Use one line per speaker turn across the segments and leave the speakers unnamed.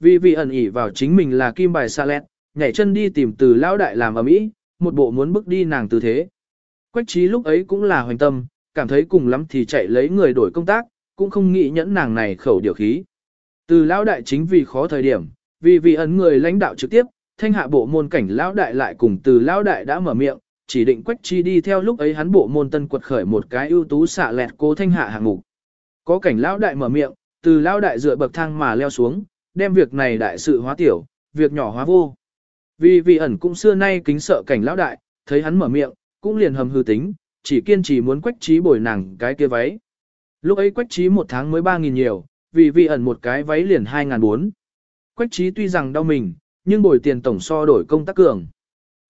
vì vị ẩn ỉ vào chính mình là kim bài xa lẹt, nhảy chân đi tìm từ lão đại làm ở mỹ, một bộ muốn bước đi nàng tư thế. Quách trí lúc ấy cũng là hoành tâm, cảm thấy cùng lắm thì chạy lấy người đổi công tác, cũng không nghĩ nhẫn nàng này khẩu điều khí. Từ lão đại chính vì khó thời điểm, vì vị ẩn người lãnh đạo trực tiếp, thanh hạ bộ môn cảnh lão đại lại cùng từ lão đại đã mở miệng, chỉ định quách chi đi theo lúc ấy hắn bộ môn tân quật khởi một cái ưu tú xạ lẹt cố thanh hạ hạng mục. Có cảnh lão đại mở miệng, từ lão đại dựa bậc thang mà leo xuống, đem việc này đại sự hóa tiểu, việc nhỏ hóa vô. Vì vị ẩn cũng xưa nay kính sợ cảnh lão đại, thấy hắn mở miệng, cũng liền hầm hư tính, chỉ kiên trì muốn quách trí bồi nàng cái kia váy. Lúc ấy quách trí một tháng mới 3.000 nhiều, vì vị ẩn một cái váy liền 2.400. Quách trí tuy rằng đau mình, nhưng bồi tiền tổng so đổi công tác cường.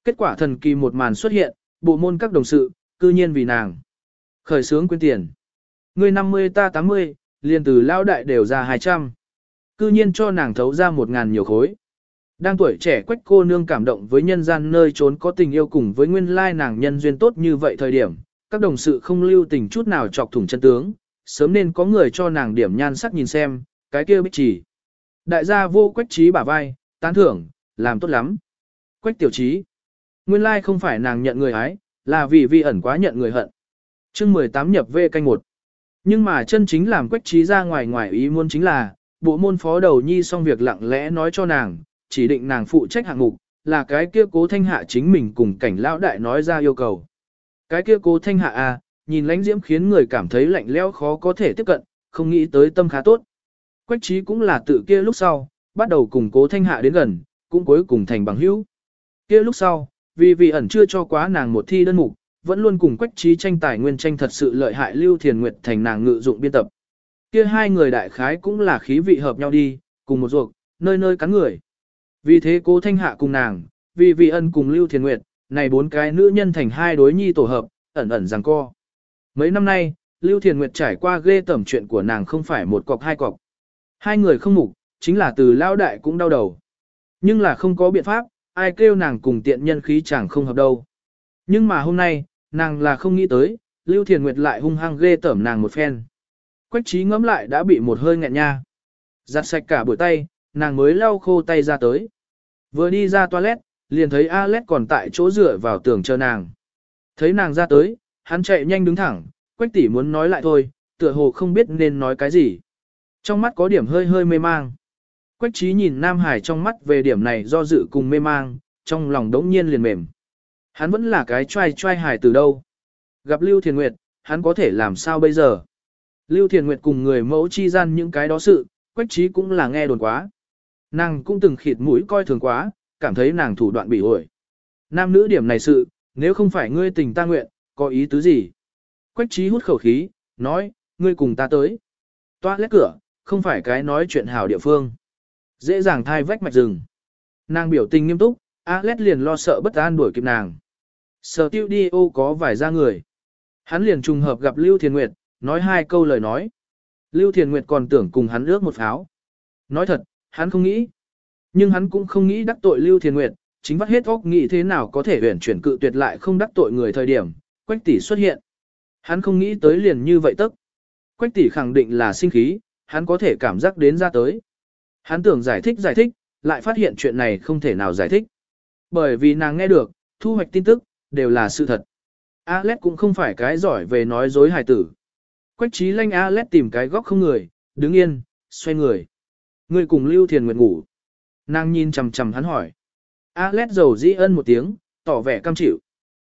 Kết quả thần kỳ một màn xuất hiện, bộ môn các đồng sự, cư nhiên vì nàng. Khởi sướng quyên tiền. Người 50 ta 80, liền từ lao đại đều ra 200. Cư nhiên cho nàng thấu ra một ngàn nhiều khối. Đang tuổi trẻ quách cô nương cảm động với nhân gian nơi trốn có tình yêu cùng với nguyên lai nàng nhân duyên tốt như vậy thời điểm, các đồng sự không lưu tình chút nào chọc thủng chân tướng, sớm nên có người cho nàng điểm nhan sắc nhìn xem, cái kia bích chỉ. Đại gia vô quách trí bả vai, tán thưởng, làm tốt lắm. Quách tiểu trí. Nguyên lai không phải nàng nhận người ái, là vì vi ẩn quá nhận người hận. chương 18 nhập về canh một. Nhưng mà chân chính làm quách trí ra ngoài ngoài ý muốn chính là, bộ môn phó đầu nhi xong việc lặng lẽ nói cho nàng, chỉ định nàng phụ trách hạng mục, là cái kia cố thanh hạ chính mình cùng cảnh lão đại nói ra yêu cầu. Cái kia cố thanh hạ à, nhìn lãnh diễm khiến người cảm thấy lạnh lẽo khó có thể tiếp cận, không nghĩ tới tâm khá tốt. Quách trí cũng là tự kia lúc sau, bắt đầu cùng cố thanh hạ đến gần, cũng cuối cùng thành bằng hữu. Kia lúc sau, vì vị ẩn chưa cho quá nàng một thi đơn mục, vẫn luôn cùng quách trí tranh tài nguyên tranh thật sự lợi hại Lưu Thiền Nguyệt thành nàng ngự dụng biên tập. Kia hai người đại khái cũng là khí vị hợp nhau đi, cùng một ruột, nơi nơi cắn người. Vì thế cố thanh hạ cùng nàng, vì vị ân cùng Lưu Thiền Nguyệt, này bốn cái nữ nhân thành hai đối nhi tổ hợp, ẩn ẩn rằng co. Mấy năm nay, Lưu Thiền Nguyệt trải qua ghê tẩm chuyện của nàng không phải một cọc hai cọc. Hai người không mục, chính là từ lao đại cũng đau đầu. Nhưng là không có biện pháp, ai kêu nàng cùng tiện nhân khí chẳng không hợp đâu. Nhưng mà hôm nay, nàng là không nghĩ tới, Lưu Thiền Nguyệt lại hung hăng ghê tẩm nàng một phen. Quách trí ngẫm lại đã bị một hơi nghẹn nha. Giặt sạch cả buổi tay, nàng mới lau khô tay ra tới. Vừa đi ra toilet, liền thấy Alex còn tại chỗ dựa vào tường chờ nàng. Thấy nàng ra tới, hắn chạy nhanh đứng thẳng, quách tỷ muốn nói lại thôi, tựa hồ không biết nên nói cái gì. Trong mắt có điểm hơi hơi mê mang. Quách trí nhìn Nam Hải trong mắt về điểm này do dự cùng mê mang, trong lòng đống nhiên liền mềm. Hắn vẫn là cái trai trai hải từ đâu. Gặp Lưu Thiền Nguyệt, hắn có thể làm sao bây giờ? Lưu Thiền Nguyệt cùng người mẫu chi gian những cái đó sự, quách trí cũng là nghe đồn quá. Nàng cũng từng khịt mũi coi thường quá, cảm thấy nàng thủ đoạn bị ổi. Nam nữ điểm này sự, nếu không phải ngươi tình ta nguyện, có ý tứ gì? Quách trí hút khẩu khí, nói, ngươi cùng ta tới. Toa lét cửa, không phải cái nói chuyện hảo địa phương. Dễ dàng thai vách mạch rừng. Nàng biểu tình nghiêm túc, Alex liền lo sợ bất an đuổi kịp nàng. Sở tiêu đi ô có vài ra người. Hắn liền trùng hợp gặp Lưu Thiền Nguyệt, nói hai câu lời nói. Lưu Thiền Nguyệt còn tưởng cùng hắn ước một pháo. Nói thật, hắn không nghĩ. Nhưng hắn cũng không nghĩ đắc tội Lưu Thiền Nguyệt, chính vắt hết óc nghĩ thế nào có thể huyển chuyển cự tuyệt lại không đắc tội người thời điểm, Quách tỷ xuất hiện. Hắn không nghĩ tới liền như vậy tức. Quách tỷ khẳng định là sinh khí, hắn có thể cảm giác đến ra tới. Hắn tưởng giải thích giải thích, lại phát hiện chuyện này không thể nào giải thích. Bởi vì nàng nghe được, thu hoạch tin tức, đều là sự thật. Alex cũng không phải cái giỏi về nói dối hài tử. Quách trí lanh a lét tìm cái góc không người, đứng yên, xoay người. Người cùng Lưu Thiền Nguyệt ngủ. Nàng nhìn chằm chằm hắn hỏi. A lét dầu dĩ ân một tiếng, tỏ vẻ cam chịu.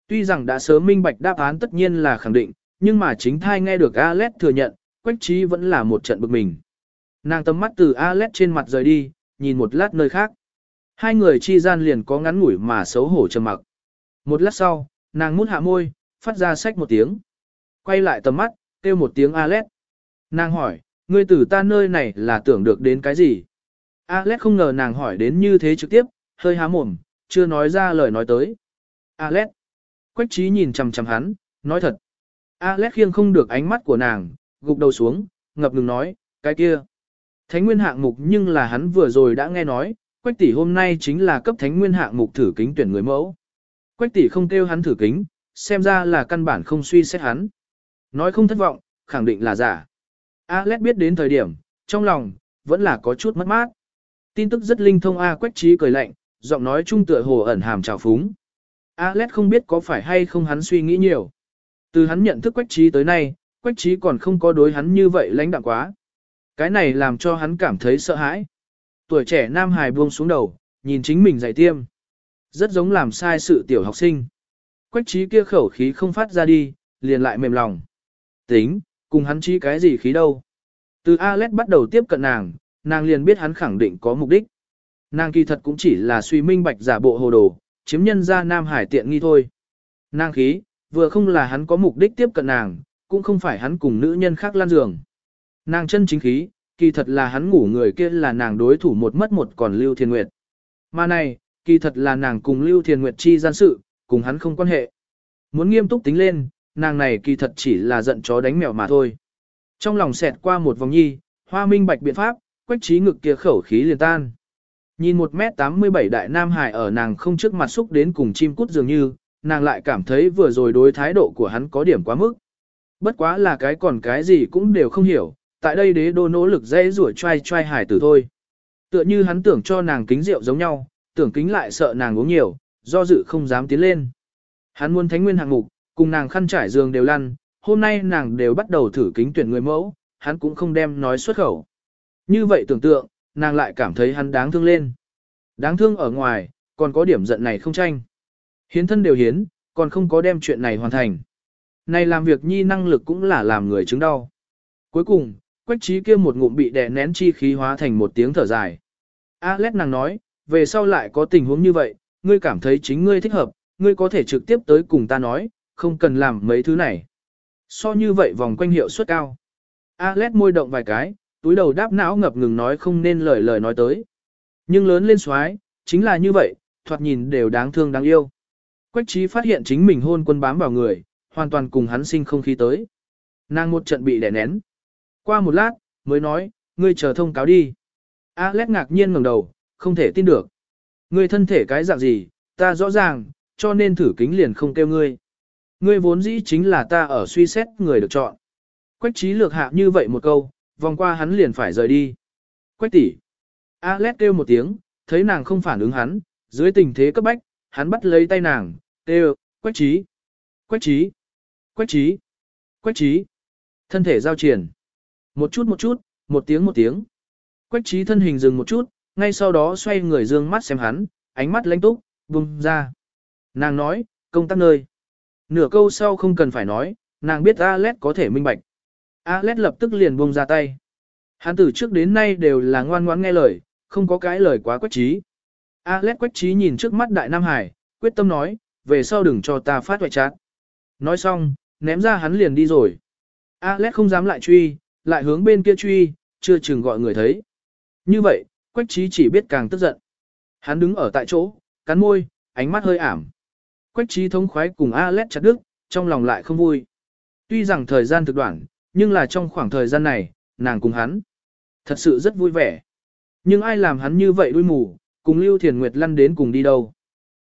Tuy rằng đã sớm minh bạch đáp án tất nhiên là khẳng định, nhưng mà chính thai nghe được A lét thừa nhận, Quách trí vẫn là một trận bực mình. Nàng tầm mắt từ A lét trên mặt rời đi, nhìn một lát nơi khác. Hai người chi gian liền có ngắn ngủi mà xấu hổ trầm mặc. Một lát sau, nàng mút hạ môi, phát ra sách một tiếng. Quay lại tầm mắt, kêu một tiếng Alex. Nàng hỏi, ngươi từ ta nơi này là tưởng được đến cái gì? Alex không ngờ nàng hỏi đến như thế trực tiếp, hơi há mồm, chưa nói ra lời nói tới. Alex. Quách trí nhìn chằm chằm hắn, nói thật. Alex khiêng không được ánh mắt của nàng, gục đầu xuống, ngập ngừng nói, cái kia. Thánh nguyên hạng mục nhưng là hắn vừa rồi đã nghe nói, Quách tỷ hôm nay chính là cấp thánh nguyên hạng mục thử kính tuyển người mẫu. Quách tỷ không kêu hắn thử kính, xem ra là căn bản không suy xét hắn. Nói không thất vọng, khẳng định là giả. Alex biết đến thời điểm, trong lòng, vẫn là có chút mất mát. Tin tức rất linh thông A Quách Trí cười lạnh, giọng nói trung tựa hồ ẩn hàm trào phúng. Alex không biết có phải hay không hắn suy nghĩ nhiều. Từ hắn nhận thức Quách Trí tới nay, Quách Trí còn không có đối hắn như vậy lãnh đạm quá. Cái này làm cho hắn cảm thấy sợ hãi. Tuổi trẻ Nam Hải buông xuống đầu, nhìn chính mình dạy tiêm. Rất giống làm sai sự tiểu học sinh. Quách trí kia khẩu khí không phát ra đi, liền lại mềm lòng. Tính, cùng hắn chi cái gì khí đâu. Từ Alex bắt đầu tiếp cận nàng, nàng liền biết hắn khẳng định có mục đích. Nàng kỳ thật cũng chỉ là suy minh bạch giả bộ hồ đồ, chiếm nhân ra Nam Hải tiện nghi thôi. Nàng khí, vừa không là hắn có mục đích tiếp cận nàng, cũng không phải hắn cùng nữ nhân khác lan giường. Nàng chân chính khí, kỳ thật là hắn ngủ người kia là nàng đối thủ một mất một còn Lưu Thiên Nguyệt. Mà này, kỳ thật là nàng cùng Lưu Thiên Nguyệt chi gian sự, cùng hắn không quan hệ. Muốn nghiêm túc tính lên, nàng này kỳ thật chỉ là giận chó đánh mèo mà thôi. Trong lòng xẹt qua một vòng nhi, hoa minh bạch biện pháp, quách trí ngực kia khẩu khí liền tan. Nhìn 1m87 đại nam hải ở nàng không trước mặt xúc đến cùng chim cút dường như, nàng lại cảm thấy vừa rồi đối thái độ của hắn có điểm quá mức. Bất quá là cái còn cái gì cũng đều không hiểu, tại đây đế đô nỗ lực dễ rủa trai trai hải tử thôi. Tựa như hắn tưởng cho nàng kính rượu giống nhau, tưởng kính lại sợ nàng uống nhiều, do dự không dám tiến lên. Hắn muốn thánh nguyên hạng mục, cùng nàng khăn trải giường đều lăn, hôm nay nàng đều bắt đầu thử kính tuyển người mẫu, hắn cũng không đem nói xuất khẩu. Như vậy tưởng tượng, nàng lại cảm thấy hắn đáng thương lên. Đáng thương ở ngoài, còn có điểm giận này không tranh. Hiến thân đều hiến, còn không có đem chuyện này hoàn thành. Này làm việc nhi năng lực cũng là làm người chứng đau. Cuối cùng, quách trí kia một ngụm bị đè nén chi khí hóa thành một tiếng thở dài. Alex nàng nói, về sau lại có tình huống như vậy, ngươi cảm thấy chính ngươi thích hợp, ngươi có thể trực tiếp tới cùng ta nói, không cần làm mấy thứ này. So như vậy vòng quanh hiệu suất cao. Alex môi động vài cái, túi đầu đáp não ngập ngừng nói không nên lời lời nói tới. Nhưng lớn lên xoái, chính là như vậy, thoạt nhìn đều đáng thương đáng yêu. Quách trí phát hiện chính mình hôn quân bám vào người, hoàn toàn cùng hắn sinh không khí tới. Nàng một trận bị đè nén. Qua một lát, mới nói, ngươi chờ thông cáo đi. Alex ngạc nhiên ngẩng đầu, không thể tin được. Ngươi thân thể cái dạng gì, ta rõ ràng, cho nên thử kính liền không kêu ngươi. Ngươi vốn dĩ chính là ta ở suy xét người được chọn. Quách trí lược hạ như vậy một câu, vòng qua hắn liền phải rời đi. Quách tỷ. Alex kêu một tiếng, thấy nàng không phản ứng hắn, dưới tình thế cấp bách, hắn bắt lấy tay nàng, kêu, quách trí. Quách trí. Quách trí. Quách trí. Thân thể giao triển. Một chút một chút, một tiếng một tiếng. Quách trí thân hình dừng một chút, ngay sau đó xoay người dương mắt xem hắn, ánh mắt lãnh túc, vùng ra. Nàng nói, công tác nơi. Nửa câu sau không cần phải nói, nàng biết Alet có thể minh bạch. Alet lập tức liền buông ra tay. Hắn từ trước đến nay đều là ngoan ngoãn nghe lời, không có cái lời quá quách trí. Alet quách trí nhìn trước mắt đại Nam Hải, quyết tâm nói, về sau đừng cho ta phát hoại chát. Nói xong, ném ra hắn liền đi rồi. Alet không dám lại truy, lại hướng bên kia truy, chưa chừng gọi người thấy. Như vậy, quách trí chỉ biết càng tức giận. Hắn đứng ở tại chỗ, cắn môi, ánh mắt hơi ảm. Quách trí thống khoái cùng Alet chặt đức, trong lòng lại không vui. Tuy rằng thời gian thực đoạn, nhưng là trong khoảng thời gian này, nàng cùng hắn. Thật sự rất vui vẻ. Nhưng ai làm hắn như vậy đuôi mù, cùng Lưu Thiền Nguyệt lăn đến cùng đi đâu.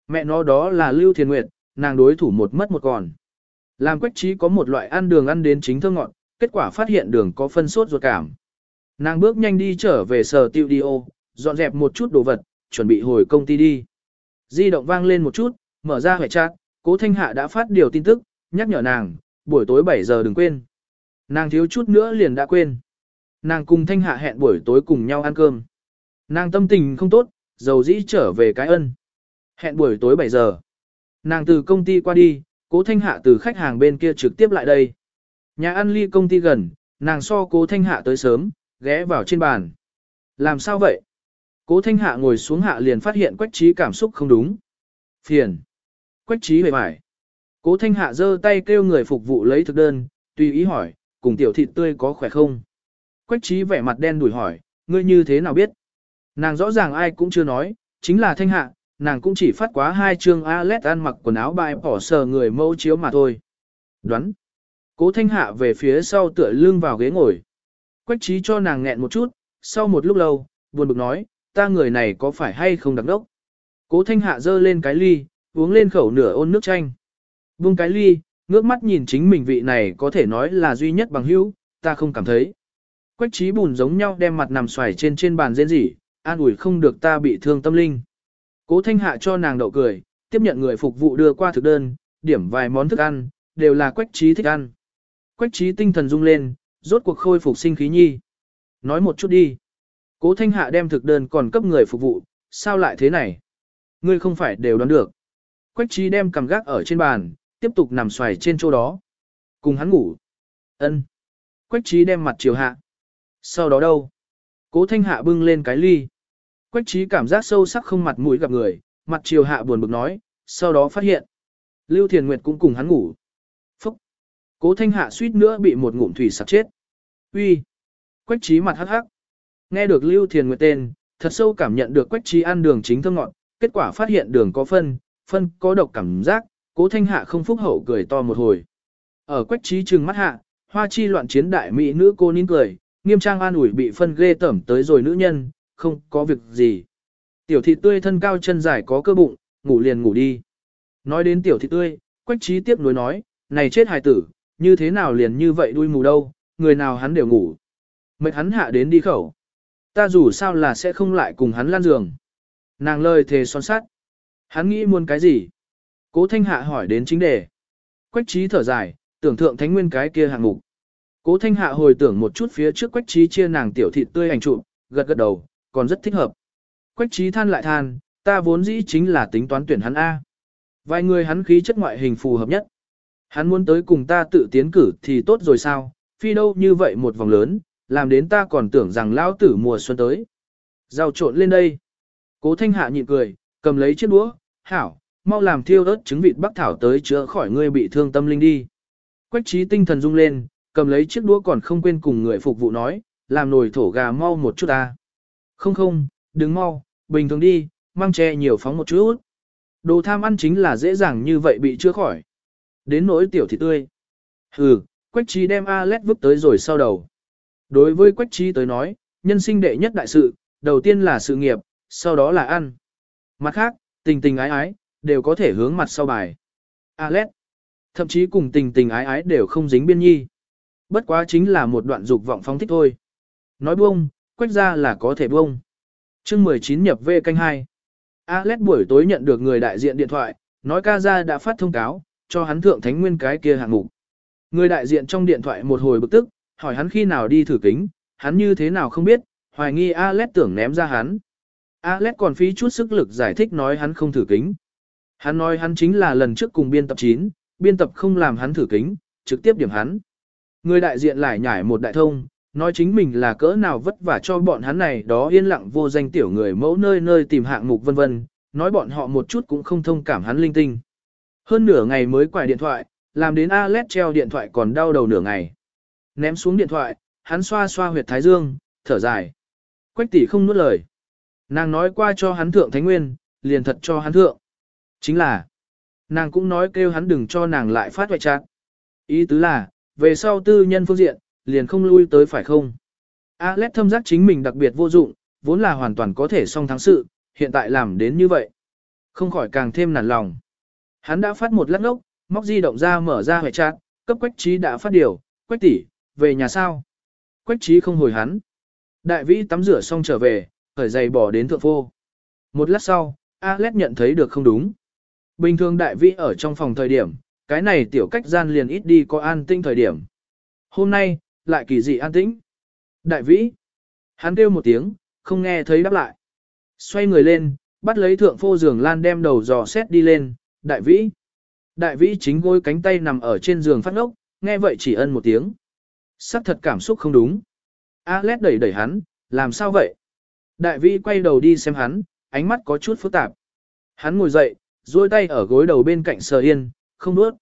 Mẹ nó đó là Lưu Thiền Nguyệt, nàng đối thủ một mất một còn. Làm quách trí có một loại ăn đường ăn đến chính thơ ngọn, kết quả phát hiện đường có phân sốt ruột cảm. Nàng bước nhanh đi trở về sở tiêu đi ô, dọn dẹp một chút đồ vật, chuẩn bị hồi công ty đi. Di động vang lên một chút, mở ra hệ chat, cố thanh hạ đã phát điều tin tức, nhắc nhở nàng, buổi tối 7 giờ đừng quên. Nàng thiếu chút nữa liền đã quên. Nàng cùng thanh hạ hẹn buổi tối cùng nhau ăn cơm. Nàng tâm tình không tốt, dầu dĩ trở về cái ân. Hẹn buổi tối 7 giờ. Nàng từ công ty qua đi, cố thanh hạ từ khách hàng bên kia trực tiếp lại đây. Nhà ăn ly công ty gần, nàng so cố thanh hạ tới sớm, ghé vào trên bàn. Làm sao vậy? Cố thanh hạ ngồi xuống hạ liền phát hiện quách trí cảm xúc không đúng. Phiền. Quách trí về mải. Cố thanh hạ giơ tay kêu người phục vụ lấy thực đơn, tùy ý hỏi, cùng tiểu thịt tươi có khỏe không? Quách trí vẻ mặt đen đuổi hỏi, ngươi như thế nào biết? Nàng rõ ràng ai cũng chưa nói, chính là thanh hạ, nàng cũng chỉ phát quá hai chương Alet ăn mặc quần áo bài bỏ sờ người mẫu chiếu mà thôi. Đoán. Cố thanh hạ về phía sau tựa lưng vào ghế ngồi. Quách trí cho nàng nghẹn một chút, sau một lúc lâu, buồn bực nói, ta người này có phải hay không đặc đốc. Cố thanh hạ giơ lên cái ly, uống lên khẩu nửa ôn nước chanh. Vung cái ly, ngước mắt nhìn chính mình vị này có thể nói là duy nhất bằng hữu, ta không cảm thấy. Quách trí bùn giống nhau đem mặt nằm xoài trên trên bàn rên rỉ, an ủi không được ta bị thương tâm linh. Cố thanh hạ cho nàng đậu cười, tiếp nhận người phục vụ đưa qua thực đơn, điểm vài món thức ăn, đều là quách trí thích ăn. Quách trí tinh thần rung lên, rốt cuộc khôi phục sinh khí nhi. Nói một chút đi. Cố thanh hạ đem thực đơn còn cấp người phục vụ, sao lại thế này? Ngươi không phải đều đoán được. Quách trí đem cầm gác ở trên bàn, tiếp tục nằm xoài trên chỗ đó. Cùng hắn ngủ. ân Quách trí đem mặt chiều hạ. Sau đó đâu? Cố thanh hạ bưng lên cái ly. Quách trí cảm giác sâu sắc không mặt mũi gặp người, mặt chiều hạ buồn bực nói, sau đó phát hiện. Lưu Thiền Nguyệt cũng cùng hắn ngủ. Phúc! Cố thanh hạ suýt nữa bị một ngụm thủy sặc chết. Uy, Quách trí mặt hắc hắc. Nghe được Lưu Thiền Nguyệt tên, thật sâu cảm nhận được quách trí ăn đường chính thơm ngọt, kết quả phát hiện đường có phân, phân có độc cảm giác, cố thanh hạ không phúc hậu cười to một hồi. Ở quách trí trừng mắt hạ, hoa chi loạn chiến đại mỹ nữ cô nín cười, nghiêm trang an ủi bị phân ghê tẩm tới rồi nữ nhân, không có việc gì. Tiểu thị tươi thân cao chân dài có cơ bụng, ngủ liền ngủ đi. Nói đến tiểu thị tươi, quách trí tiếp nối nói, này chết hài tử, như thế nào liền như vậy đuôi mù đâu, người nào hắn đều ngủ. Mệt hắn hạ đến đi khẩu. Ta dù sao là sẽ không lại cùng hắn lan giường. Nàng lời thề son sát. Hắn nghĩ muốn cái gì? Cố thanh hạ hỏi đến chính đề. Quách trí thở dài, tưởng thượng thánh nguyên cái kia hạng mục. Cố thanh hạ hồi tưởng một chút phía trước quách trí chia nàng tiểu thịt tươi ảnh trụ, gật gật đầu, còn rất thích hợp. Quách trí than lại than, ta vốn dĩ chính là tính toán tuyển hắn A. Vài người hắn khí chất ngoại hình phù hợp nhất. Hắn muốn tới cùng ta tự tiến cử thì tốt rồi sao, phi đâu như vậy một vòng lớn, làm đến ta còn tưởng rằng lão tử mùa xuân tới. giao trộn lên đây. Cố thanh hạ nhịn cười, cầm lấy chiếc đũa, hảo, mau làm thiêu ớt trứng vịt bắc thảo tới chữa khỏi ngươi bị thương tâm linh đi. Quách trí tinh thần rung lên, cầm lấy chiếc đũa còn không quên cùng người phục vụ nói, làm nồi thổ gà mau một chút ta. Không không, đừng mau, bình thường đi, mang che nhiều phóng một chút. Đồ tham ăn chính là dễ dàng như vậy bị chữa khỏi. Đến nỗi tiểu thịt tươi. Hừ, quách trí đem Alet vứt tới rồi sau đầu. Đối với quách trí tới nói, nhân sinh đệ nhất đại sự, đầu tiên là sự nghiệp, sau đó là ăn. Mặt khác, tình tình ái ái, đều có thể hướng mặt sau bài. Alex Thậm chí cùng tình tình ái ái đều không dính biên nhi. Bất quá chính là một đoạn dục vọng phóng thích thôi. Nói buông, quách ra là có thể buông. chương 19 nhập về canh 2. Alex buổi tối nhận được người đại diện điện thoại, nói ca ra đã phát thông cáo, cho hắn thượng thánh nguyên cái kia hạng mục. Người đại diện trong điện thoại một hồi bực tức, hỏi hắn khi nào đi thử kính, hắn như thế nào không biết, hoài nghi Alex tưởng ném ra hắn. Alex còn phí chút sức lực giải thích nói hắn không thử kính. Hắn nói hắn chính là lần trước cùng biên tập 9, biên tập không làm hắn thử kính, trực tiếp điểm hắn. Người đại diện lại nhảy một đại thông, nói chính mình là cỡ nào vất vả cho bọn hắn này đó yên lặng vô danh tiểu người mẫu nơi nơi tìm hạng mục vân vân, nói bọn họ một chút cũng không thông cảm hắn linh tinh. Hơn nửa ngày mới quải điện thoại, làm đến Alex treo điện thoại còn đau đầu nửa ngày. Ném xuống điện thoại, hắn xoa xoa huyệt thái dương, thở dài. Quách tỷ không nuốt lời. Nàng nói qua cho hắn thượng thánh nguyên, liền thật cho hắn thượng. Chính là, nàng cũng nói kêu hắn đừng cho nàng lại phát hoại trạng. Ý tứ là, về sau tư nhân phương diện, liền không lui tới phải không? Alex thâm giác chính mình đặc biệt vô dụng, vốn là hoàn toàn có thể song thắng sự, hiện tại làm đến như vậy. Không khỏi càng thêm nản lòng. Hắn đã phát một lát ngốc, móc di động ra mở ra hoại chat, cấp quách trí đã phát điều, quách tỷ, về nhà sao? Quách trí không hồi hắn. Đại vĩ tắm rửa xong trở về, khởi giày bỏ đến thượng phô. Một lát sau, Alex nhận thấy được không đúng. Bình thường đại vĩ ở trong phòng thời điểm, cái này tiểu cách gian liền ít đi có an tinh thời điểm. Hôm nay, lại kỳ dị an tĩnh. Đại vĩ. Hắn kêu một tiếng, không nghe thấy đáp lại. Xoay người lên, bắt lấy thượng phô giường lan đem đầu dò xét đi lên, đại vĩ. Đại vĩ chính gối cánh tay nằm ở trên giường phát ngốc, nghe vậy chỉ ân một tiếng. Sắc thật cảm xúc không đúng. Alex đẩy đẩy hắn, làm sao vậy? Đại vĩ quay đầu đi xem hắn, ánh mắt có chút phức tạp. Hắn ngồi dậy, duỗi tay ở gối đầu bên cạnh sờ yên, không nuốt.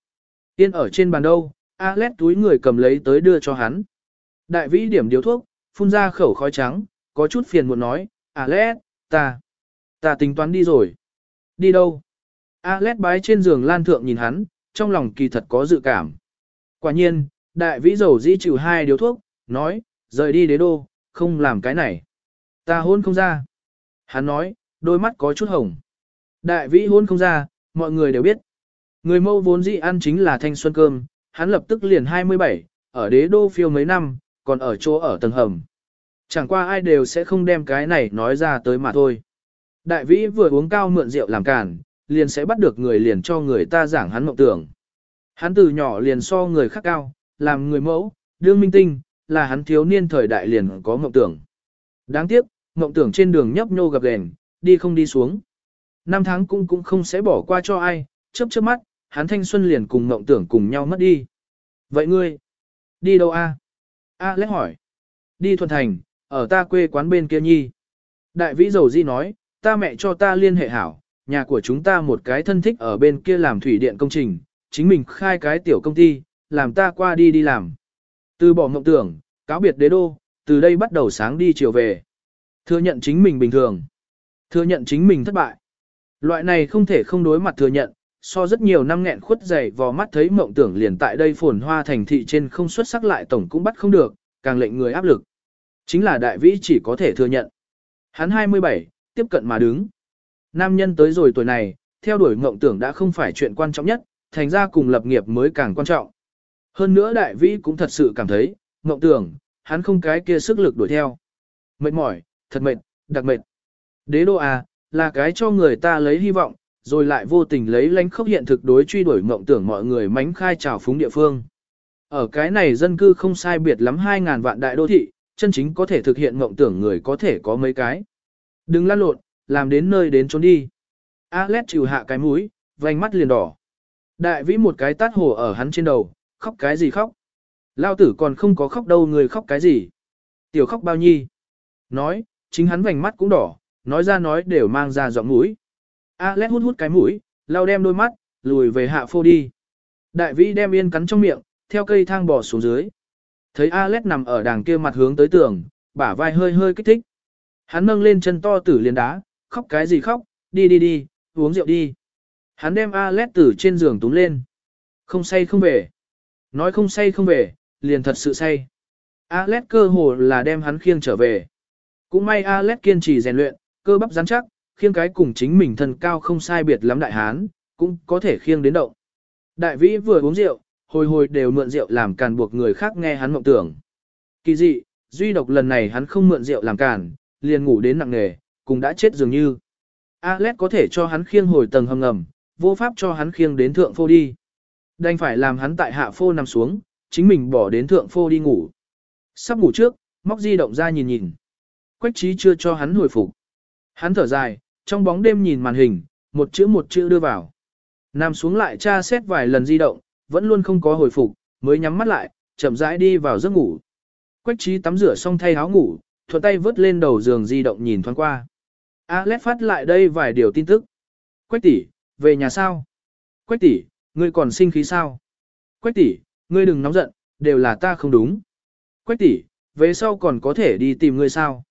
Yên ở trên bàn đâu, Alex túi người cầm lấy tới đưa cho hắn. Đại vĩ điểm điếu thuốc, phun ra khẩu khói trắng, có chút phiền muộn nói, Alex, ta, ta tính toán đi rồi. Đi đâu? Alex bái trên giường lan thượng nhìn hắn, trong lòng kỳ thật có dự cảm. Quả nhiên, đại vĩ dầu dĩ chịu hai điếu thuốc, nói, rời đi đế đô, không làm cái này. Ta hôn không ra. Hắn nói, đôi mắt có chút hồng. Đại vĩ hôn không ra, mọi người đều biết. Người mâu vốn dĩ ăn chính là thanh xuân cơm, hắn lập tức liền 27, ở đế đô phiêu mấy năm, còn ở chỗ ở tầng hầm. Chẳng qua ai đều sẽ không đem cái này nói ra tới mà thôi. Đại vĩ vừa uống cao mượn rượu làm cản, liền sẽ bắt được người liền cho người ta giảng hắn mộng tưởng. Hắn từ nhỏ liền so người khác cao, làm người mẫu, đương minh tinh, là hắn thiếu niên thời đại liền có mộng tưởng. Đáng tiếc, mộng tưởng trên đường nhấp nhô gặp đèn, đi không đi xuống. Năm tháng cũng cũng không sẽ bỏ qua cho ai, chớp chớp mắt, hắn thanh xuân liền cùng mộng tưởng cùng nhau mất đi. Vậy ngươi, đi đâu a? A lẽ hỏi. Đi thuần thành, ở ta quê quán bên kia nhi. Đại vĩ dầu di nói, ta mẹ cho ta liên hệ hảo, nhà của chúng ta một cái thân thích ở bên kia làm thủy điện công trình, chính mình khai cái tiểu công ty, làm ta qua đi đi làm. Từ bỏ mộng tưởng, cáo biệt đế đô, từ đây bắt đầu sáng đi chiều về. Thừa nhận chính mình bình thường. Thừa nhận chính mình thất bại. Loại này không thể không đối mặt thừa nhận, so rất nhiều năm nghẹn khuất dày vò mắt thấy mộng tưởng liền tại đây phồn hoa thành thị trên không xuất sắc lại tổng cũng bắt không được, càng lệnh người áp lực. Chính là đại vĩ chỉ có thể thừa nhận. Hắn 27, tiếp cận mà đứng. Nam nhân tới rồi tuổi này, theo đuổi mộng tưởng đã không phải chuyện quan trọng nhất, thành ra cùng lập nghiệp mới càng quan trọng. Hơn nữa đại vĩ cũng thật sự cảm thấy, mộng tưởng, hắn không cái kia sức lực đuổi theo. Mệt mỏi, thật mệt, đặc mệt. Đế đô à, là cái cho người ta lấy hy vọng, rồi lại vô tình lấy lánh khốc hiện thực đối truy đuổi mộng tưởng mọi người mánh khai trào phúng địa phương. Ở cái này dân cư không sai biệt lắm 2.000 vạn đại đô thị, chân chính có thể thực hiện mộng tưởng người có thể có mấy cái. Đừng lăn lộn, làm đến nơi đến trốn đi. Alex chịu hạ cái mũi, vành mắt liền đỏ. Đại vĩ một cái tát hồ ở hắn trên đầu, khóc cái gì khóc. Lao tử còn không có khóc đâu người khóc cái gì. Tiểu khóc bao nhi. Nói, chính hắn vành mắt cũng đỏ, nói ra nói đều mang ra giọng mũi. Alex hút hút cái mũi, lau đem đôi mắt, lùi về hạ phô đi. Đại vĩ đem yên cắn trong miệng, theo cây thang bò xuống dưới. Thấy Alex nằm ở đàng kia mặt hướng tới tường, bả vai hơi hơi kích thích. Hắn nâng lên chân to tử liền đá, khóc cái gì khóc, đi đi đi, uống rượu đi. Hắn đem Alex từ trên giường túm lên. Không say không về. Nói không say không về, liền thật sự say. Alex cơ hồ là đem hắn khiêng trở về. Cũng may Alex kiên trì rèn luyện, cơ bắp rắn chắc, khiêng cái cùng chính mình thân cao không sai biệt lắm đại hán, cũng có thể khiêng đến động. Đại vĩ vừa uống rượu, hồi hồi đều mượn rượu làm càn buộc người khác nghe hắn mộng tưởng. Kỳ dị, duy độc lần này hắn không mượn rượu làm càn, liền ngủ đến nặng nghề, cũng đã chết dường như. Alex có thể cho hắn khiêng hồi tầng hầm ngầm, vô pháp cho hắn khiêng đến thượng phô đi. Đành phải làm hắn tại hạ phô nằm xuống, chính mình bỏ đến thượng phô đi ngủ. Sắp ngủ trước, móc di động ra nhìn nhìn. Quách trí chưa cho hắn hồi phục. Hắn thở dài, trong bóng đêm nhìn màn hình, một chữ một chữ đưa vào. Nằm xuống lại tra xét vài lần di động, vẫn luôn không có hồi phục, mới nhắm mắt lại, chậm rãi đi vào giấc ngủ. Quách trí tắm rửa xong thay áo ngủ, thuận tay vớt lên đầu giường di động nhìn thoáng qua. Alex phát lại đây vài điều tin tức. Quách tỷ, về nhà sao? Quách tỷ, ngươi còn sinh khí sao? Quách tỷ, ngươi đừng nóng giận, đều là ta không đúng. Quách tỷ, về sau còn có thể đi tìm ngươi sao?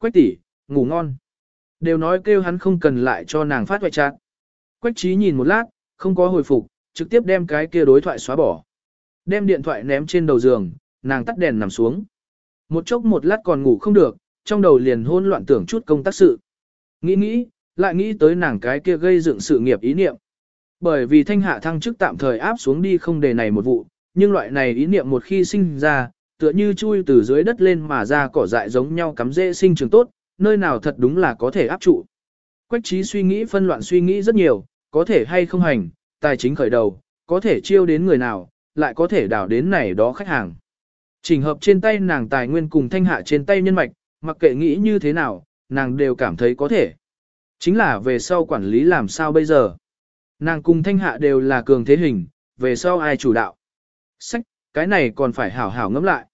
Quách tỷ, ngủ ngon. Đều nói kêu hắn không cần lại cho nàng phát hoại trạng. Quách trí nhìn một lát, không có hồi phục, trực tiếp đem cái kia đối thoại xóa bỏ. Đem điện thoại ném trên đầu giường, nàng tắt đèn nằm xuống. Một chốc một lát còn ngủ không được, trong đầu liền hôn loạn tưởng chút công tác sự. Nghĩ nghĩ, lại nghĩ tới nàng cái kia gây dựng sự nghiệp ý niệm. Bởi vì thanh hạ thăng chức tạm thời áp xuống đi không đề này một vụ, nhưng loại này ý niệm một khi sinh ra, tựa như chui từ dưới đất lên mà ra cỏ dại giống nhau cắm dễ sinh trường tốt, nơi nào thật đúng là có thể áp trụ. Quách trí suy nghĩ phân loạn suy nghĩ rất nhiều, có thể hay không hành, tài chính khởi đầu, có thể chiêu đến người nào, lại có thể đảo đến này đó khách hàng. Trình hợp trên tay nàng tài nguyên cùng thanh hạ trên tay nhân mạch, mặc kệ nghĩ như thế nào, nàng đều cảm thấy có thể. Chính là về sau quản lý làm sao bây giờ. Nàng cùng thanh hạ đều là cường thế hình, về sau ai chủ đạo. Sách, cái này còn phải hảo hảo ngẫm lại.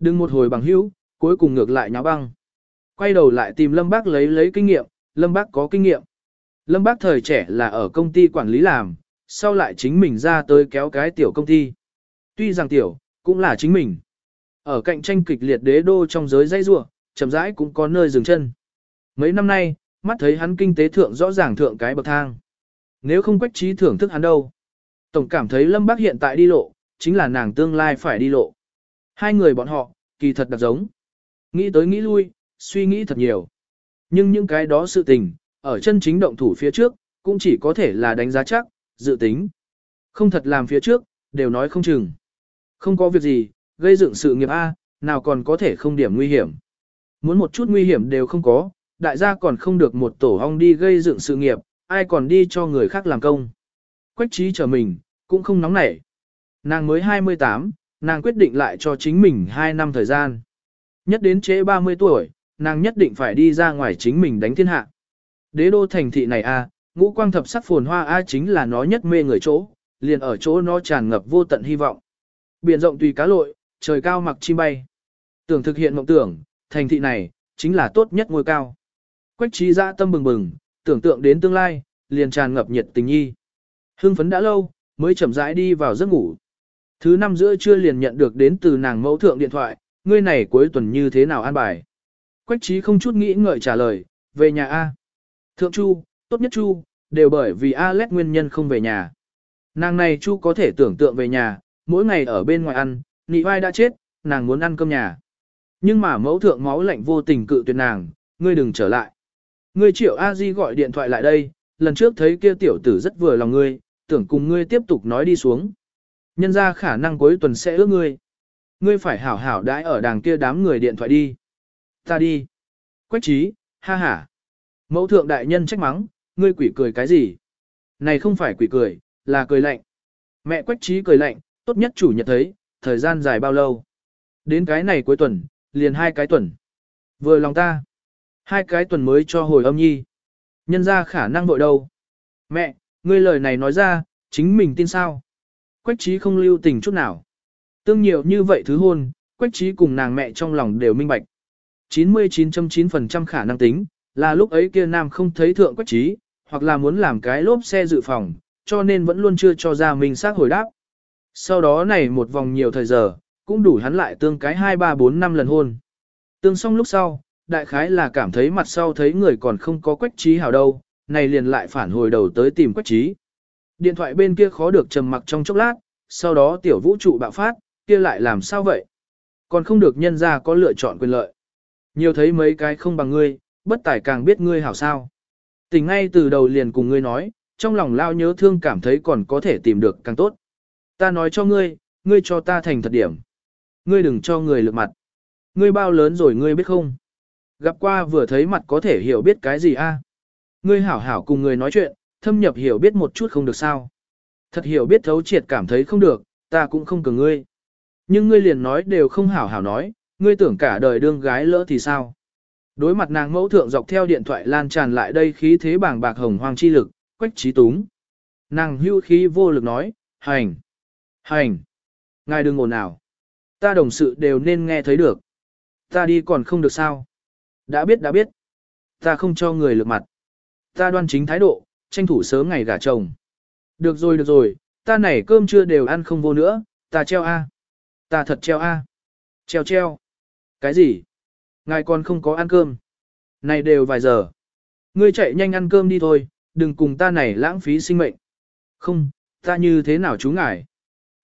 Đừng một hồi bằng hữu, cuối cùng ngược lại nháo băng. Quay đầu lại tìm Lâm Bác lấy lấy kinh nghiệm, Lâm Bác có kinh nghiệm. Lâm Bác thời trẻ là ở công ty quản lý làm, sau lại chính mình ra tới kéo cái tiểu công ty. Tuy rằng tiểu, cũng là chính mình. Ở cạnh tranh kịch liệt đế đô trong giới dây rua, chậm rãi cũng có nơi dừng chân. Mấy năm nay, mắt thấy hắn kinh tế thượng rõ ràng thượng cái bậc thang. Nếu không quách trí thưởng thức hắn đâu. Tổng cảm thấy Lâm Bác hiện tại đi lộ, chính là nàng tương lai phải đi lộ. Hai người bọn họ, kỳ thật đặc giống. Nghĩ tới nghĩ lui, suy nghĩ thật nhiều. Nhưng những cái đó sự tình, ở chân chính động thủ phía trước, cũng chỉ có thể là đánh giá chắc, dự tính. Không thật làm phía trước, đều nói không chừng. Không có việc gì, gây dựng sự nghiệp A, nào còn có thể không điểm nguy hiểm. muốn một chút nguy hiểm đều không có, đại gia còn không được một tổ hong đi gây dựng sự nghiệp, ai còn đi cho người khác làm công. Quách trí trở mình, cũng không nóng nảy. Nàng mới 28, nàng quyết định lại cho chính mình 2 năm thời gian. Nhất đến trễ 30 tuổi, nàng nhất định phải đi ra ngoài chính mình đánh thiên hạ. Đế đô thành thị này a, ngũ quang thập sắc phồn hoa a chính là nó nhất mê người chỗ, liền ở chỗ nó tràn ngập vô tận hy vọng. Biển rộng tùy cá lội, trời cao mặc chim bay. Tưởng thực hiện mộng tưởng, thành thị này, chính là tốt nhất ngôi cao. Quách trí dã tâm bừng bừng, tưởng tượng đến tương lai, liền tràn ngập nhiệt tình nhi. Hưng phấn đã lâu, mới chậm rãi đi vào giấc ngủ. Thứ năm giữa trưa liền nhận được đến từ nàng mẫu thượng điện thoại, ngươi này cuối tuần như thế nào an bài. Quách trí không chút nghĩ ngợi trả lời, về nhà A. Thượng Chu, tốt nhất Chu, đều bởi vì Alex nguyên nhân không về nhà. Nàng này Chu có thể tưởng tượng về nhà, mỗi ngày ở bên ngoài ăn, nị vai đã chết, nàng muốn ăn cơm nhà. Nhưng mà mẫu thượng máu lạnh vô tình cự tuyệt nàng, ngươi đừng trở lại. Ngươi triệu A Di gọi điện thoại lại đây, lần trước thấy kia tiểu tử rất vừa lòng ngươi, tưởng cùng ngươi tiếp tục nói đi xuống. Nhân ra khả năng cuối tuần sẽ ước ngươi. Ngươi phải hảo hảo đãi ở đàng kia đám người điện thoại đi. Ta đi. Quách trí, ha ha. Mẫu thượng đại nhân trách mắng, ngươi quỷ cười cái gì? Này không phải quỷ cười, là cười lạnh. Mẹ quách trí cười lạnh, tốt nhất chủ nhật thấy, thời gian dài bao lâu? Đến cái này cuối tuần, liền hai cái tuần. Vừa lòng ta. Hai cái tuần mới cho hồi âm nhi. Nhân ra khả năng đội đâu. Mẹ, ngươi lời này nói ra, chính mình tin sao? Quách trí không lưu tình chút nào. Tương nhiều như vậy thứ hôn, quách trí cùng nàng mẹ trong lòng đều minh bạch. 99.9% khả năng tính, là lúc ấy kia nam không thấy thượng quách trí, hoặc là muốn làm cái lốp xe dự phòng, cho nên vẫn luôn chưa cho ra mình xác hồi đáp. Sau đó này một vòng nhiều thời giờ, cũng đủ hắn lại tương cái 2 3 4 5 lần hôn. Tương xong lúc sau, đại khái là cảm thấy mặt sau thấy người còn không có quách trí hào đâu, này liền lại phản hồi đầu tới tìm quách trí. Điện thoại bên kia khó được trầm mặc trong chốc lát, sau đó tiểu vũ trụ bạo phát, kia lại làm sao vậy? Còn không được nhân ra có lựa chọn quyền lợi. Nhiều thấy mấy cái không bằng ngươi, bất tài càng biết ngươi hảo sao. Tình ngay từ đầu liền cùng ngươi nói, trong lòng lao nhớ thương cảm thấy còn có thể tìm được càng tốt. Ta nói cho ngươi, ngươi cho ta thành thật điểm. Ngươi đừng cho người lực mặt. Ngươi bao lớn rồi ngươi biết không? Gặp qua vừa thấy mặt có thể hiểu biết cái gì a? Ngươi hảo hảo cùng người nói chuyện, thâm nhập hiểu biết một chút không được sao. Thật hiểu biết thấu triệt cảm thấy không được, ta cũng không cần ngươi. Nhưng ngươi liền nói đều không hảo hảo nói, ngươi tưởng cả đời đương gái lỡ thì sao? Đối mặt nàng mẫu thượng dọc theo điện thoại lan tràn lại đây khí thế bảng bạc hồng hoang chi lực, quách trí túng. Nàng hưu khí vô lực nói, hành, hành, ngài đừng ồn nào. Ta đồng sự đều nên nghe thấy được. Ta đi còn không được sao. Đã biết đã biết. Ta không cho người lực mặt. Ta đoan chính thái độ, tranh thủ sớm ngày gả chồng. Được rồi được rồi, ta này cơm chưa đều ăn không vô nữa, ta treo A. Ta thật treo A. Treo treo. Cái gì? Ngài còn không có ăn cơm. Này đều vài giờ. Ngươi chạy nhanh ăn cơm đi thôi, đừng cùng ta này lãng phí sinh mệnh. Không, ta như thế nào chú ngài?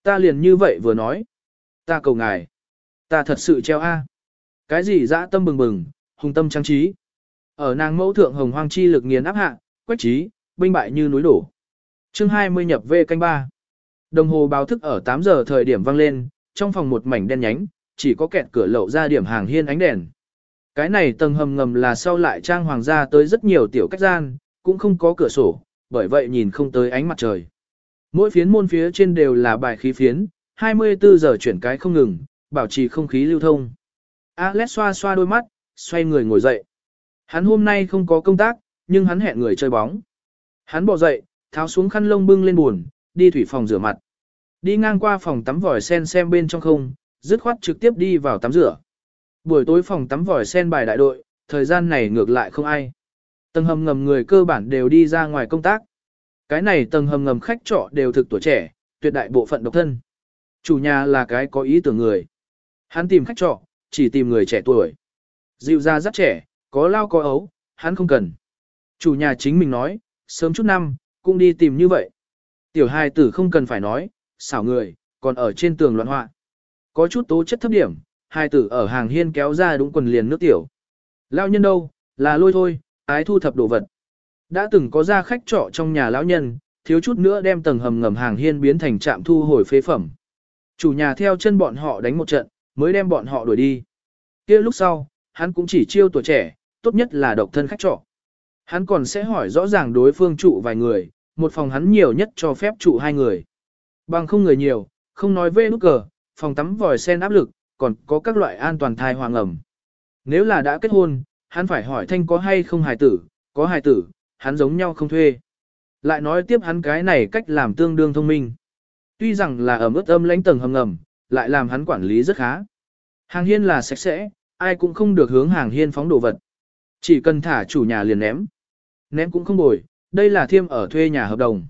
Ta liền như vậy vừa nói. Ta cầu ngài. Ta thật sự treo A. Cái gì dã tâm bừng bừng, hùng tâm trang trí. Ở nàng mẫu thượng hồng hoang chi lực nghiền áp hạ, quách trí, binh bại như núi đổ. chương 20 nhập về canh ba. Đồng hồ báo thức ở 8 giờ thời điểm vang lên, trong phòng một mảnh đen nhánh, chỉ có kẹt cửa lậu ra điểm hàng hiên ánh đèn. Cái này tầng hầm ngầm là sau lại trang hoàng gia tới rất nhiều tiểu cách gian, cũng không có cửa sổ, bởi vậy nhìn không tới ánh mặt trời. Mỗi phiến môn phía trên đều là bài khí phiến, 24 giờ chuyển cái không ngừng, bảo trì không khí lưu thông. Alex xoa xoa đôi mắt, xoay người ngồi dậy. Hắn hôm nay không có công tác, nhưng hắn hẹn người chơi bóng. Hắn bò dậy, tháo xuống khăn lông bưng lên buồn, đi thủy phòng rửa mặt. Đi ngang qua phòng tắm vòi sen xem bên trong không, dứt khoát trực tiếp đi vào tắm rửa. Buổi tối phòng tắm vòi sen bài đại đội, thời gian này ngược lại không ai. Tầng hầm ngầm người cơ bản đều đi ra ngoài công tác. Cái này tầng hầm ngầm khách trọ đều thực tuổi trẻ, tuyệt đại bộ phận độc thân. Chủ nhà là cái có ý tưởng người. Hắn tìm khách trọ, chỉ tìm người trẻ tuổi. Dịu ra rất trẻ, có lao có ấu, hắn không cần. Chủ nhà chính mình nói, sớm chút năm, cũng đi tìm như vậy. Tiểu hài tử không cần phải nói, xảo người, còn ở trên tường loạn họa. Có chút tố chất thấp điểm, hài tử ở hàng hiên kéo ra đúng quần liền nước tiểu. Lão nhân đâu, là lôi thôi, ái thu thập đồ vật. Đã từng có ra khách trọ trong nhà lão nhân, thiếu chút nữa đem tầng hầm ngầm hàng hiên biến thành trạm thu hồi phế phẩm. Chủ nhà theo chân bọn họ đánh một trận, mới đem bọn họ đuổi đi. kia lúc sau, hắn cũng chỉ chiêu tuổi trẻ, tốt nhất là độc thân khách trọ. Hắn còn sẽ hỏi rõ ràng đối phương trụ vài người, một phòng hắn nhiều nhất cho phép trụ hai người. Bằng không người nhiều, không nói về nút cờ, phòng tắm vòi sen áp lực, còn có các loại an toàn thai hoàng ẩm. Nếu là đã kết hôn, hắn phải hỏi thanh có hay không hài tử, có hài tử, hắn giống nhau không thuê. Lại nói tiếp hắn cái này cách làm tương đương thông minh. Tuy rằng là ở mức âm lãnh tầng hầm ngầm, lại làm hắn quản lý rất khá. Hàng hiên là sạch sẽ, ai cũng không được hướng hàng hiên phóng đồ vật. Chỉ cần thả chủ nhà liền ném. Ném cũng không bồi, đây là thiêm ở thuê nhà hợp đồng.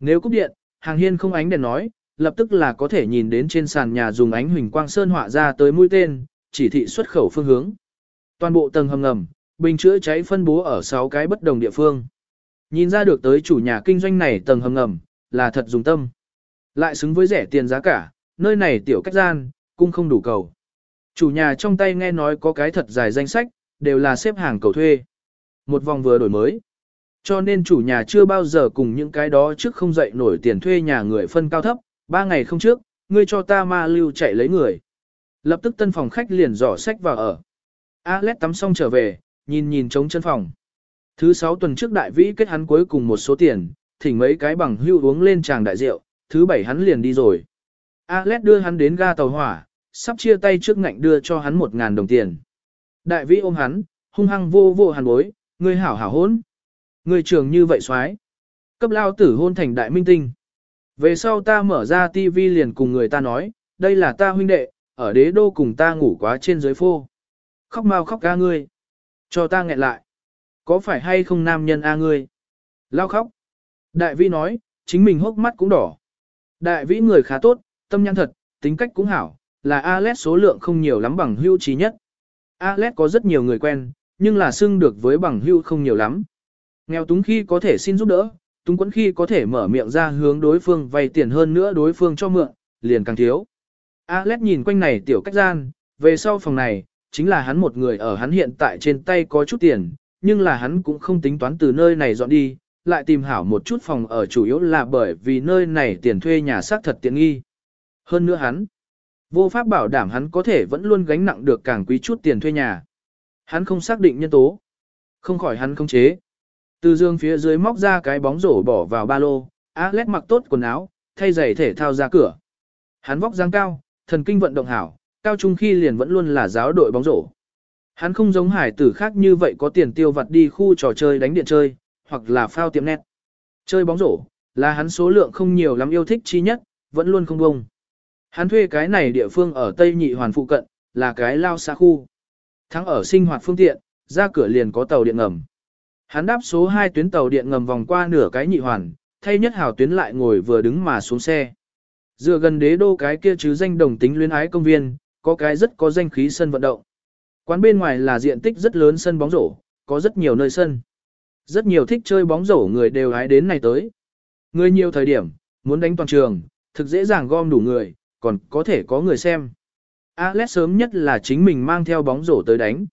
Nếu cúp điện, hàng hiên không ánh đèn nói, lập tức là có thể nhìn đến trên sàn nhà dùng ánh huỳnh quang sơn họa ra tới mũi tên, chỉ thị xuất khẩu phương hướng. Toàn bộ tầng hầm ngầm, bình chữa cháy phân bố ở 6 cái bất đồng địa phương. Nhìn ra được tới chủ nhà kinh doanh này tầng hầm ngầm, là thật dùng tâm. Lại xứng với rẻ tiền giá cả, nơi này tiểu cách gian, cũng không đủ cầu. Chủ nhà trong tay nghe nói có cái thật dài danh sách, đều là xếp hàng cầu thuê. Một vòng vừa đổi mới. Cho nên chủ nhà chưa bao giờ cùng những cái đó trước không dậy nổi tiền thuê nhà người phân cao thấp, ba ngày không trước, ngươi cho ta ma lưu chạy lấy người. Lập tức tân phòng khách liền dò sách vào ở. Alex tắm xong trở về, nhìn nhìn trống chân phòng. Thứ sáu tuần trước đại vĩ kết hắn cuối cùng một số tiền, thỉnh mấy cái bằng hưu uống lên tràng đại rượu, thứ bảy hắn liền đi rồi. Alex đưa hắn đến ga tàu hỏa, sắp chia tay trước ngạnh đưa cho hắn một ngàn đồng tiền. Đại vĩ ôm hắn, hung hăng vô vô hàn bối, ngươi hảo hảo hôn. Ngươi trường như vậy xoái. Cấp lao tử hôn thành đại minh tinh. Về sau ta mở ra tivi liền cùng người ta nói, đây là ta huynh đệ, ở đế đô cùng ta ngủ quá trên dưới phô. Khóc mau khóc ca ngươi. Cho ta nghẹn lại. Có phải hay không nam nhân a ngươi? Lao khóc. Đại vĩ nói, chính mình hốc mắt cũng đỏ. Đại vĩ người khá tốt, tâm nhãn thật, tính cách cũng hảo, là Alex số lượng không nhiều lắm bằng hưu trí nhất. Alex có rất nhiều người quen, nhưng là xưng được với bằng hưu không nhiều lắm. Nghèo túng khi có thể xin giúp đỡ, túng quẫn khi có thể mở miệng ra hướng đối phương vay tiền hơn nữa đối phương cho mượn, liền càng thiếu. Alex nhìn quanh này tiểu cách gian, về sau phòng này, chính là hắn một người ở hắn hiện tại trên tay có chút tiền, nhưng là hắn cũng không tính toán từ nơi này dọn đi, lại tìm hảo một chút phòng ở chủ yếu là bởi vì nơi này tiền thuê nhà xác thật tiện nghi. Hơn nữa hắn, vô pháp bảo đảm hắn có thể vẫn luôn gánh nặng được càng quý chút tiền thuê nhà. Hắn không xác định nhân tố, không khỏi hắn không chế. Từ dương phía dưới móc ra cái bóng rổ bỏ vào ba lô, Alex mặc tốt quần áo, thay giày thể thao ra cửa. Hắn vóc dáng cao, thần kinh vận động hảo, cao trung khi liền vẫn luôn là giáo đội bóng rổ. Hắn không giống hải tử khác như vậy có tiền tiêu vặt đi khu trò chơi đánh điện chơi, hoặc là phao tiệm net. Chơi bóng rổ, là hắn số lượng không nhiều lắm yêu thích chi nhất, vẫn luôn không bông. Hắn thuê cái này địa phương ở Tây Nhị Hoàn phụ cận, là cái lao xa khu. Thắng ở sinh hoạt phương tiện, ra cửa liền có tàu điện ngầm. Hắn đáp số 2 tuyến tàu điện ngầm vòng qua nửa cái nhị hoàn, thay nhất hào tuyến lại ngồi vừa đứng mà xuống xe. Dựa gần đế đô cái kia chứ danh đồng tính luyến ái công viên, có cái rất có danh khí sân vận động. Quán bên ngoài là diện tích rất lớn sân bóng rổ, có rất nhiều nơi sân. Rất nhiều thích chơi bóng rổ người đều hái đến này tới. Người nhiều thời điểm, muốn đánh toàn trường, thực dễ dàng gom đủ người, còn có thể có người xem. Alex sớm nhất là chính mình mang theo bóng rổ tới đánh.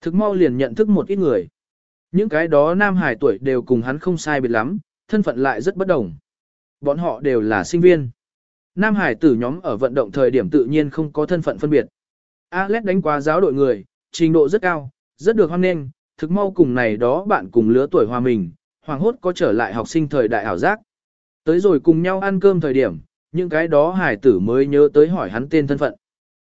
Thực mau liền nhận thức một ít người. Những cái đó nam hải tuổi đều cùng hắn không sai biệt lắm, thân phận lại rất bất đồng. Bọn họ đều là sinh viên. Nam hải tử nhóm ở vận động thời điểm tự nhiên không có thân phận phân biệt. Alex đánh qua giáo đội người, trình độ rất cao, rất được hoan nghênh, thực mau cùng này đó bạn cùng lứa tuổi hòa mình, hoàng hốt có trở lại học sinh thời đại ảo giác. Tới rồi cùng nhau ăn cơm thời điểm, những cái đó hải tử mới nhớ tới hỏi hắn tên thân phận.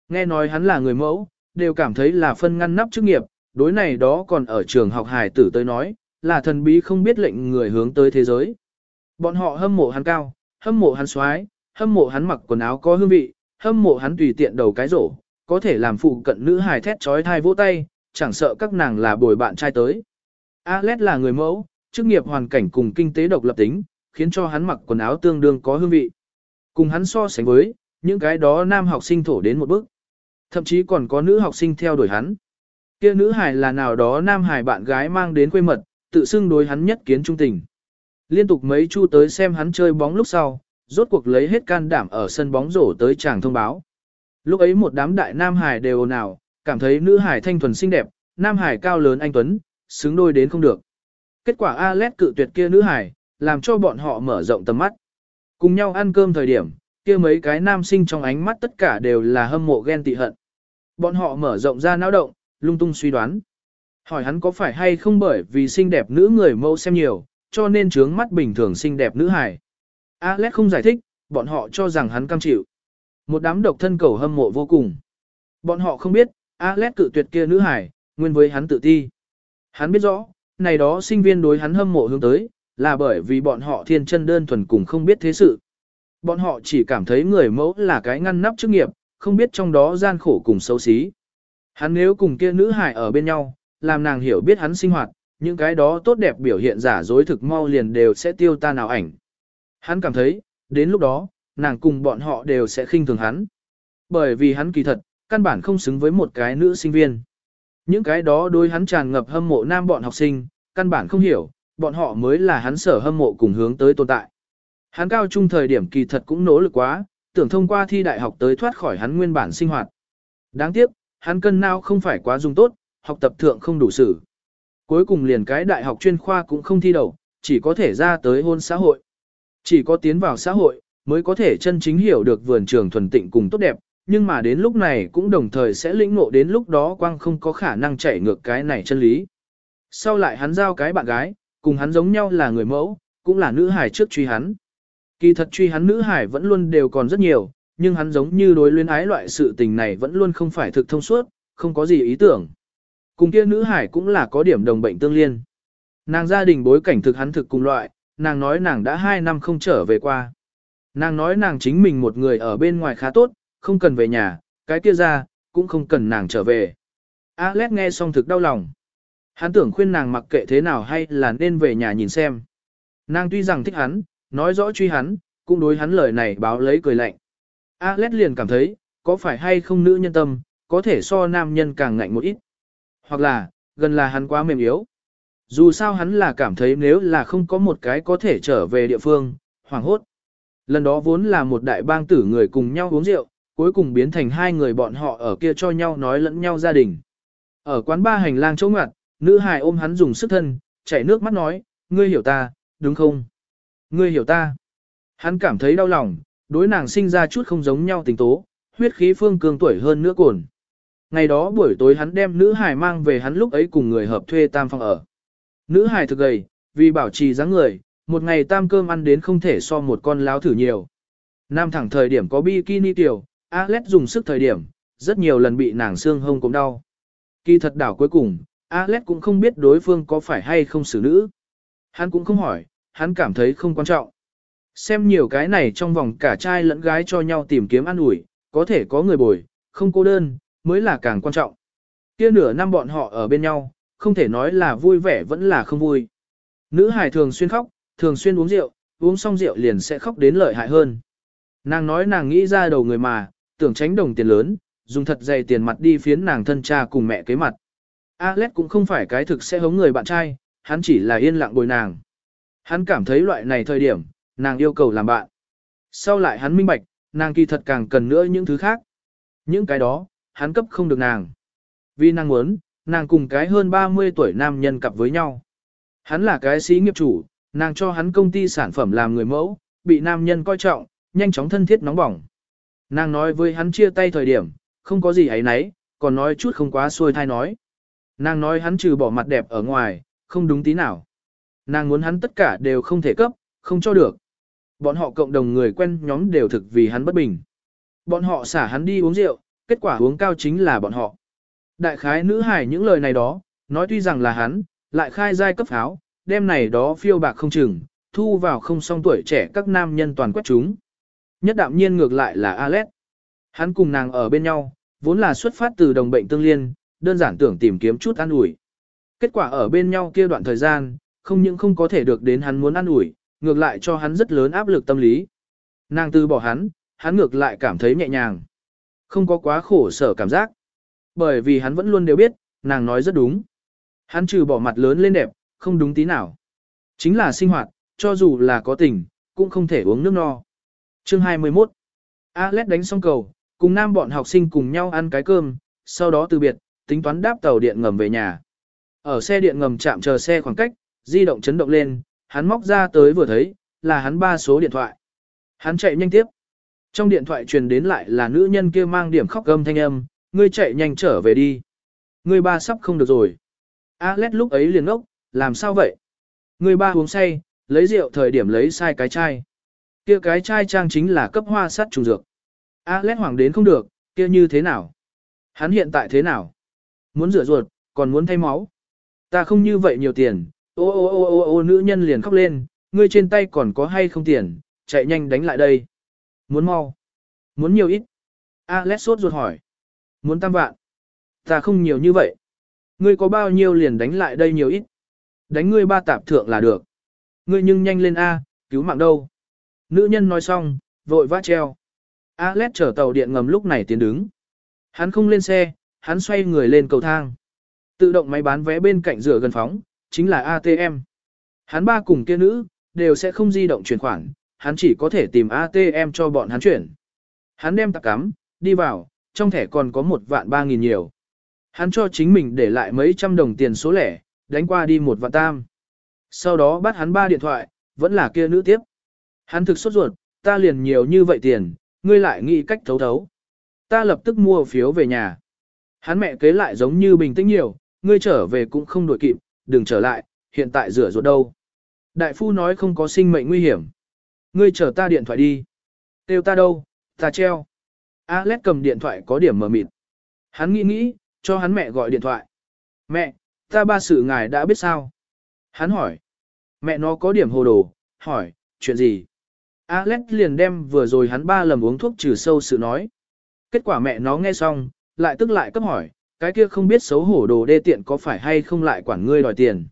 Nghe nói hắn là người mẫu, đều cảm thấy là phân ngăn nắp chức nghiệp, đối này đó còn ở trường học hải tử tới nói, là thần bí không biết lệnh người hướng tới thế giới. Bọn họ hâm mộ hắn cao, hâm mộ hắn xoái, hâm mộ hắn mặc quần áo có hương vị, hâm mộ hắn tùy tiện đầu cái rổ, có thể làm phụ cận nữ hài thét trói thai vỗ tay, chẳng sợ các nàng là bồi bạn trai tới. Alex là người mẫu, chức nghiệp hoàn cảnh cùng kinh tế độc lập tính, khiến cho hắn mặc quần áo tương đương có hương vị. Cùng hắn so sánh với, những cái đó nam học sinh thổ đến một bước. Thậm chí còn có nữ học sinh theo đuổi hắn. Kia nữ hài là nào đó nam hài bạn gái mang đến quê mật, tự xưng đối hắn nhất kiến trung tình. Liên tục mấy chu tới xem hắn chơi bóng lúc sau, rốt cuộc lấy hết can đảm ở sân bóng rổ tới chàng thông báo. Lúc ấy một đám đại nam hải đều ồn ào, cảm thấy nữ hải thanh thuần xinh đẹp, nam hải cao lớn anh tuấn, xứng đôi đến không được. Kết quả Alex cự tuyệt kia nữ hải, làm cho bọn họ mở rộng tầm mắt. Cùng nhau ăn cơm thời điểm, kia mấy cái nam sinh trong ánh mắt tất cả đều là hâm mộ ghen tị hận. Bọn họ mở rộng ra não động, lung tung suy đoán. Hỏi hắn có phải hay không bởi vì xinh đẹp nữ người mẫu xem nhiều, cho nên trướng mắt bình thường xinh đẹp nữ hài. Alex không giải thích, bọn họ cho rằng hắn cam chịu. Một đám độc thân cầu hâm mộ vô cùng. Bọn họ không biết, Alex cự tuyệt kia nữ hài, nguyên với hắn tự ti. Hắn biết rõ, này đó sinh viên đối hắn hâm mộ hướng tới, là bởi vì bọn họ thiên chân đơn thuần cùng không biết thế sự. Bọn họ chỉ cảm thấy người mẫu là cái ngăn nắp chức nghiệp, không biết trong đó gian khổ cùng xấu xí. Hắn nếu cùng kia nữ hài ở bên nhau, làm nàng hiểu biết hắn sinh hoạt, những cái đó tốt đẹp biểu hiện giả dối thực mau liền đều sẽ tiêu tan nào ảnh. Hắn cảm thấy, đến lúc đó, nàng cùng bọn họ đều sẽ khinh thường hắn. Bởi vì hắn kỳ thật, căn bản không xứng với một cái nữ sinh viên. Những cái đó đối hắn tràn ngập hâm mộ nam bọn học sinh, căn bản không hiểu, bọn họ mới là hắn sở hâm mộ cùng hướng tới tồn tại. Hắn cao trung thời điểm kỳ thật cũng nỗ lực quá, tưởng thông qua thi đại học tới thoát khỏi hắn nguyên bản sinh hoạt. Đáng tiếc, hắn cân nào không phải quá dùng tốt, học tập thượng không đủ sử. Cuối cùng liền cái đại học chuyên khoa cũng không thi đầu, chỉ có thể ra tới hôn xã hội. Chỉ có tiến vào xã hội, mới có thể chân chính hiểu được vườn trường thuần tịnh cùng tốt đẹp, nhưng mà đến lúc này cũng đồng thời sẽ lĩnh ngộ đến lúc đó quang không có khả năng chạy ngược cái này chân lý. Sau lại hắn giao cái bạn gái, cùng hắn giống nhau là người mẫu, cũng là nữ hải trước truy hắn. Kỳ thật truy hắn nữ hải vẫn luôn đều còn rất nhiều, nhưng hắn giống như đối luyến ái loại sự tình này vẫn luôn không phải thực thông suốt, không có gì ý tưởng. Cùng kia nữ hải cũng là có điểm đồng bệnh tương liên. Nàng gia đình bối cảnh thực hắn thực cùng loại, nàng nói nàng đã 2 năm không trở về qua. Nàng nói nàng chính mình một người ở bên ngoài khá tốt, không cần về nhà, cái kia ra, cũng không cần nàng trở về. Alex nghe xong thực đau lòng. Hắn tưởng khuyên nàng mặc kệ thế nào hay là nên về nhà nhìn xem. Nàng tuy rằng thích hắn, nói rõ truy hắn, cũng đối hắn lời này báo lấy cười lạnh. Alex liền cảm thấy, có phải hay không nữ nhân tâm, có thể so nam nhân càng ngạnh một ít. Hoặc là, gần là hắn quá mềm yếu. Dù sao hắn là cảm thấy nếu là không có một cái có thể trở về địa phương, hoảng hốt. Lần đó vốn là một đại bang tử người cùng nhau uống rượu, cuối cùng biến thành hai người bọn họ ở kia cho nhau nói lẫn nhau gia đình. Ở quán ba hành lang chỗ ngoặt, nữ hài ôm hắn dùng sức thân, chảy nước mắt nói, ngươi hiểu ta, đúng không? Ngươi hiểu ta. Hắn cảm thấy đau lòng, đối nàng sinh ra chút không giống nhau tình tố, huyết khí phương cường tuổi hơn nữa cồn. Ngày đó buổi tối hắn đem nữ hài mang về hắn lúc ấy cùng người hợp thuê tam phòng ở. Nữ hài thực gầy, vì bảo trì dáng người, một ngày tam cơm ăn đến không thể so một con láo thử nhiều. Nam thẳng thời điểm có bikini tiểu, Alex dùng sức thời điểm, rất nhiều lần bị nàng xương hông cũng đau. Kỳ thật đảo cuối cùng, Alex cũng không biết đối phương có phải hay không xử nữ. Hắn cũng không hỏi, hắn cảm thấy không quan trọng. Xem nhiều cái này trong vòng cả trai lẫn gái cho nhau tìm kiếm ăn ủi, có thể có người bồi, không cô đơn, mới là càng quan trọng. Kia nửa năm bọn họ ở bên nhau, không thể nói là vui vẻ vẫn là không vui. Nữ hài thường xuyên khóc, thường xuyên uống rượu, uống xong rượu liền sẽ khóc đến lợi hại hơn. Nàng nói nàng nghĩ ra đầu người mà, tưởng tránh đồng tiền lớn, dùng thật dày tiền mặt đi phiến nàng thân cha cùng mẹ kế mặt. Alex cũng không phải cái thực sẽ hống người bạn trai, hắn chỉ là yên lặng bồi nàng. Hắn cảm thấy loại này thời điểm, nàng yêu cầu làm bạn. Sau lại hắn minh bạch, nàng kỳ thật càng cần nữa những thứ khác. Những cái đó, hắn cấp không được nàng. Vì nàng muốn, nàng cùng cái hơn 30 tuổi nam nhân cặp với nhau. Hắn là cái sĩ nghiệp chủ, nàng cho hắn công ty sản phẩm làm người mẫu, bị nam nhân coi trọng, nhanh chóng thân thiết nóng bỏng. Nàng nói với hắn chia tay thời điểm, không có gì ấy nấy, còn nói chút không quá xuôi thai nói. Nàng nói hắn trừ bỏ mặt đẹp ở ngoài, không đúng tí nào. Nàng muốn hắn tất cả đều không thể cấp, không cho được. Bọn họ cộng đồng người quen nhóm đều thực vì hắn bất bình. Bọn họ xả hắn đi uống rượu, kết quả uống cao chính là bọn họ. Đại khái nữ hải những lời này đó, nói tuy rằng là hắn, lại khai giai cấp pháo, đêm này đó phiêu bạc không chừng, thu vào không song tuổi trẻ các nam nhân toàn quét chúng. Nhất đạm nhiên ngược lại là Alex. Hắn cùng nàng ở bên nhau, vốn là xuất phát từ đồng bệnh tương liên, đơn giản tưởng tìm kiếm chút an ủi. Kết quả ở bên nhau kia đoạn thời gian, không những không có thể được đến hắn muốn ăn ủi, ngược lại cho hắn rất lớn áp lực tâm lý. Nàng từ bỏ hắn, hắn ngược lại cảm thấy nhẹ nhàng. Không có quá khổ sở cảm giác. Bởi vì hắn vẫn luôn đều biết, nàng nói rất đúng. Hắn trừ bỏ mặt lớn lên đẹp, không đúng tí nào. Chính là sinh hoạt, cho dù là có tình, cũng không thể uống nước no. Chương 21 Alex đánh xong cầu, cùng nam bọn học sinh cùng nhau ăn cái cơm, sau đó từ biệt, tính toán đáp tàu điện ngầm về nhà. Ở xe điện ngầm chạm chờ xe khoảng cách, di động chấn động lên, hắn móc ra tới vừa thấy, là hắn ba số điện thoại. Hắn chạy nhanh tiếp. Trong điện thoại truyền đến lại là nữ nhân kia mang điểm khóc gầm thanh âm, ngươi chạy nhanh trở về đi. ngươi ba sắp không được rồi. Alex lúc ấy liền ngốc, làm sao vậy? Ngươi ba uống say, lấy rượu thời điểm lấy sai cái chai. Kia cái chai trang chính là cấp hoa sắt trùng dược. Alex hoảng đến không được, kia như thế nào? Hắn hiện tại thế nào? Muốn rửa ruột, còn muốn thay máu. Ta không như vậy nhiều tiền, ô ô ô ô ô nữ nhân liền khóc lên, ngươi trên tay còn có hay không tiền, chạy nhanh đánh lại đây. Muốn mau. Muốn nhiều ít. Alex sốt ruột hỏi. Muốn tam vạn. Ta không nhiều như vậy. Ngươi có bao nhiêu liền đánh lại đây nhiều ít. Đánh ngươi ba tạp thượng là được. Ngươi nhưng nhanh lên A, cứu mạng đâu. Nữ nhân nói xong, vội vã treo. Alex chở tàu điện ngầm lúc này tiến đứng. Hắn không lên xe, hắn xoay người lên cầu thang. Tự động máy bán vé bên cạnh rửa gần phóng, chính là ATM. Hắn ba cùng kia nữ, đều sẽ không di động chuyển khoản, hắn chỉ có thể tìm ATM cho bọn hắn chuyển. Hắn đem tạc cắm, đi vào, trong thẻ còn có một vạn ba nghìn nhiều. Hắn cho chính mình để lại mấy trăm đồng tiền số lẻ, đánh qua đi một vạn tam. Sau đó bắt hắn ba điện thoại, vẫn là kia nữ tiếp. Hắn thực sốt ruột, ta liền nhiều như vậy tiền, ngươi lại nghĩ cách thấu thấu. Ta lập tức mua phiếu về nhà. Hắn mẹ kế lại giống như bình tĩnh nhiều, ngươi trở về cũng không đổi kịp, đừng trở lại, hiện tại rửa ruột đâu. Đại phu nói không có sinh mệnh nguy hiểm. Ngươi chờ ta điện thoại đi. Têu ta đâu, ta treo. Alex cầm điện thoại có điểm mờ mịt. Hắn nghĩ nghĩ, cho hắn mẹ gọi điện thoại. Mẹ, ta ba sự ngài đã biết sao? Hắn hỏi. Mẹ nó có điểm hồ đồ, hỏi, chuyện gì? Alex liền đem vừa rồi hắn ba lầm uống thuốc trừ sâu sự nói. Kết quả mẹ nó nghe xong, lại tức lại cấp hỏi, cái kia không biết xấu hổ đồ đê tiện có phải hay không lại quản ngươi đòi tiền.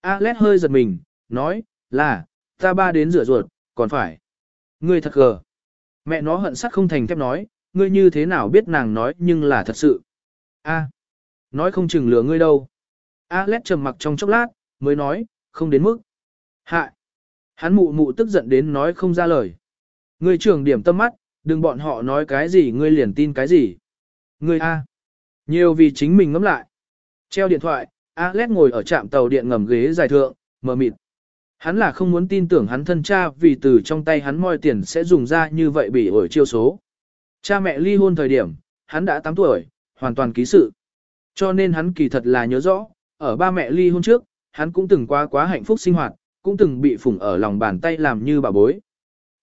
Alex hơi giật mình, nói, là, ta ba đến rửa ruột, còn phải. Ngươi thật gờ. Mẹ nó hận sắc không thành thép nói, ngươi như thế nào biết nàng nói nhưng là thật sự. A, nói không chừng lừa ngươi đâu. Alex trầm mặc trong chốc lát, mới nói, không đến mức. Hạ. Hắn mụ mụ tức giận đến nói không ra lời. Ngươi trưởng điểm tâm mắt, đừng bọn họ nói cái gì ngươi liền tin cái gì. Ngươi A. Nhiều vì chính mình ngẫm lại. Treo điện thoại, Alex ngồi ở trạm tàu điện ngầm ghế dài thượng, mờ mịt. Hắn là không muốn tin tưởng hắn thân cha vì từ trong tay hắn moi tiền sẽ dùng ra như vậy bị ổi chiêu số. Cha mẹ ly hôn thời điểm, hắn đã 8 tuổi, hoàn toàn ký sự. Cho nên hắn kỳ thật là nhớ rõ, ở ba mẹ ly hôn trước, hắn cũng từng qua quá hạnh phúc sinh hoạt, cũng từng bị phủng ở lòng bàn tay làm như bà bối.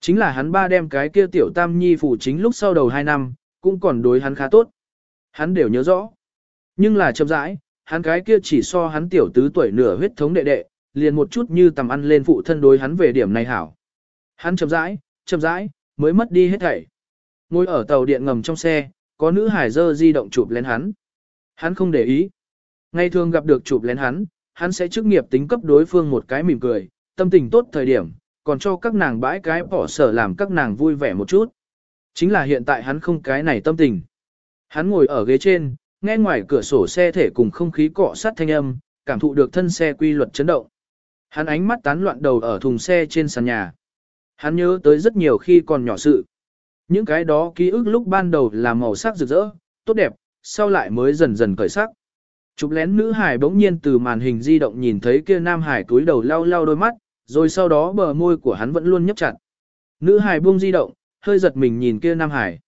Chính là hắn ba đem cái kia tiểu tam nhi phủ chính lúc sau đầu 2 năm, cũng còn đối hắn khá tốt. Hắn đều nhớ rõ. Nhưng là chậm rãi, hắn cái kia chỉ so hắn tiểu tứ tuổi nửa huyết thống đệ đệ, liền một chút như tầm ăn lên phụ thân đối hắn về điểm này hảo. Hắn chậm rãi, chậm rãi, mới mất đi hết thảy. Ngồi ở tàu điện ngầm trong xe, có nữ hải dơ di động chụp lên hắn. Hắn không để ý. Ngày thường gặp được chụp lên hắn, hắn sẽ chức nghiệp tính cấp đối phương một cái mỉm cười, tâm tình tốt thời điểm, còn cho các nàng bãi cái bỏ sở làm các nàng vui vẻ một chút. Chính là hiện tại hắn không cái này tâm tình. Hắn ngồi ở ghế trên, nghe ngoài cửa sổ xe thể cùng không khí cọ sát thanh âm, cảm thụ được thân xe quy luật chấn động. Hắn ánh mắt tán loạn đầu ở thùng xe trên sàn nhà. Hắn nhớ tới rất nhiều khi còn nhỏ sự. Những cái đó ký ức lúc ban đầu là màu sắc rực rỡ, tốt đẹp, sau lại mới dần dần cởi sắc. Chụp lén nữ hải bỗng nhiên từ màn hình di động nhìn thấy kia nam hải túi đầu lau lau đôi mắt, rồi sau đó bờ môi của hắn vẫn luôn nhấp chặt. Nữ hải buông di động, hơi giật mình nhìn kia nam hải.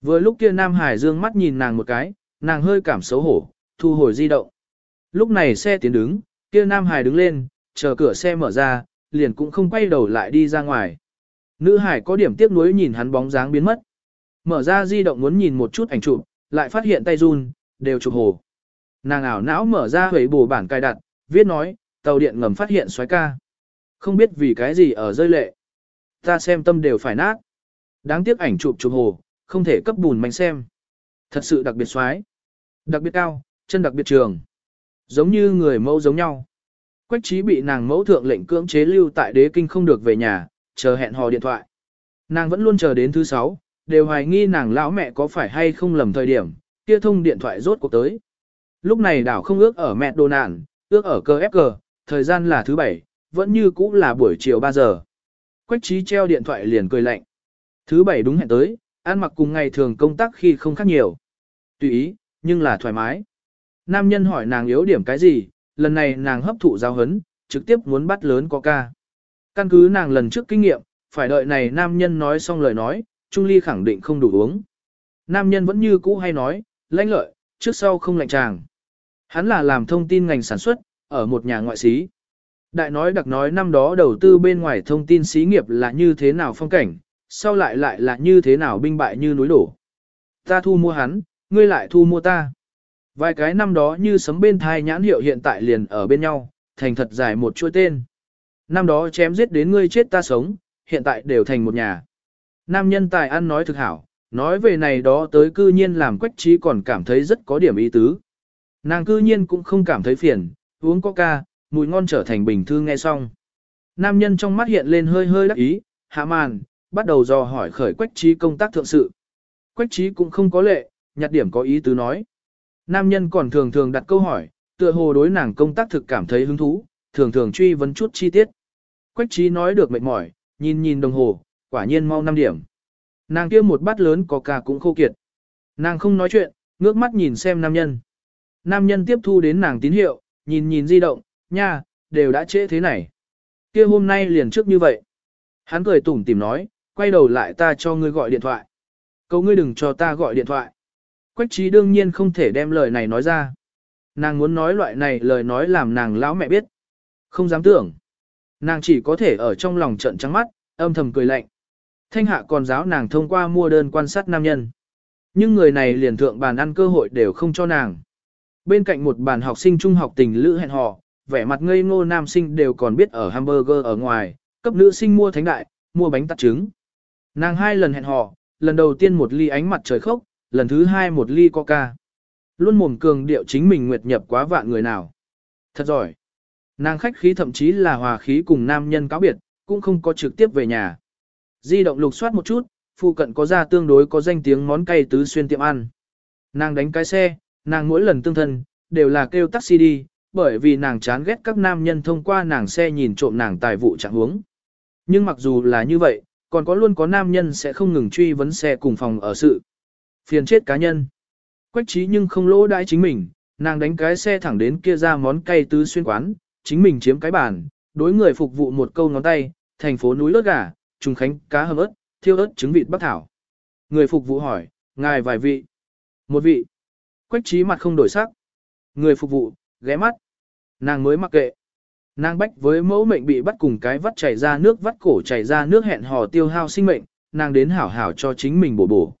Vừa lúc kia nam hải dương mắt nhìn nàng một cái, nàng hơi cảm xấu hổ, thu hồi di động. Lúc này xe tiến đứng, kia nam hải đứng lên, chờ cửa xe mở ra, liền cũng không quay đầu lại đi ra ngoài. Nữ hải có điểm tiếc nuối nhìn hắn bóng dáng biến mất. Mở ra di động muốn nhìn một chút ảnh chụp, lại phát hiện tay run, đều chụp hồ. Nàng ảo não mở ra hủy bổ bản cài đặt, viết nói, tàu điện ngầm phát hiện xoáy ca. Không biết vì cái gì ở rơi lệ. Ta xem tâm đều phải nát. Đáng tiếc ảnh chụp chụp hồ, không thể cấp bùn manh xem. Thật sự đặc biệt xoáy. Đặc biệt cao, chân đặc biệt trường. Giống như người mẫu giống nhau. Quách trí bị nàng mẫu thượng lệnh cưỡng chế lưu tại đế kinh không được về nhà, chờ hẹn hò điện thoại. Nàng vẫn luôn chờ đến thứ sáu, đều hoài nghi nàng lão mẹ có phải hay không lầm thời điểm, kia thông điện thoại rốt cuộc tới. Lúc này đảo không ước ở mẹ đồ nạn, ước ở cơ ép cờ, thời gian là thứ bảy, vẫn như cũ là buổi chiều 3 giờ. Quách trí treo điện thoại liền cười lạnh. Thứ bảy đúng hẹn tới, ăn mặc cùng ngày thường công tác khi không khác nhiều. Tùy ý, nhưng là thoải mái. Nam nhân hỏi nàng yếu điểm cái gì, lần này nàng hấp thụ giáo hấn, trực tiếp muốn bắt lớn có ca. Căn cứ nàng lần trước kinh nghiệm, phải đợi này nam nhân nói xong lời nói, Trung Ly khẳng định không đủ uống. Nam nhân vẫn như cũ hay nói, lãnh lợi, trước sau không lạnh chàng. Hắn là làm thông tin ngành sản xuất, ở một nhà ngoại xí. Đại nói đặc nói năm đó đầu tư bên ngoài thông tin xí nghiệp là như thế nào phong cảnh, sau lại lại là như thế nào binh bại như núi đổ. Ta thu mua hắn, ngươi lại thu mua ta. Vài cái năm đó như sấm bên thai nhãn hiệu hiện tại liền ở bên nhau, thành thật dài một chuỗi tên. Năm đó chém giết đến ngươi chết ta sống, hiện tại đều thành một nhà. Nam nhân tài ăn nói thực hảo, nói về này đó tới cư nhiên làm quách trí còn cảm thấy rất có điểm ý tứ. Nàng cư nhiên cũng không cảm thấy phiền, uống coca, mùi ngon trở thành bình thư nghe xong. Nam nhân trong mắt hiện lên hơi hơi đắc ý, hạ màn, bắt đầu dò hỏi khởi quách trí công tác thượng sự. Quách trí cũng không có lệ, nhặt điểm có ý tứ nói. Nam nhân còn thường thường đặt câu hỏi, tựa hồ đối nàng công tác thực cảm thấy hứng thú, thường thường truy vấn chút chi tiết. Quách trí nói được mệt mỏi, nhìn nhìn đồng hồ, quả nhiên mau 5 điểm. Nàng kia một bát lớn có ca cũng khô kiệt. Nàng không nói chuyện, ngước mắt nhìn xem nam nhân. Nam nhân tiếp thu đến nàng tín hiệu, nhìn nhìn di động, nha, đều đã trễ thế này. Kia hôm nay liền trước như vậy. Hắn cười tủm tìm nói, quay đầu lại ta cho ngươi gọi điện thoại. cậu ngươi đừng cho ta gọi điện thoại. Quách trí đương nhiên không thể đem lời này nói ra. Nàng muốn nói loại này lời nói làm nàng lão mẹ biết. Không dám tưởng. Nàng chỉ có thể ở trong lòng trận trắng mắt, âm thầm cười lạnh. Thanh hạ còn giáo nàng thông qua mua đơn quan sát nam nhân. Nhưng người này liền thượng bàn ăn cơ hội đều không cho nàng. Bên cạnh một bàn học sinh trung học tình lữ hẹn hò, vẻ mặt ngây ngô nam sinh đều còn biết ở hamburger ở ngoài, cấp nữ sinh mua thánh đại, mua bánh tạt trứng. Nàng hai lần hẹn hò, lần đầu tiên một ly ánh mặt trời khốc, lần thứ hai một ly coca. Luôn mồm cường điệu chính mình nguyệt nhập quá vạn người nào. Thật giỏi. Nàng khách khí thậm chí là hòa khí cùng nam nhân cáo biệt, cũng không có trực tiếp về nhà. Di động lục soát một chút, phụ cận có ra tương đối có danh tiếng món cay tứ xuyên tiệm ăn. Nàng đánh cái xe, nàng mỗi lần tương thân, đều là kêu taxi đi, bởi vì nàng chán ghét các nam nhân thông qua nàng xe nhìn trộm nàng tài vụ trạng huống. Nhưng mặc dù là như vậy, còn có luôn có nam nhân sẽ không ngừng truy vấn xe cùng phòng ở sự. Phiền chết cá nhân. Quách trí nhưng không lỗ đãi chính mình, nàng đánh cái xe thẳng đến kia ra món cay tứ xuyên quán, chính mình chiếm cái bàn, đối người phục vụ một câu ngón tay, thành phố núi lốt gà, trùng khánh, cá hầm ớt, thiêu ớt, trứng vịt bắc thảo. Người phục vụ hỏi, ngài vài vị? Một vị. Quách trí mặt không đổi sắc. Người phục vụ, ghé mắt. Nàng mới mặc kệ. Nàng bách với mẫu mệnh bị bắt cùng cái vắt chảy ra nước vắt cổ chảy ra nước hẹn hò tiêu hao sinh mệnh, nàng đến hảo hảo cho chính mình bổ bổ.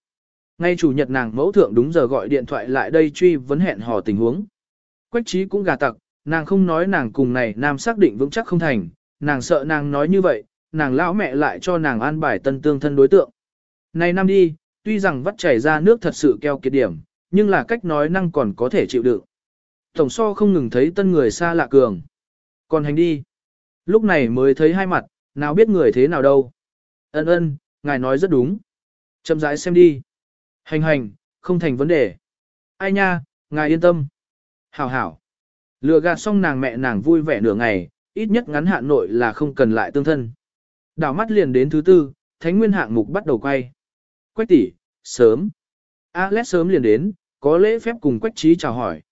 Ngay chủ nhật nàng mẫu thượng đúng giờ gọi điện thoại lại đây truy vấn hẹn hò tình huống. Quách trí cũng gà tặc, nàng không nói nàng cùng này nam xác định vững chắc không thành, nàng sợ nàng nói như vậy, nàng lão mẹ lại cho nàng an bài tân tương thân đối tượng. Này nam đi, tuy rằng vắt chảy ra nước thật sự keo kiệt điểm, nhưng là cách nói năng còn có thể chịu đựng. Tổng so không ngừng thấy tân người xa lạ cường. Còn hành đi. Lúc này mới thấy hai mặt, nào biết người thế nào đâu. Ân ân, ngài nói rất đúng. Chậm rãi xem đi. Hành hành, không thành vấn đề. Ai nha, ngài yên tâm. Hảo hảo. Lừa gạt xong nàng mẹ nàng vui vẻ nửa ngày, ít nhất ngắn hạn nội là không cần lại tương thân. Đảo mắt liền đến thứ tư, thánh nguyên hạng mục bắt đầu quay. Quách tỷ, sớm. Alex sớm liền đến, có lễ phép cùng quách trí chào hỏi.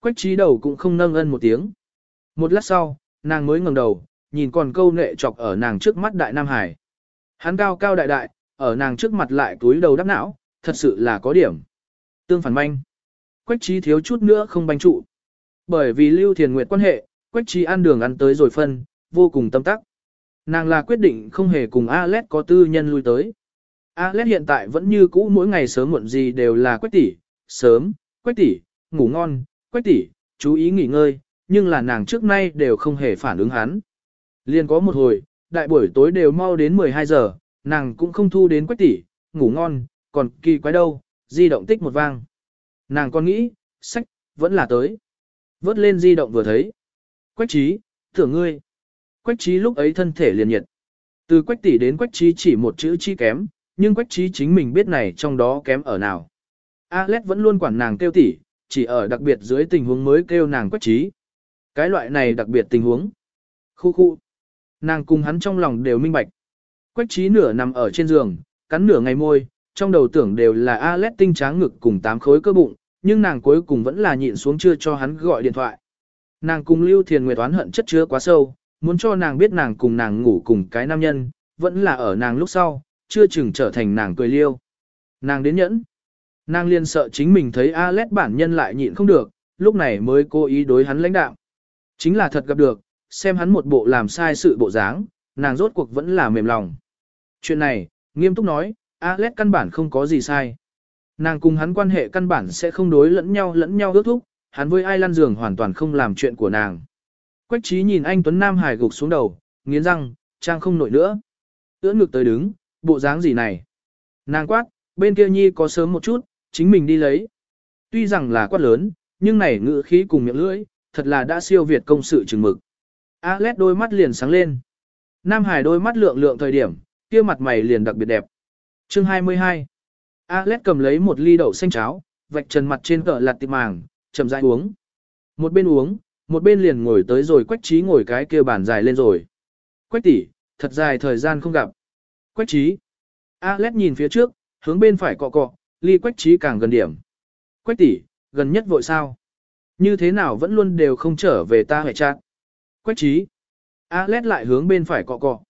Quách trí đầu cũng không nâng ân một tiếng. Một lát sau, nàng mới ngẩng đầu, nhìn còn câu nệ chọc ở nàng trước mắt đại Nam Hải. Hắn cao cao đại đại, ở nàng trước mặt lại túi đầu đắp não, thật sự là có điểm. Tương phản manh. Quách trí thiếu chút nữa không banh trụ. Bởi vì Lưu Thiền Nguyệt quan hệ, Quách trí ăn đường ăn tới rồi phân, vô cùng tâm tắc. Nàng là quyết định không hề cùng Alet có tư nhân lui tới. Alet hiện tại vẫn như cũ mỗi ngày sớm muộn gì đều là quách tỷ, sớm, quách tỷ, ngủ ngon, quách tỷ, chú ý nghỉ ngơi, nhưng là nàng trước nay đều không hề phản ứng hắn. Liên có một hồi, đại buổi tối đều mau đến 12 giờ, nàng cũng không thu đến quách tỷ, ngủ ngon, còn kỳ quái đâu, di động tích một vang. Nàng còn nghĩ, sách, vẫn là tới. Vớt lên di động vừa thấy. Quách trí, thưởng ngươi. Quách trí lúc ấy thân thể liền nhiệt. Từ quách tỷ đến quách trí chỉ một chữ chi kém, nhưng quách trí chính mình biết này trong đó kém ở nào. Alex vẫn luôn quản nàng kêu tỷ, chỉ ở đặc biệt dưới tình huống mới kêu nàng quách trí. Cái loại này đặc biệt tình huống. Khu khu. Nàng cùng hắn trong lòng đều minh bạch. Quách trí nửa nằm ở trên giường, cắn nửa ngày môi, trong đầu tưởng đều là Alex tinh tráng ngực cùng tám khối cơ bụng, nhưng nàng cuối cùng vẫn là nhịn xuống chưa cho hắn gọi điện thoại. Nàng cùng Lưu Thiền Nguyệt oán hận chất chứa quá sâu, muốn cho nàng biết nàng cùng nàng ngủ cùng cái nam nhân, vẫn là ở nàng lúc sau, chưa chừng trở thành nàng cười liêu. Nàng đến nhẫn. Nàng liên sợ chính mình thấy Alex bản nhân lại nhịn không được, lúc này mới cố ý đối hắn lãnh đạo. Chính là thật gặp được, xem hắn một bộ làm sai sự bộ dáng, nàng rốt cuộc vẫn là mềm lòng. Chuyện này, nghiêm túc nói, Alex căn bản không có gì sai. Nàng cùng hắn quan hệ căn bản sẽ không đối lẫn nhau lẫn nhau ước thúc, hắn với ai lăn giường hoàn toàn không làm chuyện của nàng. Quách trí nhìn anh Tuấn Nam Hải gục xuống đầu, nghiến răng, trang không nổi nữa. Ưỡn ngực tới đứng, bộ dáng gì này? Nàng quát, bên kia nhi có sớm một chút, chính mình đi lấy. Tuy rằng là quát lớn, nhưng này ngữ khí cùng miệng lưỡi, thật là đã siêu việt công sự chừng mực. Alex đôi mắt liền sáng lên. Nam Hải đôi mắt lượng lượng thời điểm, kia mặt mày liền đặc biệt đẹp. Chương 22 Alex cầm lấy một ly đậu xanh cháo, vạch trần mặt trên cỡ lạt tịp màng, chậm rãi uống. Một bên uống, một bên liền ngồi tới rồi quách trí ngồi cái kia bàn dài lên rồi. Quách tỷ, thật dài thời gian không gặp. Quách trí. Alex nhìn phía trước, hướng bên phải cọ cọ, ly quách trí càng gần điểm. Quách tỷ, gần nhất vội sao? Như thế nào vẫn luôn đều không trở về ta hệ trạng. Quách trí. Alex lại hướng bên phải cọ cọ.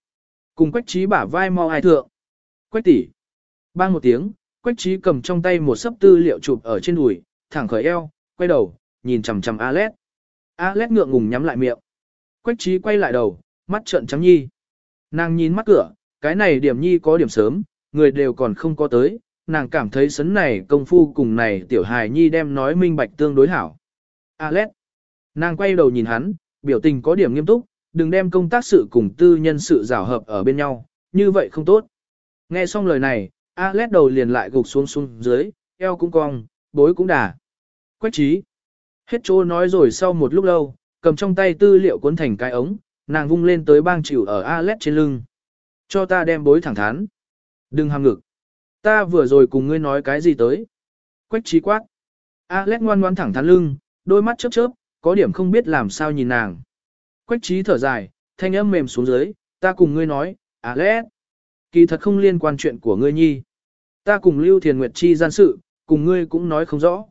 Cùng quách trí bả vai mau ai thượng. Quách tỷ. Bang một tiếng, quách trí cầm trong tay một sấp tư liệu chụp ở trên đùi, thẳng khởi eo, quay đầu, nhìn chằm chằm Alex. Alex ngượng ngùng nhắm lại miệng. Quách trí quay lại đầu, mắt trợn trắng nhi. Nàng nhìn mắt cửa, cái này điểm nhi có điểm sớm, người đều còn không có tới, nàng cảm thấy sấn này công phu cùng này tiểu hài nhi đem nói minh bạch tương đối hảo. Alex. Nàng quay đầu nhìn hắn, biểu tình có điểm nghiêm túc, đừng đem công tác sự cùng tư nhân sự rào hợp ở bên nhau, như vậy không tốt. Nghe xong lời này, Alex đầu liền lại gục xuống xuống dưới, eo cũng cong, bối cũng đà. Quách trí. Hết chỗ nói rồi sau một lúc lâu, cầm trong tay tư liệu cuốn thành cái ống, nàng vung lên tới bang chịu ở Alex trên lưng. Cho ta đem bối thẳng thắn. Đừng hàm ngực. Ta vừa rồi cùng ngươi nói cái gì tới. Quách trí quát. Alex ngoan ngoan thẳng thắn lưng, đôi mắt chớp chớp, có điểm không biết làm sao nhìn nàng. Quách trí thở dài, thanh âm mềm xuống dưới, ta cùng ngươi nói, à Alex. Kỳ thật không liên quan chuyện của ngươi nhi. Ta cùng Lưu Thiền Nguyệt Chi gian sự, cùng ngươi cũng nói không rõ.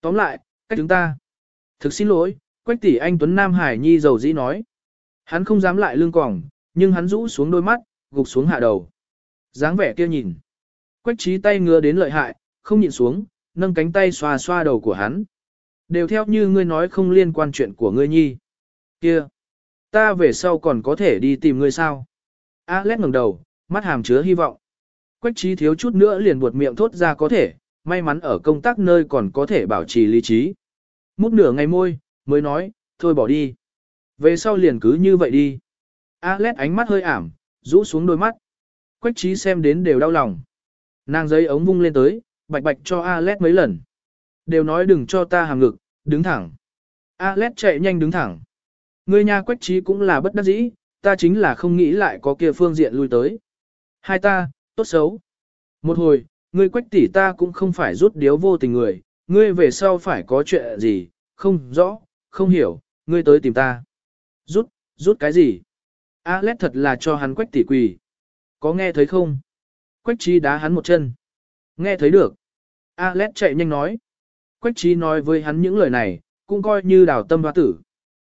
Tóm lại, cách chúng ta. Thực xin lỗi, Quách tỷ anh Tuấn Nam Hải Nhi dầu dĩ nói. Hắn không dám lại lương còng, nhưng hắn rũ xuống đôi mắt, gục xuống hạ đầu. dáng vẻ kia nhìn. Quách trí tay ngứa đến lợi hại, không nhịn xuống, nâng cánh tay xoa xoa đầu của hắn. Đều theo như ngươi nói không liên quan chuyện của ngươi nhi. Kia, ta về sau còn có thể đi tìm ngươi sao? Alex ngẩng đầu, mắt hàm chứa hy vọng. Quách trí thiếu chút nữa liền buột miệng thốt ra có thể, may mắn ở công tác nơi còn có thể bảo trì lý trí. Mút nửa ngày môi, mới nói, thôi bỏ đi. Về sau liền cứ như vậy đi. Alex ánh mắt hơi ảm, rũ xuống đôi mắt. Quách trí xem đến đều đau lòng. Nàng giấy ống vung lên tới, bạch bạch cho Alex mấy lần. Đều nói đừng cho ta hàm ngực, đứng thẳng. Alex chạy nhanh đứng thẳng. Người nhà quách trí cũng là bất đắc dĩ, ta chính là không nghĩ lại có kia phương diện lui tới. Hai ta, tốt xấu. Một hồi, ngươi quách tỷ ta cũng không phải rút điếu vô tình người, ngươi về sau phải có chuyện gì, không rõ, không hiểu, ngươi tới tìm ta. Rút, rút cái gì? Alex thật là cho hắn quách tỷ quỳ. Có nghe thấy không? Quách trí đá hắn một chân. Nghe thấy được. Alex chạy nhanh nói. Quách trí nói với hắn những lời này, cũng coi như đào tâm hoa tử.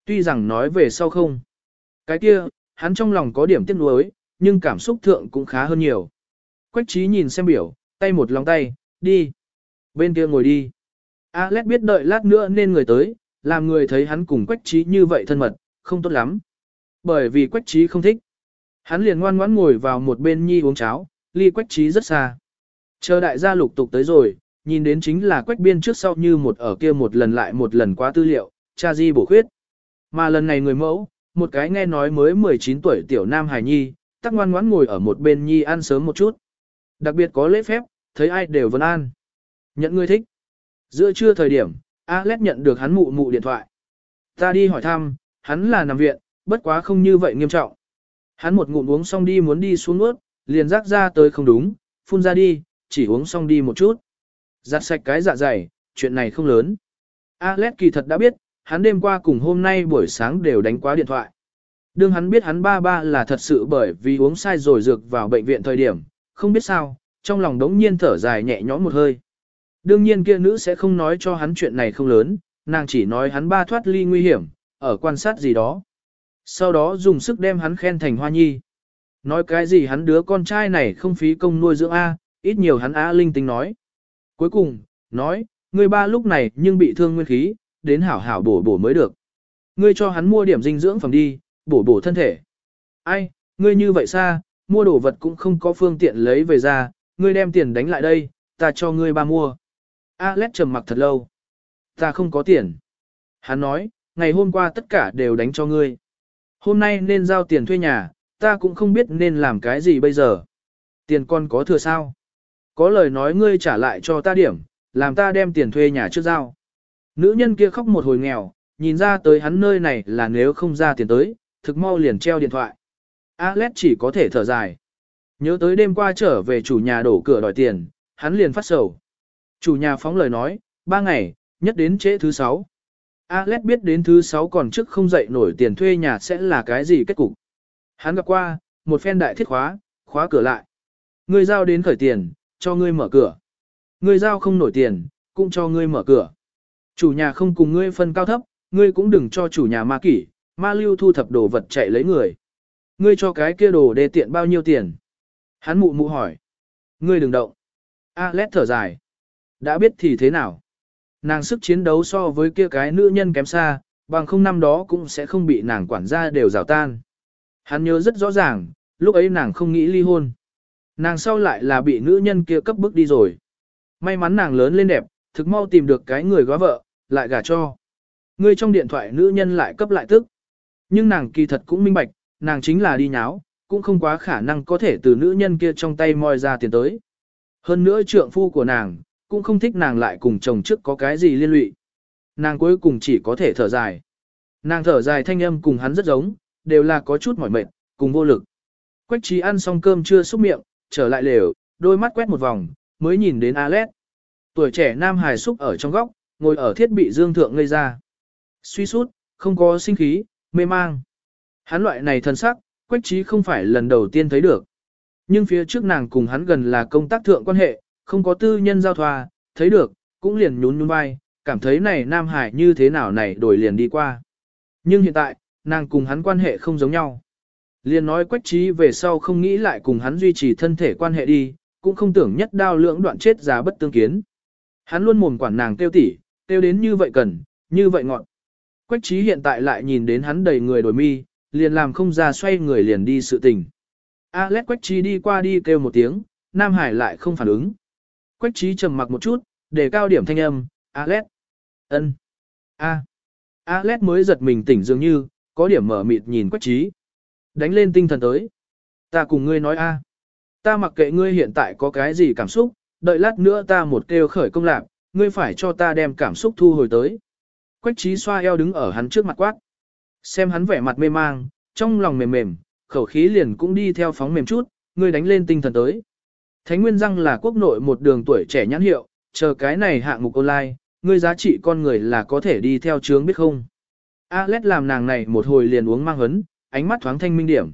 Tuy rằng nói về sau không. Cái kia, hắn trong lòng có điểm tiếc nuối, nhưng cảm xúc thượng cũng khá hơn nhiều. Quách trí nhìn xem biểu, tay một lòng tay, đi. Bên kia ngồi đi. Alex biết đợi lát nữa nên người tới, làm người thấy hắn cùng quách trí như vậy thân mật, không tốt lắm. Bởi vì quách trí không thích. Hắn liền ngoan ngoãn ngồi vào một bên nhi uống cháo, ly quách trí rất xa. Chờ đại gia lục tục tới rồi, nhìn đến chính là quách biên trước sau như một ở kia một lần lại một lần qua tư liệu, cha di bổ khuyết. Mà lần này người mẫu, một cái nghe nói mới 19 tuổi tiểu nam hài nhi, tắc ngoan ngoãn ngồi ở một bên nhi ăn sớm một chút. Đặc biệt có lễ phép, thấy ai đều vân an. Nhận người thích. Giữa trưa thời điểm, Alex nhận được hắn mụ mụ điện thoại. Ta đi hỏi thăm, hắn là nằm viện, bất quá không như vậy nghiêm trọng. Hắn một ngụm uống xong đi muốn đi xuống nuốt, liền rác ra tới không đúng, phun ra đi, chỉ uống xong đi một chút. Giặt sạch cái dạ dày, chuyện này không lớn. Alex kỳ thật đã biết, hắn đêm qua cùng hôm nay buổi sáng đều đánh quá điện thoại. Đương hắn biết hắn ba ba là thật sự bởi vì uống sai rồi dược vào bệnh viện thời điểm, không biết sao, trong lòng đống nhiên thở dài nhẹ nhõm một hơi. Đương nhiên kia nữ sẽ không nói cho hắn chuyện này không lớn, nàng chỉ nói hắn ba thoát ly nguy hiểm, ở quan sát gì đó. Sau đó dùng sức đem hắn khen thành hoa nhi. Nói cái gì hắn đứa con trai này không phí công nuôi dưỡng A, ít nhiều hắn A linh tính nói. Cuối cùng, nói, người ba lúc này nhưng bị thương nguyên khí, đến hảo hảo bổ bổ mới được. Ngươi cho hắn mua điểm dinh dưỡng phẩm đi, bổ bổ thân thể. Ai, ngươi như vậy xa, mua đồ vật cũng không có phương tiện lấy về ra, ngươi đem tiền đánh lại đây, ta cho ngươi ba mua. Alex trầm mặc thật lâu. Ta không có tiền. Hắn nói, ngày hôm qua tất cả đều đánh cho ngươi. Hôm nay nên giao tiền thuê nhà, ta cũng không biết nên làm cái gì bây giờ. Tiền con có thừa sao? Có lời nói ngươi trả lại cho ta điểm, làm ta đem tiền thuê nhà trước giao. Nữ nhân kia khóc một hồi nghèo, nhìn ra tới hắn nơi này là nếu không ra tiền tới, thực mau liền treo điện thoại. Alex chỉ có thể thở dài. Nhớ tới đêm qua trở về chủ nhà đổ cửa đòi tiền, hắn liền phát sầu. Chủ nhà phóng lời nói, ba ngày, nhất đến trễ thứ sáu. Alex biết đến thứ sáu còn trước không dậy nổi tiền thuê nhà sẽ là cái gì kết cục. Hắn gặp qua, một phen đại thiết khóa, khóa cửa lại. Người giao đến khởi tiền, cho ngươi mở cửa. Ngươi giao không nổi tiền, cũng cho ngươi mở cửa. Chủ nhà không cùng ngươi phân cao thấp, ngươi cũng đừng cho chủ nhà ma kỷ, ma lưu thu thập đồ vật chạy lấy người. Ngươi cho cái kia đồ đề tiện bao nhiêu tiền? Hắn mụ mụ hỏi. Ngươi đừng động. Alex thở dài. Đã biết thì thế nào? Nàng sức chiến đấu so với kia cái nữ nhân kém xa, bằng không năm đó cũng sẽ không bị nàng quản gia đều rào tan. Hắn nhớ rất rõ ràng, lúc ấy nàng không nghĩ ly hôn. Nàng sau lại là bị nữ nhân kia cấp bức đi rồi. May mắn nàng lớn lên đẹp, thực mau tìm được cái người góa vợ, lại gả cho. Người trong điện thoại nữ nhân lại cấp lại tức. Nhưng nàng kỳ thật cũng minh bạch, nàng chính là đi nháo, cũng không quá khả năng có thể từ nữ nhân kia trong tay moi ra tiền tới. Hơn nữa trượng phu của nàng, cũng không thích nàng lại cùng chồng trước có cái gì liên lụy. Nàng cuối cùng chỉ có thể thở dài. Nàng thở dài thanh âm cùng hắn rất giống, đều là có chút mỏi mệt, cùng vô lực. Quách trí ăn xong cơm chưa xúc miệng, trở lại lều, đôi mắt quét một vòng, mới nhìn đến Alex. Tuổi trẻ nam hài xúc ở trong góc, ngồi ở thiết bị dương thượng ngây ra. Suy sút, không có sinh khí, mê mang. Hắn loại này thân sắc, quách trí không phải lần đầu tiên thấy được. Nhưng phía trước nàng cùng hắn gần là công tác thượng quan hệ, không có tư nhân giao thoa, thấy được, cũng liền nhún nhún vai, cảm thấy này nam hải như thế nào này đổi liền đi qua. Nhưng hiện tại, nàng cùng hắn quan hệ không giống nhau. Liền nói quách trí về sau không nghĩ lại cùng hắn duy trì thân thể quan hệ đi, cũng không tưởng nhất đao lưỡng đoạn chết giá bất tương kiến. Hắn luôn mồm quản nàng tiêu tỉ, tiêu đến như vậy cần, như vậy ngọn. Quách trí hiện tại lại nhìn đến hắn đầy người đổi mi, liền làm không ra xoay người liền đi sự tình. Alex Quách trí đi qua đi kêu một tiếng, Nam Hải lại không phản ứng. Quách trí trầm mặc một chút, để cao điểm thanh âm, Alex. ân, A. Alex mới giật mình tỉnh dường như, có điểm mở mịt nhìn Quách trí. Đánh lên tinh thần tới. Ta cùng ngươi nói A. À. Ta mặc kệ ngươi hiện tại có cái gì cảm xúc, đợi lát nữa ta một kêu khởi công lạc, ngươi phải cho ta đem cảm xúc thu hồi tới. Quách trí xoa eo đứng ở hắn trước mặt quát. Xem hắn vẻ mặt mê mang, trong lòng mềm mềm, khẩu khí liền cũng đi theo phóng mềm chút, ngươi đánh lên tinh thần tới. Thánh Nguyên Răng là quốc nội một đường tuổi trẻ nhãn hiệu, chờ cái này hạng mục online, ngươi giá trị con người là có thể đi theo chướng biết không. Alex làm nàng này một hồi liền uống mang hấn, ánh mắt thoáng thanh minh điểm.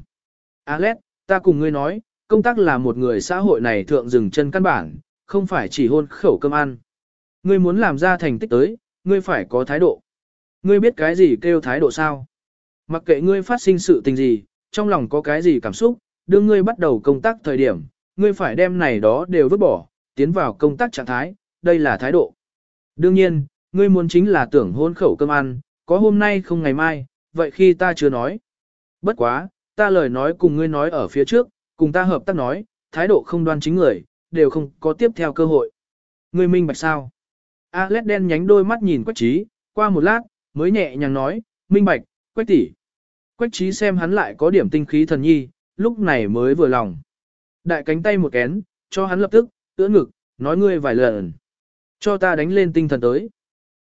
Alex, ta cùng ngươi nói, công tác là một người xã hội này thượng dừng chân căn bản, không phải chỉ hôn khẩu cơm ăn. Ngươi muốn làm ra thành tích tới, ngươi phải có thái độ. Ngươi biết cái gì kêu thái độ sao? Mặc kệ ngươi phát sinh sự tình gì, trong lòng có cái gì cảm xúc, đưa ngươi bắt đầu công tác thời điểm, ngươi phải đem này đó đều vứt bỏ, tiến vào công tác trạng thái, đây là thái độ. Đương nhiên, ngươi muốn chính là tưởng hôn khẩu cơm ăn, có hôm nay không ngày mai, vậy khi ta chưa nói. Bất quá, ta lời nói cùng ngươi nói ở phía trước, cùng ta hợp tác nói, thái độ không đoan chính người, đều không có tiếp theo cơ hội. Ngươi minh bạch sao? Alex đen nhánh đôi mắt nhìn Quách Trí, qua một lát, mới nhẹ nhàng nói, minh bạch, Quách tỷ. Quách Trí xem hắn lại có điểm tinh khí thần nhi, lúc này mới vừa lòng. Đại cánh tay một kén, cho hắn lập tức, ưỡn ngực, nói ngươi vài lần. Cho ta đánh lên tinh thần tới.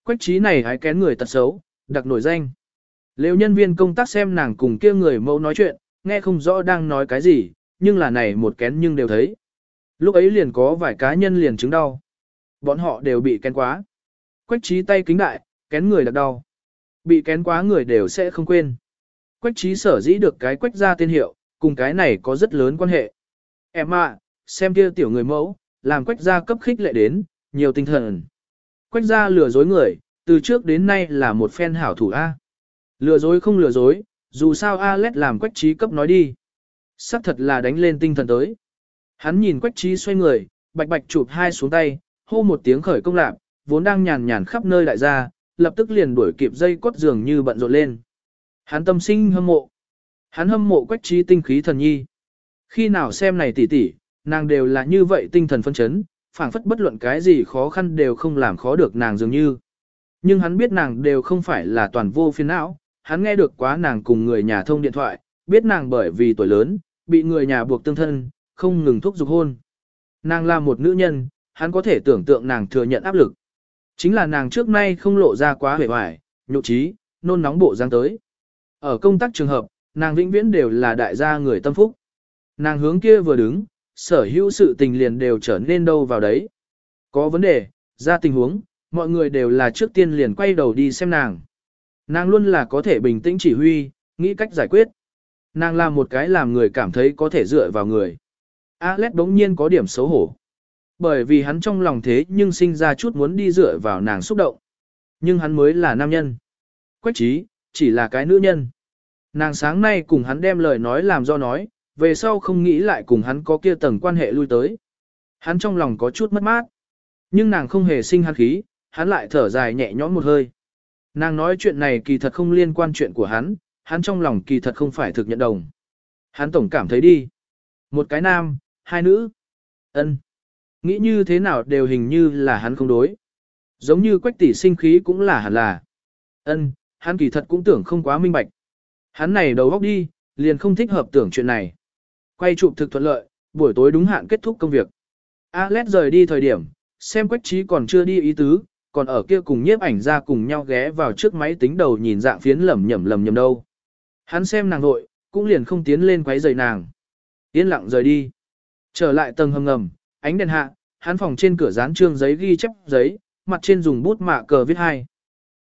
Quách Trí này hái kén người tật xấu, đặc nổi danh lều nhân viên công tác xem nàng cùng kia người mẫu nói chuyện, nghe không rõ đang nói cái gì, nhưng là này một kén nhưng đều thấy. Lúc ấy liền có vài cá nhân liền chứng đau. Bọn họ đều bị kén quá. Quách trí tay kính đại, kén người đặc đau. Bị kén quá người đều sẽ không quên. Quách trí sở dĩ được cái quách ra tên hiệu, cùng cái này có rất lớn quan hệ. Em ạ, xem kia tiểu người mẫu, làm quách ra cấp khích lệ đến, nhiều tinh thần. Quách ra lừa dối người, từ trước đến nay là một phen hảo thủ A. Lừa dối không lừa dối, dù sao Alex làm quách trí cấp nói đi. Sắc thật là đánh lên tinh thần tới. Hắn nhìn quách trí xoay người, bạch bạch chụp hai xuống tay, hô một tiếng khởi công lạc, vốn đang nhàn nhàn khắp nơi đại gia, lập tức liền đuổi kịp dây cốt giường như bận rộn lên. Hắn tâm sinh hâm mộ. Hắn hâm mộ quách trí tinh khí thần nhi. Khi nào xem này tỉ tỉ, nàng đều là như vậy tinh thần phân chấn, phảng phất bất luận cái gì khó khăn đều không làm khó được nàng dường như. Nhưng hắn biết nàng đều không phải là toàn vô phiền não, hắn nghe được quá nàng cùng người nhà thông điện thoại, biết nàng bởi vì tuổi lớn, bị người nhà buộc tương thân, không ngừng thúc giục hôn. Nàng là một nữ nhân, hắn có thể tưởng tượng nàng thừa nhận áp lực. Chính là nàng trước nay không lộ ra quá vẻ vải, nhụ trí, nôn nóng bộ giang tới. Ở công tác trường hợp, nàng vĩnh viễn đều là đại gia người tâm phúc. Nàng hướng kia vừa đứng, sở hữu sự tình liền đều trở nên đâu vào đấy. Có vấn đề, ra tình huống, mọi người đều là trước tiên liền quay đầu đi xem nàng. Nàng luôn là có thể bình tĩnh chỉ huy, nghĩ cách giải quyết. Nàng là một cái làm người cảm thấy có thể dựa vào người. Alex đống nhiên có điểm xấu hổ. Bởi vì hắn trong lòng thế nhưng sinh ra chút muốn đi dựa vào nàng xúc động. Nhưng hắn mới là nam nhân. Quách trí, chỉ là cái nữ nhân. Nàng sáng nay cùng hắn đem lời nói làm do nói, về sau không nghĩ lại cùng hắn có kia tầng quan hệ lui tới. Hắn trong lòng có chút mất mát. Nhưng nàng không hề sinh hắn khí, hắn lại thở dài nhẹ nhõm một hơi. Nàng nói chuyện này kỳ thật không liên quan chuyện của hắn, hắn trong lòng kỳ thật không phải thực nhận đồng. Hắn tổng cảm thấy đi. Một cái nam, hai nữ. ân Nghĩ như thế nào đều hình như là hắn không đối. Giống như quách tỷ sinh khí cũng là hẳn là. ân hắn kỳ thật cũng tưởng không quá minh bạch. Hắn này đầu góc đi, liền không thích hợp tưởng chuyện này. Quay chụp thực thuận lợi, buổi tối đúng hạn kết thúc công việc. Alex rời đi thời điểm, xem quách trí còn chưa đi ý tứ, còn ở kia cùng nhiếp ảnh ra cùng nhau ghé vào trước máy tính đầu nhìn dạng phiến lẩm nhẩm lẩm nhẩm đâu. Hắn xem nàng nội, cũng liền không tiến lên quấy rầy nàng. Yên lặng rời đi. Trở lại tầng hầm ngầm, ánh đèn hạ, hắn phòng trên cửa dán trương giấy ghi chép giấy, mặt trên dùng bút mạ cờ viết hai.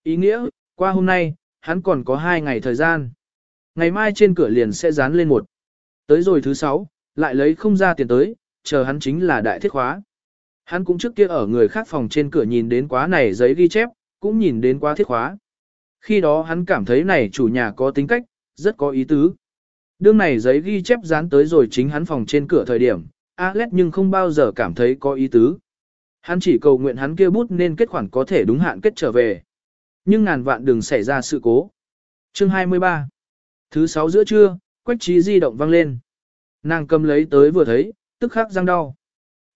Ý nghĩa, qua hôm nay, hắn còn có hai ngày thời gian. Ngày mai trên cửa liền sẽ dán lên một. Tới rồi thứ sáu, lại lấy không ra tiền tới, chờ hắn chính là đại thiết khóa. Hắn cũng trước kia ở người khác phòng trên cửa nhìn đến quá này giấy ghi chép, cũng nhìn đến quá thiết khóa. Khi đó hắn cảm thấy này chủ nhà có tính cách, rất có ý tứ. Đương này giấy ghi chép dán tới rồi chính hắn phòng trên cửa thời điểm, Alex nhưng không bao giờ cảm thấy có ý tứ. Hắn chỉ cầu nguyện hắn kia bút nên kết khoản có thể đúng hạn kết trở về. Nhưng ngàn vạn đừng xảy ra sự cố. Chương 23 Thứ sáu giữa trưa, quách trí di động vang lên. Nàng cầm lấy tới vừa thấy, tức khắc răng đau.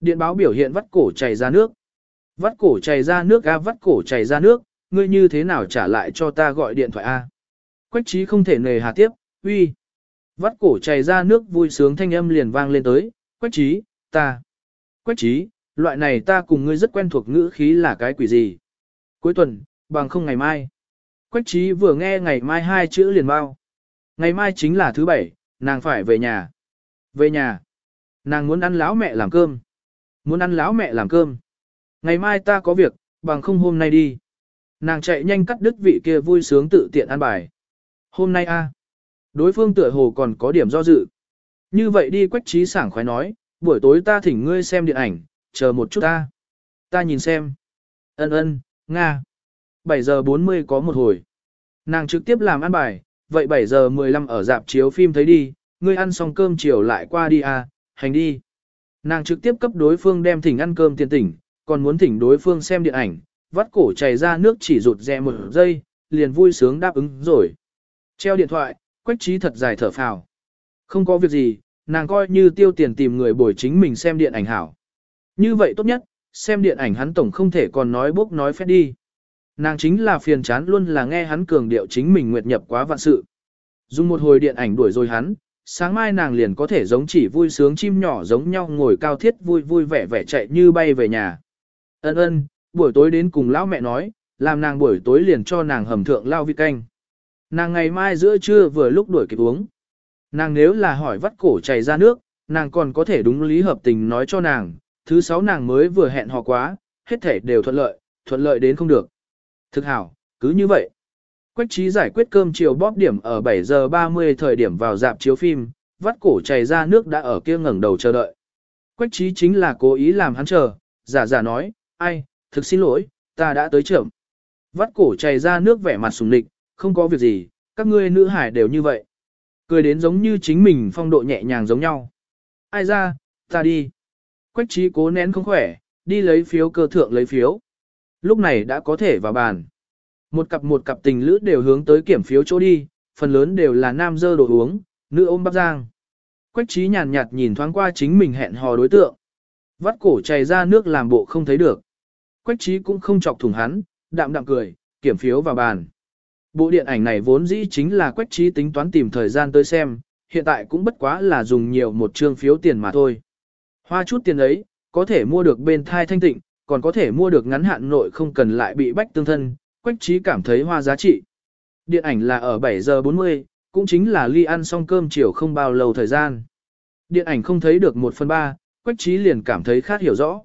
Điện báo biểu hiện vắt cổ chảy ra nước. Vắt cổ chảy ra nước a vắt cổ chảy ra nước, ngươi như thế nào trả lại cho ta gọi điện thoại a? Quách trí không thể nề hà tiếp, uy. Vắt cổ chảy ra nước vui sướng thanh âm liền vang lên tới, quách trí, ta. Quách trí, loại này ta cùng ngươi rất quen thuộc ngữ khí là cái quỷ gì? Cuối tuần, bằng không ngày mai. Quách trí vừa nghe ngày mai hai chữ liền bao. Ngày mai chính là thứ bảy, nàng phải về nhà. Về nhà. Nàng muốn ăn láo mẹ làm cơm. Muốn ăn láo mẹ làm cơm. Ngày mai ta có việc, bằng không hôm nay đi. Nàng chạy nhanh cắt đứt vị kia vui sướng tự tiện ăn bài. Hôm nay a, Đối phương tựa hồ còn có điểm do dự. Như vậy đi quách trí sảng khoái nói, buổi tối ta thỉnh ngươi xem điện ảnh, chờ một chút ta. Ta nhìn xem. Ân ân, Nga. 7 giờ 40 có một hồi. Nàng trực tiếp làm ăn bài, vậy 7 giờ 15 ở dạp chiếu phim thấy đi, ngươi ăn xong cơm chiều lại qua đi à, hành đi. Nàng trực tiếp cấp đối phương đem thỉnh ăn cơm tiền tỉnh, còn muốn thỉnh đối phương xem điện ảnh, vắt cổ chảy ra nước chỉ rụt rè một giây, liền vui sướng đáp ứng rồi. Treo điện thoại, quách trí thật dài thở phào. Không có việc gì, nàng coi như tiêu tiền tìm người bồi chính mình xem điện ảnh hảo. Như vậy tốt nhất, xem điện ảnh hắn tổng không thể còn nói bốc nói phép đi. Nàng chính là phiền chán luôn là nghe hắn cường điệu chính mình nguyệt nhập quá vạn sự. Dùng một hồi điện ảnh đuổi rồi hắn, sáng mai nàng liền có thể giống chỉ vui sướng chim nhỏ giống nhau ngồi cao thiết vui vui vẻ vẻ chạy như bay về nhà. Ân ân, buổi tối đến cùng lão mẹ nói, làm nàng buổi tối liền cho nàng hầm thượng lao vị canh. Nàng ngày mai giữa trưa vừa lúc đuổi kịp uống. Nàng nếu là hỏi vắt cổ chảy ra nước, nàng còn có thể đúng lý hợp tình nói cho nàng, thứ sáu nàng mới vừa hẹn họ quá, hết thể đều thuận lợi, thuận lợi đến không được. Thực hảo, cứ như vậy. Quách trí giải quyết cơm chiều bóp điểm ở 7 giờ 30 thời điểm vào dạp chiếu phim, vắt cổ chảy ra nước đã ở kia ngẩng đầu chờ đợi. Quách trí chính là cố ý làm hắn chờ, giả giả nói, ai, thực xin lỗi, ta đã tới trưởng. Vắt cổ chảy ra nước vẻ mặt sùng lịch, không có việc gì, các ngươi nữ hải đều như vậy. Cười đến giống như chính mình phong độ nhẹ nhàng giống nhau. Ai ra, ta đi. Quách trí cố nén không khỏe, đi lấy phiếu cơ thượng lấy phiếu. Lúc này đã có thể vào bàn. Một cặp một cặp tình lữ đều hướng tới kiểm phiếu chỗ đi, phần lớn đều là nam dơ đồ uống, nữ ôm bắp giang. Quách trí nhàn nhạt nhìn thoáng qua chính mình hẹn hò đối tượng. Vắt cổ chảy ra nước làm bộ không thấy được. Quách trí cũng không chọc thủng hắn, đạm đạm cười, kiểm phiếu vào bàn. Bộ điện ảnh này vốn dĩ chính là quách trí tính toán tìm thời gian tới xem, hiện tại cũng bất quá là dùng nhiều một trương phiếu tiền mà thôi. Hoa chút tiền ấy, có thể mua được bên thai thanh tịnh, còn có thể mua được ngắn hạn nội không cần lại bị bách tương thân, quách trí cảm thấy hoa giá trị. Điện ảnh là ở 7 giờ 40, cũng chính là ly ăn xong cơm chiều không bao lâu thời gian. Điện ảnh không thấy được 1 phần 3, quách trí liền cảm thấy khát hiểu rõ.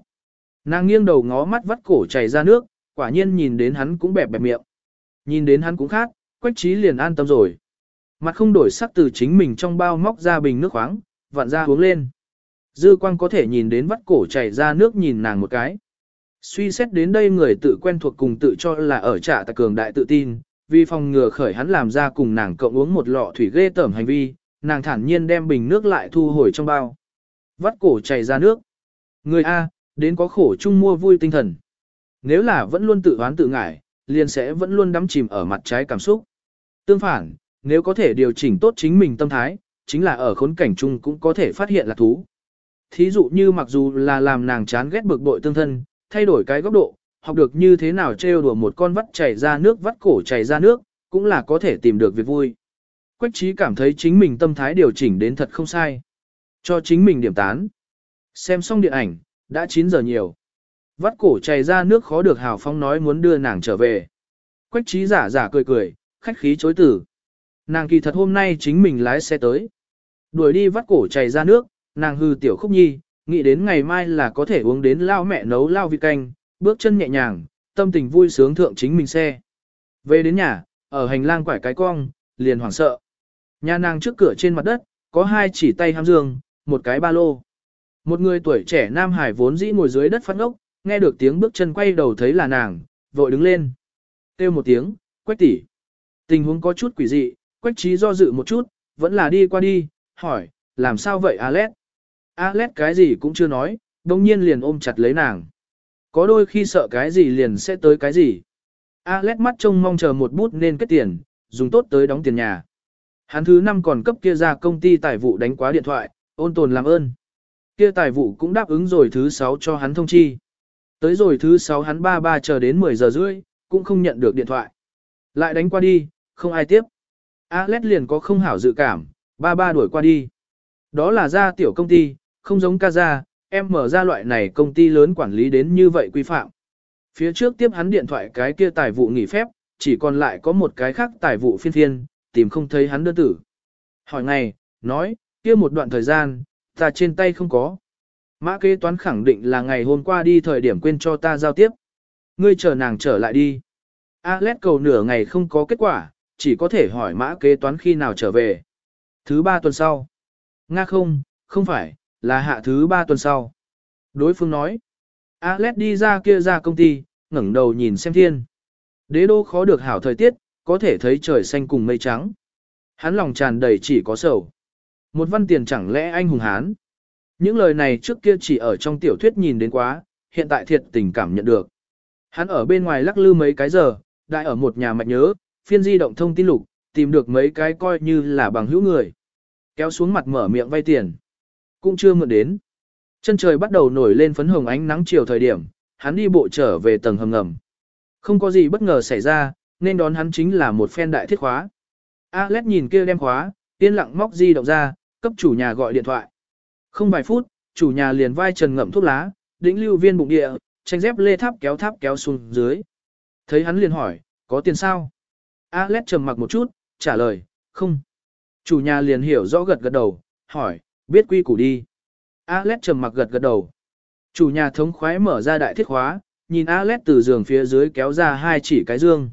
Nàng nghiêng đầu ngó mắt vắt cổ chảy ra nước, quả nhiên nhìn đến hắn cũng bẹp bẹp miệng. Nhìn đến hắn cũng khát, quách trí liền an tâm rồi. Mặt không đổi sắc từ chính mình trong bao móc ra bình nước khoáng, vặn ra uống lên. Dư quang có thể nhìn đến vắt cổ chảy ra nước nhìn nàng một cái. Suy xét đến đây người tự quen thuộc cùng tự cho là ở trả tạc cường đại tự tin, vì phòng ngừa khởi hắn làm ra cùng nàng cộng uống một lọ thủy ghê tởm hành vi, nàng thản nhiên đem bình nước lại thu hồi trong bao. Vắt cổ chảy ra nước. Người A, đến có khổ chung mua vui tinh thần. Nếu là vẫn luôn tự oán tự ngại, liền sẽ vẫn luôn đắm chìm ở mặt trái cảm xúc. Tương phản, nếu có thể điều chỉnh tốt chính mình tâm thái, chính là ở khốn cảnh chung cũng có thể phát hiện là thú. Thí dụ như mặc dù là làm nàng chán ghét bực bội tương thân, thay đổi cái góc độ, học được như thế nào trêu đùa một con vắt chảy ra nước vắt cổ chảy ra nước, cũng là có thể tìm được việc vui. Quách trí cảm thấy chính mình tâm thái điều chỉnh đến thật không sai. Cho chính mình điểm tán. Xem xong điện ảnh, đã 9 giờ nhiều. Vắt cổ chảy ra nước khó được hào phong nói muốn đưa nàng trở về. Quách trí giả giả cười cười, khách khí chối tử. Nàng kỳ thật hôm nay chính mình lái xe tới. Đuổi đi vắt cổ chảy ra nước, nàng hư tiểu khúc nhi, nghĩ đến ngày mai là có thể uống đến lao mẹ nấu lao vị canh, bước chân nhẹ nhàng, tâm tình vui sướng thượng chính mình xe. Về đến nhà, ở hành lang quải cái cong, liền hoảng sợ. Nhà nàng trước cửa trên mặt đất, có hai chỉ tay ham dương, một cái ba lô. Một người tuổi trẻ Nam Hải vốn dĩ ngồi dưới đất phát ngốc, nghe được tiếng bước chân quay đầu thấy là nàng, vội đứng lên. Kêu một tiếng, quách tỷ. Tình huống có chút quỷ dị, quách trí do dự một chút, vẫn là đi qua đi, hỏi, làm sao vậy Alex? Alex cái gì cũng chưa nói, đồng nhiên liền ôm chặt lấy nàng. Có đôi khi sợ cái gì liền sẽ tới cái gì. Alex mắt trông mong chờ một bút nên kết tiền, dùng tốt tới đóng tiền nhà. Hắn thứ năm còn cấp kia ra công ty tài vụ đánh quá điện thoại, ôn tồn làm ơn. Kia tài vụ cũng đáp ứng rồi thứ sáu cho hắn thông chi. Tới rồi thứ sáu hắn ba ba chờ đến 10 giờ rưỡi, cũng không nhận được điện thoại. Lại đánh qua đi, không ai tiếp. Alex liền có không hảo dự cảm, ba ba đuổi qua đi. Đó là ra tiểu công ty, không giống ca gia, em mở ra loại này công ty lớn quản lý đến như vậy quy phạm. Phía trước tiếp hắn điện thoại cái kia tài vụ nghỉ phép, chỉ còn lại có một cái khác tài vụ phiên phiên, tìm không thấy hắn đơn tử. Hỏi ngày, nói, kia một đoạn thời gian, ta trên tay không có. Mã kế toán khẳng định là ngày hôm qua đi thời điểm quên cho ta giao tiếp. Ngươi chờ nàng trở lại đi. Alex cầu nửa ngày không có kết quả, chỉ có thể hỏi mã kế toán khi nào trở về. Thứ ba tuần sau. Nga không, không phải, là hạ thứ ba tuần sau. Đối phương nói. Alex đi ra kia ra công ty, ngẩng đầu nhìn xem thiên. Đế đô khó được hảo thời tiết, có thể thấy trời xanh cùng mây trắng. Hắn lòng tràn đầy chỉ có sầu. Một văn tiền chẳng lẽ anh hùng hán. Những lời này trước kia chỉ ở trong tiểu thuyết nhìn đến quá, hiện tại thiệt tình cảm nhận được. Hắn ở bên ngoài lắc lư mấy cái giờ, đại ở một nhà mạch nhớ, phiên di động thông tin lục, tìm được mấy cái coi như là bằng hữu người. Kéo xuống mặt mở miệng vay tiền. Cũng chưa mượn đến. Chân trời bắt đầu nổi lên phấn hồng ánh nắng chiều thời điểm, hắn đi bộ trở về tầng hầm ngầm. Không có gì bất ngờ xảy ra, nên đón hắn chính là một phen đại thiết khóa. Alex nhìn kia đem khóa, yên lặng móc di động ra, cấp chủ nhà gọi điện thoại. Không vài phút, chủ nhà liền vai trần ngậm thuốc lá, đĩnh lưu viên bụng địa, tranh dép lê tháp kéo tháp kéo xuống dưới. Thấy hắn liền hỏi, có tiền sao? Alex trầm mặc một chút, trả lời, không. Chủ nhà liền hiểu rõ gật gật đầu, hỏi, biết quy củ đi. Alex trầm mặc gật gật đầu. Chủ nhà thống khoái mở ra đại thiết khóa, nhìn Alex từ giường phía dưới kéo ra hai chỉ cái dương.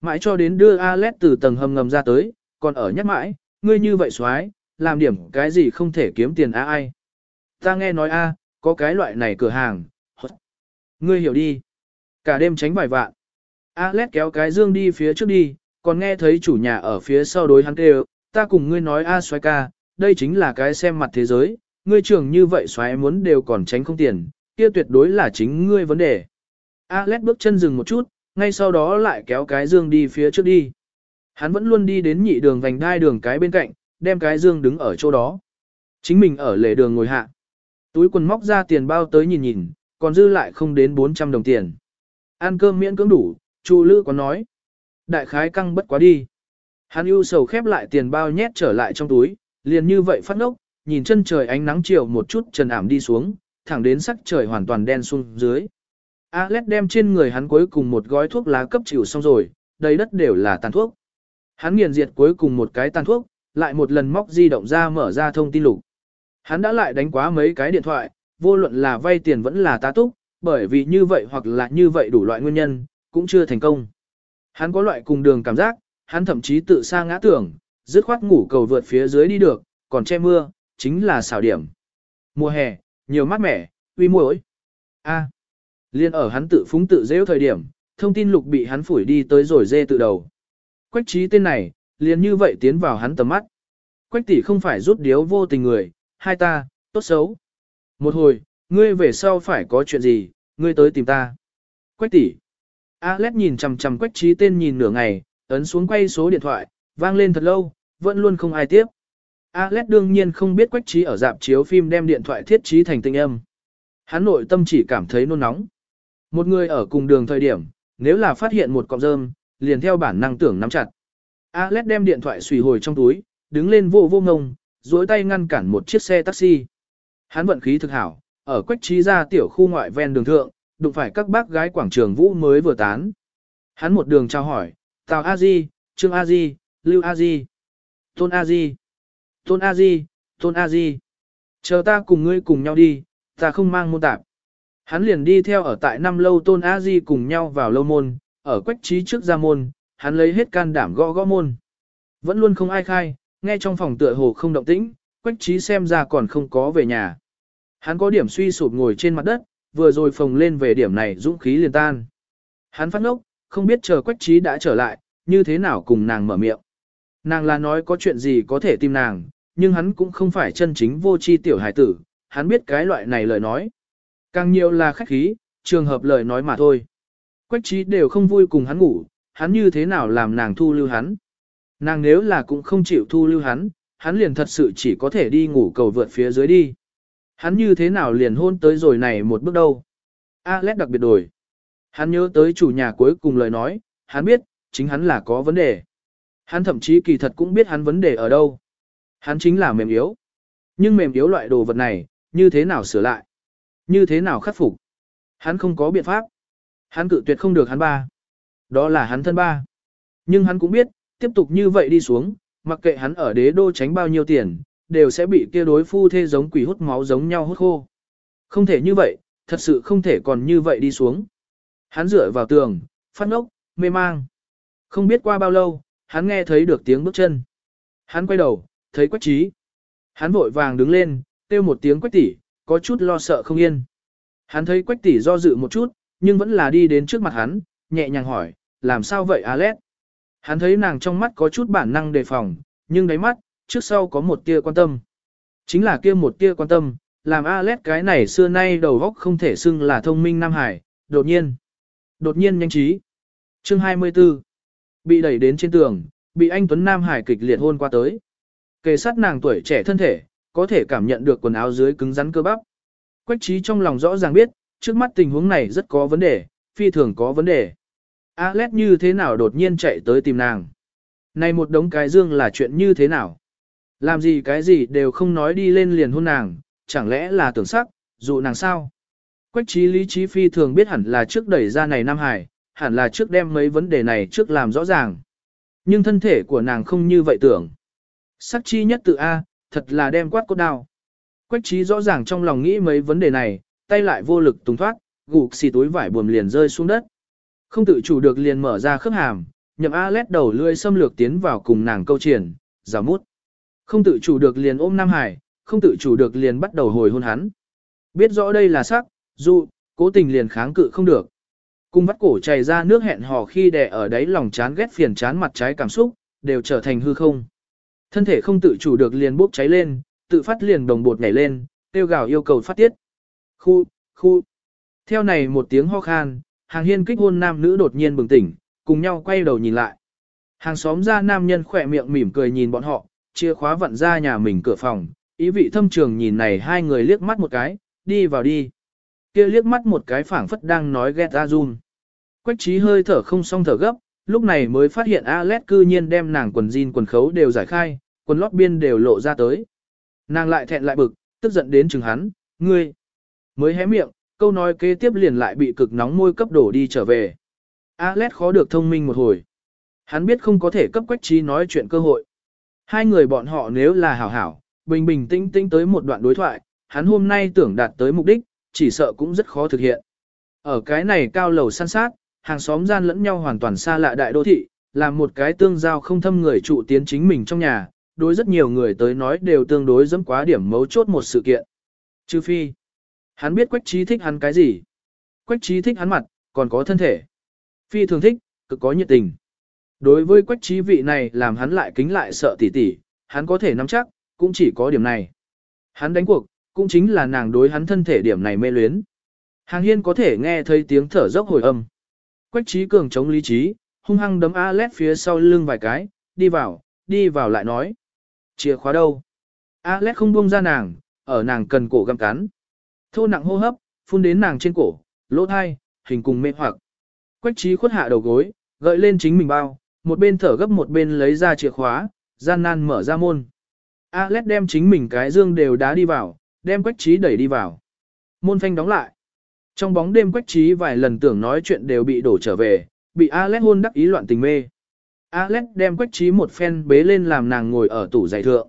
Mãi cho đến đưa Alex từ tầng hầm ngầm ra tới, còn ở nhắc mãi, ngươi như vậy xoái, làm điểm cái gì không thể kiếm tiền a ai. Ta nghe nói a, có cái loại này cửa hàng. Ngươi hiểu đi. Cả đêm tránh vài vạn. Alex kéo cái dương đi phía trước đi, còn nghe thấy chủ nhà ở phía sau đối hắn kêu, ta cùng ngươi nói a xoái ca, đây chính là cái xem mặt thế giới, ngươi trưởng như vậy xoáy muốn đều còn tránh không tiền, kia tuyệt đối là chính ngươi vấn đề. Alex bước chân dừng một chút, Ngay sau đó lại kéo cái dương đi phía trước đi. Hắn vẫn luôn đi đến nhị đường vành đai đường cái bên cạnh, đem cái dương đứng ở chỗ đó. Chính mình ở lề đường ngồi hạ. Túi quần móc ra tiền bao tới nhìn nhìn, còn dư lại không đến 400 đồng tiền. Ăn cơm miễn cưỡng đủ, Chu Lữ có nói. Đại khái căng bất quá đi. Hắn ưu sầu khép lại tiền bao nhét trở lại trong túi, liền như vậy phát ngốc, nhìn chân trời ánh nắng chiều một chút trần ảm đi xuống, thẳng đến sắc trời hoàn toàn đen xuống dưới. Alex đem trên người hắn cuối cùng một gói thuốc lá cấp chịu xong rồi, đầy đất đều là tàn thuốc. Hắn nghiền diệt cuối cùng một cái tàn thuốc, lại một lần móc di động ra mở ra thông tin lục. Hắn đã lại đánh quá mấy cái điện thoại, vô luận là vay tiền vẫn là tá túc, bởi vì như vậy hoặc là như vậy đủ loại nguyên nhân, cũng chưa thành công. Hắn có loại cùng đường cảm giác, hắn thậm chí tự sa ngã tưởng, dứt khoát ngủ cầu vượt phía dưới đi được, còn che mưa, chính là xảo điểm. Mùa hè, nhiều mát mẻ, uy muội. A. Liên ở hắn tự phúng tự dễu thời điểm, thông tin lục bị hắn phủi đi tới rồi dê tự đầu. Quách trí tên này, liền như vậy tiến vào hắn tầm mắt. Quách tỷ không phải rút điếu vô tình người, hai ta, tốt xấu. Một hồi, ngươi về sau phải có chuyện gì, ngươi tới tìm ta. Quách tỷ. Alex nhìn chằm chằm quách trí tên nhìn nửa ngày, ấn xuống quay số điện thoại, vang lên thật lâu, vẫn luôn không ai tiếp. Alex đương nhiên không biết quách trí ở dạp chiếu phim đem điện thoại thiết trí thành tinh âm. Hắn nội tâm chỉ cảm thấy nôn nóng. Một người ở cùng đường thời điểm, nếu là phát hiện một cọng rơm, liền theo bản năng tưởng nắm chặt. Alex đem điện thoại xùy hồi trong túi, đứng lên vô vô ngông, duỗi tay ngăn cản một chiếc xe taxi. Hắn vận khí thực hảo, ở quách trí ra tiểu khu ngoại ven đường thượng, đụng phải các bác gái quảng trường vũ mới vừa tán. Hắn một đường trao hỏi, Tào A Di, Trương A Di, Lưu A Di, Tôn A Di, Tôn A Di, Tôn A Di. Chờ ta cùng ngươi cùng nhau đi, ta không mang môn tạp. Hắn liền đi theo ở tại năm lâu Tôn A Di cùng nhau vào lâu môn, ở quách trí trước ra môn, hắn lấy hết can đảm gõ gõ môn. Vẫn luôn không ai khai, nghe trong phòng tựa hồ không động tĩnh, quách trí xem ra còn không có về nhà. Hắn có điểm suy sụp ngồi trên mặt đất, vừa rồi phồng lên về điểm này dũng khí liền tan. Hắn phát ngốc, không biết chờ quách trí đã trở lại, như thế nào cùng nàng mở miệng. Nàng là nói có chuyện gì có thể tìm nàng, nhưng hắn cũng không phải chân chính vô chi tiểu hải tử, hắn biết cái loại này lời nói. Càng nhiều là khách khí, trường hợp lời nói mà thôi. Quách trí đều không vui cùng hắn ngủ, hắn như thế nào làm nàng thu lưu hắn. Nàng nếu là cũng không chịu thu lưu hắn, hắn liền thật sự chỉ có thể đi ngủ cầu vượt phía dưới đi. Hắn như thế nào liền hôn tới rồi này một bước đâu. Alex đặc biệt đổi. Hắn nhớ tới chủ nhà cuối cùng lời nói, hắn biết, chính hắn là có vấn đề. Hắn thậm chí kỳ thật cũng biết hắn vấn đề ở đâu. Hắn chính là mềm yếu. Nhưng mềm yếu loại đồ vật này, như thế nào sửa lại? Như thế nào khắc phục? Hắn không có biện pháp. Hắn cự tuyệt không được hắn ba. Đó là hắn thân ba. Nhưng hắn cũng biết, tiếp tục như vậy đi xuống, mặc kệ hắn ở đế đô tránh bao nhiêu tiền, đều sẽ bị kia đối phu thê giống quỷ hút máu giống nhau hút khô. Không thể như vậy, thật sự không thể còn như vậy đi xuống. Hắn dựa vào tường, phát ngốc, mê mang. Không biết qua bao lâu, hắn nghe thấy được tiếng bước chân. Hắn quay đầu, thấy quách trí. Hắn vội vàng đứng lên, kêu một tiếng quách tỷ, có chút lo sợ không yên. Hắn thấy quách tỷ do dự một chút, nhưng vẫn là đi đến trước mặt hắn, nhẹ nhàng hỏi, làm sao vậy Alex? Hắn thấy nàng trong mắt có chút bản năng đề phòng, nhưng đáy mắt, trước sau có một tia quan tâm. Chính là kia một tia quan tâm, làm Alex cái này xưa nay đầu góc không thể xưng là thông minh Nam Hải, đột nhiên. Đột nhiên nhanh trí. Chương 24. Bị đẩy đến trên tường, bị anh Tuấn Nam Hải kịch liệt hôn qua tới. Kề sát nàng tuổi trẻ thân thể, có thể cảm nhận được quần áo dưới cứng rắn cơ bắp. Quách trí trong lòng rõ ràng biết, trước mắt tình huống này rất có vấn đề, phi thường có vấn đề. Alex như thế nào đột nhiên chạy tới tìm nàng. Này một đống cái dương là chuyện như thế nào? Làm gì cái gì đều không nói đi lên liền hôn nàng, chẳng lẽ là tưởng sắc, dụ nàng sao? Quách trí lý trí phi thường biết hẳn là trước đẩy ra này Nam Hải, hẳn là trước đem mấy vấn đề này trước làm rõ ràng. Nhưng thân thể của nàng không như vậy tưởng. Sắc chi nhất tự A, thật là đem quát cốt đao. Quách trí rõ ràng trong lòng nghĩ mấy vấn đề này, tay lại vô lực tùng thoát, gục xì túi vải buồm liền rơi xuống đất. Không tự chủ được liền mở ra khớp hàm, nhậm A lét đầu lươi xâm lược tiến vào cùng nàng câu triển, giả mút. Không tự chủ được liền ôm Nam Hải, không tự chủ được liền bắt đầu hồi hôn hắn. Biết rõ đây là sắc, dụ cố tình liền kháng cự không được. Cung vắt cổ chảy ra nước hẹn hò khi đè ở đấy lòng chán ghét phiền chán mặt trái cảm xúc, đều trở thành hư không. Thân thể không tự chủ được liền bốc cháy lên, tự phát liền đồng bột nhảy lên, tiêu gào yêu cầu phát tiết. Khu, khu. Theo này một tiếng ho khan, hàng hiên kích hôn nam nữ đột nhiên bừng tỉnh, cùng nhau quay đầu nhìn lại. Hàng xóm ra nam nhân khỏe miệng mỉm cười nhìn bọn họ, chìa khóa vặn ra nhà mình cửa phòng, ý vị thâm trường nhìn này hai người liếc mắt một cái, đi vào đi kia liếc mắt một cái phảng phất đang nói ghét A run. Quách trí hơi thở không xong thở gấp, lúc này mới phát hiện Alex cư nhiên đem nàng quần jean quần khấu đều giải khai, quần lót biên đều lộ ra tới. Nàng lại thẹn lại bực, tức giận đến chừng hắn, ngươi. Mới hé miệng, câu nói kế tiếp liền lại bị cực nóng môi cấp đổ đi trở về. Alex khó được thông minh một hồi. Hắn biết không có thể cấp quách trí nói chuyện cơ hội. Hai người bọn họ nếu là hảo hảo, bình bình tĩnh tĩnh tới một đoạn đối thoại, hắn hôm nay tưởng đạt tới mục đích, chỉ sợ cũng rất khó thực hiện. Ở cái này cao lầu san sát, hàng xóm gian lẫn nhau hoàn toàn xa lạ đại đô thị, làm một cái tương giao không thâm người trụ tiến chính mình trong nhà, đối rất nhiều người tới nói đều tương đối dẫm quá điểm mấu chốt một sự kiện. Trừ phi, hắn biết quách trí thích hắn cái gì. Quách trí thích hắn mặt, còn có thân thể. Phi thường thích, cực có nhiệt tình. Đối với quách trí vị này làm hắn lại kính lại sợ tỉ tỉ, hắn có thể nắm chắc, cũng chỉ có điểm này. Hắn đánh cuộc, cũng chính là nàng đối hắn thân thể điểm này mê luyến. Hàng hiên có thể nghe thấy tiếng thở dốc hồi âm. Quách trí cường chống lý trí, hung hăng đấm Alet phía sau lưng vài cái, đi vào, đi vào lại nói. Chìa khóa đâu? Alet không buông ra nàng, ở nàng cần cổ găm cắn. Thô nặng hô hấp, phun đến nàng trên cổ, lỗ thai, hình cùng mê hoặc. Quách trí khuất hạ đầu gối, gợi lên chính mình bao, một bên thở gấp một bên lấy ra chìa khóa, gian nan mở ra môn. Alet đem chính mình cái dương đều đá đi vào, đem quách trí đẩy đi vào. Môn phanh đóng lại. Trong bóng đêm quách trí vài lần tưởng nói chuyện đều bị đổ trở về, bị Alex hôn đắc ý loạn tình mê. Alex đem quách trí một phen bế lên làm nàng ngồi ở tủ giày thượng.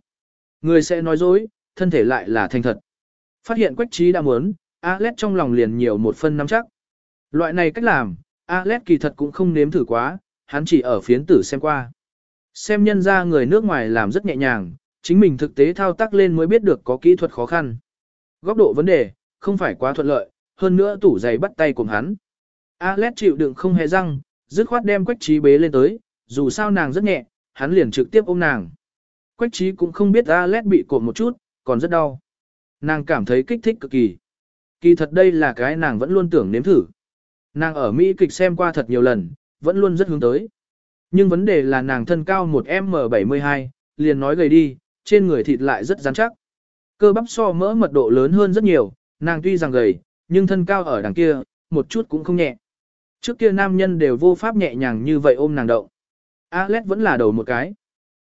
Người sẽ nói dối, thân thể lại là thành thật. Phát hiện quách trí đã muốn, Alex trong lòng liền nhiều một phân nắm chắc. Loại này cách làm, Alex kỳ thật cũng không nếm thử quá, hắn chỉ ở phiến tử xem qua. Xem nhân ra người nước ngoài làm rất nhẹ nhàng, chính mình thực tế thao tác lên mới biết được có kỹ thuật khó khăn. Góc độ vấn đề, không phải quá thuận lợi, hơn nữa tủ giày bắt tay cùng hắn. Alet chịu đựng không hề răng, dứt khoát đem quách trí bế lên tới, dù sao nàng rất nhẹ, hắn liền trực tiếp ôm nàng. Quách trí cũng không biết Alet bị cộm một chút, còn rất đau. Nàng cảm thấy kích thích cực kỳ. Kỳ thật đây là cái nàng vẫn luôn tưởng nếm thử. Nàng ở Mỹ kịch xem qua thật nhiều lần, vẫn luôn rất hướng tới. Nhưng vấn đề là nàng thân cao 1M72, liền nói gầy đi, trên người thịt lại rất rắn chắc. Cơ bắp so mỡ mật độ lớn hơn rất nhiều, nàng tuy rằng gầy, nhưng thân cao ở đằng kia, một chút cũng không nhẹ. Trước kia nam nhân đều vô pháp nhẹ nhàng như vậy ôm nàng động. Alex vẫn là đầu một cái.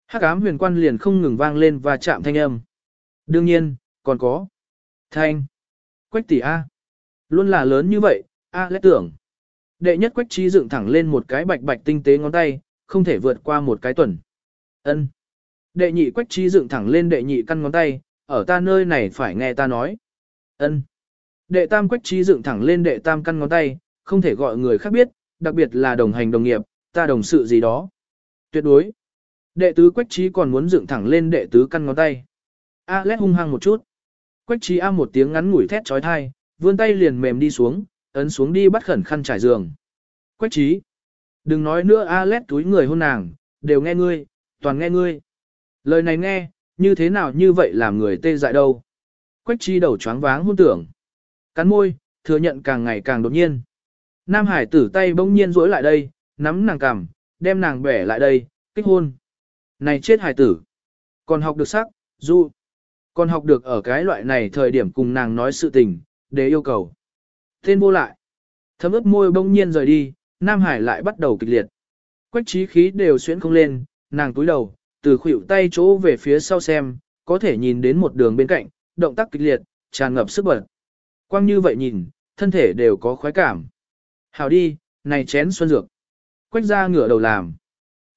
Hắc ám huyền quan liền không ngừng vang lên và chạm thanh âm. Đương nhiên, còn có. Thanh. Quách tỷ A. Luôn là lớn như vậy, Alex tưởng. Đệ nhất quách trí dựng thẳng lên một cái bạch bạch tinh tế ngón tay, không thể vượt qua một cái tuần. Ân. Đệ nhị quách trí dựng thẳng lên đệ nhị căn ngón tay, ở ta nơi này phải nghe ta nói. Ân. Đệ tam quách trí dựng thẳng lên đệ tam căn ngón tay, không thể gọi người khác biết, đặc biệt là đồng hành đồng nghiệp, ta đồng sự gì đó. Tuyệt đối. Đệ tứ quách trí còn muốn dựng thẳng lên đệ tứ căn ngón tay. A lét hung hăng một chút. Quách trí a một tiếng ngắn ngủi thét trói thai, vươn tay liền mềm đi xuống, ấn xuống đi bắt khẩn khăn trải giường. Quách trí. Đừng nói nữa A lét túi người hôn nàng, đều nghe ngươi, toàn nghe ngươi. Lời này nghe, như thế nào như vậy làm người tê dại đâu. Quách Chi đầu choáng váng hôn tưởng. Cắn môi, thừa nhận càng ngày càng đột nhiên. Nam Hải tử tay bỗng nhiên rỗi lại đây, nắm nàng cằm, đem nàng bẻ lại đây, kích hôn. Này chết hải tử. Còn học được sắc, du. Còn học được ở cái loại này thời điểm cùng nàng nói sự tình, để yêu cầu. Tên vô lại. Thấm ướt môi bỗng nhiên rời đi, Nam Hải lại bắt đầu kịch liệt. Quách trí khí đều xuyễn không lên, nàng túi đầu, từ khuỷu tay chỗ về phía sau xem, có thể nhìn đến một đường bên cạnh, động tác kịch liệt, tràn ngập sức bật. Quang như vậy nhìn, thân thể đều có khoái cảm. Hào đi, này chén xuân dược. Quách ra ngửa đầu làm.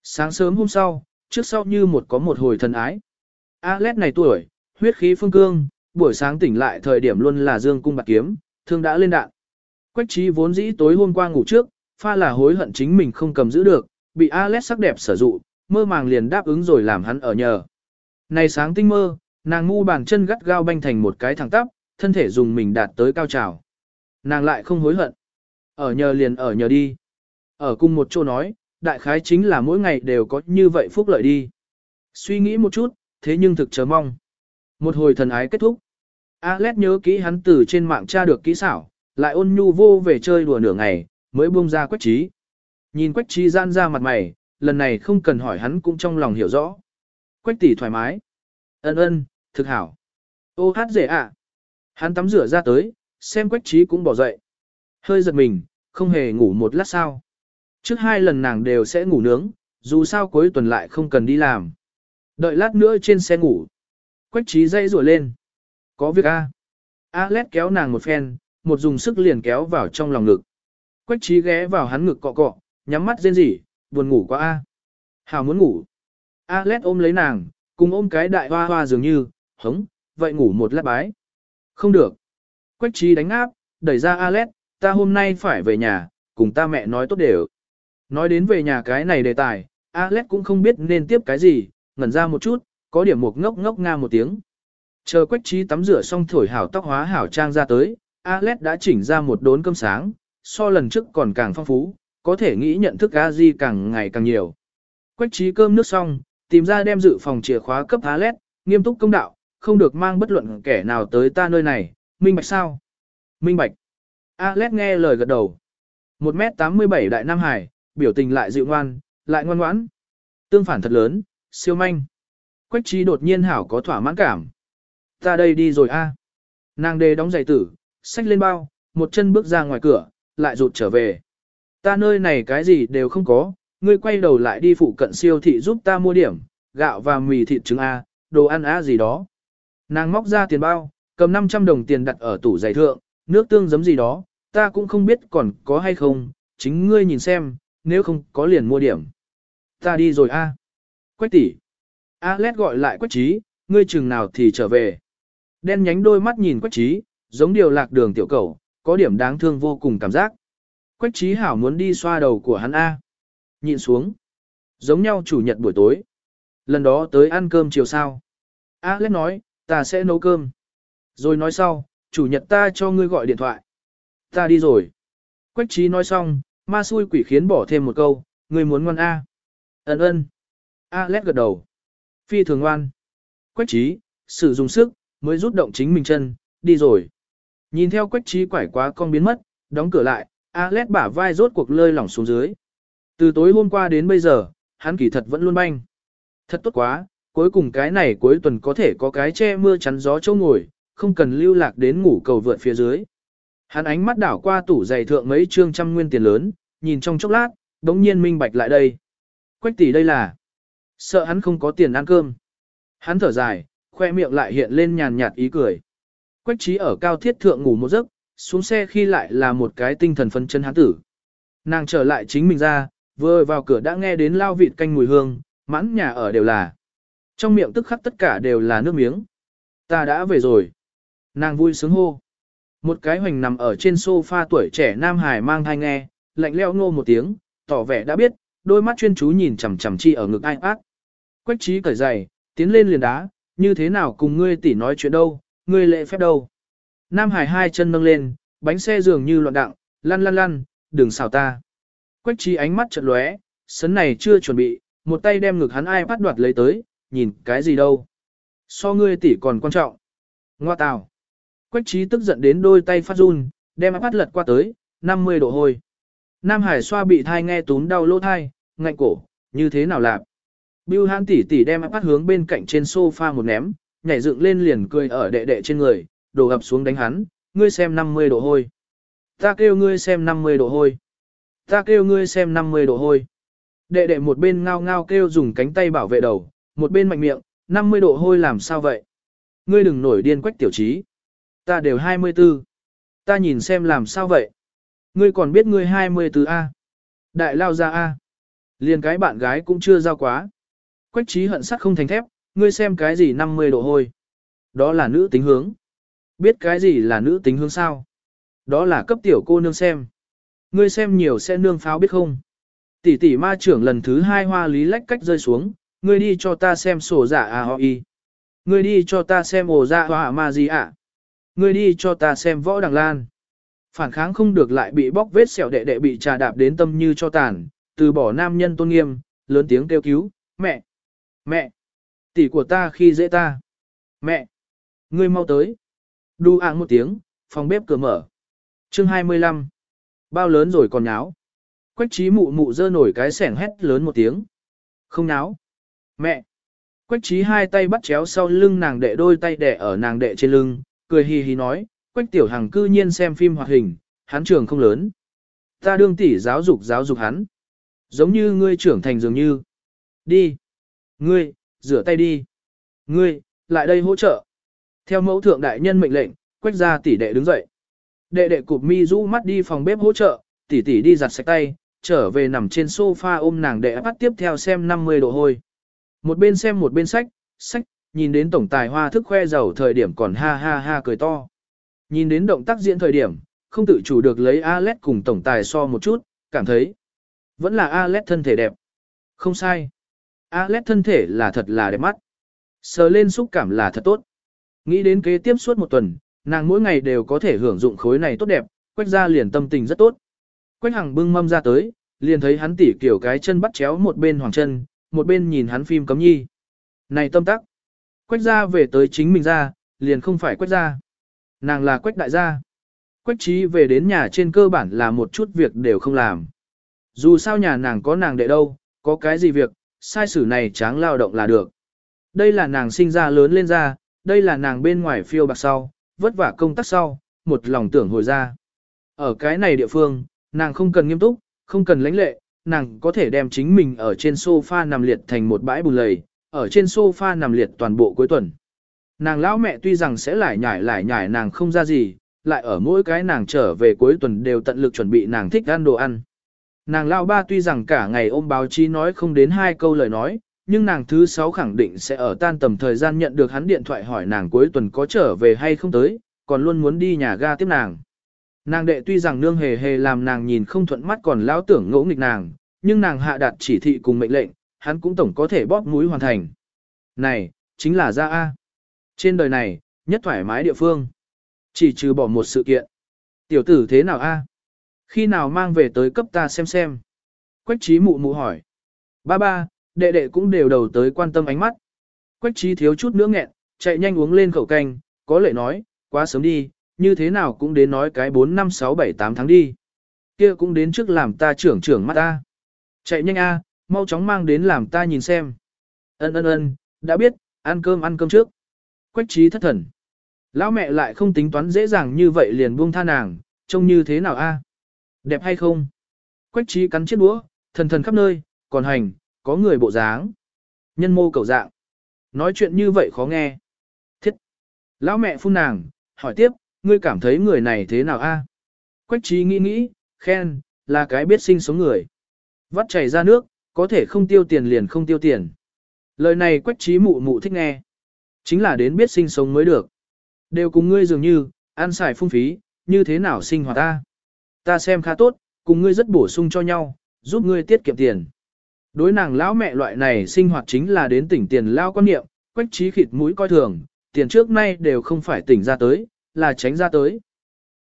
Sáng sớm hôm sau, trước sau như một có một hồi thân ái. Alex này tuổi, huyết khí phương cương, buổi sáng tỉnh lại thời điểm luôn là dương cung bạc kiếm, thương đã lên đạn. Quách trí vốn dĩ tối hôm qua ngủ trước, pha là hối hận chính mình không cầm giữ được, bị Alex sắc đẹp sử dụng, mơ màng liền đáp ứng rồi làm hắn ở nhờ. Này sáng tinh mơ, nàng ngu bàn chân gắt gao banh thành một cái thẳng tắp, thân thể dùng mình đạt tới cao trào. Nàng lại không hối hận. Ở nhờ liền ở nhờ đi. Ở cùng một chỗ nói, đại khái chính là mỗi ngày đều có như vậy phúc lợi đi. Suy nghĩ một chút, thế nhưng thực chờ mong. Một hồi thần ái kết thúc. Alex nhớ kỹ hắn từ trên mạng tra được kỹ xảo, lại ôn nhu vô về chơi đùa nửa ngày, mới buông ra quách trí. Nhìn quách trí gian ra mặt mày, lần này không cần hỏi hắn cũng trong lòng hiểu rõ. Quách tỷ thoải mái. Ân ân, thực hảo. Ô hát dễ ạ. Hắn tắm rửa ra tới, xem quách trí cũng bỏ dậy. Hơi giật mình, không hề ngủ một lát sao. Trước hai lần nàng đều sẽ ngủ nướng, dù sao cuối tuần lại không cần đi làm. Đợi lát nữa trên xe ngủ. Quách trí dây rủa lên. Có việc a. Alex kéo nàng một phen, một dùng sức liền kéo vào trong lòng ngực. Quách trí ghé vào hắn ngực cọ cọ, nhắm mắt rên rỉ, buồn ngủ quá a. Hào muốn ngủ. alet ôm lấy nàng, cùng ôm cái đại hoa hoa dường như, hống, vậy ngủ một lát bái. Không được. Quách trí đánh áp, đẩy ra alet, ta hôm nay phải về nhà, cùng ta mẹ nói tốt đều. Nói đến về nhà cái này đề tài, alet cũng không biết nên tiếp cái gì, ngẩn ra một chút, có điểm một ngốc ngốc nga một tiếng. Chờ quách trí tắm rửa xong thổi hảo tóc hóa hảo trang ra tới, alet đã chỉnh ra một đốn cơm sáng, so lần trước còn càng phong phú, có thể nghĩ nhận thức a di càng ngày càng nhiều. Quách trí cơm nước xong, tìm ra đem dự phòng chìa khóa cấp Alet nghiêm túc công đạo, không được mang bất luận kẻ nào tới ta nơi này, minh bạch sao? Minh bạch. Alet nghe lời gật đầu. 1m87 đại Nam Hải, biểu tình lại dịu ngoan, lại ngoan ngoãn. Tương phản thật lớn, siêu manh. Quách trí đột nhiên hảo có thỏa mãn cảm. Ta đây đi rồi a. Nàng đề đóng giày tử, xách lên bao, một chân bước ra ngoài cửa, lại rụt trở về. Ta nơi này cái gì đều không có, ngươi quay đầu lại đi phụ cận siêu thị giúp ta mua điểm, gạo và mì thịt trứng A, đồ ăn A gì đó. Nàng móc ra tiền bao, cầm 500 đồng tiền đặt ở tủ giày thượng, nước tương giấm gì đó, ta cũng không biết còn có hay không, chính ngươi nhìn xem, nếu không có liền mua điểm. Ta đi rồi A. Quách tỷ. Alex gọi lại Quách trí, ngươi chừng nào thì trở về. Đen nhánh đôi mắt nhìn Quách trí, giống điều lạc đường tiểu cầu, có điểm đáng thương vô cùng cảm giác. Quách trí hảo muốn đi xoa đầu của hắn A. Nhìn xuống. Giống nhau chủ nhật buổi tối. Lần đó tới ăn cơm chiều sao. A Alex nói, ta sẽ nấu cơm. Rồi nói sau, chủ nhật ta cho ngươi gọi điện thoại. Ta đi rồi. Quách trí nói xong, ma xui quỷ khiến bỏ thêm một câu, ngươi muốn ngoan A. Ấn ơn. A Alex gật đầu. Phi thường ngoan. Quách trí, sử dụng sức, mới rút động chính mình chân, đi rồi. Nhìn theo quách trí quải quá con biến mất, đóng cửa lại, Alex bả vai rốt cuộc lơi lỏng xuống dưới. Từ tối hôm qua đến bây giờ, hắn kỳ thật vẫn luôn banh. Thật tốt quá, cuối cùng cái này cuối tuần có thể có cái che mưa chắn gió châu ngồi, không cần lưu lạc đến ngủ cầu vượt phía dưới. Hắn ánh mắt đảo qua tủ giày thượng mấy trương trăm nguyên tiền lớn, nhìn trong chốc lát, đống nhiên minh bạch lại đây. Quách tỷ đây là, sợ hắn không có tiền ăn cơm. Hắn thở dài, khoe miệng lại hiện lên nhàn nhạt ý cười. Quách trí ở cao thiết thượng ngủ một giấc, xuống xe khi lại là một cái tinh thần phân chân hán tử. Nàng trở lại chính mình ra, vừa vào cửa đã nghe đến lao vịt canh mùi hương, mãn nhà ở đều là. Trong miệng tức khắc tất cả đều là nước miếng. Ta đã về rồi. Nàng vui sướng hô. Một cái hoành nằm ở trên sofa tuổi trẻ Nam Hải mang thai nghe, lạnh leo ngô một tiếng, tỏ vẻ đã biết, đôi mắt chuyên chú nhìn chằm chằm chi ở ngực ai ác. Quách trí cởi giày, tiến lên liền đá, như thế nào cùng ngươi tỉ nói chuyện đâu, ngươi lệ phép đâu. Nam Hải hai chân nâng lên, bánh xe dường như loạn đặng, lăn lăn lăn, đừng xào ta. Quách trí ánh mắt chợt lóe, sấn này chưa chuẩn bị, một tay đem ngực hắn ai bắt đoạt lấy tới, nhìn cái gì đâu. So ngươi tỷ còn quan trọng. Ngoa tào. Quách trí tức giận đến đôi tay phát run, đem bắt lật qua tới, 50 độ hôi. Nam Hải xoa bị thai nghe tún đau lỗ thai, ngạnh cổ, như thế nào làm. Bưu hãn tỷ tỷ đem bắt hướng bên cạnh trên sofa một ném, nhảy dựng lên liền cười ở đệ đệ trên người, đổ ập xuống đánh hắn, ngươi xem 50 độ hôi. Ta kêu ngươi xem 50 độ hôi. Ta kêu ngươi xem 50 độ hôi. Đệ đệ một bên ngao ngao kêu dùng cánh tay bảo vệ đầu, một bên mạnh miệng, 50 độ hôi làm sao vậy? Ngươi đừng nổi điên quách tiểu trí. Ta đều 24. Ta nhìn xem làm sao vậy? Ngươi còn biết ngươi 24 A. Đại lao ra A. Liền cái bạn gái cũng chưa giao quá. Quách trí hận sắt không thành thép, ngươi xem cái gì 50 độ hôi. Đó là nữ tính hướng. Biết cái gì là nữ tính hướng sao? Đó là cấp tiểu cô nương xem. Ngươi xem nhiều sẽ nương pháo biết không? Tỷ tỷ ma trưởng lần thứ hai hoa lý lách cách rơi xuống, ngươi đi cho ta xem sổ giả à ho y. Ngươi đi cho ta xem ổ dạ hoa ma gì ạ. Ngươi đi cho ta xem võ đằng lan. Phản kháng không được lại bị bóc vết sẹo đệ đệ bị trà đạp đến tâm như cho tàn, từ bỏ nam nhân tôn nghiêm, lớn tiếng kêu cứu, mẹ, mẹ, tỷ của ta khi dễ ta, mẹ, ngươi mau tới. Đu ạng một tiếng, phòng bếp cửa mở. Chương 25 Bao lớn rồi còn nháo. Quách trí mụ mụ dơ nổi cái sẻng hét lớn một tiếng. Không nháo. Mẹ. Quách trí hai tay bắt chéo sau lưng nàng đệ đôi tay đẻ ở nàng đệ trên lưng, cười hì hì nói, quách tiểu hằng cư nhiên xem phim hoạt hình, hắn trường không lớn. Ta đương tỷ giáo dục giáo dục hắn. Giống như ngươi trưởng thành dường như. Đi. Ngươi, rửa tay đi. Ngươi, lại đây hỗ trợ. Theo mẫu thượng đại nhân mệnh lệnh, quách ra tỷ đệ đứng dậy. Đệ đệ cụp mi rũ mắt đi phòng bếp hỗ trợ, tỷ tỷ đi giặt sạch tay, trở về nằm trên sofa ôm nàng đệ bắt tiếp theo xem 50 độ hôi. Một bên xem một bên sách, sách, nhìn đến tổng tài hoa thức khoe giàu thời điểm còn ha ha ha cười to. Nhìn đến động tác diễn thời điểm, không tự chủ được lấy Alex cùng tổng tài so một chút, cảm thấy vẫn là Alex thân thể đẹp. Không sai. Alex thân thể là thật là đẹp mắt. Sờ lên xúc cảm là thật tốt. Nghĩ đến kế tiếp suốt một tuần, nàng mỗi ngày đều có thể hưởng dụng khối này tốt đẹp, quách ra liền tâm tình rất tốt. Quách hằng bưng mâm ra tới, liền thấy hắn tỉ kiểu cái chân bắt chéo một bên hoàng chân, một bên nhìn hắn phim cấm nhi. Này tâm tắc. Quách ra về tới chính mình ra, liền không phải quách ra. Nàng là quách đại gia. Quách trí về đến nhà trên cơ bản là một chút việc đều không làm. Dù sao nhà nàng có nàng đệ đâu, có cái gì việc, sai sử này tráng lao động là được. Đây là nàng sinh ra lớn lên ra, đây là nàng bên ngoài phiêu bạc sau, vất vả công tác sau, một lòng tưởng hồi ra. Ở cái này địa phương, nàng không cần nghiêm túc, không cần lãnh lệ, nàng có thể đem chính mình ở trên sofa nằm liệt thành một bãi bùn lầy, ở trên sofa nằm liệt toàn bộ cuối tuần. Nàng lão mẹ tuy rằng sẽ lại nhải lại nhải nàng không ra gì, lại ở mỗi cái nàng trở về cuối tuần đều tận lực chuẩn bị nàng thích ăn đồ ăn. Nàng lão ba tuy rằng cả ngày ôm báo chí nói không đến hai câu lời nói, nhưng nàng thứ sáu khẳng định sẽ ở tan tầm thời gian nhận được hắn điện thoại hỏi nàng cuối tuần có trở về hay không tới, còn luôn muốn đi nhà ga tiếp nàng. Nàng đệ tuy rằng nương hề hề làm nàng nhìn không thuận mắt còn lão tưởng ngỗ nghịch nàng, nhưng nàng hạ đạt chỉ thị cùng mệnh lệnh, hắn cũng tổng có thể bóp mũi hoàn thành. Này, chính là ra A. Trên đời này, nhất thoải mái địa phương. Chỉ trừ bỏ một sự kiện. Tiểu tử thế nào A? Khi nào mang về tới cấp ta xem xem? Quách trí mụ mụ hỏi. Ba ba, đệ đệ cũng đều đầu tới quan tâm ánh mắt. Quách trí thiếu chút nữa nghẹn, chạy nhanh uống lên khẩu canh, có lệ nói, quá sớm đi, như thế nào cũng đến nói cái 4 năm 6 7 8 tháng đi. Kia cũng đến trước làm ta trưởng trưởng mắt ta. Chạy nhanh a, mau chóng mang đến làm ta nhìn xem. Ân ân ân, đã biết, ăn cơm ăn cơm trước. Quách trí thất thần. Lão mẹ lại không tính toán dễ dàng như vậy liền buông tha nàng, trông như thế nào a? Đẹp hay không? Quách trí cắn chiếc đũa, thần thần khắp nơi, còn hành, có người bộ dáng. Nhân mô cầu dạng. Nói chuyện như vậy khó nghe. Thiết. Lão mẹ phun nàng, hỏi tiếp, ngươi cảm thấy người này thế nào a? Quách trí nghĩ nghĩ, khen, là cái biết sinh sống người. Vắt chảy ra nước, có thể không tiêu tiền liền không tiêu tiền. Lời này quách trí mụ mụ thích nghe. Chính là đến biết sinh sống mới được. Đều cùng ngươi dường như, ăn xài phung phí, như thế nào sinh hoạt ta. Ta xem khá tốt, cùng ngươi rất bổ sung cho nhau, giúp ngươi tiết kiệm tiền. Đối nàng lão mẹ loại này sinh hoạt chính là đến tỉnh tiền lao quan niệm, quách trí khịt mũi coi thường, tiền trước nay đều không phải tỉnh ra tới, là tránh ra tới.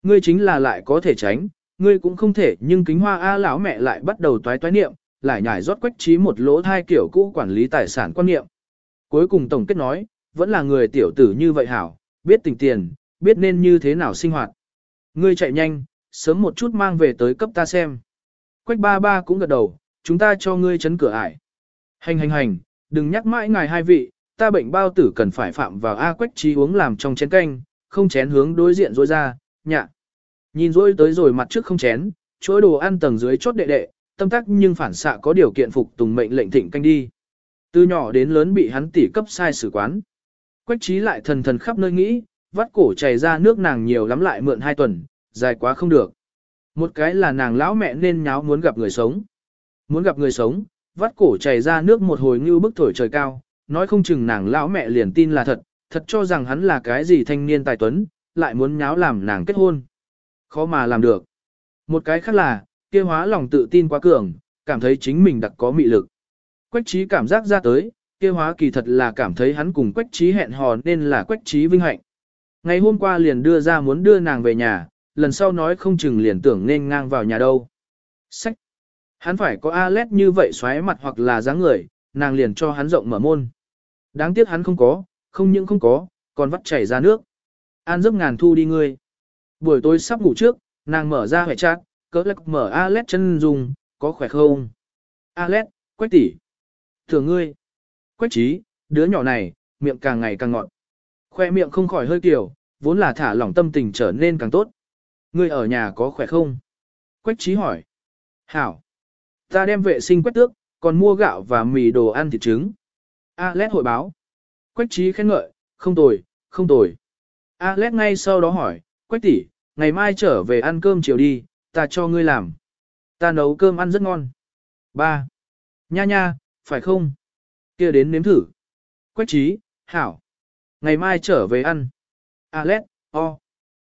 Ngươi chính là lại có thể tránh, ngươi cũng không thể nhưng kính hoa A lão mẹ lại bắt đầu toái toái niệm, lại nhảy rót quách trí một lỗ thai kiểu cũ quản lý tài sản quan niệm. Cuối cùng tổng kết nói, vẫn là người tiểu tử như vậy hảo, biết tình tiền, biết nên như thế nào sinh hoạt. Ngươi chạy nhanh, sớm một chút mang về tới cấp ta xem. Quách ba ba cũng gật đầu, chúng ta cho ngươi chấn cửa ải. Hành hành hành, đừng nhắc mãi ngài hai vị, ta bệnh bao tử cần phải phạm vào A quách trí uống làm trong chén canh, không chén hướng đối diện rối ra, nhạ. Nhìn rối tới rồi mặt trước không chén, chối đồ ăn tầng dưới chốt đệ đệ, tâm tắc nhưng phản xạ có điều kiện phục tùng mệnh lệnh thịnh canh đi. Từ nhỏ đến lớn bị hắn tỉ cấp sai sử quán. Quách trí lại thần thần khắp nơi nghĩ, vắt cổ chảy ra nước nàng nhiều lắm lại mượn hai tuần, dài quá không được. Một cái là nàng lão mẹ nên nháo muốn gặp người sống. Muốn gặp người sống, vắt cổ chảy ra nước một hồi như bức thổi trời cao, nói không chừng nàng lão mẹ liền tin là thật, thật cho rằng hắn là cái gì thanh niên tài tuấn, lại muốn nháo làm nàng kết hôn. Khó mà làm được. Một cái khác là, kia hóa lòng tự tin quá cường, cảm thấy chính mình đặc có mị lực. Quách trí cảm giác ra tới, kia hóa kỳ thật là cảm thấy hắn cùng quách trí hẹn hò nên là quách trí vinh hạnh. Ngày hôm qua liền đưa ra muốn đưa nàng về nhà, lần sau nói không chừng liền tưởng nên ngang vào nhà đâu. Sách! Hắn phải có alet như vậy xoáy mặt hoặc là dáng người, nàng liền cho hắn rộng mở môn. Đáng tiếc hắn không có, không những không có, còn vắt chảy ra nước. An giấc ngàn thu đi ngươi. Buổi tối sắp ngủ trước, nàng mở ra hệ chat, cỡ lắc mở alet chân dùng, có khỏe không? Alet, quách tỷ. Thường ngươi. Quách trí, đứa nhỏ này, miệng càng ngày càng ngọt. Khoe miệng không khỏi hơi kiểu, vốn là thả lỏng tâm tình trở nên càng tốt. Ngươi ở nhà có khỏe không? Quách trí hỏi. Hảo. Ta đem vệ sinh quét tước, còn mua gạo và mì đồ ăn thịt trứng. Alex hội báo. Quách trí khen ngợi, không tồi, không tồi. Alex ngay sau đó hỏi, Quách tỷ, ngày mai trở về ăn cơm chiều đi, ta cho ngươi làm. Ta nấu cơm ăn rất ngon. Ba. Nha nha, phải không? kia đến nếm thử. Quách trí, hảo. Ngày mai trở về ăn. Alex, o.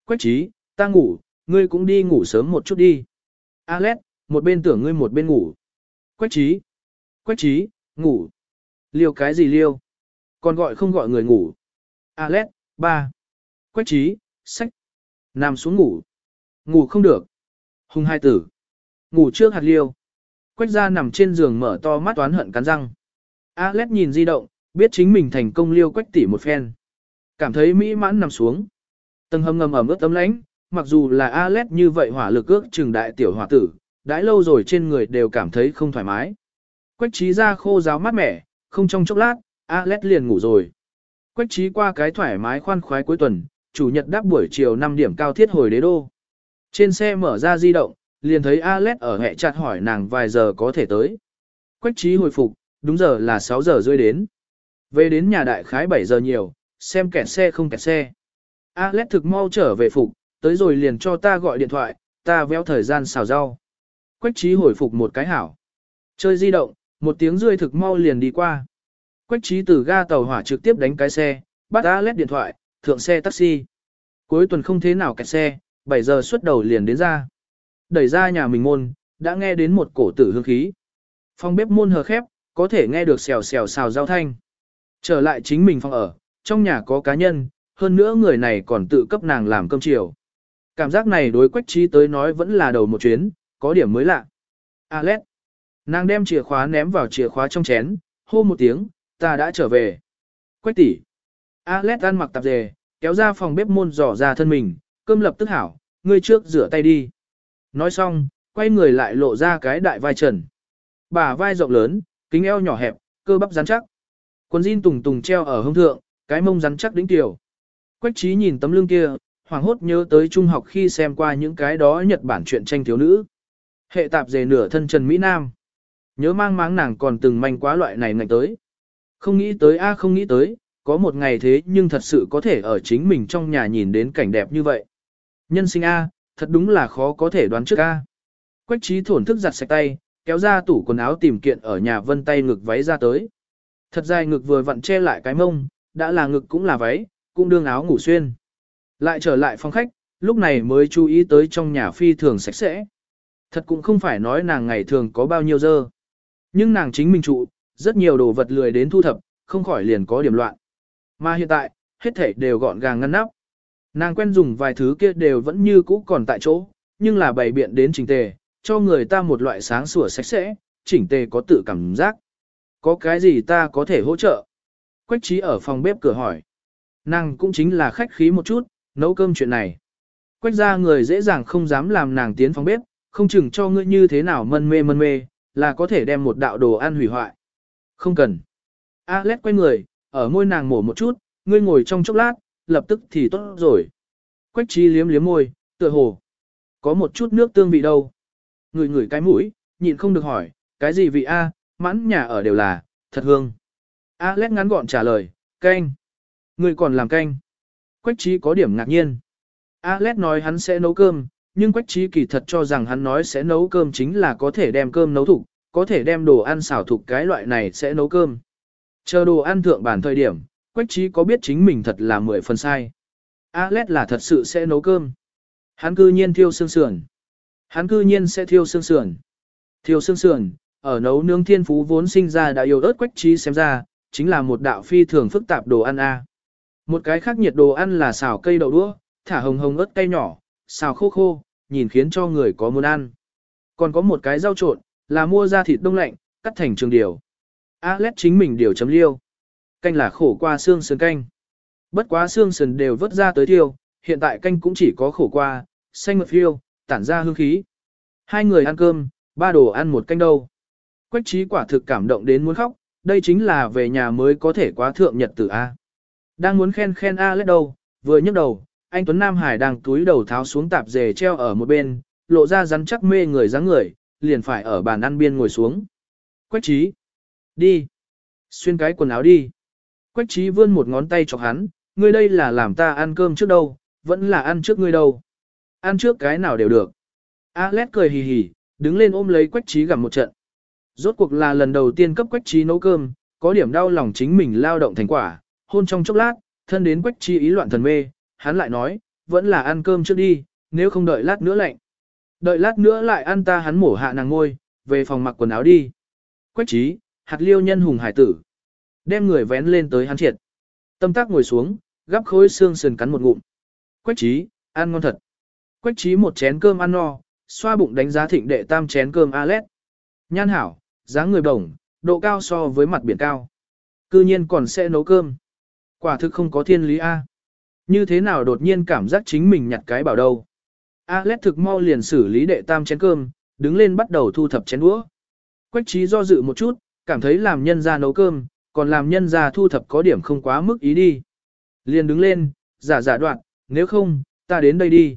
Quách trí, ta ngủ, ngươi cũng đi ngủ sớm một chút đi. Alex, một bên tưởng ngươi một bên ngủ. Quách trí. Quách trí, ngủ. Liêu cái gì liêu? Còn gọi không gọi người ngủ. Alex, ba. Quách trí, sách. Nằm xuống ngủ. Ngủ không được. Hùng hai tử. Ngủ trước hạt liêu. Quách ra nằm trên giường mở to mắt toán hận cắn răng. Alex nhìn di động, biết chính mình thành công liêu quách tỉ một phen. Cảm thấy mỹ mãn nằm xuống. Tầng hầm ngầm ẩm ướt tấm lánh, mặc dù là Alex như vậy hỏa lực ước trừng đại tiểu hỏa tử, đãi lâu rồi trên người đều cảm thấy không thoải mái. Quách trí ra khô giáo mát mẻ, không trong chốc lát, Alex liền ngủ rồi. Quách trí qua cái thoải mái khoan khoái cuối tuần, chủ nhật đáp buổi chiều 5 điểm cao thiết hồi đế đô. Trên xe mở ra di động, liền thấy Alex ở hẹ chặt hỏi nàng vài giờ có thể tới. Quách trí hồi phục, đúng giờ là 6 giờ rơi đến. Về đến nhà đại khái 7 giờ nhiều, xem kẹt xe không kẹt xe. Alex thực mau trở về phục, tới rồi liền cho ta gọi điện thoại, ta véo thời gian xào rau. Quách trí hồi phục một cái hảo. Chơi di động, một tiếng rưỡi thực mau liền đi qua. Quách trí từ ga tàu hỏa trực tiếp đánh cái xe, bắt Alex điện thoại, thượng xe taxi. Cuối tuần không thế nào kẹt xe, 7 giờ xuất đầu liền đến ra. Đẩy ra nhà mình môn, đã nghe đến một cổ tử hương khí. Phòng bếp môn hờ khép, có thể nghe được xèo xèo xào giao thanh. Trở lại chính mình phòng ở, trong nhà có cá nhân, hơn nữa người này còn tự cấp nàng làm cơm chiều. Cảm giác này đối quách trí tới nói vẫn là đầu một chuyến, có điểm mới lạ. Alex. Nàng đem chìa khóa ném vào chìa khóa trong chén, hô một tiếng, ta đã trở về. Quách tỷ. Alex ăn mặc tạp dề, kéo ra phòng bếp môn dò ra thân mình, cơm lập tức hảo, ngươi trước rửa tay đi. Nói xong, quay người lại lộ ra cái đại vai trần. Bà vai rộng lớn, kính eo nhỏ hẹp, cơ bắp rắn chắc. Quần jean tùng tùng treo ở hông thượng, cái mông rắn chắc đỉnh tiểu. Quách trí nhìn tấm lưng kia, hoàng hốt nhớ tới trung học khi xem qua những cái đó Nhật Bản truyện tranh thiếu nữ. Hệ tạp dề nửa thân Trần Mỹ Nam. Nhớ mang máng nàng còn từng manh quá loại này ngành tới. Không nghĩ tới a không nghĩ tới, có một ngày thế nhưng thật sự có thể ở chính mình trong nhà nhìn đến cảnh đẹp như vậy. Nhân sinh a, thật đúng là khó có thể đoán trước a. Quách trí thổn thức giặt sạch tay, kéo ra tủ quần áo tìm kiện ở nhà vân tay ngực váy ra tới. Thật dài ngực vừa vặn che lại cái mông, đã là ngực cũng là váy, cũng đương áo ngủ xuyên. Lại trở lại phòng khách, lúc này mới chú ý tới trong nhà phi thường sạch sẽ. Thật cũng không phải nói nàng ngày thường có bao nhiêu dơ. Nhưng nàng chính mình trụ, rất nhiều đồ vật lười đến thu thập, không khỏi liền có điểm loạn. Mà hiện tại, hết thảy đều gọn gàng ngăn nắp. Nàng quen dùng vài thứ kia đều vẫn như cũ còn tại chỗ, nhưng là bày biện đến chỉnh tề, cho người ta một loại sáng sủa sạch sẽ, chỉnh tề có tự cảm giác. Có cái gì ta có thể hỗ trợ? Quách trí ở phòng bếp cửa hỏi. Nàng cũng chính là khách khí một chút, nấu cơm chuyện này. Quách ra người dễ dàng không dám làm nàng tiến phòng bếp, không chừng cho ngươi như thế nào mân mê mân mê, là có thể đem một đạo đồ ăn hủy hoại. Không cần. Alex quay người, ở môi nàng mổ một chút, ngươi ngồi trong chốc lát, lập tức thì tốt rồi. Quách trí liếm liếm môi, tựa hồ. Có một chút nước tương vị đâu. Người ngửi cái mũi, nhịn không được hỏi, cái gì vị A, mãn nhà ở đều là, thật hương. Alex ngắn gọn trả lời, canh. Người còn làm canh. Quách trí có điểm ngạc nhiên. Alex nói hắn sẽ nấu cơm, nhưng Quách trí kỳ thật cho rằng hắn nói sẽ nấu cơm chính là có thể đem cơm nấu thục, có thể đem đồ ăn xảo thục cái loại này sẽ nấu cơm. Chờ đồ ăn thượng bản thời điểm, Quách trí có biết chính mình thật là mười phần sai. Alex là thật sự sẽ nấu cơm. Hắn cư nhiên thiêu xương sườn. Hắn cư nhiên sẽ thiêu xương sườn. Thiêu xương sườn, ở nấu nướng thiên phú vốn sinh ra đã yêu ớt quách trí xem ra, chính là một đạo phi thường phức tạp đồ ăn a. Một cái khác nhiệt đồ ăn là xào cây đậu đũa, thả hồng hồng ớt cay nhỏ, xào khô khô, nhìn khiến cho người có muốn ăn. Còn có một cái rau trộn, là mua ra thịt đông lạnh, cắt thành trường điều. Alex chính mình điều chấm liêu. Canh là khổ qua xương sườn canh. Bất quá xương sườn đều vớt ra tới tiêu, hiện tại canh cũng chỉ có khổ qua, xanh mật phiêu, tản ra hương khí. Hai người ăn cơm, ba đồ ăn một canh đâu. Quách trí quả thực cảm động đến muốn khóc, đây chính là về nhà mới có thể quá thượng nhật tử A. Đang muốn khen khen A lết đâu, vừa nhấc đầu, anh Tuấn Nam Hải đang túi đầu tháo xuống tạp dề treo ở một bên, lộ ra rắn chắc mê người dáng người, liền phải ở bàn ăn biên ngồi xuống. Quách trí. Đi. Xuyên cái quần áo đi. Quách trí vươn một ngón tay chọc hắn, ngươi đây là làm ta ăn cơm trước đâu, vẫn là ăn trước ngươi đâu. Ăn trước cái nào đều được. Alex cười hì hì, đứng lên ôm lấy quách trí gặm một trận. Rốt cuộc là lần đầu tiên cấp quách trí nấu cơm, có điểm đau lòng chính mình lao động thành quả, hôn trong chốc lát, thân đến quách trí ý loạn thần mê, hắn lại nói, vẫn là ăn cơm trước đi, nếu không đợi lát nữa lạnh. Đợi lát nữa lại ăn ta hắn mổ hạ nàng ngôi, về phòng mặc quần áo đi. Quách trí, hạt liêu nhân hùng hải tử. Đem người vén lên tới hắn triệt. Tâm tác ngồi xuống, gắp khối xương sườn cắn một ngụm. Quách trí, ăn ngon thật. Quách trí một chén cơm ăn no, xoa bụng đánh giá thịnh đệ tam chén cơm Alet. Nhan hảo, dáng người bổng, độ cao so với mặt biển cao. Cư nhiên còn sẽ nấu cơm. Quả thực không có thiên lý A. Như thế nào đột nhiên cảm giác chính mình nhặt cái bảo đâu. Alex thực mau liền xử lý đệ tam chén cơm, đứng lên bắt đầu thu thập chén đũa. Quách trí do dự một chút, cảm thấy làm nhân ra nấu cơm, còn làm nhân ra thu thập có điểm không quá mức ý đi. Liền đứng lên, giả giả đoạn, nếu không, ta đến đây đi.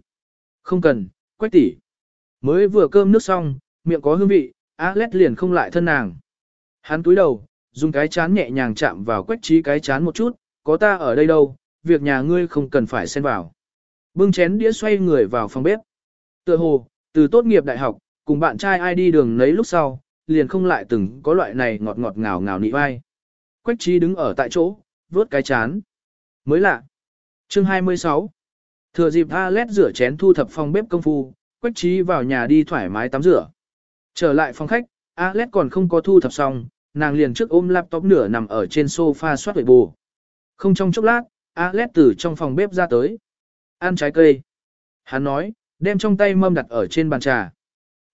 Không cần, quách tỷ. Mới vừa cơm nước xong, miệng có hương vị, Alex liền không lại thân nàng. Hắn túi đầu, dùng cái chán nhẹ nhàng chạm vào quách trí cái chán một chút, có ta ở đây đâu, việc nhà ngươi không cần phải xen vào. Bưng chén đĩa xoay người vào phòng bếp. Tựa hồ, từ tốt nghiệp đại học, cùng bạn trai ai đi đường nấy lúc sau, liền không lại từng có loại này ngọt ngọt ngào ngào nị vai. Quách trí đứng ở tại chỗ, vớt cái chán. Mới lạ. Chương 26 Thừa dịp Alet rửa chén thu thập phòng bếp công phu, Quách trí vào nhà đi thoải mái tắm rửa. Trở lại phòng khách, Alet còn không có thu thập xong, nàng liền trước ôm laptop nửa nằm ở trên sofa soát huệ bù. Không trong chốc lát, Alex từ trong phòng bếp ra tới. Ăn trái cây. Hắn nói, đem trong tay mâm đặt ở trên bàn trà.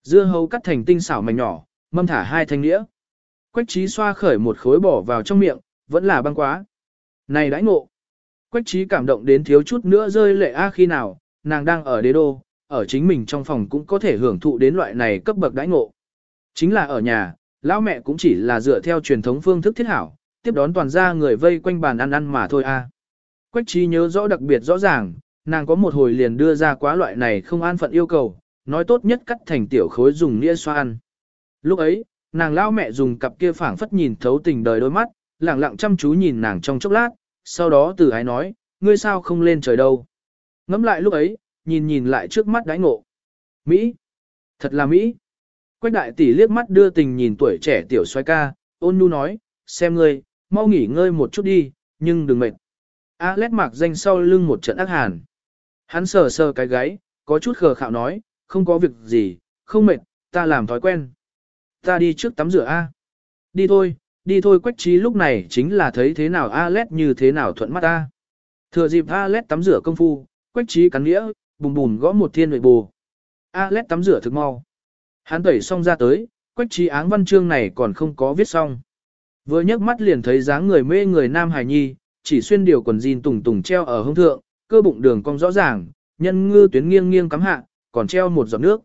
Dưa hấu cắt thành tinh xảo mảnh nhỏ, mâm thả hai thanh đĩa. Quách trí xoa khởi một khối bỏ vào trong miệng, vẫn là băng quá. Này đãi ngộ. Quách trí cảm động đến thiếu chút nữa rơi lệ a khi nào, nàng đang ở đế đô, ở chính mình trong phòng cũng có thể hưởng thụ đến loại này cấp bậc đãi ngộ. Chính là ở nhà, lão mẹ cũng chỉ là dựa theo truyền thống phương thức thiết hảo, tiếp đón toàn gia người vây quanh bàn ăn ăn mà thôi a. Quách trí nhớ rõ đặc biệt rõ ràng, nàng có một hồi liền đưa ra quá loại này không an phận yêu cầu, nói tốt nhất cắt thành tiểu khối dùng nĩa xoa ăn. Lúc ấy, nàng lao mẹ dùng cặp kia phảng phất nhìn thấu tình đời đôi mắt, lặng lặng chăm chú nhìn nàng trong chốc lát, sau đó từ ái nói, ngươi sao không lên trời đâu. Ngắm lại lúc ấy, nhìn nhìn lại trước mắt đáy ngộ. Mỹ! Thật là Mỹ! Quách đại tỷ liếc mắt đưa tình nhìn tuổi trẻ tiểu xoay ca, ôn nhu nói, xem ngươi, mau nghỉ ngơi một chút đi, nhưng đừng mệt. A lét mạc danh sau lưng một trận ác hàn. Hắn sờ sờ cái gáy, có chút khờ khạo nói, không có việc gì, không mệt, ta làm thói quen. Ta đi trước tắm rửa A. Đi thôi, đi thôi quách trí lúc này chính là thấy thế nào Alet như thế nào thuận mắt ta. Thừa dịp Alet tắm rửa công phu, quách trí cắn nghĩa, bùm bùm gõ một thiên nội bù. Alet tắm rửa thực mau. Hắn tẩy xong ra tới, quách trí áng văn chương này còn không có viết xong. Vừa nhấc mắt liền thấy dáng người mê người nam hài nhi, chỉ xuyên điều quần jean tùng tùng treo ở hông thượng, cơ bụng đường cong rõ ràng, nhân ngư tuyến nghiêng nghiêng cắm hạ, còn treo một giọt nước.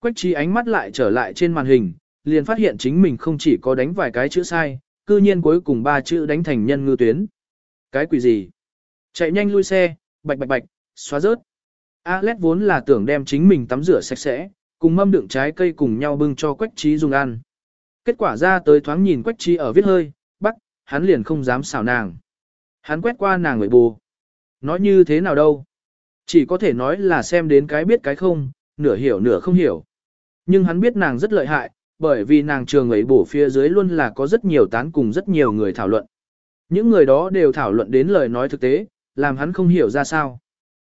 Quách trí ánh mắt lại trở lại trên màn hình, liền phát hiện chính mình không chỉ có đánh vài cái chữ sai, cư nhiên cuối cùng ba chữ đánh thành nhân ngư tuyến. Cái quỷ gì? Chạy nhanh lui xe, bạch bạch bạch, xóa rớt. Alex vốn là tưởng đem chính mình tắm rửa sạch sẽ, cùng mâm đựng trái cây cùng nhau bưng cho quách trí dùng ăn. Kết quả ra tới thoáng nhìn quách trí ở viết hơi, bắt, hắn liền không dám xảo nàng. Hắn quét qua nàng người bù. Nói như thế nào đâu? Chỉ có thể nói là xem đến cái biết cái không, nửa hiểu nửa không hiểu. Nhưng hắn biết nàng rất lợi hại, bởi vì nàng trường ấy bổ phía dưới luôn là có rất nhiều tán cùng rất nhiều người thảo luận. Những người đó đều thảo luận đến lời nói thực tế, làm hắn không hiểu ra sao.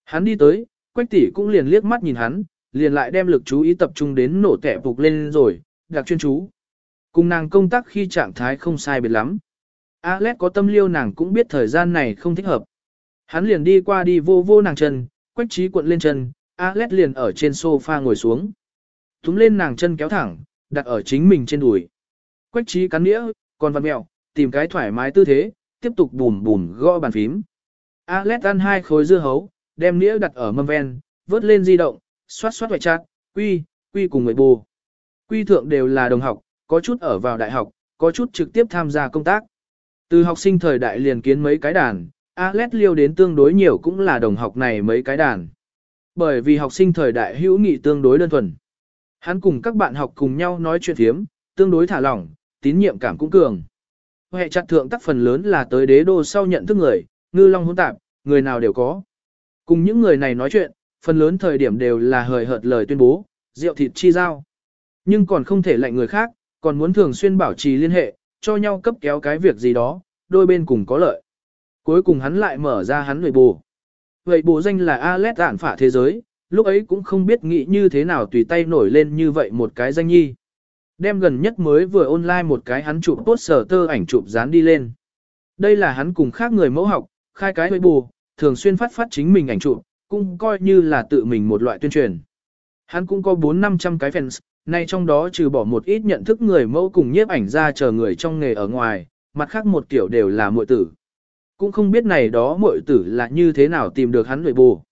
Hắn đi tới, quách tỷ cũng liền liếc mắt nhìn hắn, liền lại đem lực chú ý tập trung đến nổ tẻ phục lên rồi, đặc chuyên chú. Cùng nàng công tác khi trạng thái không sai biệt lắm. Alex có tâm liêu nàng cũng biết thời gian này không thích hợp. Hắn liền đi qua đi vô vô nàng chân, quách trí cuộn lên chân, Alex liền ở trên sofa ngồi xuống. Túm lên nàng chân kéo thẳng, đặt ở chính mình trên đùi. Quách trí cắn nĩa, còn văn mẹo, tìm cái thoải mái tư thế, tiếp tục bùm bùm gõ bàn phím. Alex ăn hai khối dưa hấu, đem nĩa đặt ở mâm ven, vớt lên di động, xoát xoát hoại chát, quy, Quy cùng người bù. Quy thượng đều là đồng học, có chút ở vào đại học, có chút trực tiếp tham gia công tác. Từ học sinh thời đại liền kiến mấy cái đàn, Alex liêu đến tương đối nhiều cũng là đồng học này mấy cái đàn. Bởi vì học sinh thời đại hữu nghị tương đối đơn thuần. Hắn cùng các bạn học cùng nhau nói chuyện thiếm, tương đối thả lỏng, tín nhiệm cảm cũng cường. Hệ chặt thượng tác phần lớn là tới đế đô sau nhận thức người, ngư long hỗn tạp, người nào đều có. Cùng những người này nói chuyện, phần lớn thời điểm đều là hời hợt lời tuyên bố, rượu thịt chi giao. Nhưng còn không thể lạnh người khác, còn muốn thường xuyên bảo trì liên hệ, cho nhau cấp kéo cái việc gì đó, đôi bên cùng có lợi. Cuối cùng hắn lại mở ra hắn người bù. Vậy bù danh là Alet ản phả thế giới, lúc ấy cũng không biết nghĩ như thế nào tùy tay nổi lên như vậy một cái danh nhi. Đem gần nhất mới vừa online một cái hắn chụp tốt sở tơ ảnh chụp dán đi lên. Đây là hắn cùng khác người mẫu học, khai cái hơi bù, thường xuyên phát phát chính mình ảnh chụp, cũng coi như là tự mình một loại tuyên truyền. Hắn cũng có 4-500 cái fans, nay trong đó trừ bỏ một ít nhận thức người mẫu cùng nhiếp ảnh ra chờ người trong nghề ở ngoài, mặt khác một kiểu đều là muội tử. Cũng không biết này đó muội tử là như thế nào tìm được hắn nội bù.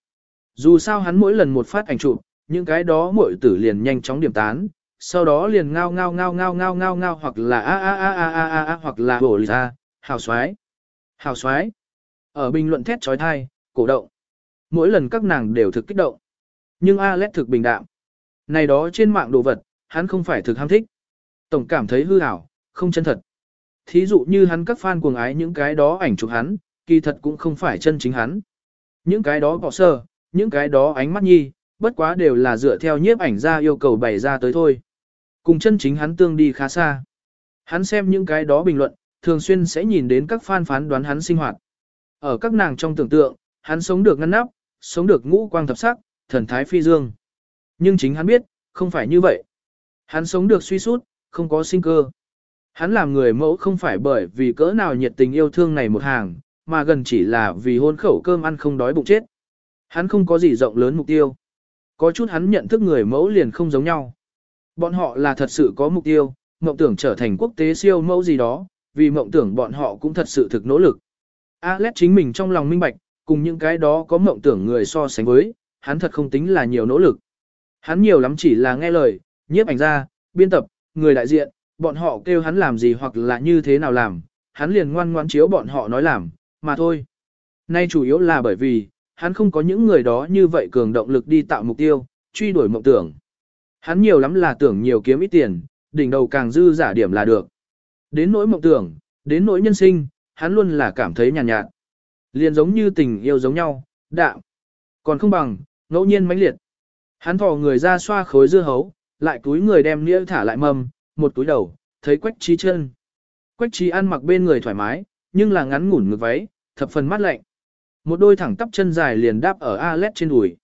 Dù sao hắn mỗi lần một phát ảnh chụp, những cái đó muội tử liền nhanh chóng điểm tán, sau đó liền ngao ngao ngao ngao ngao ngao ngao hoặc là a a a a a a a hoặc là bổ lì ra, hào xoái, hào xoái. Ở bình luận thét trói thai, cổ động. Mỗi lần các nàng đều thực kích động. Nhưng Alex thực bình đạm. Này đó trên mạng đồ vật, hắn không phải thực ham thích. Tổng cảm thấy hư ảo, không chân thật. Thí dụ như hắn các fan cuồng ái những cái đó ảnh chụp hắn, kỳ thật cũng không phải chân chính hắn. Những cái đó bỏ sơ, những cái đó ánh mắt nhi, bất quá đều là dựa theo nhiếp ảnh ra yêu cầu bày ra tới thôi. Cùng chân chính hắn tương đi khá xa. Hắn xem những cái đó bình luận, thường xuyên sẽ nhìn đến các fan phán đoán hắn sinh hoạt. Ở các nàng trong tưởng tượng, hắn sống được ngăn nắp, sống được ngũ quang thập sắc, thần thái phi dương. Nhưng chính hắn biết, không phải như vậy. Hắn sống được suy sút, không có sinh cơ. Hắn làm người mẫu không phải bởi vì cỡ nào nhiệt tình yêu thương này một hàng, mà gần chỉ là vì hôn khẩu cơm ăn không đói bụng chết. Hắn không có gì rộng lớn mục tiêu. Có chút hắn nhận thức người mẫu liền không giống nhau. Bọn họ là thật sự có mục tiêu, mộng tưởng trở thành quốc tế siêu mẫu gì đó, vì mộng tưởng bọn họ cũng thật sự thực nỗ lực. Alex chính mình trong lòng minh bạch, cùng những cái đó có mộng tưởng người so sánh với, hắn thật không tính là nhiều nỗ lực. Hắn nhiều lắm chỉ là nghe lời, nhiếp ảnh ra, biên tập, người đại diện, bọn họ kêu hắn làm gì hoặc là như thế nào làm, hắn liền ngoan ngoan chiếu bọn họ nói làm, mà thôi. Nay chủ yếu là bởi vì, hắn không có những người đó như vậy cường động lực đi tạo mục tiêu, truy đuổi mộng tưởng. Hắn nhiều lắm là tưởng nhiều kiếm ít tiền, đỉnh đầu càng dư giả điểm là được. Đến nỗi mộng tưởng, đến nỗi nhân sinh, hắn luôn là cảm thấy nhàn nhạt, nhạt. Liền giống như tình yêu giống nhau, đạm. Còn không bằng, ngẫu nhiên mãnh liệt. Hắn thò người ra xoa khối dưa hấu, lại túi người đem nĩa thả lại mâm, một túi đầu, thấy quách trí chân. Quách trí ăn mặc bên người thoải mái, nhưng là ngắn ngủn ngực váy, thập phần mát lạnh. Một đôi thẳng tắp chân dài liền đáp ở Alet trên đùi.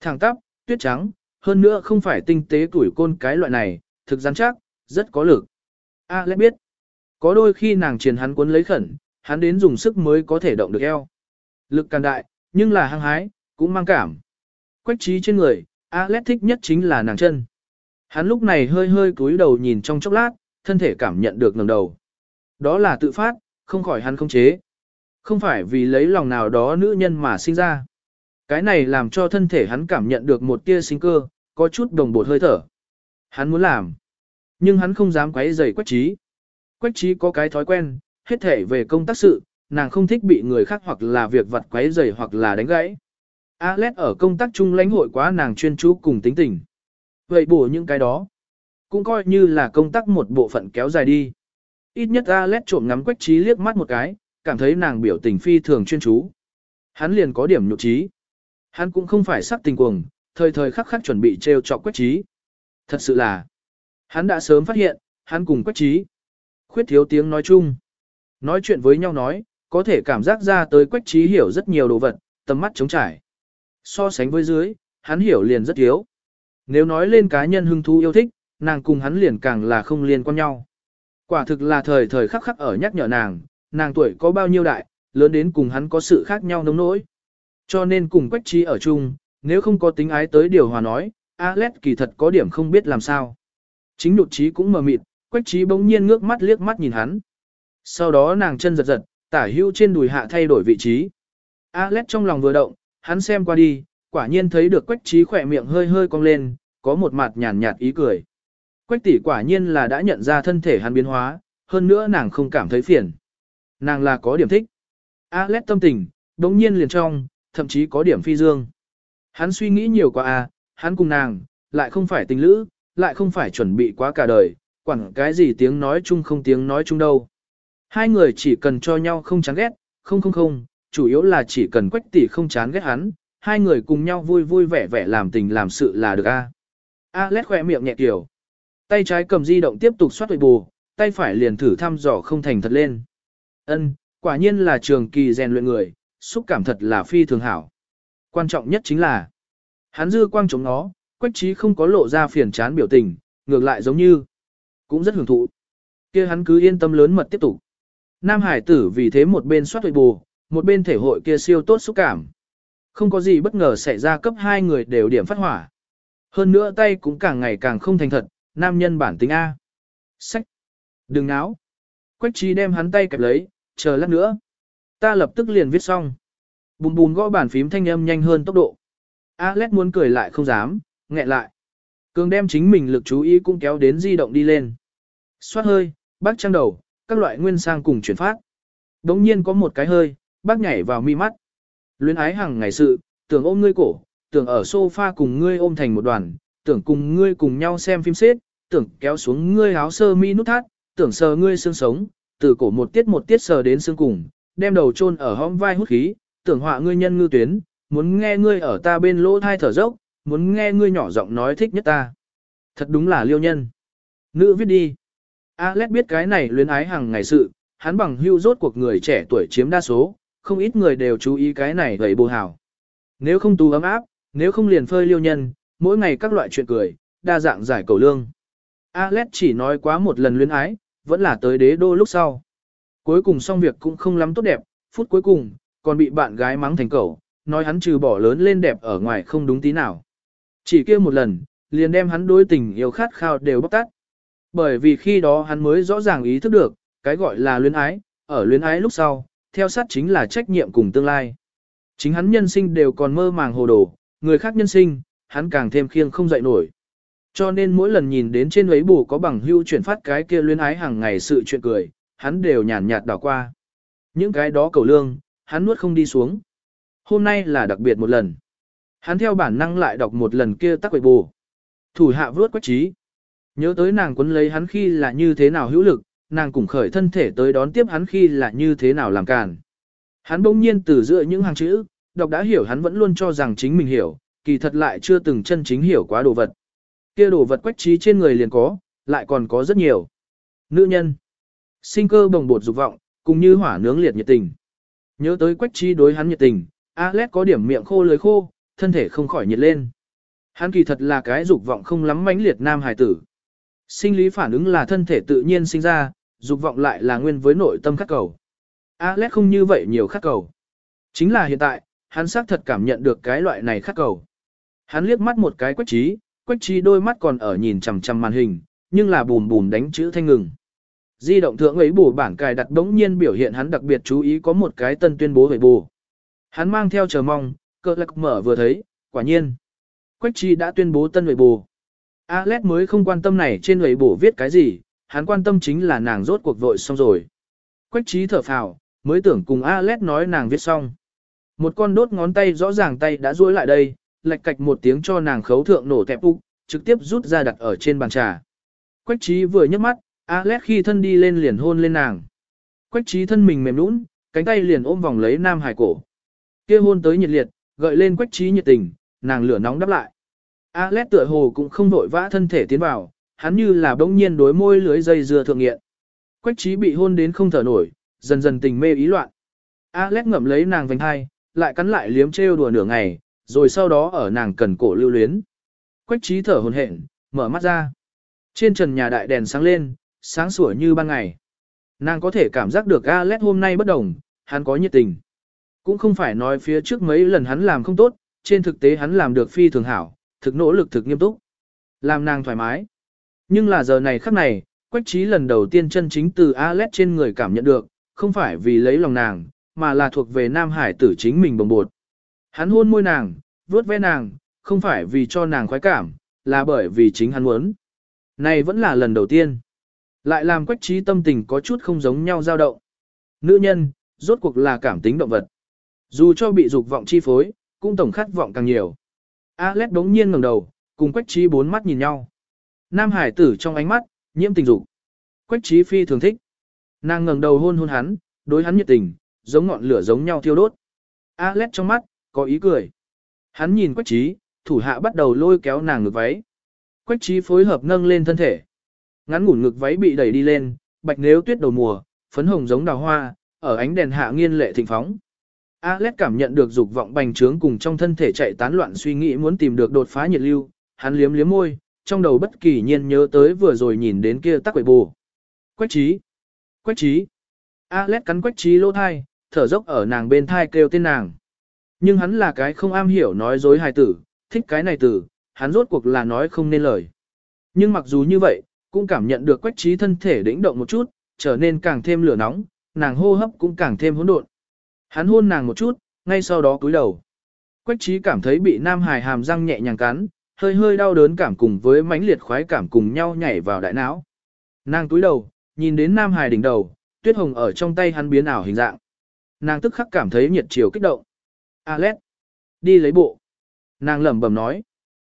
Thẳng tắp, tuyết trắng, hơn nữa không phải tinh tế tuổi côn cái loại này, thực rắn chắc, rất có lực. Alet biết, có đôi khi nàng truyền hắn cuốn lấy khẩn, hắn đến dùng sức mới có thể động được eo. Lực càng đại, nhưng là hăng hái, cũng mang cảm. Quách trí trên người, Alet thích nhất chính là nàng chân. Hắn lúc này hơi hơi cúi đầu nhìn trong chốc lát, thân thể cảm nhận được ngẩng đầu. Đó là tự phát, không khỏi hắn không chế. Không phải vì lấy lòng nào đó nữ nhân mà sinh ra. Cái này làm cho thân thể hắn cảm nhận được một tia sinh cơ, có chút đồng bột hơi thở. Hắn muốn làm, nhưng hắn không dám quấy rầy quách trí. Quách trí có cái thói quen, hết thể về công tác sự, nàng không thích bị người khác hoặc là việc vặt quấy rầy hoặc là đánh gãy. Alet ở công tác chung lãnh hội quá nàng chuyên chú cùng tính tình. Vậy bổ những cái đó, cũng coi như là công tác một bộ phận kéo dài đi. Ít nhất Alex trộm ngắm quách trí liếc mắt một cái, cảm thấy nàng biểu tình phi thường chuyên chú. Hắn liền có điểm nhục trí. Hắn cũng không phải sắc tình cuồng, thời thời khắc khắc chuẩn bị trêu chọc quách trí. Thật sự là, hắn đã sớm phát hiện, hắn cùng quách trí. Khuyết thiếu tiếng nói chung. Nói chuyện với nhau nói, có thể cảm giác ra tới quách trí hiểu rất nhiều đồ vật, tầm mắt trống trải. So sánh với dưới, hắn hiểu liền rất thiếu. Nếu nói lên cá nhân hưng thú yêu thích, nàng cùng hắn liền càng là không liên quan nhau. Quả thực là thời thời khắc khắc ở nhắc nhở nàng, nàng tuổi có bao nhiêu đại, lớn đến cùng hắn có sự khác nhau nông nỗi. Cho nên cùng Quách Trí ở chung, nếu không có tính ái tới điều hòa nói, Alex kỳ thật có điểm không biết làm sao. Chính nhụt trí cũng mờ mịt, Quách Trí bỗng nhiên ngước mắt liếc mắt nhìn hắn. Sau đó nàng chân giật giật, tả hưu trên đùi hạ thay đổi vị trí. Alex trong lòng vừa động, hắn xem qua đi, quả nhiên thấy được Quách Trí khỏe miệng hơi hơi cong lên, có một mặt nhàn nhạt ý cười. Quách tỷ quả nhiên là đã nhận ra thân thể hắn biến hóa, hơn nữa nàng không cảm thấy phiền. Nàng là có điểm thích. Alex tâm tình, đống nhiên liền trong, thậm chí có điểm phi dương. Hắn suy nghĩ nhiều quá à, hắn cùng nàng, lại không phải tình lữ, lại không phải chuẩn bị quá cả đời, quẳng cái gì tiếng nói chung không tiếng nói chung đâu. Hai người chỉ cần cho nhau không chán ghét, không không không, chủ yếu là chỉ cần quách tỷ không chán ghét hắn, hai người cùng nhau vui vui vẻ vẻ làm tình làm sự là được a. À. Alex khỏe miệng nhẹ kiểu. Tay trái cầm di động tiếp tục xoát huệ bù, tay phải liền thử thăm dò không thành thật lên. Ân, quả nhiên là trường kỳ rèn luyện người, xúc cảm thật là phi thường hảo. Quan trọng nhất chính là, hắn dư quang chống nó, quách trí không có lộ ra phiền chán biểu tình, ngược lại giống như, cũng rất hưởng thụ. kia hắn cứ yên tâm lớn mật tiếp tục. Nam Hải tử vì thế một bên soát huệ bù, một bên thể hội kia siêu tốt xúc cảm. Không có gì bất ngờ xảy ra cấp hai người đều điểm phát hỏa. Hơn nữa tay cũng càng ngày càng không thành thật, nam nhân bản tính A. Sách. Đừng náo. Quách trí đem hắn tay kẹp lấy, chờ lát nữa. Ta lập tức liền viết xong. Bùm bùm gõ bàn phím thanh âm nhanh hơn tốc độ. Alex muốn cười lại không dám, nghẹn lại. Cường đem chính mình lực chú ý cũng kéo đến di động đi lên. Xoát hơi, bác trang đầu, các loại nguyên sang cùng chuyển phát. Đống nhiên có một cái hơi, bác nhảy vào mi mắt. Luyến ái hàng ngày sự, tưởng ôm ngươi cổ, tưởng ở sofa cùng ngươi ôm thành một đoàn, tưởng cùng ngươi cùng nhau xem phim xếp, tưởng kéo xuống ngươi áo sơ mi nút thắt, tưởng sờ ngươi xương sống, từ cổ một tiết một tiết sờ đến xương cùng, đem đầu chôn ở hõm vai hút khí, tưởng họa ngươi nhân ngư tuyến, muốn nghe ngươi ở ta bên lỗ thai thở dốc, muốn nghe ngươi nhỏ giọng nói thích nhất ta. Thật đúng là liêu nhân. Nữ viết đi. Alex biết cái này luyến ái hàng ngày sự, hắn bằng hưu rốt cuộc người trẻ tuổi chiếm đa số, không ít người đều chú ý cái này gầy bồ hào. Nếu không tú ấm áp, nếu không liền phơi liêu nhân, mỗi ngày các loại chuyện cười, đa dạng giải cầu lương. Alex chỉ nói quá một lần luyến ái, vẫn là tới đế đô lúc sau. Cuối cùng xong việc cũng không lắm tốt đẹp, phút cuối cùng, còn bị bạn gái mắng thành cầu, nói hắn trừ bỏ lớn lên đẹp ở ngoài không đúng tí nào. Chỉ kia một lần, liền đem hắn đối tình yêu khát khao đều bóc tắt. Bởi vì khi đó hắn mới rõ ràng ý thức được, cái gọi là luyến ái, ở luyến ái lúc sau, theo sát chính là trách nhiệm cùng tương lai. Chính hắn nhân sinh đều còn mơ màng hồ đồ, người khác nhân sinh, hắn càng thêm khiêng không dậy nổi. Cho nên mỗi lần nhìn đến trên ấy bù có bằng hưu chuyển phát cái kia luyến ái hàng ngày sự chuyện cười, hắn đều nhàn nhạt đảo qua. Những cái đó cầu lương, hắn nuốt không đi xuống. Hôm nay là đặc biệt một lần. Hắn theo bản năng lại đọc một lần kia tắc quậy bù. Thủ hạ vớt quách trí. Nhớ tới nàng quấn lấy hắn khi là như thế nào hữu lực, nàng cũng khởi thân thể tới đón tiếp hắn khi là như thế nào làm càn. Hắn bỗng nhiên từ giữa những hàng chữ, đọc đã hiểu hắn vẫn luôn cho rằng chính mình hiểu, kỳ thật lại chưa từng chân chính hiểu quá đồ vật. Kia đồ vật quách trí trên người liền có, lại còn có rất nhiều. Nữ nhân, sinh cơ bồng bột dục vọng, cùng như hỏa nướng liệt nhiệt tình. Nhớ tới quách trí đối hắn nhiệt tình, Alex có điểm miệng khô lưới khô, thân thể không khỏi nhiệt lên. Hắn kỳ thật là cái dục vọng không lắm mãnh liệt nam hài tử. Sinh lý phản ứng là thân thể tự nhiên sinh ra, dục vọng lại là nguyên với nội tâm khắc cầu. Alex không như vậy nhiều khắc cầu. Chính là hiện tại, hắn xác thật cảm nhận được cái loại này khắc cầu. Hắn liếc mắt một cái quách trí, quách trí đôi mắt còn ở nhìn chằm chằm màn hình, nhưng là bùm bùm đánh chữ thanh ngừng. Di động thượng ấy bù bản cài đặt đống nhiên biểu hiện hắn đặc biệt chú ý có một cái tân tuyên bố về bù. Hắn mang theo chờ mong, cơ lạc mở vừa thấy, quả nhiên. Quách trí đã tuyên bố tân về bù. Alex mới không quan tâm này trên người bổ viết cái gì, hắn quan tâm chính là nàng rốt cuộc vội xong rồi. Quách trí thở phào, mới tưởng cùng Alex nói nàng viết xong. Một con đốt ngón tay rõ ràng tay đã duỗi lại đây, lạch cạch một tiếng cho nàng khấu thượng nổ tẹp úc, trực tiếp rút ra đặt ở trên bàn trà. Quách trí vừa nhấc mắt, Alex khi thân đi lên liền hôn lên nàng. Quách trí thân mình mềm nũng, cánh tay liền ôm vòng lấy nam hải cổ. kia hôn tới nhiệt liệt, gợi lên quách trí nhiệt tình, nàng lửa nóng đáp lại. Alex tựa hồ cũng không vội vã thân thể tiến vào, hắn như là bỗng nhiên đối môi lưới dây dưa thượng nghiện. Quách trí bị hôn đến không thở nổi, dần dần tình mê ý loạn. Alex ngậm lấy nàng vành hai, lại cắn lại liếm trêu đùa nửa ngày, rồi sau đó ở nàng cần cổ lưu luyến. Quách trí thở hồn hển, mở mắt ra. Trên trần nhà đại đèn sáng lên, sáng sủa như ban ngày. Nàng có thể cảm giác được Alex hôm nay bất đồng, hắn có nhiệt tình. Cũng không phải nói phía trước mấy lần hắn làm không tốt, trên thực tế hắn làm được phi thường hảo, thực nỗ lực thực nghiêm túc. Làm nàng thoải mái. Nhưng là giờ này khắc này, Quách trí lần đầu tiên chân chính từ Alex trên người cảm nhận được, không phải vì lấy lòng nàng, mà là thuộc về Nam Hải tử chính mình bồng bột. Hắn hôn môi nàng, vuốt ve nàng, không phải vì cho nàng khoái cảm, là bởi vì chính hắn muốn. Này vẫn là lần đầu tiên. Lại làm quách trí tâm tình có chút không giống nhau dao động. Nữ nhân, rốt cuộc là cảm tính động vật. Dù cho bị dục vọng chi phối, cũng tổng khát vọng càng nhiều. Alex đống nhiên ngẩng đầu, cùng quách trí bốn mắt nhìn nhau. Nam hải tử trong ánh mắt, nhiễm tình dục. Quách trí phi thường thích. Nàng ngẩng đầu hôn hôn hắn, đối hắn nhiệt tình, giống ngọn lửa giống nhau thiêu đốt. Alex trong mắt, có ý cười. Hắn nhìn quách trí, thủ hạ bắt đầu lôi kéo nàng ngực váy. Quách trí phối hợp nâng lên thân thể. Ngắn ngủn ngực váy bị đẩy đi lên, bạch nếu tuyết đầu mùa, phấn hồng giống đào hoa, ở ánh đèn hạ nghiên lệ thịnh phóng. Alex cảm nhận được dục vọng bành trướng cùng trong thân thể chạy tán loạn suy nghĩ muốn tìm được đột phá nhiệt lưu, hắn liếm liếm môi, trong đầu bất kỳ nhiên nhớ tới vừa rồi nhìn đến kia tắc quậy bù. Quách trí! Quách trí! Alex cắn quách trí lỗ thai, thở dốc ở nàng bên thai kêu tên nàng. Nhưng hắn là cái không am hiểu nói dối hài tử, thích cái này tử, hắn rốt cuộc là nói không nên lời. Nhưng mặc dù như vậy, cũng cảm nhận được quách trí thân thể đĩnh động một chút, trở nên càng thêm lửa nóng, nàng hô hấp cũng càng thêm hỗn độn. Hắn hôn nàng một chút, ngay sau đó cúi đầu. Quách trí cảm thấy bị nam hài hàm răng nhẹ nhàng cắn, hơi hơi đau đớn cảm cùng với mãnh liệt khoái cảm cùng nhau nhảy vào đại não. Nàng cúi đầu, nhìn đến nam Hải đỉnh đầu, tuyết hồng ở trong tay hắn biến ảo hình dạng. Nàng tức khắc cảm thấy nhiệt chiều kích động. Alex, đi lấy bộ. Nàng lẩm bẩm nói.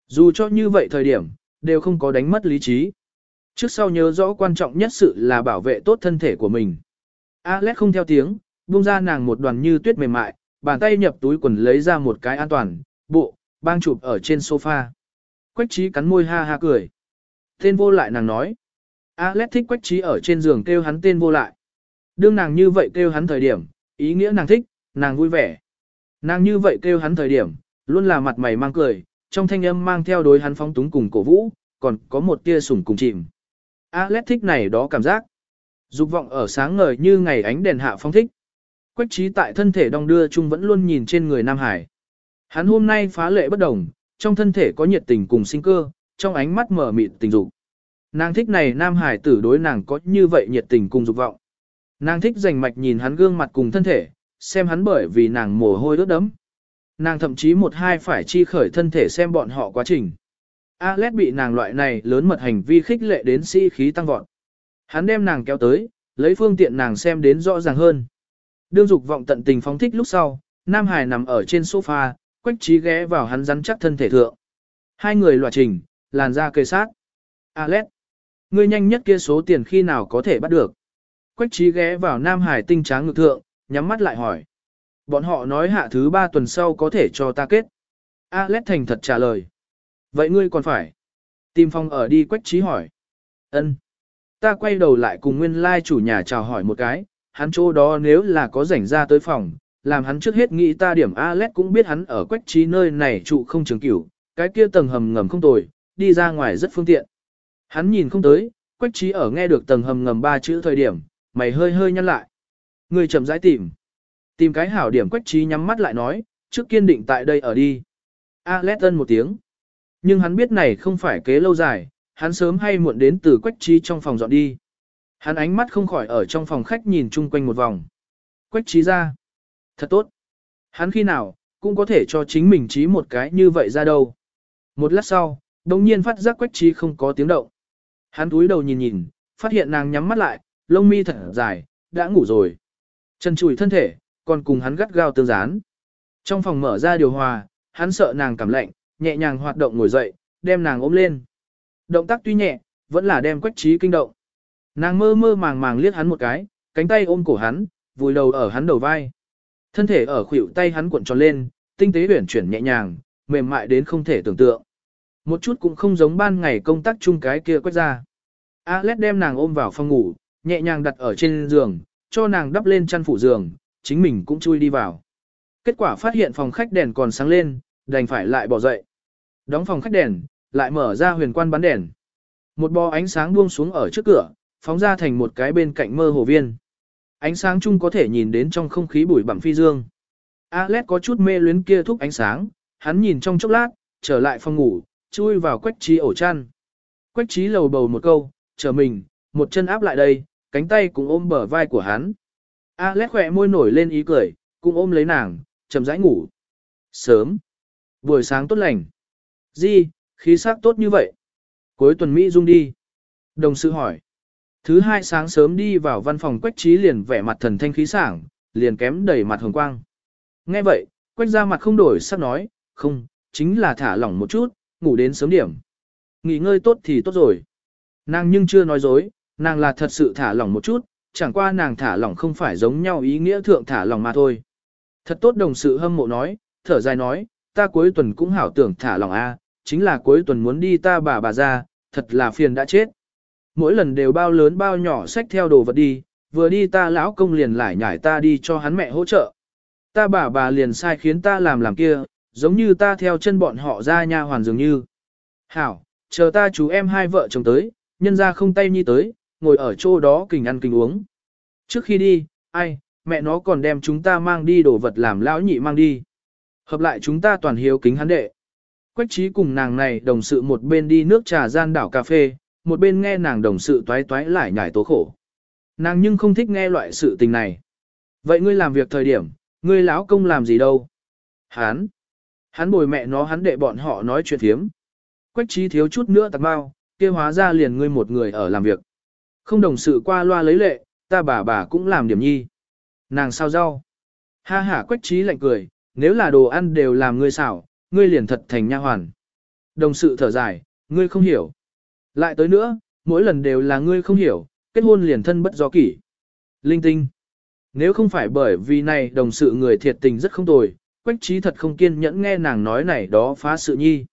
Dù cho như vậy thời điểm, đều không có đánh mất lý trí. Trước sau nhớ rõ quan trọng nhất sự là bảo vệ tốt thân thể của mình. Alex không theo tiếng, buông ra nàng một đoàn như tuyết mềm mại, bàn tay nhập túi quần lấy ra một cái an toàn, bộ, bang chụp ở trên sofa. Quách trí cắn môi ha ha cười. Tên vô lại nàng nói. Alex thích quách trí ở trên giường kêu hắn tên vô lại. Đương nàng như vậy kêu hắn thời điểm, ý nghĩa nàng thích, nàng vui vẻ. Nàng như vậy kêu hắn thời điểm, luôn là mặt mày mang cười, trong thanh âm mang theo đối hắn phóng túng cùng cổ vũ, còn có một tia sủng cùng chìm. Alex thích này đó cảm giác. Dục vọng ở sáng ngời như ngày ánh đèn hạ phong thích. Quách trí tại thân thể đong đưa chung vẫn luôn nhìn trên người Nam Hải. Hắn hôm nay phá lệ bất đồng, trong thân thể có nhiệt tình cùng sinh cơ, trong ánh mắt mở mịt tình dục. Nàng thích này Nam Hải tử đối nàng có như vậy nhiệt tình cùng dục vọng. Nàng thích rành mạch nhìn hắn gương mặt cùng thân thể, xem hắn bởi vì nàng mồ hôi đốt đấm. Nàng thậm chí một hai phải chi khởi thân thể xem bọn họ quá trình. Alex bị nàng loại này lớn mật hành vi khích lệ đến sĩ si khí tăng vọt. Hắn đem nàng kéo tới, lấy phương tiện nàng xem đến rõ ràng hơn. Đương dục vọng tận tình phóng thích lúc sau, Nam Hải nằm ở trên sofa, quách trí ghé vào hắn rắn chắc thân thể thượng. Hai người loạt trình, làn ra kề sát. Alex, ngươi nhanh nhất kia số tiền khi nào có thể bắt được. Quách trí ghé vào Nam Hải tinh tráng ngực thượng, nhắm mắt lại hỏi. Bọn họ nói hạ thứ ba tuần sau có thể cho ta kết. Alex thành thật trả lời. Vậy ngươi còn phải. Tìm phong ở đi quách trí hỏi. ân Ta quay đầu lại cùng nguyên lai chủ nhà chào hỏi một cái, hắn chỗ đó nếu là có rảnh ra tới phòng, làm hắn trước hết nghĩ ta điểm Alex cũng biết hắn ở quách trí nơi này trụ không trường cửu, cái kia tầng hầm ngầm không tồi, đi ra ngoài rất phương tiện. Hắn nhìn không tới, quách trí ở nghe được tầng hầm ngầm ba chữ thời điểm, mày hơi hơi nhăn lại. Người chậm rãi tìm. Tìm cái hảo điểm quách trí nhắm mắt lại nói, trước kiên định tại đây ở đi. Alex ân một tiếng. Nhưng hắn biết này không phải kế lâu dài, hắn sớm hay muộn đến từ quách trí trong phòng dọn đi. Hắn ánh mắt không khỏi ở trong phòng khách nhìn chung quanh một vòng. Quách trí ra. Thật tốt. Hắn khi nào, cũng có thể cho chính mình trí một cái như vậy ra đâu. Một lát sau, đồng nhiên phát giác quách trí không có tiếng động. Hắn túi đầu nhìn nhìn, phát hiện nàng nhắm mắt lại, lông mi thật dài, đã ngủ rồi. Chân chùi thân thể, còn cùng hắn gắt gao tương dán. Trong phòng mở ra điều hòa, hắn sợ nàng cảm lạnh, nhẹ nhàng hoạt động ngồi dậy, đem nàng ôm lên. Động tác tuy nhẹ, vẫn là đem quách trí kinh động. Nàng mơ mơ màng màng liếc hắn một cái, cánh tay ôm cổ hắn, vùi đầu ở hắn đầu vai. Thân thể ở khuỷu tay hắn cuộn tròn lên, tinh tế uyển chuyển nhẹ nhàng, mềm mại đến không thể tưởng tượng. Một chút cũng không giống ban ngày công tác chung cái kia quét ra. Alex đem nàng ôm vào phòng ngủ, nhẹ nhàng đặt ở trên giường, cho nàng đắp lên chăn phủ giường, chính mình cũng chui đi vào. Kết quả phát hiện phòng khách đèn còn sáng lên, đành phải lại bỏ dậy. Đóng phòng khách đèn, lại mở ra huyền quan bắn đèn. Một bó ánh sáng buông xuống ở trước cửa, phóng ra thành một cái bên cạnh mơ hồ viên. Ánh sáng chung có thể nhìn đến trong không khí bụi bặm phi dương. Alex có chút mê luyến kia thúc ánh sáng, hắn nhìn trong chốc lát, trở lại phòng ngủ, chui vào quách trí ổ chăn. Quách trí lầu bầu một câu, chờ mình, một chân áp lại đây, cánh tay cũng ôm bờ vai của hắn. Alex khỏe môi nổi lên ý cười, cũng ôm lấy nàng, chậm rãi ngủ. Sớm. Buổi sáng tốt lành. Di, khí sắc tốt như vậy. Cuối tuần Mỹ Dung đi. Đồng sự hỏi. Thứ hai sáng sớm đi vào văn phòng quách trí liền vẻ mặt thần thanh khí sảng, liền kém đầy mặt hồng quang. Nghe vậy, quách ra mặt không đổi sắc nói, không, chính là thả lỏng một chút, ngủ đến sớm điểm. Nghỉ ngơi tốt thì tốt rồi. Nàng nhưng chưa nói dối, nàng là thật sự thả lỏng một chút, chẳng qua nàng thả lỏng không phải giống nhau ý nghĩa thượng thả lỏng mà thôi. Thật tốt đồng sự hâm mộ nói, thở dài nói, ta cuối tuần cũng hảo tưởng thả lỏng a, chính là cuối tuần muốn đi ta bà bà ra, thật là phiền đã chết. Mỗi lần đều bao lớn bao nhỏ xách theo đồ vật đi, vừa đi ta lão công liền lại nhảy ta đi cho hắn mẹ hỗ trợ. Ta bà bà liền sai khiến ta làm làm kia, giống như ta theo chân bọn họ ra nha hoàn dường như. Hảo, chờ ta chú em hai vợ chồng tới, nhân ra không tay nhi tới, ngồi ở chỗ đó kình ăn kình uống. Trước khi đi, ai, mẹ nó còn đem chúng ta mang đi đồ vật làm lão nhị mang đi. Hợp lại chúng ta toàn hiếu kính hắn đệ. Quách trí cùng nàng này đồng sự một bên đi nước trà gian đảo cà phê, một bên nghe nàng đồng sự toái toái lại nhải tố khổ. Nàng nhưng không thích nghe loại sự tình này. Vậy ngươi làm việc thời điểm, ngươi lão công làm gì đâu? Hắn. Hắn bồi mẹ nó hắn đệ bọn họ nói chuyện thiếm. Quách trí thiếu chút nữa tạc bao, kia hóa ra liền ngươi một người ở làm việc. Không đồng sự qua loa lấy lệ, ta bà bà cũng làm điểm nhi. Nàng sao rau. Ha ha quách trí lạnh cười, nếu là đồ ăn đều làm ngươi xảo, ngươi liền thật thành nha hoàn. Đồng sự thở dài, ngươi không hiểu. Lại tới nữa, mỗi lần đều là ngươi không hiểu, kết hôn liền thân bất do kỷ. Linh tinh. Nếu không phải bởi vì này đồng sự người thiệt tình rất không tồi, quách trí thật không kiên nhẫn nghe nàng nói này đó phá sự nhi.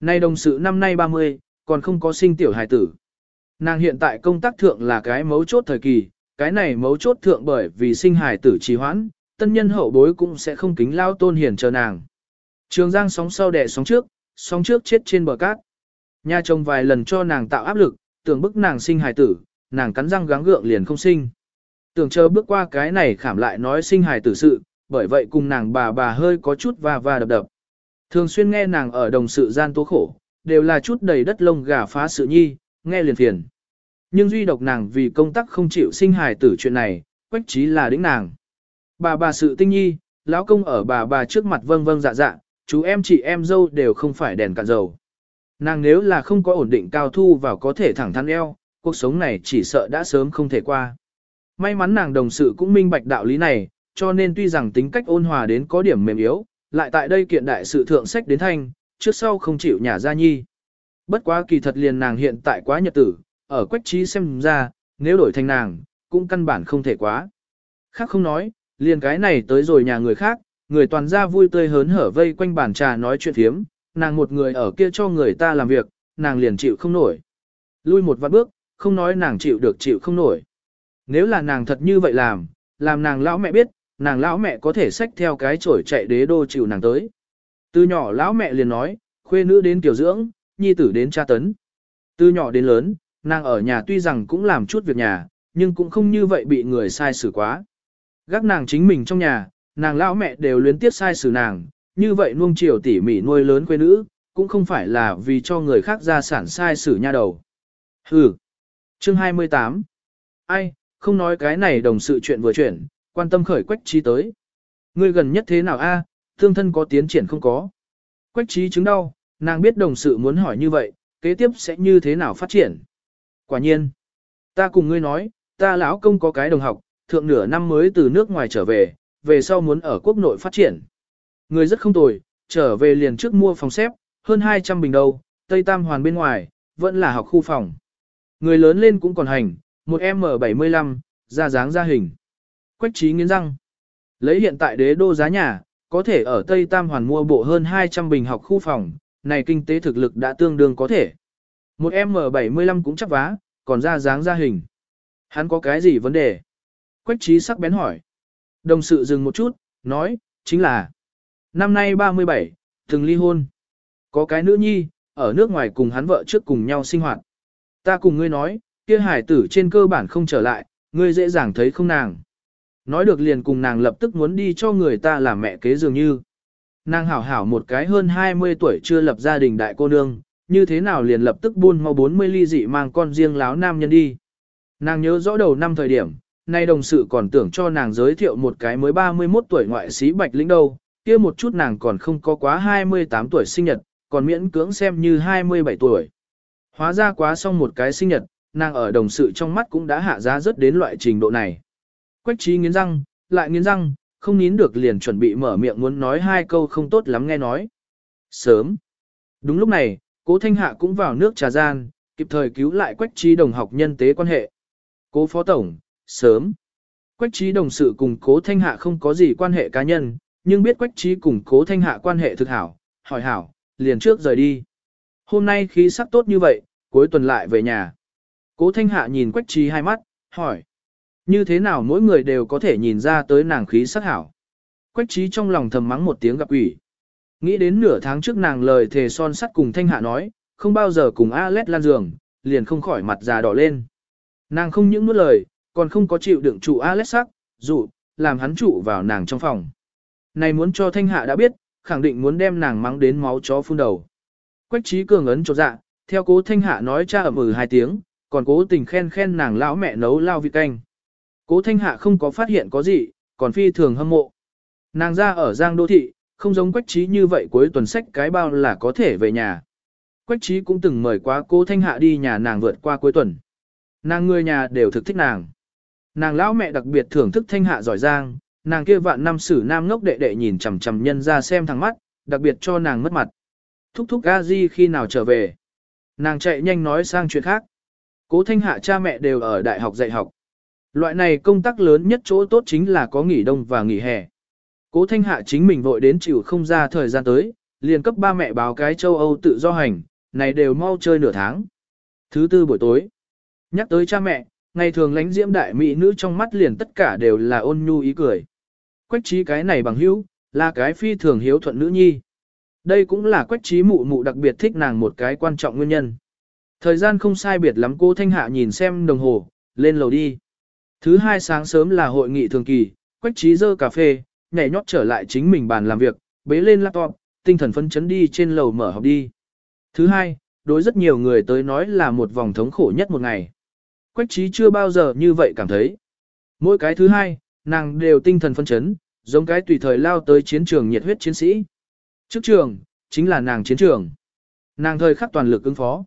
Nay đồng sự năm nay 30, còn không có sinh tiểu hài tử. Nàng hiện tại công tác thượng là cái mấu chốt thời kỳ, cái này mấu chốt thượng bởi vì sinh hài tử trì hoãn, tân nhân hậu bối cũng sẽ không kính lao tôn hiền chờ nàng. Trường Giang sóng sau đẻ sóng trước, sóng trước chết trên bờ cát. Nhà chồng vài lần cho nàng tạo áp lực, tưởng bức nàng sinh hài tử, nàng cắn răng gắng gượng liền không sinh. Tưởng chờ bước qua cái này khảm lại nói sinh hài tử sự, bởi vậy cùng nàng bà bà hơi có chút va va đập đập. Thường xuyên nghe nàng ở đồng sự gian tố khổ, đều là chút đầy đất lông gà phá sự nhi, nghe liền phiền. Nhưng duy độc nàng vì công tác không chịu sinh hài tử chuyện này, quách trí là đĩnh nàng. Bà bà sự tinh nhi, lão công ở bà bà trước mặt vâng vâng dạ dạ, chú em chị em dâu đều không phải đèn cạn dầu. Nàng nếu là không có ổn định cao thu vào có thể thẳng thắn eo, cuộc sống này chỉ sợ đã sớm không thể qua. May mắn nàng đồng sự cũng minh bạch đạo lý này, cho nên tuy rằng tính cách ôn hòa đến có điểm mềm yếu, lại tại đây kiện đại sự thượng sách đến thanh, trước sau không chịu nhà ra nhi. Bất quá kỳ thật liền nàng hiện tại quá nhật tử, ở quách trí xem ra, nếu đổi thành nàng, cũng căn bản không thể quá. Khác không nói, liền cái này tới rồi nhà người khác, người toàn ra vui tươi hớn hở vây quanh bàn trà nói chuyện thiếm, nàng một người ở kia cho người ta làm việc, nàng liền chịu không nổi. Lui một vạn bước, không nói nàng chịu được chịu không nổi. Nếu là nàng thật như vậy làm, làm nàng lão mẹ biết, nàng lão mẹ có thể xách theo cái chổi chạy đế đô chịu nàng tới. Từ nhỏ lão mẹ liền nói, khuê nữ đến tiểu dưỡng, nhi tử đến tra tấn. Từ nhỏ đến lớn, nàng ở nhà tuy rằng cũng làm chút việc nhà, nhưng cũng không như vậy bị người sai xử quá. Gác nàng chính mình trong nhà, nàng lão mẹ đều luyến tiếc sai xử nàng, như vậy nuông chiều tỉ mỉ nuôi lớn quê nữ, cũng không phải là vì cho người khác ra sản sai xử nha đầu. Hừ. Chương 28. Ai, không nói cái này đồng sự chuyện vừa chuyển, quan tâm khởi quách trí tới. Ngươi gần nhất thế nào a? thương thân có tiến triển không có. Quách trí chứng đau, nàng biết đồng sự muốn hỏi như vậy, kế tiếp sẽ như thế nào phát triển. Quả nhiên, ta cùng ngươi nói, ta lão công có cái đồng học, thượng nửa năm mới từ nước ngoài trở về, về sau muốn ở quốc nội phát triển. Người rất không tồi, trở về liền trước mua phòng xếp, hơn 200 bình đầu, Tây Tam Hoàn bên ngoài, vẫn là học khu phòng. Người lớn lên cũng còn hành, một M75, ra dáng ra hình. Quách trí nghiến răng. Lấy hiện tại đế đô giá nhà, có thể ở Tây Tam Hoàn mua bộ hơn 200 bình học khu phòng, này kinh tế thực lực đã tương đương có thể. Một M75 cũng chắc vá, còn ra dáng ra hình. Hắn có cái gì vấn đề? Quách trí sắc bén hỏi. Đồng sự dừng một chút, nói, chính là Năm nay 37, từng ly hôn. Có cái nữ nhi, ở nước ngoài cùng hắn vợ trước cùng nhau sinh hoạt. Ta cùng ngươi nói, kia hải tử trên cơ bản không trở lại, ngươi dễ dàng thấy không nàng. Nói được liền cùng nàng lập tức muốn đi cho người ta làm mẹ kế dường như. Nàng hảo hảo một cái hơn 20 tuổi chưa lập gia đình đại cô nương, như thế nào liền lập tức buôn mau 40 ly dị mang con riêng láo nam nhân đi. Nàng nhớ rõ đầu năm thời điểm, nay đồng sự còn tưởng cho nàng giới thiệu một cái mới 31 tuổi ngoại sĩ bạch lĩnh đâu, kia một chút nàng còn không có quá 28 tuổi sinh nhật, còn miễn cưỡng xem như 27 tuổi. Hóa ra quá xong một cái sinh nhật, nàng ở đồng sự trong mắt cũng đã hạ giá rất đến loại trình độ này. Quách trí nghiến răng, lại nghiến răng, không nín được liền chuẩn bị mở miệng muốn nói hai câu không tốt lắm nghe nói. Sớm. Đúng lúc này, cố thanh hạ cũng vào nước trà gian, kịp thời cứu lại quách trí đồng học nhân tế quan hệ. Cố phó tổng, sớm. Quách trí đồng sự cùng cố thanh hạ không có gì quan hệ cá nhân, nhưng biết quách trí cùng cố thanh hạ quan hệ thực hảo, hỏi hảo, liền trước rời đi. Hôm nay khí sắc tốt như vậy, cuối tuần lại về nhà. Cố thanh hạ nhìn quách trí hai mắt, hỏi. Như thế nào mỗi người đều có thể nhìn ra tới nàng khí sắc hảo. Quách trí trong lòng thầm mắng một tiếng gặp ủy. Nghĩ đến nửa tháng trước nàng lời thề son sắt cùng thanh hạ nói, không bao giờ cùng Alex lan giường, liền không khỏi mặt già đỏ lên. Nàng không những nuốt lời, còn không có chịu đựng trụ Alex sắc, dụ, làm hắn trụ vào nàng trong phòng. Này muốn cho thanh hạ đã biết, khẳng định muốn đem nàng mắng đến máu chó phun đầu. Quách trí cường ấn chột dạ, theo cố thanh hạ nói cha ẩm ừ hai tiếng, còn cố tình khen khen nàng lão mẹ nấu lao vị canh. Cố thanh hạ không có phát hiện có gì, còn phi thường hâm mộ. Nàng ra ở Giang Đô Thị, không giống quách trí như vậy cuối tuần sách cái bao là có thể về nhà. Quách trí cũng từng mời quá cố thanh hạ đi nhà nàng vượt qua cuối tuần. Nàng người nhà đều thực thích nàng. Nàng lão mẹ đặc biệt thưởng thức thanh hạ giỏi giang, nàng kia vạn năm sử nam ngốc đệ đệ nhìn chằm chằm nhân ra xem thằng mắt, đặc biệt cho nàng mất mặt. Thúc thúc a di khi nào trở về. Nàng chạy nhanh nói sang chuyện khác. Cố thanh hạ cha mẹ đều ở đại học dạy học. Loại này công tác lớn nhất chỗ tốt chính là có nghỉ đông và nghỉ hè. Cố thanh hạ chính mình vội đến chịu không ra thời gian tới, liền cấp ba mẹ báo cái châu Âu tự do hành, này đều mau chơi nửa tháng. Thứ tư buổi tối, nhắc tới cha mẹ, ngày thường lánh diễm đại mỹ nữ trong mắt liền tất cả đều là ôn nhu ý cười. Quách trí cái này bằng hữu, là cái phi thường hiếu thuận nữ nhi. Đây cũng là quách trí mụ mụ đặc biệt thích nàng một cái quan trọng nguyên nhân. Thời gian không sai biệt lắm cô Thanh Hạ nhìn xem đồng hồ, lên lầu đi. Thứ hai sáng sớm là hội nghị thường kỳ, quách trí dơ cà phê, nhảy nhót trở lại chính mình bàn làm việc, bế lên laptop, tinh thần phấn chấn đi trên lầu mở học đi. Thứ hai, đối rất nhiều người tới nói là một vòng thống khổ nhất một ngày. Quách trí chưa bao giờ như vậy cảm thấy. Mỗi cái thứ hai, nàng đều tinh thần phân chấn, giống cái tùy thời lao tới chiến trường nhiệt huyết chiến sĩ. Trước trường, chính là nàng chiến trường. Nàng thời khắc toàn lực ứng phó.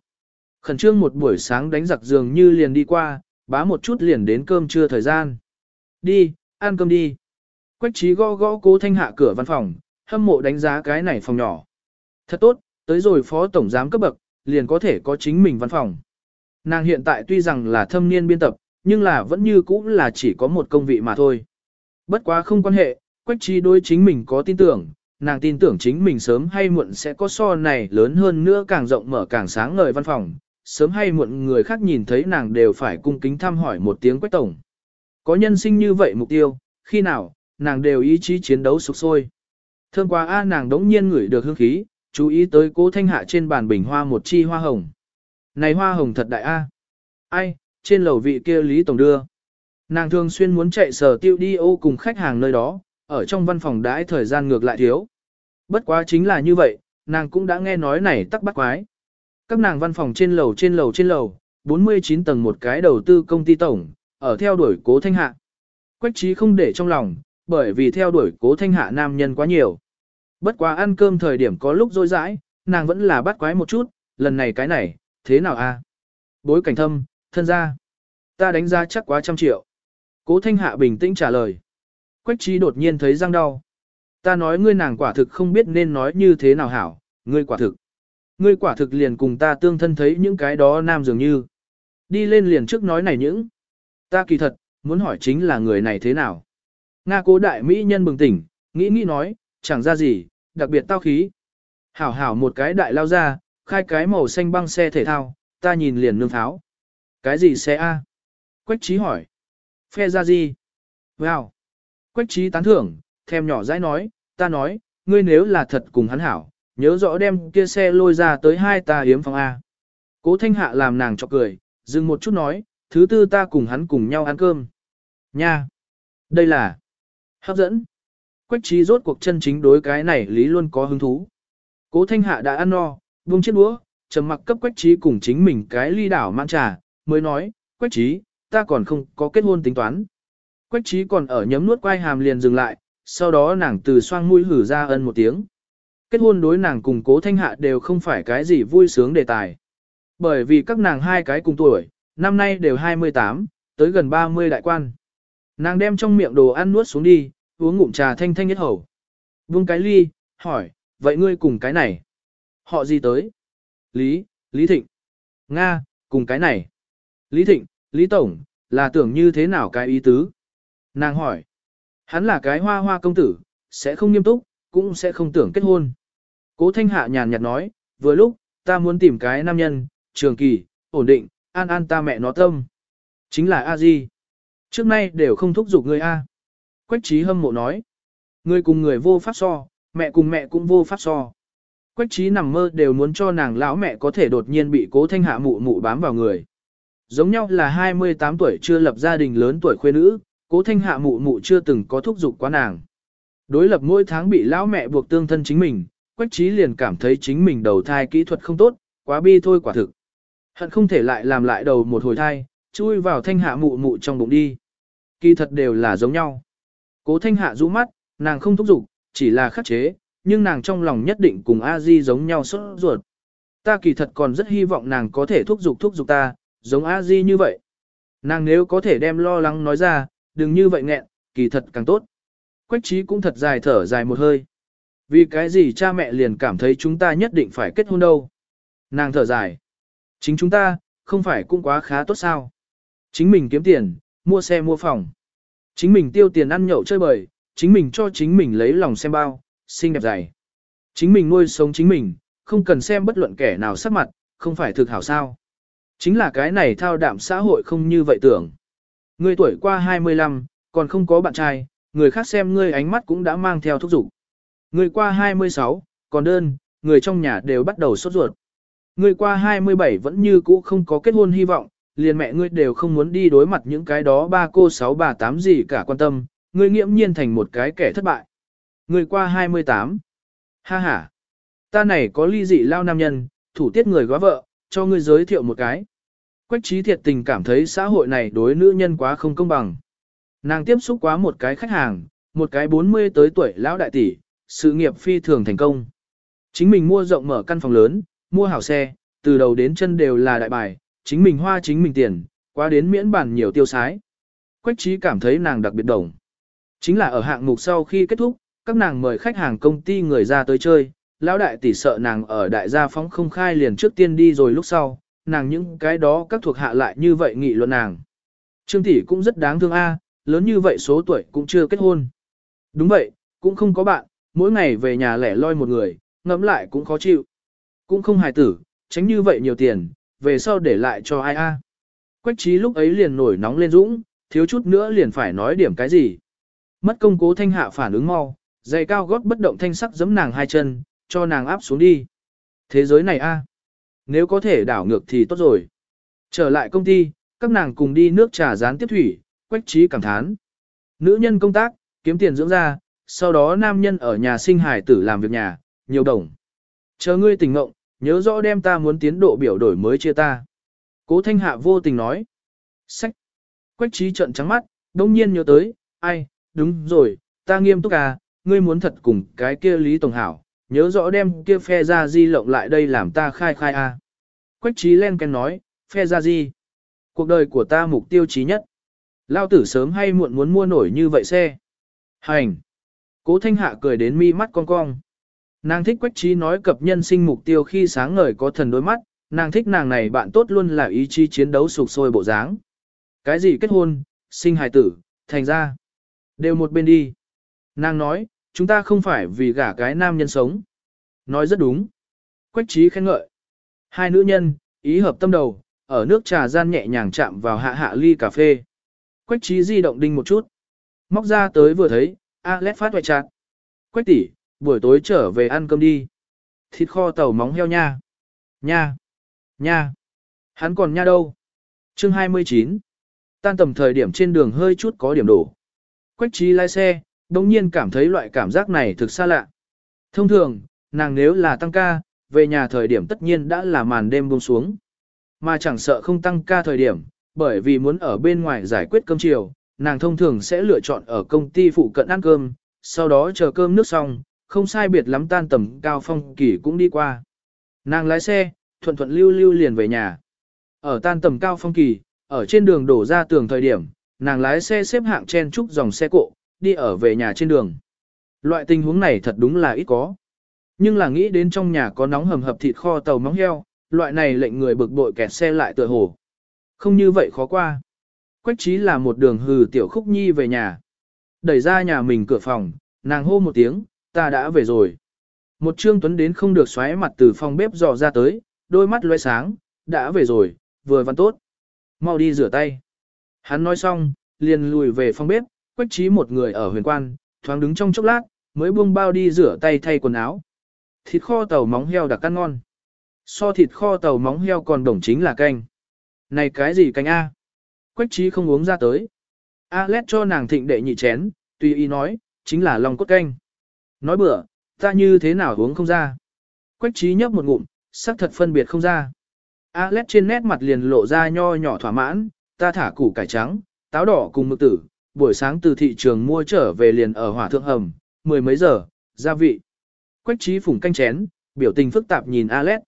Khẩn trương một buổi sáng đánh giặc giường như liền đi qua, bá một chút liền đến cơm trưa thời gian. Đi, ăn cơm đi. Quách trí gõ gõ cố thanh hạ cửa văn phòng, hâm mộ đánh giá cái này phòng nhỏ. Thật tốt, tới rồi phó tổng giám cấp bậc, liền có thể có chính mình văn phòng. Nàng hiện tại tuy rằng là thâm niên biên tập, nhưng là vẫn như cũ là chỉ có một công vị mà thôi. Bất quá không quan hệ, Quách trí đối chính mình có tin tưởng, nàng tin tưởng chính mình sớm hay muộn sẽ có so này lớn hơn nữa càng rộng mở càng sáng ngời văn phòng, sớm hay muộn người khác nhìn thấy nàng đều phải cung kính thăm hỏi một tiếng quách tổng. Có nhân sinh như vậy mục tiêu, khi nào, nàng đều ý chí chiến đấu sục sôi. Thơm quá a nàng đống nhiên ngửi được hương khí, chú ý tới cố thanh hạ trên bàn bình hoa một chi hoa hồng. Này hoa hồng thật đại a. Ai, trên lầu vị kia Lý Tổng đưa. Nàng thường xuyên muốn chạy sở tiêu đi ô cùng khách hàng nơi đó, ở trong văn phòng đãi thời gian ngược lại thiếu. Bất quá chính là như vậy, nàng cũng đã nghe nói này tắc bắt quái. Các nàng văn phòng trên lầu trên lầu trên lầu, 49 tầng một cái đầu tư công ty tổng, ở theo đuổi cố thanh hạ. Quách trí không để trong lòng, bởi vì theo đuổi cố thanh hạ nam nhân quá nhiều. Bất quá ăn cơm thời điểm có lúc dối dãi, nàng vẫn là bắt quái một chút, lần này cái này, thế nào a? Bối cảnh thâm, thân ra. Ta đánh giá chắc quá trăm triệu. Cố thanh hạ bình tĩnh trả lời. Quách trí đột nhiên thấy răng đau. Ta nói ngươi nàng quả thực không biết nên nói như thế nào hảo, ngươi quả thực. Ngươi quả thực liền cùng ta tương thân thấy những cái đó nam dường như. Đi lên liền trước nói này những. Ta kỳ thật, muốn hỏi chính là người này thế nào. Nga cố đại mỹ nhân bừng tỉnh, nghĩ nghĩ nói, chẳng ra gì, đặc biệt tao khí. Hảo hảo một cái đại lao ra, khai cái màu xanh băng xe thể thao, ta nhìn liền nương tháo. Cái gì xe A? Quách trí hỏi. Phe ra gì? Wow! Quách trí tán thưởng, thèm nhỏ dãi nói, ta nói, ngươi nếu là thật cùng hắn hảo, nhớ rõ đem kia xe lôi ra tới hai ta hiếm phòng A. Cố thanh hạ làm nàng cho cười, dừng một chút nói, thứ tư ta cùng hắn cùng nhau ăn cơm. Nha! Đây là hấp dẫn. Quách trí rốt cuộc chân chính đối cái này lý luôn có hứng thú. Cố thanh hạ đã ăn no, buông chiếc đũa, trầm mặc cấp quách trí cùng chính mình cái ly đảo mang trà, mới nói, quách trí, ta còn không có kết hôn tính toán. Quách trí còn ở nhấm nuốt quai hàm liền dừng lại, sau đó nàng từ xoang mũi hử ra ân một tiếng. Kết hôn đối nàng cùng cố thanh hạ đều không phải cái gì vui sướng đề tài. Bởi vì các nàng hai cái cùng tuổi, năm nay đều 28, tới gần 30 đại quan. Nàng đem trong miệng đồ ăn nuốt xuống đi, uống ngụm trà thanh thanh nhất hầu. Vung cái ly, hỏi, vậy ngươi cùng cái này? Họ gì tới? Lý, Lý Thịnh. Nga, cùng cái này. Lý Thịnh, Lý Tổng, là tưởng như thế nào cái ý tứ? Nàng hỏi. Hắn là cái hoa hoa công tử, sẽ không nghiêm túc, cũng sẽ không tưởng kết hôn. Cố thanh hạ nhàn nhạt nói, vừa lúc, ta muốn tìm cái nam nhân, trường kỳ, ổn định, an an ta mẹ nó tâm. Chính là a di. Trước nay đều không thúc giục người A. Quách trí hâm mộ nói. Người cùng người vô pháp so, mẹ cùng mẹ cũng vô pháp so. Quách trí nằm mơ đều muốn cho nàng lão mẹ có thể đột nhiên bị cố thanh hạ mụ mụ bám vào người. Giống nhau là 28 tuổi chưa lập gia đình lớn tuổi khuê nữ, cố thanh hạ mụ mụ chưa từng có thúc giục quá nàng. Đối lập mỗi tháng bị lão mẹ buộc tương thân chính mình, quách trí liền cảm thấy chính mình đầu thai kỹ thuật không tốt, quá bi thôi quả thực. Hận không thể lại làm lại đầu một hồi thai, chui vào thanh hạ mụ mụ trong bụng đi. Kỳ thật đều là giống nhau. Cố thanh hạ rũ mắt, nàng không thúc giục, chỉ là khắc chế, nhưng nàng trong lòng nhất định cùng a di giống nhau sốt ruột. Ta kỳ thật còn rất hy vọng nàng có thể thúc giục thúc giục ta, giống a di như vậy. Nàng nếu có thể đem lo lắng nói ra, đừng như vậy nghẹn, kỳ thật càng tốt. Quách trí cũng thật dài thở dài một hơi. Vì cái gì cha mẹ liền cảm thấy chúng ta nhất định phải kết hôn đâu. Nàng thở dài. Chính chúng ta, không phải cũng quá khá tốt sao. Chính mình kiếm tiền, mua xe mua phòng. Chính mình tiêu tiền ăn nhậu chơi bời, chính mình cho chính mình lấy lòng xem bao, xinh đẹp dày. Chính mình nuôi sống chính mình, không cần xem bất luận kẻ nào sắc mặt, không phải thực hảo sao. Chính là cái này thao đạm xã hội không như vậy tưởng. Người tuổi qua 25, còn không có bạn trai, người khác xem ngươi ánh mắt cũng đã mang theo thúc dục. Người qua 26, còn đơn, người trong nhà đều bắt đầu sốt ruột. Người qua 27 vẫn như cũ không có kết hôn hy vọng, liền mẹ ngươi đều không muốn đi đối mặt những cái đó ba cô sáu bà tám gì cả quan tâm, ngươi nghiễm nhiên thành một cái kẻ thất bại. Người qua 28. Ha ha. Ta này có ly dị lao nam nhân, thủ tiết người góa vợ, cho ngươi giới thiệu một cái. Quách trí thiệt tình cảm thấy xã hội này đối nữ nhân quá không công bằng. Nàng tiếp xúc quá một cái khách hàng, một cái 40 tới tuổi lão đại tỷ, sự nghiệp phi thường thành công. Chính mình mua rộng mở căn phòng lớn, mua hảo xe, từ đầu đến chân đều là đại bài, chính mình hoa chính mình tiền, quá đến miễn bản nhiều tiêu sái. Quách trí cảm thấy nàng đặc biệt đồng. Chính là ở hạng mục sau khi kết thúc, các nàng mời khách hàng công ty người ra tới chơi, lão đại tỷ sợ nàng ở đại gia phóng không khai liền trước tiên đi rồi lúc sau, nàng những cái đó các thuộc hạ lại như vậy nghị luận nàng. Trương tỷ cũng rất đáng thương a, lớn như vậy số tuổi cũng chưa kết hôn. Đúng vậy, cũng không có bạn, mỗi ngày về nhà lẻ loi một người, ngẫm lại cũng khó chịu. Cũng không hài tử, tránh như vậy nhiều tiền, về sau để lại cho ai a. Quách trí lúc ấy liền nổi nóng lên dũng, thiếu chút nữa liền phải nói điểm cái gì. Mất công cố thanh hạ phản ứng mau, giày cao gót bất động thanh sắc giấm nàng hai chân, cho nàng áp xuống đi. Thế giới này a, à? nếu có thể đảo ngược thì tốt rồi. Trở lại công ty, các nàng cùng đi nước trà rán tiếp thủy, quách trí cảm thán. Nữ nhân công tác, kiếm tiền dưỡng ra, sau đó nam nhân ở nhà sinh hải tử làm việc nhà, nhiều đồng. Chờ ngươi tỉnh ngộng, nhớ rõ đem ta muốn tiến độ biểu đổi mới chia ta. Cố thanh hạ vô tình nói. Sách. Quách trí trận trắng mắt, đông nhiên nhớ tới, ai, đúng rồi, ta nghiêm túc à, ngươi muốn thật cùng cái kia Lý Tổng Hảo, nhớ rõ đem kia phe ra di lộng lại đây làm ta khai khai a. À. Quách trí len ken nói, phe ra di. Cuộc đời của ta mục tiêu chí nhất. Lao tử sớm hay muộn muốn mua nổi như vậy xe. Hành. Cố thanh hạ cười đến mi mắt cong cong. Nàng thích quách trí nói cập nhân sinh mục tiêu khi sáng ngời có thần đôi mắt, nàng thích nàng này bạn tốt luôn là ý chí chiến đấu sục sôi bộ dáng. Cái gì kết hôn, sinh hài tử, thành ra. Đều một bên đi. Nàng nói, chúng ta không phải vì gả cái nam nhân sống. Nói rất đúng. Quách trí khen ngợi. Hai nữ nhân, ý hợp tâm đầu, ở nước trà gian nhẹ nhàng chạm vào hạ hạ ly cà phê. Quách trí di động đinh một chút. Móc ra tới vừa thấy, Alex phát hoại chặt. Quách tỷ, buổi tối trở về ăn cơm đi. Thịt kho tàu móng heo nha. Nha. Nha. Hắn còn nha đâu? Chương 29. Tan tầm thời điểm trên đường hơi chút có điểm đổ. Quách trí lái xe, đồng nhiên cảm thấy loại cảm giác này thực xa lạ. Thông thường, nàng nếu là tăng ca, về nhà thời điểm tất nhiên đã là màn đêm buông xuống. Mà chẳng sợ không tăng ca thời điểm, bởi vì muốn ở bên ngoài giải quyết cơm chiều, nàng thông thường sẽ lựa chọn ở công ty phụ cận ăn cơm, sau đó chờ cơm nước xong, không sai biệt lắm tan tầm cao phong kỳ cũng đi qua. Nàng lái xe, thuận thuận lưu lưu liền về nhà. Ở tan tầm cao phong kỳ, ở trên đường đổ ra tường thời điểm, nàng lái xe xếp hạng chen trúc dòng xe cộ, đi ở về nhà trên đường. Loại tình huống này thật đúng là ít có. Nhưng là nghĩ đến trong nhà có nóng hầm hập thịt kho tàu móng heo, loại này lệnh người bực bội kẹt xe lại tựa hồ. Không như vậy khó qua. Quách trí là một đường hừ tiểu khúc nhi về nhà. Đẩy ra nhà mình cửa phòng, nàng hô một tiếng, ta đã về rồi. Một trương tuấn đến không được xoáy mặt từ phòng bếp dò ra tới, đôi mắt lóe sáng, đã về rồi, vừa văn tốt. Mau đi rửa tay. Hắn nói xong, liền lùi về phòng bếp, quách trí một người ở huyền quan, thoáng đứng trong chốc lát, mới buông bao đi rửa tay thay quần áo. Thịt kho tàu móng heo đặc ăn ngon. So thịt kho tàu móng heo còn đồng chính là canh. Này cái gì canh A? Quách trí không uống ra tới. A lét cho nàng thịnh đệ nhị chén, tùy ý nói, chính là lòng cốt canh. Nói bữa, ta như thế nào uống không ra. Quách trí nhấp một ngụm, sắc thật phân biệt không ra. A lét trên nét mặt liền lộ ra nho nhỏ thỏa mãn, ta thả củ cải trắng, táo đỏ cùng mực tử, buổi sáng từ thị trường mua trở về liền ở hỏa thượng hầm, mười mấy giờ, gia vị. Quách trí phủng canh chén, biểu tình phức tạp nhìn Alet.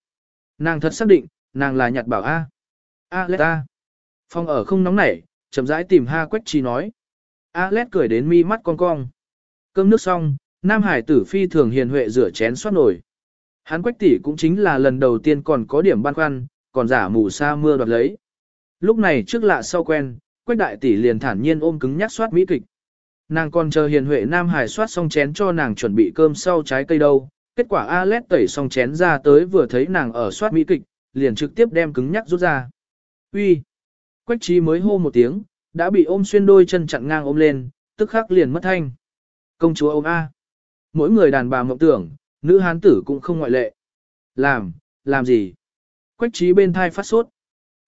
Nàng thật xác định, nàng là nhặt bảo A. Alet A. Phong ở không nóng nảy, chậm rãi tìm ha quách trí nói. Alet cười đến mi mắt con cong. Cơm nước xong, Nam Hải tử phi thường hiền huệ rửa chén xoát nổi. Hắn quách tỷ cũng chính là lần đầu tiên còn có điểm băn khoăn, còn giả mù sa mưa đoạt lấy. Lúc này trước lạ sau quen, quách đại tỷ liền thản nhiên ôm cứng nhắc soát mỹ kịch. Nàng còn chờ hiền huệ Nam Hải soát xong chén cho nàng chuẩn bị cơm sau trái cây đâu. Kết quả Alet tẩy xong chén ra tới vừa thấy nàng ở soát mỹ kịch, liền trực tiếp đem cứng nhắc rút ra. Uy, Quách trí mới hô một tiếng, đã bị ôm xuyên đôi chân chặn ngang ôm lên, tức khắc liền mất thanh. Công chúa ôm A. Mỗi người đàn bà mộng tưởng, nữ hán tử cũng không ngoại lệ. Làm, làm gì? Quách trí bên thai phát sốt.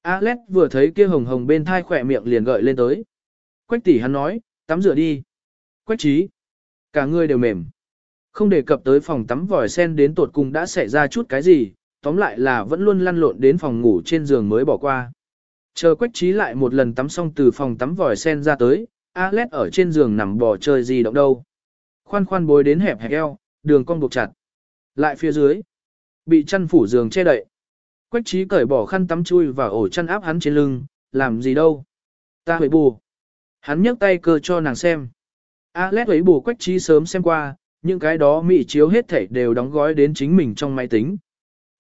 Alex vừa thấy kia hồng hồng bên thai khỏe miệng liền gợi lên tới. Quách tỷ hắn nói, tắm rửa đi. Quách trí. Cả người đều mềm. Không đề cập tới phòng tắm vòi sen đến tột cùng đã xảy ra chút cái gì, tóm lại là vẫn luôn lăn lộn đến phòng ngủ trên giường mới bỏ qua. Chờ quách trí lại một lần tắm xong từ phòng tắm vòi sen ra tới, Alex ở trên giường nằm bò chơi gì động đâu. Khoan khoan bối đến hẹp hẹp eo, đường cong buộc chặt. Lại phía dưới, bị chăn phủ giường che đậy. Quách trí cởi bỏ khăn tắm chui và ổ chăn áp hắn trên lưng, làm gì đâu. Ta hủy bù. Hắn nhấc tay cơ cho nàng xem. Alex ấy bù quách trí sớm xem qua, những cái đó mị chiếu hết thảy đều đóng gói đến chính mình trong máy tính.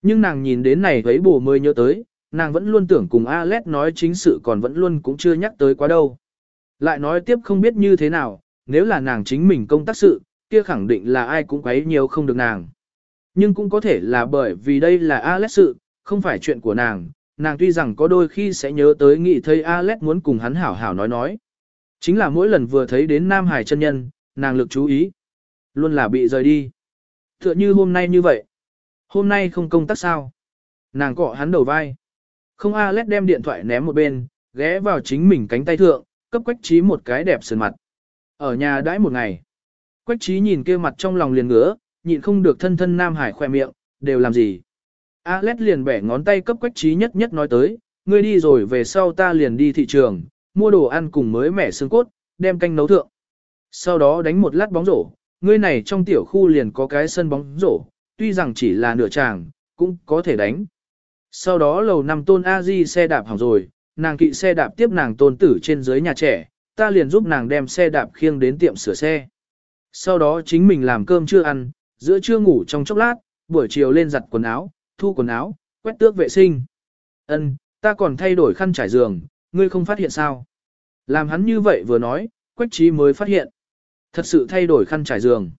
Nhưng nàng nhìn đến này ấy bù mới nhớ tới, nàng vẫn luôn tưởng cùng Alex nói chính sự còn vẫn luôn cũng chưa nhắc tới quá đâu. Lại nói tiếp không biết như thế nào, nếu là nàng chính mình công tác sự, kia khẳng định là ai cũng quấy nhiều không được nàng. Nhưng cũng có thể là bởi vì đây là Alex sự, không phải chuyện của nàng, nàng tuy rằng có đôi khi sẽ nhớ tới nghĩ thấy Alex muốn cùng hắn hảo hảo nói nói. Chính là mỗi lần vừa thấy đến Nam Hải chân nhân, nàng lực chú ý. Luôn là bị rời đi. Tựa như hôm nay như vậy. Hôm nay không công tác sao. Nàng cọ hắn đầu vai. Không Alex đem điện thoại ném một bên, ghé vào chính mình cánh tay thượng, cấp quách trí một cái đẹp sườn mặt. Ở nhà đãi một ngày. Quách trí nhìn kia mặt trong lòng liền ngứa, nhịn không được thân thân Nam Hải khoe miệng, đều làm gì. Alex liền bẻ ngón tay cấp quách trí nhất nhất nói tới, ngươi đi rồi về sau ta liền đi thị trường, mua đồ ăn cùng mới mẻ xương cốt, đem canh nấu thượng. Sau đó đánh một lát bóng rổ, ngươi này trong tiểu khu liền có cái sân bóng rổ, tuy rằng chỉ là nửa tràng, cũng có thể đánh. Sau đó lầu năm tôn a di xe đạp hỏng rồi, nàng kỵ xe đạp tiếp nàng tôn tử trên dưới nhà trẻ, ta liền giúp nàng đem xe đạp khiêng đến tiệm sửa xe. Sau đó chính mình làm cơm chưa ăn, giữa trưa ngủ trong chốc lát, buổi chiều lên giặt quần áo, thu quần áo, quét tước vệ sinh. Ân, ta còn thay đổi khăn trải giường, ngươi không phát hiện sao? Làm hắn như vậy vừa nói, Quách Trí mới phát hiện. Thật sự thay đổi khăn trải giường.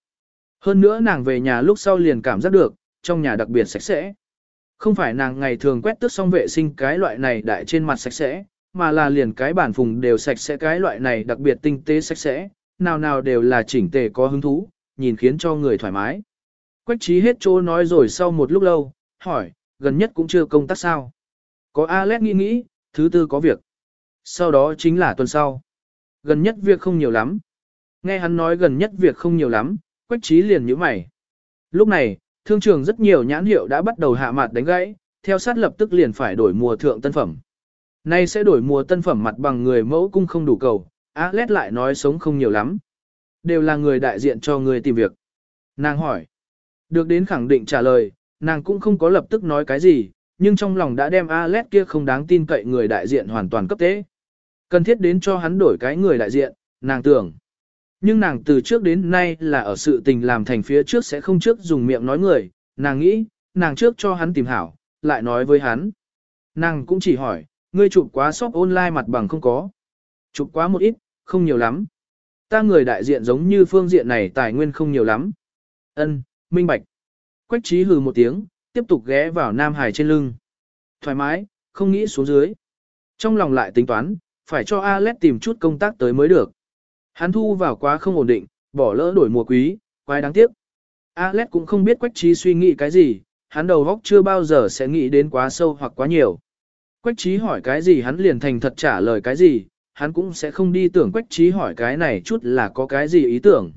Hơn nữa nàng về nhà lúc sau liền cảm giác được, trong nhà đặc biệt sạch sẽ. Không phải nàng ngày thường quét tước xong vệ sinh cái loại này đại trên mặt sạch sẽ, mà là liền cái bản phùng đều sạch sẽ cái loại này đặc biệt tinh tế sạch sẽ, nào nào đều là chỉnh tề có hứng thú, nhìn khiến cho người thoải mái. Quách trí hết chỗ nói rồi sau một lúc lâu, hỏi, gần nhất cũng chưa công tác sao. Có Alex nghĩ nghĩ, thứ tư có việc. Sau đó chính là tuần sau. Gần nhất việc không nhiều lắm. Nghe hắn nói gần nhất việc không nhiều lắm, quách trí liền nhíu mày. Lúc này, thương trường rất nhiều nhãn hiệu đã bắt đầu hạ mặt đánh gãy, theo sát lập tức liền phải đổi mùa thượng tân phẩm. Nay sẽ đổi mùa tân phẩm mặt bằng người mẫu cung không đủ cầu, Alex lại nói sống không nhiều lắm. Đều là người đại diện cho người tìm việc. Nàng hỏi. Được đến khẳng định trả lời, nàng cũng không có lập tức nói cái gì, nhưng trong lòng đã đem Alex kia không đáng tin cậy người đại diện hoàn toàn cấp tế. Cần thiết đến cho hắn đổi cái người đại diện, nàng tưởng. Nhưng nàng từ trước đến nay là ở sự tình làm thành phía trước sẽ không trước dùng miệng nói người, nàng nghĩ, nàng trước cho hắn tìm hảo, lại nói với hắn. Nàng cũng chỉ hỏi, ngươi chụp quá shop online mặt bằng không có. Chụp quá một ít, không nhiều lắm. Ta người đại diện giống như phương diện này tài nguyên không nhiều lắm. Ân, minh bạch. Quách trí hừ một tiếng, tiếp tục ghé vào Nam Hải trên lưng. Thoải mái, không nghĩ xuống dưới. Trong lòng lại tính toán, phải cho Alex tìm chút công tác tới mới được. Hắn thu vào quá không ổn định, bỏ lỡ đổi mùa quý, quái đáng tiếc. Alex cũng không biết Quách trí suy nghĩ cái gì, hắn đầu óc chưa bao giờ sẽ nghĩ đến quá sâu hoặc quá nhiều. Quách trí hỏi cái gì hắn liền thành thật trả lời cái gì, hắn cũng sẽ không đi tưởng quách trí hỏi cái này chút là có cái gì ý tưởng.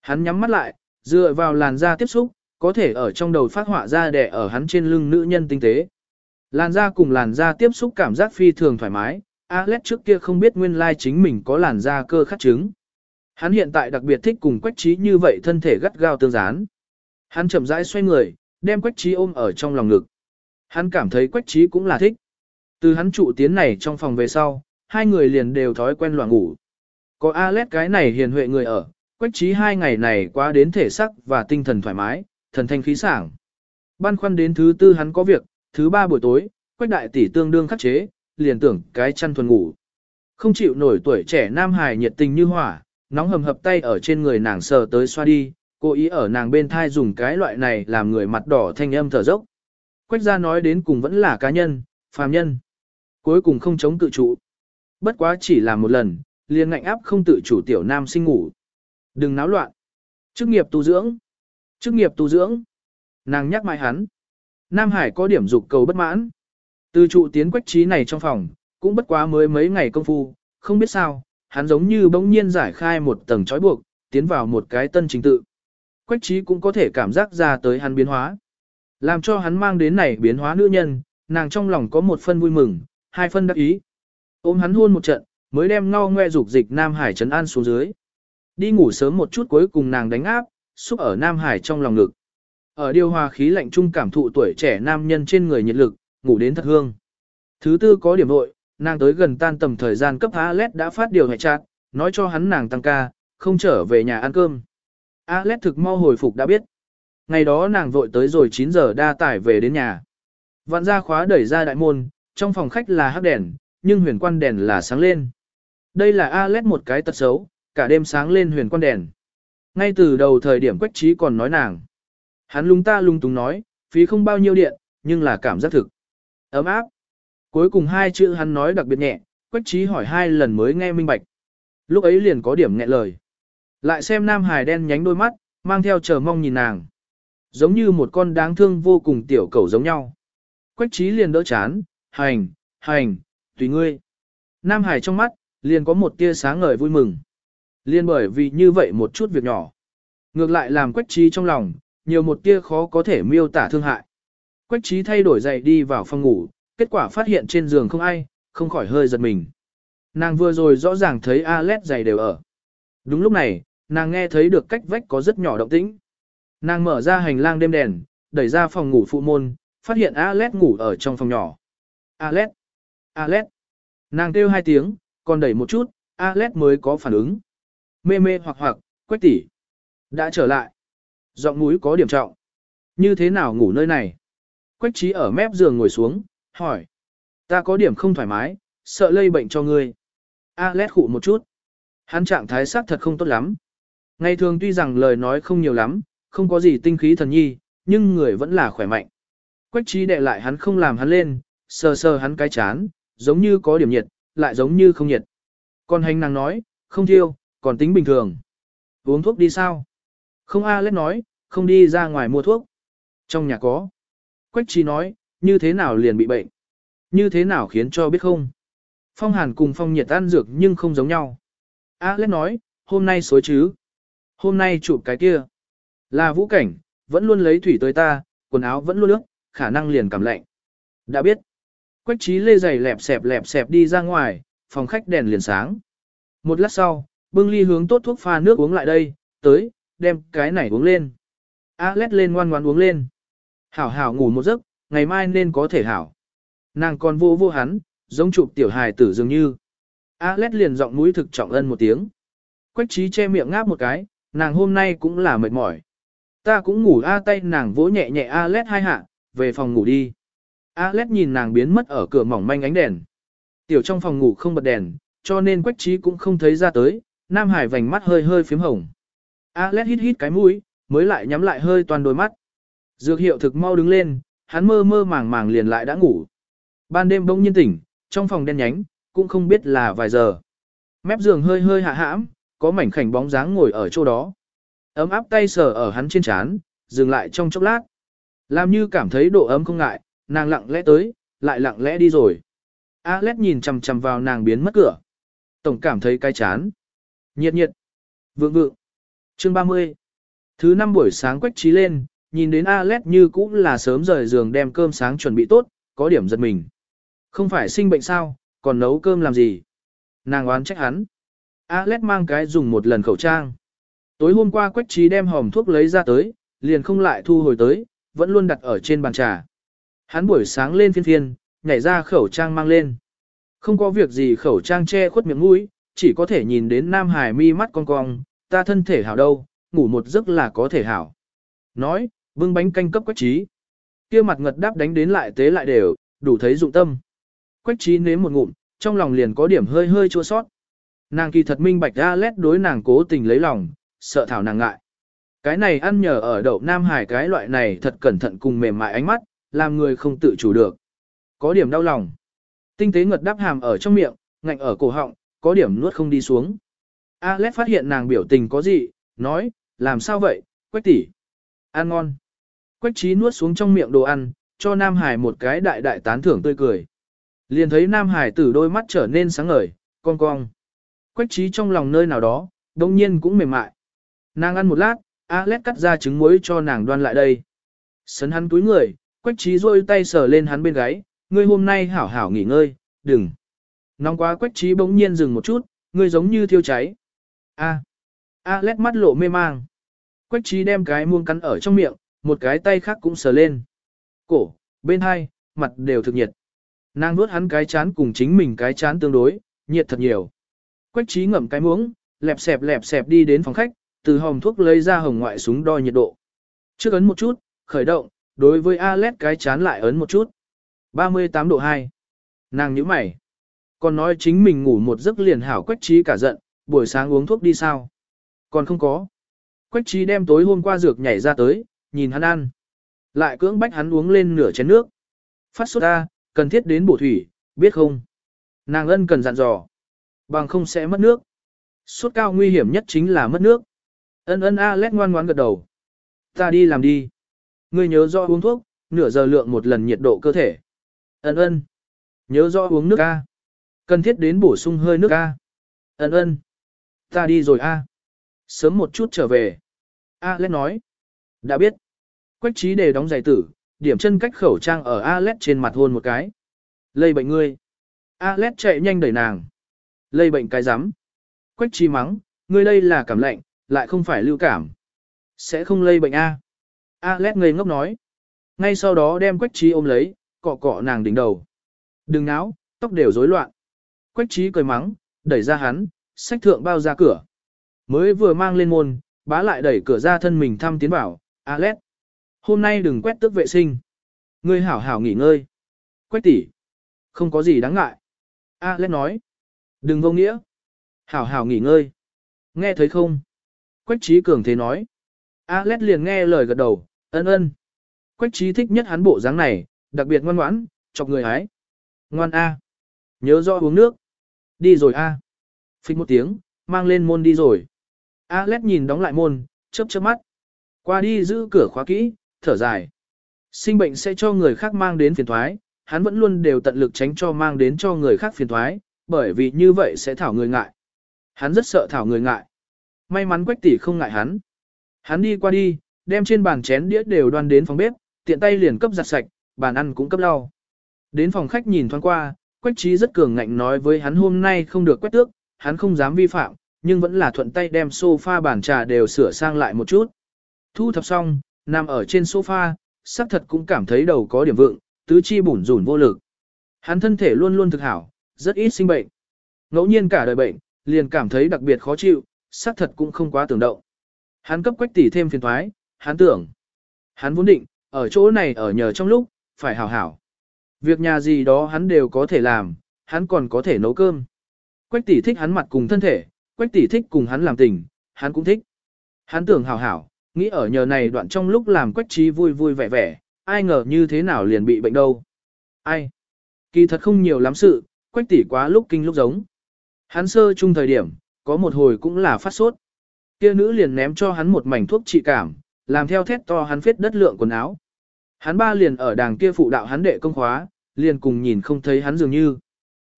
Hắn nhắm mắt lại, dựa vào làn da tiếp xúc, có thể ở trong đầu phát họa ra đẻ ở hắn trên lưng nữ nhân tinh tế. Làn da cùng làn da tiếp xúc cảm giác phi thường thoải mái, Alex trước kia không biết nguyên lai chính mình có làn da cơ khắc chứng. Hắn hiện tại đặc biệt thích cùng quách trí như vậy thân thể gắt gao tương gián. Hắn chậm rãi xoay người, đem quách trí ôm ở trong lòng ngực. Hắn cảm thấy quách trí cũng là thích. Từ hắn trụ tiến này trong phòng về sau, hai người liền đều thói quen loạn ngủ. Có Alex cái này hiền huệ người ở, quách trí hai ngày này quá đến thể sắc và tinh thần thoải mái, thần thanh khí sảng. Ban khoăn đến thứ tư hắn có việc, thứ ba buổi tối, quách đại tỷ tương đương khắc chế, liền tưởng cái chăn thuần ngủ. Không chịu nổi tuổi trẻ nam hài nhiệt tình như hỏa, nóng hầm hập tay ở trên người nàng sờ tới xoa đi, cố ý ở nàng bên thai dùng cái loại này làm người mặt đỏ thanh âm thở dốc. Quách gia nói đến cùng vẫn là cá nhân, phàm nhân. Cuối cùng không chống tự trụ. Bất quá chỉ là một lần, liền ngạnh áp không tự chủ tiểu nam sinh ngủ. Đừng náo loạn. Chức nghiệp tu dưỡng. Chức nghiệp tu dưỡng. Nàng nhắc mãi hắn. Nam Hải có điểm dục cầu bất mãn. Từ trụ tiến quách trí này trong phòng, cũng bất quá mới mấy ngày công phu, không biết sao, hắn giống như bỗng nhiên giải khai một tầng trói buộc, tiến vào một cái tân trình tự. Quách trí cũng có thể cảm giác ra tới hắn biến hóa. Làm cho hắn mang đến này biến hóa nữ nhân, nàng trong lòng có một phân vui mừng, hai phân đắc ý. Ôm hắn hôn một trận, mới đem ngao ngoe dục dịch Nam Hải trấn an xuống dưới. Đi ngủ sớm một chút cuối cùng nàng đánh áp, xúc ở Nam Hải trong lòng ngực. Ở điều hòa khí lạnh trung cảm thụ tuổi trẻ nam nhân trên người nhiệt lực, ngủ đến thật hương. Thứ tư có điểm nội, nàng tới gần tan tầm thời gian cấp Alet đã phát điều hệ chặt, nói cho hắn nàng tăng ca, không trở về nhà ăn cơm. Alet thực mau hồi phục đã biết. Ngày đó nàng vội tới rồi 9 giờ đa tải về đến nhà. Vạn ra khóa đẩy ra đại môn, trong phòng khách là hắc đèn, nhưng huyền quan đèn là sáng lên. Đây là Alet một cái tật xấu, cả đêm sáng lên huyền quan đèn. Ngay từ đầu thời điểm quách trí còn nói nàng. Hắn lung ta lung túng nói, phí không bao nhiêu điện, nhưng là cảm giác thực. Ấm áp. Cuối cùng hai chữ hắn nói đặc biệt nhẹ, quách trí hỏi hai lần mới nghe minh bạch. Lúc ấy liền có điểm nghẹn lời. Lại xem nam hài đen nhánh đôi mắt, mang theo chờ mong nhìn nàng. Giống như một con đáng thương vô cùng tiểu cầu giống nhau. Quách trí liền đỡ chán, hành, hành, tùy ngươi. Nam Hải trong mắt, liền có một tia sáng ngời vui mừng. Liên bởi vì như vậy một chút việc nhỏ. Ngược lại làm quách trí trong lòng, nhiều một tia khó có thể miêu tả thương hại. Quách trí thay đổi giày đi vào phòng ngủ, kết quả phát hiện trên giường không ai, không khỏi hơi giật mình. Nàng vừa rồi rõ ràng thấy Alet giày đều ở. Đúng lúc này, nàng nghe thấy được cách vách có rất nhỏ động tĩnh. Nàng mở ra hành lang đêm đèn, đẩy ra phòng ngủ phụ môn, phát hiện Alet ngủ ở trong phòng nhỏ. Alet! Alet. Nàng kêu hai tiếng, còn đẩy một chút, Alet mới có phản ứng. Mê mê hoặc hoặc, quách tỷ. Đã trở lại. Giọng mũi có điểm trọng. Như thế nào ngủ nơi này? Quách trí ở mép giường ngồi xuống, hỏi. Ta có điểm không thoải mái, sợ lây bệnh cho ngươi. A lét khụ một chút. Hắn trạng thái sắc thật không tốt lắm. Ngày thường tuy rằng lời nói không nhiều lắm, không có gì tinh khí thần nhi, nhưng người vẫn là khỏe mạnh. Quách trí đệ lại hắn không làm hắn lên, sờ sờ hắn cái chán, giống như có điểm nhiệt, lại giống như không nhiệt. Còn hành nàng nói, không thiêu, còn tính bình thường. Uống thuốc đi sao? Không A lết nói, không đi ra ngoài mua thuốc. Trong nhà có. Quách trí nói, như thế nào liền bị bệnh? Như thế nào khiến cho biết không? Phong hàn cùng phong nhiệt ăn dược nhưng không giống nhau. A lết nói, hôm nay xối chứ. Hôm nay chụp cái kia. Là vũ cảnh, vẫn luôn lấy thủy tới ta, quần áo vẫn luôn ướt, khả năng liền cảm lạnh. Đã biết. Quách trí lê giày lẹp xẹp lẹp xẹp đi ra ngoài, phòng khách đèn liền sáng. Một lát sau, bưng ly hướng tốt thuốc pha nước uống lại đây, tới, đem cái này uống lên. Alex lên ngoan ngoan uống lên. Hảo hảo ngủ một giấc, ngày mai nên có thể hảo. Nàng còn vô vô hắn, giống chụp tiểu hài tử dường như. Alex liền giọng mũi thực trọng ân một tiếng. Quách trí che miệng ngáp một cái, nàng hôm nay cũng là mệt mỏi. Ta cũng ngủ a tay nàng vỗ nhẹ nhẹ Alex hai hạ, về phòng ngủ đi. Alex nhìn nàng biến mất ở cửa mỏng manh ánh đèn. Tiểu trong phòng ngủ không bật đèn, cho nên quách trí cũng không thấy ra tới, Nam Hải vành mắt hơi hơi phím hồng. Alex hít hít cái mũi, mới lại nhắm lại hơi toàn đôi mắt. Dược hiệu thực mau đứng lên, hắn mơ mơ màng màng liền lại đã ngủ. Ban đêm bỗng nhiên tỉnh, trong phòng đen nhánh, cũng không biết là vài giờ. Mép giường hơi hơi hạ hãm, có mảnh khảnh bóng dáng ngồi ở chỗ đó. Ấm áp tay sờ ở hắn trên trán, dừng lại trong chốc lát. Làm như cảm thấy độ ấm không ngại, nàng lặng lẽ tới, lại lặng lẽ đi rồi. Alex nhìn chằm chằm vào nàng biến mất cửa. Tổng cảm thấy cái chán. Nhiệt nhiệt. Vượng vượng. Chương 30. Thứ năm buổi sáng quách trí lên, nhìn đến Alex như cũng là sớm rời giường đem cơm sáng chuẩn bị tốt, có điểm giật mình. Không phải sinh bệnh sao, còn nấu cơm làm gì? Nàng oán trách hắn. Alex mang cái dùng một lần khẩu trang. Tối hôm qua quách trí đem hòm thuốc lấy ra tới, liền không lại thu hồi tới, vẫn luôn đặt ở trên bàn trà. Hắn buổi sáng lên phiên phiên, nhảy ra khẩu trang mang lên. Không có việc gì khẩu trang che khuất miệng mũi, chỉ có thể nhìn đến Nam Hải mi mắt cong cong, ta thân thể hảo đâu, ngủ một giấc là có thể hảo. Nói, bưng bánh canh cấp quách trí. kia mặt ngật đáp đánh đến lại tế lại đều, đủ thấy dụng tâm. Quách trí nếm một ngụm, trong lòng liền có điểm hơi hơi chua sót. Nàng kỳ thật minh bạch ra lét đối nàng cố tình lấy lòng, sợ thảo nàng ngại. Cái này ăn nhờ ở đậu Nam Hải cái loại này thật cẩn thận cùng mềm mại ánh mắt, làm người không tự chủ được. Có điểm đau lòng. Tinh tế ngật đáp hàm ở trong miệng, ngạnh ở cổ họng, có điểm nuốt không đi xuống. Alex phát hiện nàng biểu tình có gì, nói, làm sao vậy, quách tỷ, Ăn ngon. Quách trí nuốt xuống trong miệng đồ ăn, cho Nam Hải một cái đại đại tán thưởng tươi cười. Liền thấy Nam Hải tử đôi mắt trở nên sáng ngời, cong cong. Quách trí trong lòng nơi nào đó, đồng nhiên cũng mềm mại. Nàng ăn một lát, Alex cắt ra trứng muối cho nàng đoan lại đây. Sấn hắn túi người, quách trí rôi tay sờ lên hắn bên gáy, ngươi hôm nay hảo hảo nghỉ ngơi, đừng. Nóng quá quách trí bỗng nhiên dừng một chút, ngươi giống như thiêu cháy. A. Alex mắt lộ mê mang. Quách trí đem cái muông cắn ở trong miệng, một cái tay khác cũng sờ lên. Cổ, bên hai, mặt đều thực nhiệt. Nàng nuốt hắn cái chán cùng chính mình cái chán tương đối, nhiệt thật nhiều. Quách trí ngậm cái muỗng, lẹp xẹp lẹp xẹp đi đến phòng khách, từ hòm thuốc lấy ra hồng ngoại súng đo nhiệt độ. Trước ấn một chút, khởi động, đối với Alet cái chán lại ấn một chút. 38 độ 2. Nàng nhíu mày. Còn nói chính mình ngủ một giấc liền hảo quách trí cả giận, buổi sáng uống thuốc đi sao? Còn không có. Quách trí đem tối hôm qua dược nhảy ra tới, nhìn hắn ăn. Lại cưỡng bách hắn uống lên nửa chén nước. Phát sốt ta, cần thiết đến bổ thủy, biết không? Nàng ân cần dặn dò. Bằng không sẽ mất nước. Sốt cao nguy hiểm nhất chính là mất nước. Ân ân a lét ngoan ngoãn gật đầu. Ta đi làm đi. Ngươi nhớ rõ uống thuốc, nửa giờ lượng một lần nhiệt độ cơ thể. Ân ân. Nhớ rõ uống nước a. Cần thiết đến bổ sung hơi nước a. Ân ân. Ta đi rồi a. Sớm một chút trở về. Alex nói. Đã biết. Quách trí để đóng giày tử, điểm chân cách khẩu trang ở Alex trên mặt hôn một cái. Lây bệnh ngươi. Alex chạy nhanh đẩy nàng. Lây bệnh cái rắm Quách trí mắng, ngươi đây là cảm lạnh, lại không phải lưu cảm. Sẽ không lây bệnh A. Alex ngây ngốc nói. Ngay sau đó đem quách trí ôm lấy, cọ cọ nàng đỉnh đầu. Đừng náo, tóc đều rối loạn. Quách trí cười mắng, đẩy ra hắn, sách thượng bao ra cửa. Mới vừa mang lên môn, bá lại đẩy cửa ra thân mình thăm tiến bảo, Alex. Hôm nay đừng quét tước vệ sinh. Ngươi hảo hảo nghỉ ngơi. Quách tỷ, Không có gì đáng ngại. Alex nói. Đừng vô nghĩa. Hảo hảo nghỉ ngơi. Nghe thấy không? Quách trí cường thế nói. Alex liền nghe lời gật đầu, ân ân. Quách trí thích nhất hắn bộ dáng này, đặc biệt ngoan ngoãn, chọc người hái. Ngoan A. Nhớ rõ uống nước. Đi rồi A. Phích một tiếng, mang lên môn đi rồi. Alex nhìn đóng lại môn, chớp chớp mắt. Qua đi giữ cửa khóa kỹ, thở dài. Sinh bệnh sẽ cho người khác mang đến phiền thoái, hắn vẫn luôn đều tận lực tránh cho mang đến cho người khác phiền thoái, bởi vì như vậy sẽ thảo người ngại. Hắn rất sợ thảo người ngại. May mắn quách tỷ không ngại hắn. Hắn đi qua đi, đem trên bàn chén đĩa đều đoan đến phòng bếp, tiện tay liền cấp giặt sạch, bàn ăn cũng cấp lau. Đến phòng khách nhìn thoáng qua, quách trí rất cường ngạnh nói với hắn hôm nay không được quét tước, hắn không dám vi phạm, nhưng vẫn là thuận tay đem sofa bàn trà đều sửa sang lại một chút. Thu thập xong, Nằm ở trên sofa, sắc thật cũng cảm thấy đầu có điểm vượng, tứ chi bủn rủn vô lực. Hắn thân thể luôn luôn thực hảo, rất ít sinh bệnh. Ngẫu nhiên cả đời bệnh, liền cảm thấy đặc biệt khó chịu, sắc thật cũng không quá tưởng động. Hắn cấp quách tỷ thêm phiền thoái, hắn tưởng. Hắn vốn định, ở chỗ này ở nhờ trong lúc, phải hảo hảo. Việc nhà gì đó hắn đều có thể làm, hắn còn có thể nấu cơm. Quách tỷ thích hắn mặt cùng thân thể, quách tỷ thích cùng hắn làm tình, hắn cũng thích. Hắn tưởng hảo hảo, nghĩ ở nhờ này đoạn trong lúc làm quách trí vui vui vẻ vẻ, ai ngờ như thế nào liền bị bệnh đâu. Ai? Kỳ thật không nhiều lắm sự, quách tỷ quá lúc kinh lúc giống. Hắn sơ chung thời điểm, có một hồi cũng là phát sốt. Kia nữ liền ném cho hắn một mảnh thuốc trị cảm, làm theo thét to hắn phết đất lượng quần áo. Hắn ba liền ở đàng kia phụ đạo hắn đệ công khóa, liền cùng nhìn không thấy hắn dường như.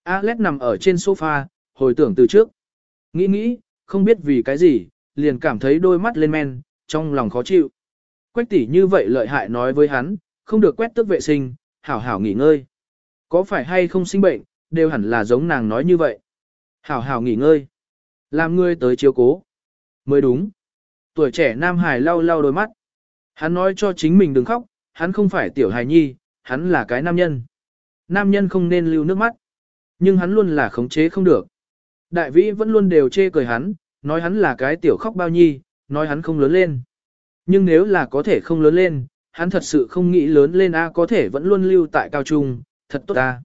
Alex nằm ở trên sofa, hồi tưởng từ trước. Nghĩ nghĩ, không biết vì cái gì, liền cảm thấy đôi mắt lên men, trong lòng khó chịu. Quách tỷ như vậy lợi hại nói với hắn, không được quét tước vệ sinh, hảo hảo nghỉ ngơi. Có phải hay không sinh bệnh, đều hẳn là giống nàng nói như vậy. Hảo hảo nghỉ ngơi. Làm ngươi tới chiếu cố. Mới đúng. Tuổi trẻ Nam Hải lau lau đôi mắt. Hắn nói cho chính mình đừng khóc, hắn không phải tiểu hài nhi, hắn là cái nam nhân. Nam nhân không nên lưu nước mắt. Nhưng hắn luôn là khống chế không được. Đại vĩ vẫn luôn đều chê cười hắn, nói hắn là cái tiểu khóc bao nhi, nói hắn không lớn lên. Nhưng nếu là có thể không lớn lên, hắn thật sự không nghĩ lớn lên A có thể vẫn luôn lưu tại cao trung, thật tốt ta.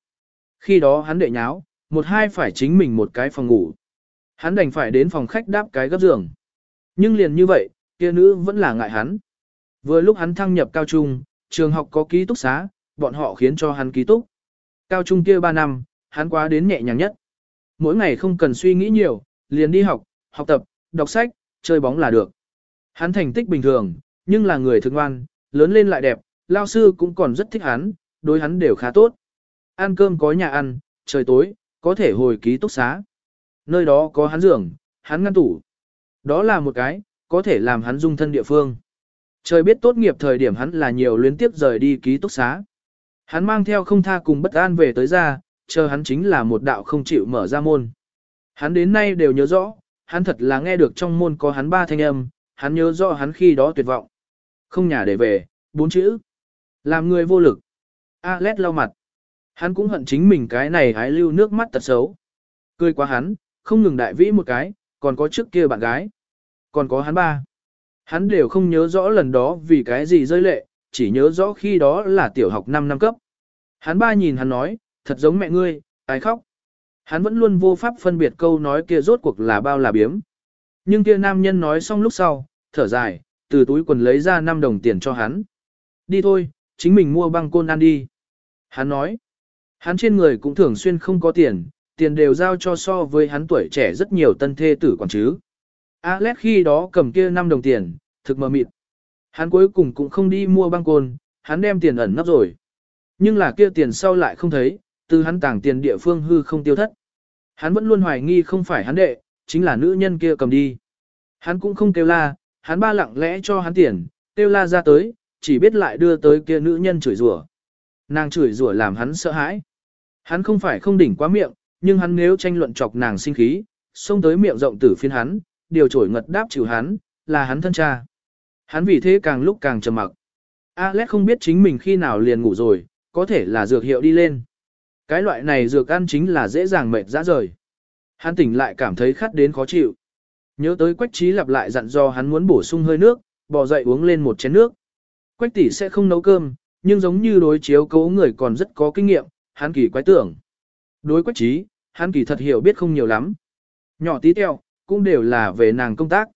Khi đó hắn đệ nháo, một hai phải chính mình một cái phòng ngủ. Hắn đành phải đến phòng khách đáp cái gấp giường. Nhưng liền như vậy, kia nữ vẫn là ngại hắn. Vừa lúc hắn thăng nhập cao trung, trường học có ký túc xá, bọn họ khiến cho hắn ký túc. Cao trung kia 3 năm, hắn quá đến nhẹ nhàng nhất. Mỗi ngày không cần suy nghĩ nhiều, liền đi học, học tập, đọc sách, chơi bóng là được. Hắn thành tích bình thường, nhưng là người thương ngoan, lớn lên lại đẹp, lao sư cũng còn rất thích hắn, đối hắn đều khá tốt. Ăn cơm có nhà ăn, trời tối, có thể hồi ký túc xá. Nơi đó có hắn giường, hắn ngăn tủ. Đó là một cái, có thể làm hắn dung thân địa phương. Trời biết tốt nghiệp thời điểm hắn là nhiều luyến tiếp rời đi ký túc xá. Hắn mang theo không tha cùng bất an về tới ra, chờ hắn chính là một đạo không chịu mở ra môn. Hắn đến nay đều nhớ rõ, hắn thật là nghe được trong môn có hắn ba thanh âm, hắn nhớ rõ hắn khi đó tuyệt vọng. Không nhà để về, bốn chữ. Làm người vô lực. Alet lau mặt. Hắn cũng hận chính mình cái này hái lưu nước mắt tật xấu. Cười quá hắn, không ngừng đại vĩ một cái, còn có trước kia bạn gái. Còn có hắn ba. Hắn đều không nhớ rõ lần đó vì cái gì rơi lệ, chỉ nhớ rõ khi đó là tiểu học 5 năm cấp. Hắn ba nhìn hắn nói, thật giống mẹ ngươi, ai khóc. Hắn vẫn luôn vô pháp phân biệt câu nói kia rốt cuộc là bao là biếm. Nhưng kia nam nhân nói xong lúc sau, thở dài, từ túi quần lấy ra 5 đồng tiền cho hắn. Đi thôi, chính mình mua băng côn ăn đi. Hắn nói, hắn trên người cũng thường xuyên không có tiền, tiền đều giao cho so với hắn tuổi trẻ rất nhiều tân thê tử quản chứ. Alex khi đó cầm kia 5 đồng tiền, thực mờ mịt. Hắn cuối cùng cũng không đi mua băng côn, hắn đem tiền ẩn nấp rồi. Nhưng là kia tiền sau lại không thấy, từ hắn tàng tiền địa phương hư không tiêu thất. Hắn vẫn luôn hoài nghi không phải hắn đệ, chính là nữ nhân kia cầm đi. Hắn cũng không kêu la, hắn ba lặng lẽ cho hắn tiền, kêu la ra tới, chỉ biết lại đưa tới kia nữ nhân chửi rủa. Nàng chửi rủa làm hắn sợ hãi. Hắn không phải không đỉnh quá miệng, nhưng hắn nếu tranh luận chọc nàng sinh khí, xông tới miệng rộng tử phiên hắn, điều trổi ngật đáp chịu hắn, là hắn thân cha. Hắn vì thế càng lúc càng trầm mặc. Alex không biết chính mình khi nào liền ngủ rồi, có thể là dược hiệu đi lên. Cái loại này dược ăn chính là dễ dàng mệt ra rời. Hắn tỉnh lại cảm thấy khát đến khó chịu. Nhớ tới Quách Trí lặp lại dặn do hắn muốn bổ sung hơi nước, bò dậy uống lên một chén nước. Quách tỷ sẽ không nấu cơm, nhưng giống như đối chiếu cấu người còn rất có kinh nghiệm, hắn kỳ quái tưởng. Đối Quách Trí, hắn kỳ thật hiểu biết không nhiều lắm. Nhỏ tí teo, cũng đều là về nàng công tác.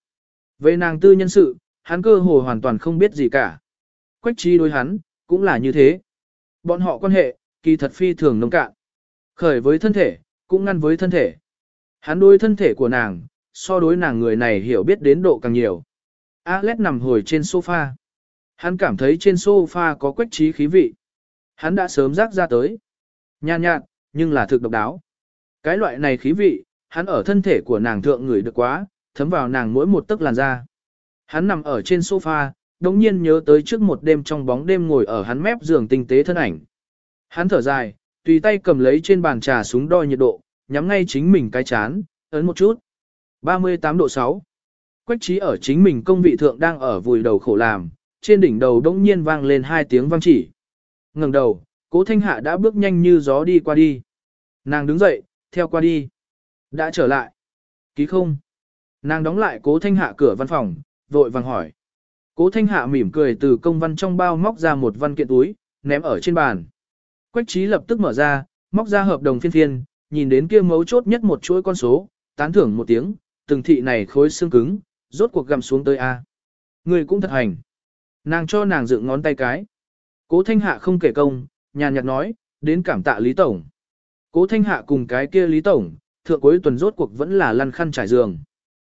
Về nàng tư nhân sự, hắn cơ hồ hoàn toàn không biết gì cả. Quách Trí đối hắn, cũng là như thế. Bọn họ quan hệ, kỳ thật phi thường nông cạn. Khởi với thân thể, cũng ngăn với thân thể. Hắn đối thân thể của nàng, so đối nàng người này hiểu biết đến độ càng nhiều. Alex nằm hồi trên sofa. Hắn cảm thấy trên sofa có quách trí khí vị. Hắn đã sớm rác ra tới. Nhàn nhạt, nhưng là thực độc đáo. Cái loại này khí vị, hắn ở thân thể của nàng thượng người được quá, thấm vào nàng mỗi một tấc làn da. Hắn nằm ở trên sofa, đồng nhiên nhớ tới trước một đêm trong bóng đêm ngồi ở hắn mép giường tinh tế thân ảnh. Hắn thở dài, tùy tay cầm lấy trên bàn trà súng đo nhiệt độ, nhắm ngay chính mình cái chán, ấn một chút. 38 độ 6. Quách trí ở chính mình công vị thượng đang ở vùi đầu khổ làm, trên đỉnh đầu đông nhiên vang lên hai tiếng vang chỉ. ngẩng đầu, cố thanh hạ đã bước nhanh như gió đi qua đi. Nàng đứng dậy, theo qua đi. Đã trở lại. Ký không? Nàng đóng lại cố thanh hạ cửa văn phòng, vội vàng hỏi. Cố thanh hạ mỉm cười từ công văn trong bao móc ra một văn kiện túi, ném ở trên bàn. Quách trí lập tức mở ra, móc ra hợp đồng phiên phiên, nhìn đến kia mấu chốt nhất một chuỗi con số, tán thưởng một tiếng, từng thị này khối xương cứng, rốt cuộc gầm xuống tới A. Người cũng thật hành. Nàng cho nàng dựng ngón tay cái. Cố thanh hạ không kể công, nhàn nhạt nói, đến cảm tạ Lý Tổng. Cố thanh hạ cùng cái kia Lý Tổng, thượng cuối tuần rốt cuộc vẫn là lăn khăn trải giường.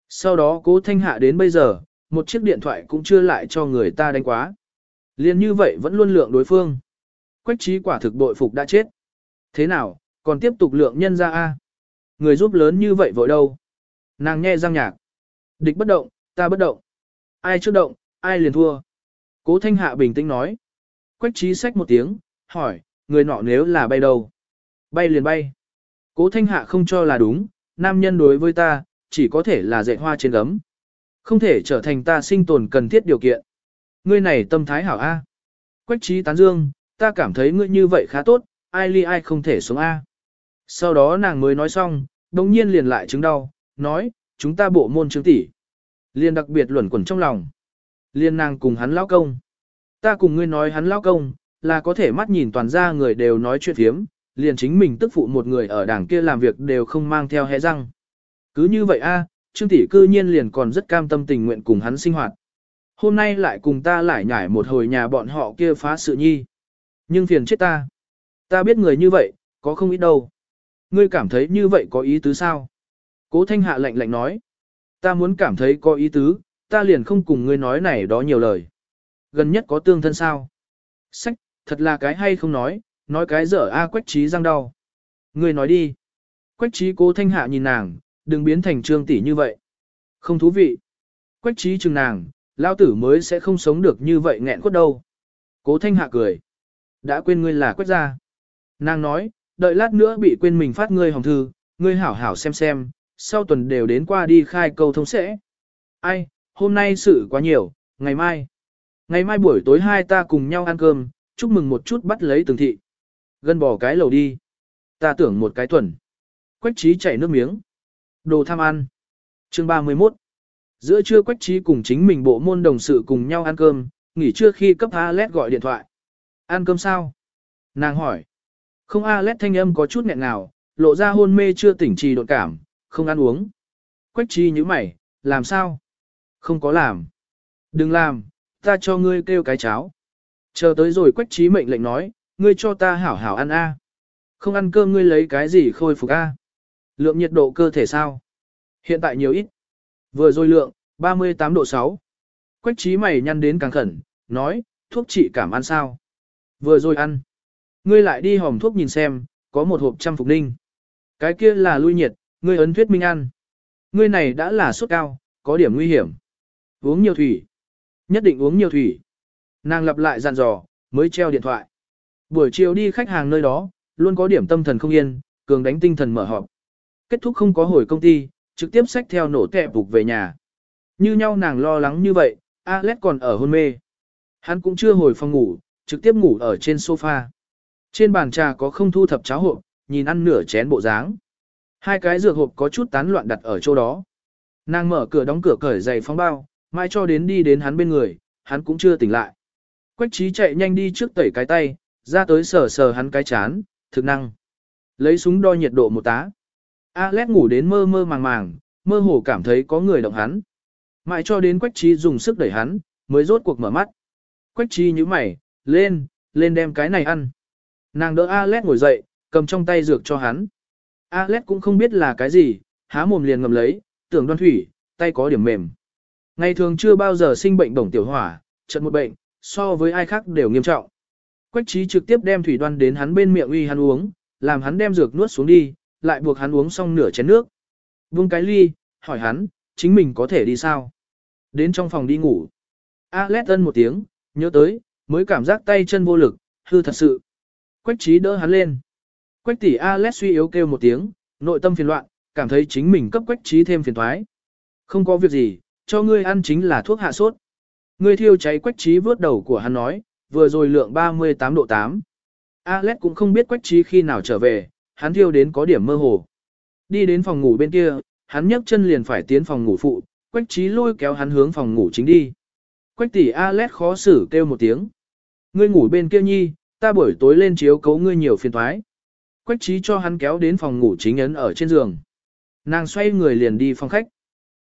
Sau đó cố thanh hạ đến bây giờ, một chiếc điện thoại cũng chưa lại cho người ta đánh quá. Liên như vậy vẫn luôn lượng đối phương. Quách trí quả thực bội phục đã chết. Thế nào, còn tiếp tục lượng nhân ra a Người giúp lớn như vậy vội đâu? Nàng nghe răng nhạc. Địch bất động, ta bất động. Ai trước động, ai liền thua. Cố thanh hạ bình tĩnh nói. Quách trí sách một tiếng, hỏi, người nọ nếu là bay đâu? Bay liền bay. Cố thanh hạ không cho là đúng, nam nhân đối với ta, chỉ có thể là dạy hoa trên gấm. Không thể trở thành ta sinh tồn cần thiết điều kiện. Ngươi này tâm thái hảo A. Quách trí tán dương, ta cảm thấy ngươi như vậy khá tốt, ai ly ai không thể xuống A. Sau đó nàng mới nói xong, đồng nhiên liền lại chứng đau, nói, chúng ta bộ môn chứng tỷ. Liền đặc biệt luẩn quẩn trong lòng. Liên nàng cùng hắn lão công. Ta cùng ngươi nói hắn lão công, là có thể mắt nhìn toàn ra người đều nói chuyện thiếm, liền chính mình tức phụ một người ở đảng kia làm việc đều không mang theo hé răng. Cứ như vậy a, à, Trương tỷ cư nhiên liền còn rất cam tâm tình nguyện cùng hắn sinh hoạt. Hôm nay lại cùng ta lại nhảy một hồi nhà bọn họ kia phá sự nhi. Nhưng phiền chết ta. Ta biết người như vậy, có không ít đâu. Ngươi cảm thấy như vậy có ý tứ sao? Cố thanh hạ lạnh lạnh nói. Ta muốn cảm thấy có ý tứ, ta liền không cùng ngươi nói này đó nhiều lời. Gần nhất có tương thân sao? Sách, thật là cái hay không nói, nói cái dở a quách trí răng đau. Ngươi nói đi. Quách trí cố thanh hạ nhìn nàng, đừng biến thành trương tỷ như vậy. Không thú vị. Quách trí chừng nàng, lao tử mới sẽ không sống được như vậy nghẹn quất đâu. Cố thanh hạ cười. Đã quên ngươi là quách gia. Nàng nói, đợi lát nữa bị quên mình phát ngươi hồng thư, ngươi hảo hảo xem xem, sau tuần đều đến qua đi khai câu thông sẽ. Ai, hôm nay sự quá nhiều, ngày mai. Ngày mai buổi tối hai ta cùng nhau ăn cơm, chúc mừng một chút bắt lấy từng thị. Gân bỏ cái lầu đi. Ta tưởng một cái tuần. Quách trí chảy nước miếng. Đồ tham ăn. Chương 31. Giữa trưa Quách trí cùng chính mình bộ môn đồng sự cùng nhau ăn cơm, nghỉ trưa khi cấp Alet gọi điện thoại. Ăn cơm sao? Nàng hỏi. Không Alet thanh âm có chút nghẹn nào, lộ ra hôn mê chưa tỉnh trì đột cảm, không ăn uống. Quách trí như mày, làm sao? Không có làm. Đừng làm, ta cho ngươi kêu cái cháo. Chờ tới rồi quách trí mệnh lệnh nói, ngươi cho ta hảo hảo ăn a. Không ăn cơm ngươi lấy cái gì khôi phục a? Lượng nhiệt độ cơ thể sao? Hiện tại nhiều ít. Vừa rồi lượng, 38 độ 6. Quách trí mày nhăn đến càng khẩn, nói, thuốc trị cảm ăn sao? Vừa rồi ăn. Ngươi lại đi hòm thuốc nhìn xem, có một hộp trăm phục ninh. Cái kia là lui nhiệt, ngươi ấn thuyết minh ăn. Ngươi này đã là sốt cao, có điểm nguy hiểm. Uống nhiều thủy. Nhất định uống nhiều thủy. Nàng lặp lại dặn dò, mới treo điện thoại. Buổi chiều đi khách hàng nơi đó, luôn có điểm tâm thần không yên, cường đánh tinh thần mở họp. Kết thúc không có hồi công ty, trực tiếp xách theo nổ kẹp phục về nhà. Như nhau nàng lo lắng như vậy, Alex còn ở hôn mê. Hắn cũng chưa hồi phòng ngủ, trực tiếp ngủ ở trên sofa. Trên bàn trà có không thu thập cháo hộp, nhìn ăn nửa chén bộ dáng. Hai cái dược hộp có chút tán loạn đặt ở chỗ đó. Nàng mở cửa đóng cửa cởi giày phóng bao, mai cho đến đi đến hắn bên người, hắn cũng chưa tỉnh lại. Quách trí chạy nhanh đi trước tẩy cái tay, ra tới sờ sờ hắn cái chán, thực năng. Lấy súng đo nhiệt độ một tá. Alex ngủ đến mơ mơ màng màng, mơ hồ cảm thấy có người động hắn. Mãi cho đến quách trí dùng sức đẩy hắn, mới rốt cuộc mở mắt. Quách trí như mày, lên, lên đem cái này ăn. Nàng đỡ Alex ngồi dậy, cầm trong tay dược cho hắn. Alex cũng không biết là cái gì, há mồm liền ngầm lấy, tưởng đoan thủy, tay có điểm mềm. Ngày thường chưa bao giờ sinh bệnh bổng tiểu hỏa, trận một bệnh, so với ai khác đều nghiêm trọng. Quách trí trực tiếp đem thủy đoan đến hắn bên miệng uy hắn uống, làm hắn đem dược nuốt xuống đi, lại buộc hắn uống xong nửa chén nước. Vương cái ly, hỏi hắn, chính mình có thể đi sao? Đến trong phòng đi ngủ. Alex ân một tiếng, nhớ tới, mới cảm giác tay chân vô lực, hư thật sự. Quách trí đỡ hắn lên. Quách tỷ Alex suy yếu kêu một tiếng, nội tâm phiền loạn, cảm thấy chính mình cấp quách trí thêm phiền thoái. Không có việc gì, cho ngươi ăn chính là thuốc hạ sốt. Ngươi thiêu cháy quách trí vớt đầu của hắn nói, vừa rồi lượng 38 độ 8. Alex cũng không biết quách trí khi nào trở về, hắn thiêu đến có điểm mơ hồ. Đi đến phòng ngủ bên kia, hắn nhấc chân liền phải tiến phòng ngủ phụ, quách trí lôi kéo hắn hướng phòng ngủ chính đi. Quách tỷ Alex khó xử kêu một tiếng. Ngươi ngủ bên kia nhi, ta buổi tối lên chiếu cấu ngươi nhiều phiền thoái. Quách trí cho hắn kéo đến phòng ngủ chính ấn ở trên giường. Nàng xoay người liền đi phòng khách.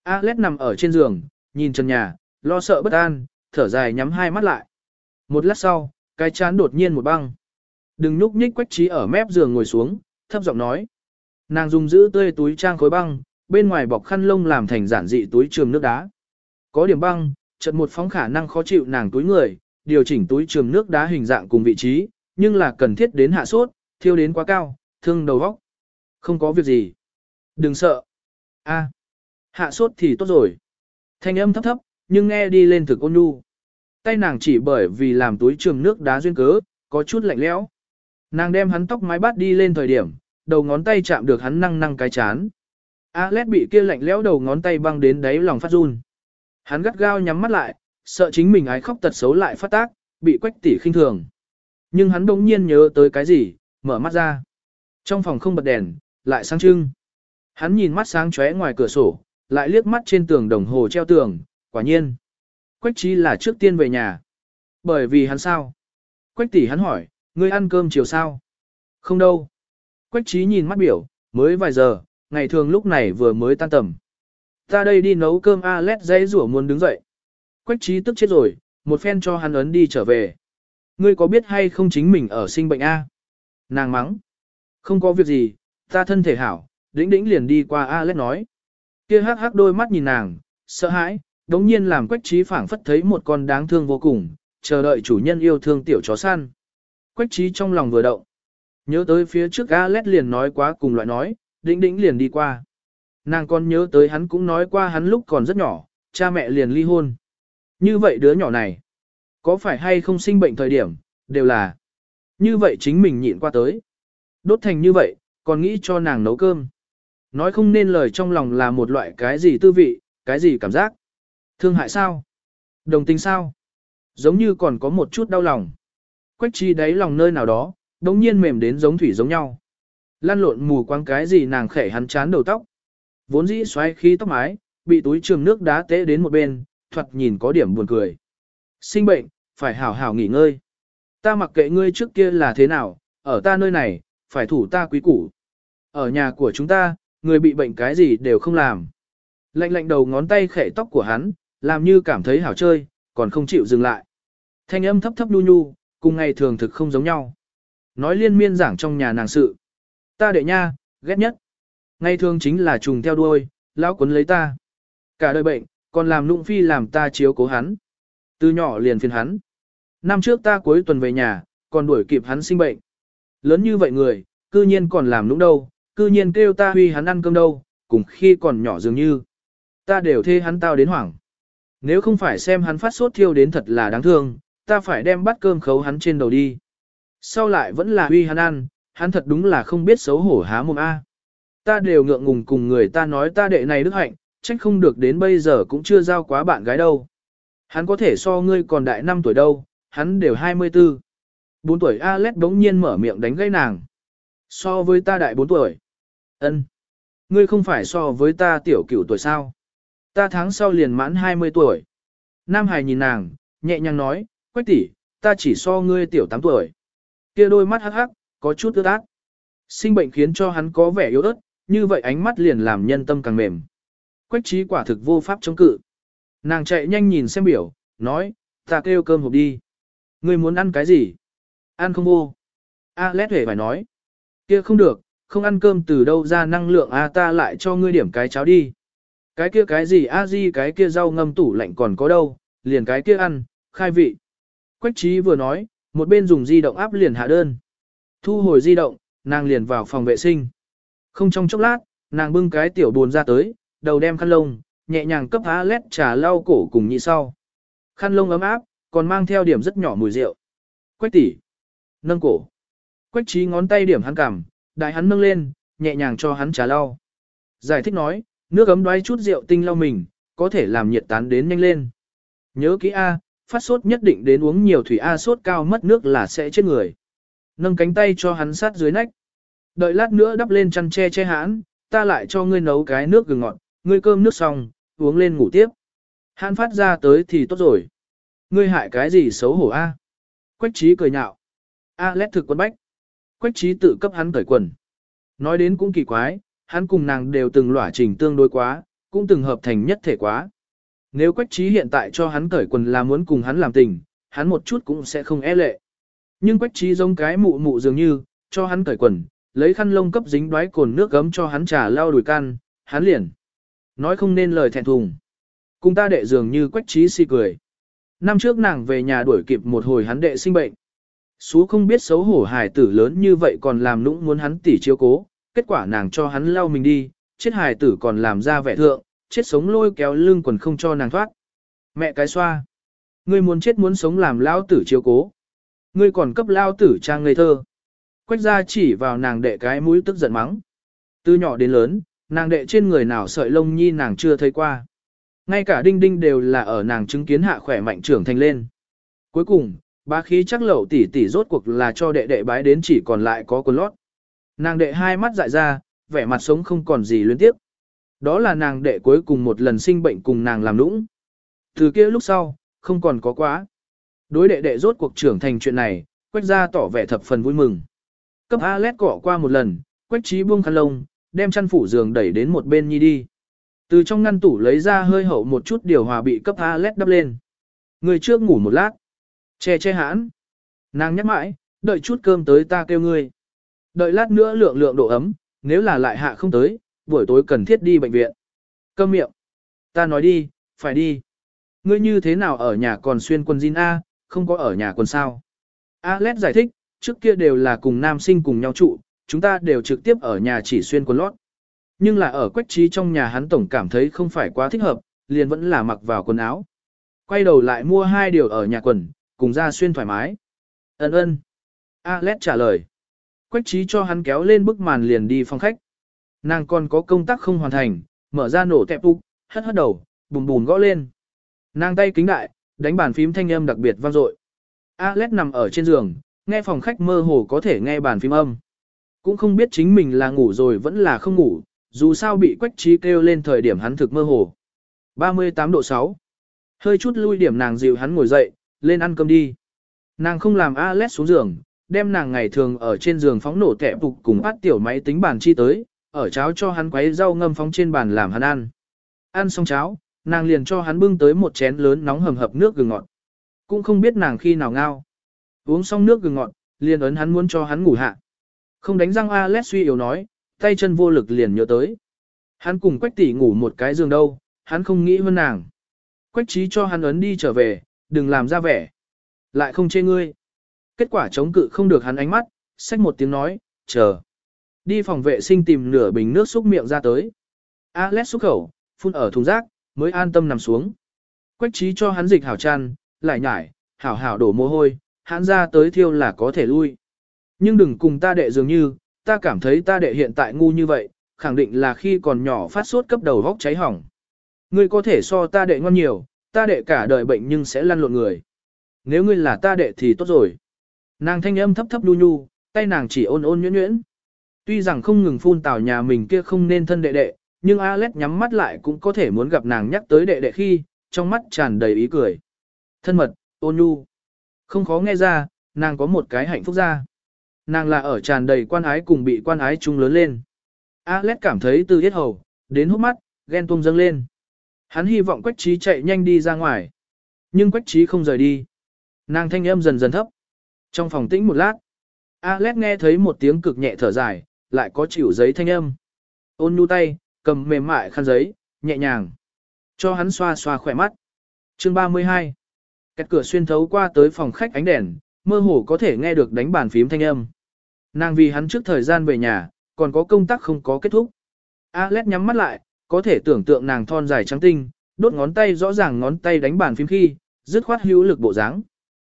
Alex nằm ở trên giường, nhìn trần nhà, lo sợ bất an, thở dài nhắm hai mắt lại. Một lát sau, cái chán đột nhiên một băng. Đừng núp nhích quách trí ở mép giường ngồi xuống, thấp giọng nói. Nàng dùng giữ tươi túi trang khối băng, bên ngoài bọc khăn lông làm thành giản dị túi trường nước đá. Có điểm băng, chợt một phóng khả năng khó chịu nàng túi người, điều chỉnh túi trường nước đá hình dạng cùng vị trí, nhưng là cần thiết đến hạ sốt, thiêu đến quá cao, thương đầu vóc. Không có việc gì. Đừng sợ. A, hạ sốt thì tốt rồi. Thanh âm thấp thấp, nhưng nghe đi lên thực ôn nhu. Tay nàng chỉ bởi vì làm túi trường nước đá duyên cớ, có chút lạnh lẽo. Nàng đem hắn tóc mái bát đi lên thời điểm, đầu ngón tay chạm được hắn năng năng cái chán. Alex bị kia lạnh lẽo đầu ngón tay băng đến đáy lòng phát run. Hắn gắt gao nhắm mắt lại, sợ chính mình ái khóc tật xấu lại phát tác, bị quách tỷ khinh thường. Nhưng hắn đống nhiên nhớ tới cái gì, mở mắt ra. Trong phòng không bật đèn, lại sáng trưng. Hắn nhìn mắt sáng chóe ngoài cửa sổ, lại liếc mắt trên tường đồng hồ treo tường, quả nhiên. Quách trí là trước tiên về nhà. Bởi vì hắn sao? Quách tỷ hắn hỏi, ngươi ăn cơm chiều sao? Không đâu. Quách trí nhìn mắt biểu, mới vài giờ, ngày thường lúc này vừa mới tan tầm. Ta đây đi nấu cơm a lét dây rủa muốn đứng dậy. Quách trí tức chết rồi, một phen cho hắn ấn đi trở về. Ngươi có biết hay không chính mình ở sinh bệnh a? Nàng mắng. Không có việc gì, ta thân thể hảo, đĩnh đĩnh liền đi qua a lét nói. Kia hắc hắc đôi mắt nhìn nàng, sợ hãi, đống nhiên làm quách trí phảng phất thấy một con đáng thương vô cùng, chờ đợi chủ nhân yêu thương tiểu chó săn. Quách trí trong lòng vừa động. Nhớ tới phía trước Alet liền nói quá cùng loại nói, đĩnh đĩnh liền đi qua. Nàng còn nhớ tới hắn cũng nói qua hắn lúc còn rất nhỏ, cha mẹ liền ly hôn. Như vậy đứa nhỏ này, có phải hay không sinh bệnh thời điểm, đều là. Như vậy chính mình nhịn qua tới. Đốt thành như vậy, còn nghĩ cho nàng nấu cơm. Nói không nên lời trong lòng là một loại cái gì tư vị, cái gì cảm giác. Thương hại sao? Đồng tình sao? Giống như còn có một chút đau lòng. Quách chi đáy lòng nơi nào đó, đống nhiên mềm đến giống thủy giống nhau. Lan lộn mù quáng cái gì nàng khẽ hắn chán đầu tóc. Vốn dĩ xoay khí tóc mái, bị túi trường nước đá tế đến một bên, thuật nhìn có điểm buồn cười. Sinh bệnh, phải hảo hảo nghỉ ngơi. Ta mặc kệ ngươi trước kia là thế nào, ở ta nơi này, phải thủ ta quý củ. Ở nhà của chúng ta, người bị bệnh cái gì đều không làm. Lạnh lạnh đầu ngón tay khẽ tóc của hắn, làm như cảm thấy hảo chơi, còn không chịu dừng lại. Thanh âm thấp thấp nhu nhu, cùng ngày thường thực không giống nhau. Nói liên miên giảng trong nhà nàng sự. Ta đệ nha, ghét nhất. Ngày thường chính là trùng theo đuôi, lão quấn lấy ta. Cả đời bệnh, còn làm nụng phi làm ta chiếu cố hắn. Từ nhỏ liền phiền hắn. Năm trước ta cuối tuần về nhà, còn đuổi kịp hắn sinh bệnh. Lớn như vậy người, cư nhiên còn làm nũng đâu, cư nhiên kêu ta huy hắn ăn cơm đâu, cùng khi còn nhỏ dường như. Ta đều thê hắn tao đến hoảng. Nếu không phải xem hắn phát sốt thiêu đến thật là đáng thương, ta phải đem bát cơm khấu hắn trên đầu đi. Sau lại vẫn là huy hắn ăn, hắn thật đúng là không biết xấu hổ há mồm A. Ta đều ngượng ngùng cùng người ta nói ta đệ này đức hạnh, trách không được đến bây giờ cũng chưa giao quá bạn gái đâu. Hắn có thể so ngươi còn đại 5 tuổi đâu, hắn đều 24. 4 tuổi Alex đống nhiên mở miệng đánh gây nàng. So với ta đại 4 tuổi. ân, Ngươi không phải so với ta tiểu cửu tuổi sao? Ta tháng sau liền mãn 20 tuổi. Nam Hải nhìn nàng, nhẹ nhàng nói, quách tỷ, ta chỉ so ngươi tiểu 8 tuổi. Kia đôi mắt hắc hắc, có chút ướt át. Sinh bệnh khiến cho hắn có vẻ yếu ớt, như vậy ánh mắt liền làm nhân tâm càng mềm. Quách trí quả thực vô pháp chống cự. Nàng chạy nhanh nhìn xem biểu, nói, ta kêu cơm hộp đi. Ngươi muốn ăn cái gì? Ăn không vô. A lét hề phải nói. kia không được, không ăn cơm từ đâu ra năng lượng A ta lại cho ngươi điểm cái cháo đi. Cái kia cái gì a di cái kia rau ngâm tủ lạnh còn có đâu, liền cái kia ăn, khai vị. Quách trí vừa nói, một bên dùng di động áp liền hạ đơn. Thu hồi di động, nàng liền vào phòng vệ sinh. Không trong chốc lát, nàng bưng cái tiểu buồn ra tới, đầu đem khăn lông, nhẹ nhàng cấp á lét trà lau cổ cùng nhị sau. Khăn lông ấm áp, còn mang theo điểm rất nhỏ mùi rượu. Quách tỷ, nâng cổ. Quách trí ngón tay điểm hắn cảm đại hắn nâng lên, nhẹ nhàng cho hắn trà lau. Giải thích nói, nước ấm đoái chút rượu tinh lau mình, có thể làm nhiệt tán đến nhanh lên. Nhớ kỹ A, phát sốt nhất định đến uống nhiều thủy A sốt cao mất nước là sẽ chết người. Nâng cánh tay cho hắn sát dưới nách. Đợi lát nữa đắp lên chăn che che hãn, ta lại cho ngươi nấu cái nước gừng ngọt, ngươi cơm nước xong, uống lên ngủ tiếp. Hãn phát ra tới thì tốt rồi. Ngươi hại cái gì xấu hổ A. Quách trí cười nhạo. A lét thực quân bách. Quách trí tự cấp hắn cởi quần. Nói đến cũng kỳ quái, hắn cùng nàng đều từng lỏa trình tương đối quá, cũng từng hợp thành nhất thể quá. Nếu quách trí hiện tại cho hắn cởi quần là muốn cùng hắn làm tình, hắn một chút cũng sẽ không e lệ. Nhưng quách trí giống cái mụ mụ dường như, cho hắn cởi quần, lấy khăn lông cấp dính đoái cồn nước gấm cho hắn trà lau đùi can, hắn liền. Nói không nên lời thẹn thùng. Cùng ta đệ dường như quách trí si cười. Năm trước nàng về nhà đuổi kịp một hồi hắn đệ sinh bệnh. Sú không biết xấu hổ hài tử lớn như vậy còn làm nũng muốn hắn tỉ chiếu cố, kết quả nàng cho hắn lau mình đi, chết hài tử còn làm ra vẻ thượng, chết sống lôi kéo lưng quần không cho nàng thoát. Mẹ cái xoa. Ngươi muốn chết muốn sống làm lao tử chiếu cố. Ngươi còn cấp lao tử trang ngây thơ. Quách ra chỉ vào nàng đệ cái mũi tức giận mắng. Từ nhỏ đến lớn, nàng đệ trên người nào sợi lông nhi nàng chưa thấy qua. Ngay cả đinh đinh đều là ở nàng chứng kiến hạ khỏe mạnh trưởng thành lên. Cuối cùng, ba khí chắc lậu tỷ tỷ rốt cuộc là cho đệ đệ bái đến chỉ còn lại có quần lót. Nàng đệ hai mắt dại ra, vẻ mặt sống không còn gì luyến tiếp. Đó là nàng đệ cuối cùng một lần sinh bệnh cùng nàng làm nũng. Từ kia lúc sau, không còn có quá. Đối đệ đệ rốt cuộc trưởng thành chuyện này, quách gia tỏ vẻ thập phần vui mừng. Cấp A lét cọ qua một lần, quách trí buông khăn lông, đem chăn phủ giường đẩy đến một bên nhi đi. Từ trong ngăn tủ lấy ra hơi hậu một chút điều hòa bị cấp A lét đắp lên. Người trước ngủ một lát. Che che hãn. Nàng nhắc mãi, đợi chút cơm tới ta kêu ngươi. Đợi lát nữa lượng lượng độ ấm, nếu là lại hạ không tới, buổi tối cần thiết đi bệnh viện. Câm miệng. Ta nói đi, phải đi. Ngươi như thế nào ở nhà còn xuyên quần jean A, không có ở nhà quần sao. Alex giải thích, trước kia đều là cùng nam sinh cùng nhau trụ, chúng ta đều trực tiếp ở nhà chỉ xuyên quần lót. Nhưng là ở quách trí trong nhà hắn tổng cảm thấy không phải quá thích hợp, liền vẫn là mặc vào quần áo. Quay đầu lại mua hai điều ở nhà quần, cùng ra xuyên thoải mái. Ấn ơn. Alex trả lời. Quách trí cho hắn kéo lên bức màn liền đi phòng khách. Nàng còn có công tác không hoàn thành, mở ra nổ tẹp úc, hất hất đầu, bùm bùm gõ lên. Nàng tay kính đại, đánh bàn phím thanh âm đặc biệt vang dội. Alex nằm ở trên giường, nghe phòng khách mơ hồ có thể nghe bàn phím âm. Cũng không biết chính mình là ngủ rồi vẫn là không ngủ, dù sao bị quách trí kêu lên thời điểm hắn thực mơ hồ. 38 độ 6. Hơi chút lui điểm nàng dịu hắn ngồi dậy, lên ăn cơm đi. Nàng không làm Alex xuống giường, đem nàng ngày thường ở trên giường phóng nổ kẹp phục cùng bắt tiểu máy tính bàn chi tới, ở cháo cho hắn quấy rau ngâm phóng trên bàn làm hắn ăn. Ăn xong cháo, nàng liền cho hắn bưng tới một chén lớn nóng hầm hập nước gừng ngọt. Cũng không biết nàng khi nào ngao. Uống xong nước gừng ngọt, liền ấn hắn muốn cho hắn ngủ hạ. Không đánh răng Alex suy yếu nói, tay chân vô lực liền nhớ tới. Hắn cùng Quách tỷ ngủ một cái giường đâu, hắn không nghĩ hơn nàng. Quách trí cho hắn ấn đi trở về, đừng làm ra vẻ. Lại không chê ngươi. Kết quả chống cự không được hắn ánh mắt, xách một tiếng nói, chờ. Đi phòng vệ sinh tìm nửa bình nước xúc miệng ra tới. Alex xúc khẩu, phun ở thùng rác, mới an tâm nằm xuống. Quách trí cho hắn dịch hảo chăn, lại nhải, hảo hảo đổ mồ hôi, hắn ra tới thiêu là có thể lui. Nhưng đừng cùng ta đệ dường như, ta cảm thấy ta đệ hiện tại ngu như vậy, khẳng định là khi còn nhỏ phát sốt cấp đầu góc cháy hỏng. Ngươi có thể so ta đệ ngon nhiều, ta đệ cả đời bệnh nhưng sẽ lăn lộn người. Nếu ngươi là ta đệ thì tốt rồi. Nàng thanh âm thấp thấp nhu nhu, tay nàng chỉ ôn ôn nhuyễn nhuyễn. Tuy rằng không ngừng phun tào nhà mình kia không nên thân đệ đệ, nhưng Alex nhắm mắt lại cũng có thể muốn gặp nàng nhắc tới đệ đệ khi, trong mắt tràn đầy ý cười. Thân mật, ôn nhu. Không khó nghe ra, nàng có một cái hạnh phúc ra. Nàng là ở tràn đầy quan ái cùng bị quan ái chung lớn lên. Alex cảm thấy từ yết hầu, đến hốc mắt, ghen tuông dâng lên. Hắn hy vọng Quách Trí chạy nhanh đi ra ngoài. Nhưng Quách Trí không rời đi. Nàng thanh âm dần dần thấp. Trong phòng tĩnh một lát, Alex nghe thấy một tiếng cực nhẹ thở dài, lại có chịu giấy thanh âm. Ôn nhu tay, cầm mềm mại khăn giấy, nhẹ nhàng. Cho hắn xoa xoa khỏe mắt. Chương 32. Cách cửa xuyên thấu qua tới phòng khách ánh đèn, mơ hồ có thể nghe được đánh bàn phím thanh âm. Nàng vì hắn trước thời gian về nhà, còn có công tác không có kết thúc. Alex nhắm mắt lại, có thể tưởng tượng nàng thon dài trắng tinh, đốt ngón tay rõ ràng ngón tay đánh bàn phím khi, dứt khoát hữu lực bộ dáng.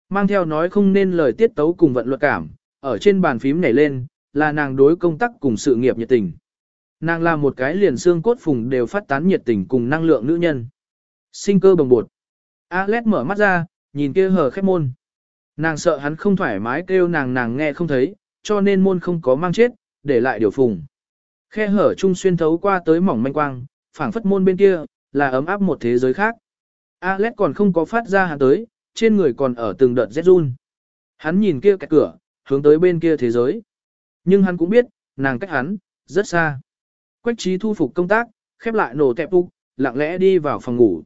Mang theo nói không nên lời tiết tấu cùng vận luật cảm, ở trên bàn phím nhảy lên, là nàng đối công tác cùng sự nghiệp nhiệt tình. Nàng là một cái liền xương cốt phùng đều phát tán nhiệt tình cùng năng lượng nữ nhân. Sinh cơ bồng bột. Alex mở mắt ra, nhìn kia hở khép môn. Nàng sợ hắn không thoải mái kêu nàng nàng nghe không thấy, cho nên môn không có mang chết, để lại điều phùng. Khe hở trung xuyên thấu qua tới mỏng manh quang, phảng phất môn bên kia, là ấm áp một thế giới khác. Alex còn không có phát ra hắn tới, trên người còn ở từng đợt rét run. Hắn nhìn kia cái cửa, hướng tới bên kia thế giới. Nhưng hắn cũng biết, nàng cách hắn, rất xa. Quách trí thu phục công tác, khép lại nổ tẹp úc, lặng lẽ đi vào phòng ngủ.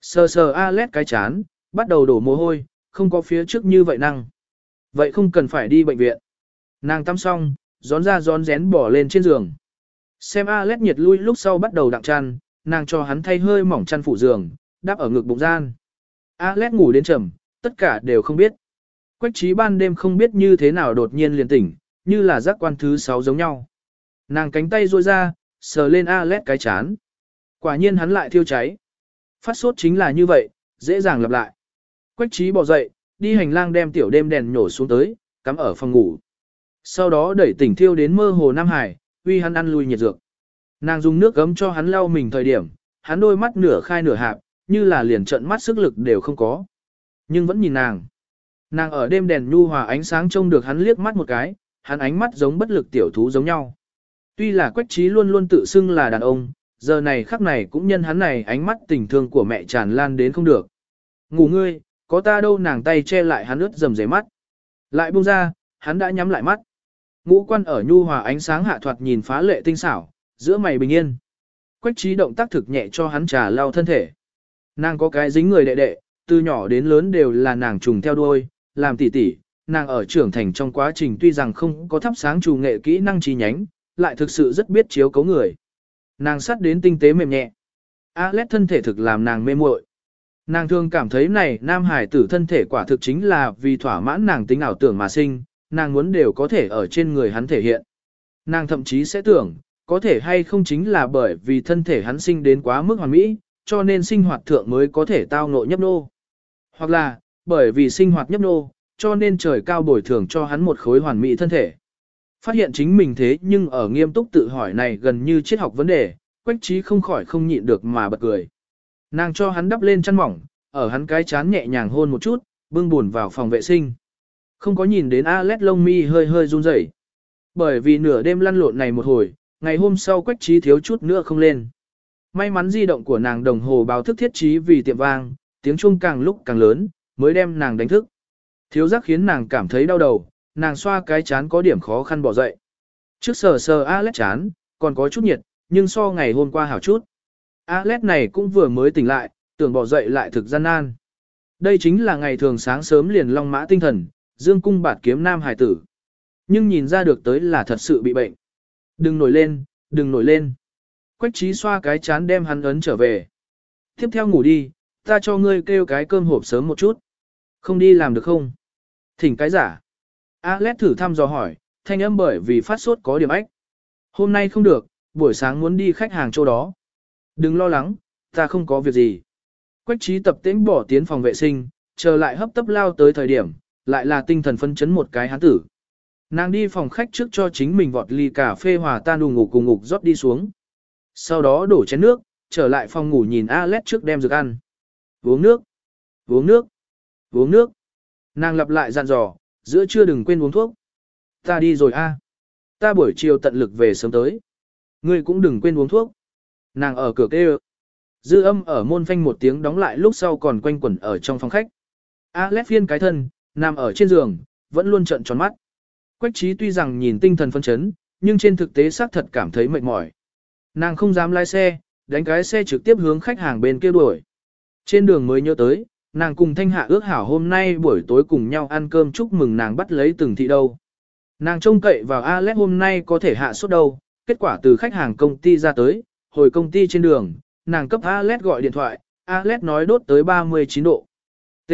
Sờ sờ Alex cái chán, bắt đầu đổ mồ hôi, không có phía trước như vậy năng. Vậy không cần phải đi bệnh viện. Nàng tắm xong, gión ra gión rén bỏ lên trên giường. Xem Alex nhiệt lui lúc sau bắt đầu đặng chăn, nàng cho hắn thay hơi mỏng chăn phủ giường, đắp ở ngực bụng gian. Alex ngủ đến trầm, tất cả đều không biết. Quách trí ban đêm không biết như thế nào đột nhiên liền tỉnh, như là giác quan thứ sáu giống nhau. Nàng cánh tay ruôi ra, sờ lên Alex cái chán. Quả nhiên hắn lại thiêu cháy. Phát sốt chính là như vậy, dễ dàng lặp lại. Quách trí bỏ dậy, đi hành lang đem tiểu đêm đèn nhổ xuống tới, cắm ở phòng ngủ. Sau đó đẩy tỉnh thiêu đến mơ hồ Nam Hải, uy hắn ăn lui nhiệt dược. Nàng dùng nước gấm cho hắn lau mình thời điểm, hắn đôi mắt nửa khai nửa hạp, như là liền trận mắt sức lực đều không có. Nhưng vẫn nhìn nàng. Nàng ở đêm đèn nhu hòa ánh sáng trông được hắn liếc mắt một cái, hắn ánh mắt giống bất lực tiểu thú giống nhau. Tuy là quách trí luôn luôn tự xưng là đàn ông, giờ này khắc này cũng nhân hắn này ánh mắt tình thương của mẹ tràn lan đến không được. Ngủ ngươi, có ta đâu nàng tay che lại hắn ướt dầm dày mắt. Lại buông ra, hắn đã nhắm lại mắt. Ngũ quan ở nhu hòa ánh sáng hạ thoạt nhìn phá lệ tinh xảo, giữa mày bình yên. Quách trí động tác thực nhẹ cho hắn trà lau thân thể. Nàng có cái dính người đệ đệ, từ nhỏ đến lớn đều là nàng trùng theo đuôi, làm tỉ tỉ. Nàng ở trưởng thành trong quá trình tuy rằng không có thắp sáng trù nghệ kỹ năng chi nhánh, lại thực sự rất biết chiếu cấu người. Nàng sắt đến tinh tế mềm nhẹ. Alex thân thể thực làm nàng mê muội. Nàng thường cảm thấy này nam hải tử thân thể quả thực chính là vì thỏa mãn nàng tính ảo tưởng mà sinh, nàng muốn đều có thể ở trên người hắn thể hiện. Nàng thậm chí sẽ tưởng, có thể hay không chính là bởi vì thân thể hắn sinh đến quá mức hoàn mỹ, cho nên sinh hoạt thượng mới có thể tao ngộ nhấp nô. Hoặc là, bởi vì sinh hoạt nhấp nô, cho nên trời cao bồi thường cho hắn một khối hoàn mỹ thân thể. Phát hiện chính mình thế nhưng ở nghiêm túc tự hỏi này gần như triết học vấn đề, quách trí không khỏi không nhịn được mà bật cười. Nàng cho hắn đắp lên chăn mỏng, ở hắn cái chán nhẹ nhàng hôn một chút, bưng buồn vào phòng vệ sinh. Không có nhìn đến Alet lông mi hơi hơi run rẩy. Bởi vì nửa đêm lăn lộn này một hồi, ngày hôm sau quách trí thiếu chút nữa không lên. May mắn di động của nàng đồng hồ báo thức thiết trí vì tiệm vang, tiếng chuông càng lúc càng lớn, mới đem nàng đánh thức. Thiếu giác khiến nàng cảm thấy đau đầu, nàng xoa cái chán có điểm khó khăn bỏ dậy. Trước sờ sờ Alex chán, còn có chút nhiệt, nhưng so ngày hôm qua hảo chút. Alex này cũng vừa mới tỉnh lại, tưởng bỏ dậy lại thực gian nan. Đây chính là ngày thường sáng sớm liền long mã tinh thần, dương cung bạt kiếm nam hải tử. Nhưng nhìn ra được tới là thật sự bị bệnh. Đừng nổi lên, đừng nổi lên. Quách trí xoa cái chán đem hắn ấn trở về. Tiếp theo ngủ đi, ta cho ngươi kêu cái cơm hộp sớm một chút. Không đi làm được không? Thỉnh cái giả. Alex thử thăm dò hỏi, thanh âm bởi vì phát sốt có điểm ách. Hôm nay không được, buổi sáng muốn đi khách hàng chỗ đó. Đừng lo lắng, ta không có việc gì. Quách trí tập tĩnh bỏ tiến phòng vệ sinh, chờ lại hấp tấp lao tới thời điểm, lại là tinh thần phân chấn một cái hán tử. Nàng đi phòng khách trước cho chính mình vọt ly cà phê hòa tan đùng ngủ cùng ngục rót đi xuống. Sau đó đổ chén nước, trở lại phòng ngủ nhìn Alex trước đem dược ăn. Uống nước, uống nước, uống nước. Nàng lặp lại dặn dò, giữa trưa đừng quên uống thuốc. Ta đi rồi a. Ta buổi chiều tận lực về sớm tới. Ngươi cũng đừng quên uống thuốc. Nàng ở cửa kêu. Dư âm ở môn phanh một tiếng đóng lại lúc sau còn quanh quẩn ở trong phòng khách. Alex phiên cái thân, nằm ở trên giường, vẫn luôn trợn tròn mắt. Quách trí tuy rằng nhìn tinh thần phân chấn, nhưng trên thực tế xác thật cảm thấy mệt mỏi. Nàng không dám lái xe, đánh cái xe trực tiếp hướng khách hàng bên kia đuổi. Trên đường mới nhớ tới, nàng cùng Thanh Hạ ước hảo hôm nay buổi tối cùng nhau ăn cơm chúc mừng nàng bắt lấy từng thị đâu. Nàng trông cậy vào Alex hôm nay có thể hạ suốt đâu, kết quả từ khách hàng công ty ra tới, hồi công ty trên đường, nàng cấp Alex gọi điện thoại, Alex nói đốt tới 39 độ. T.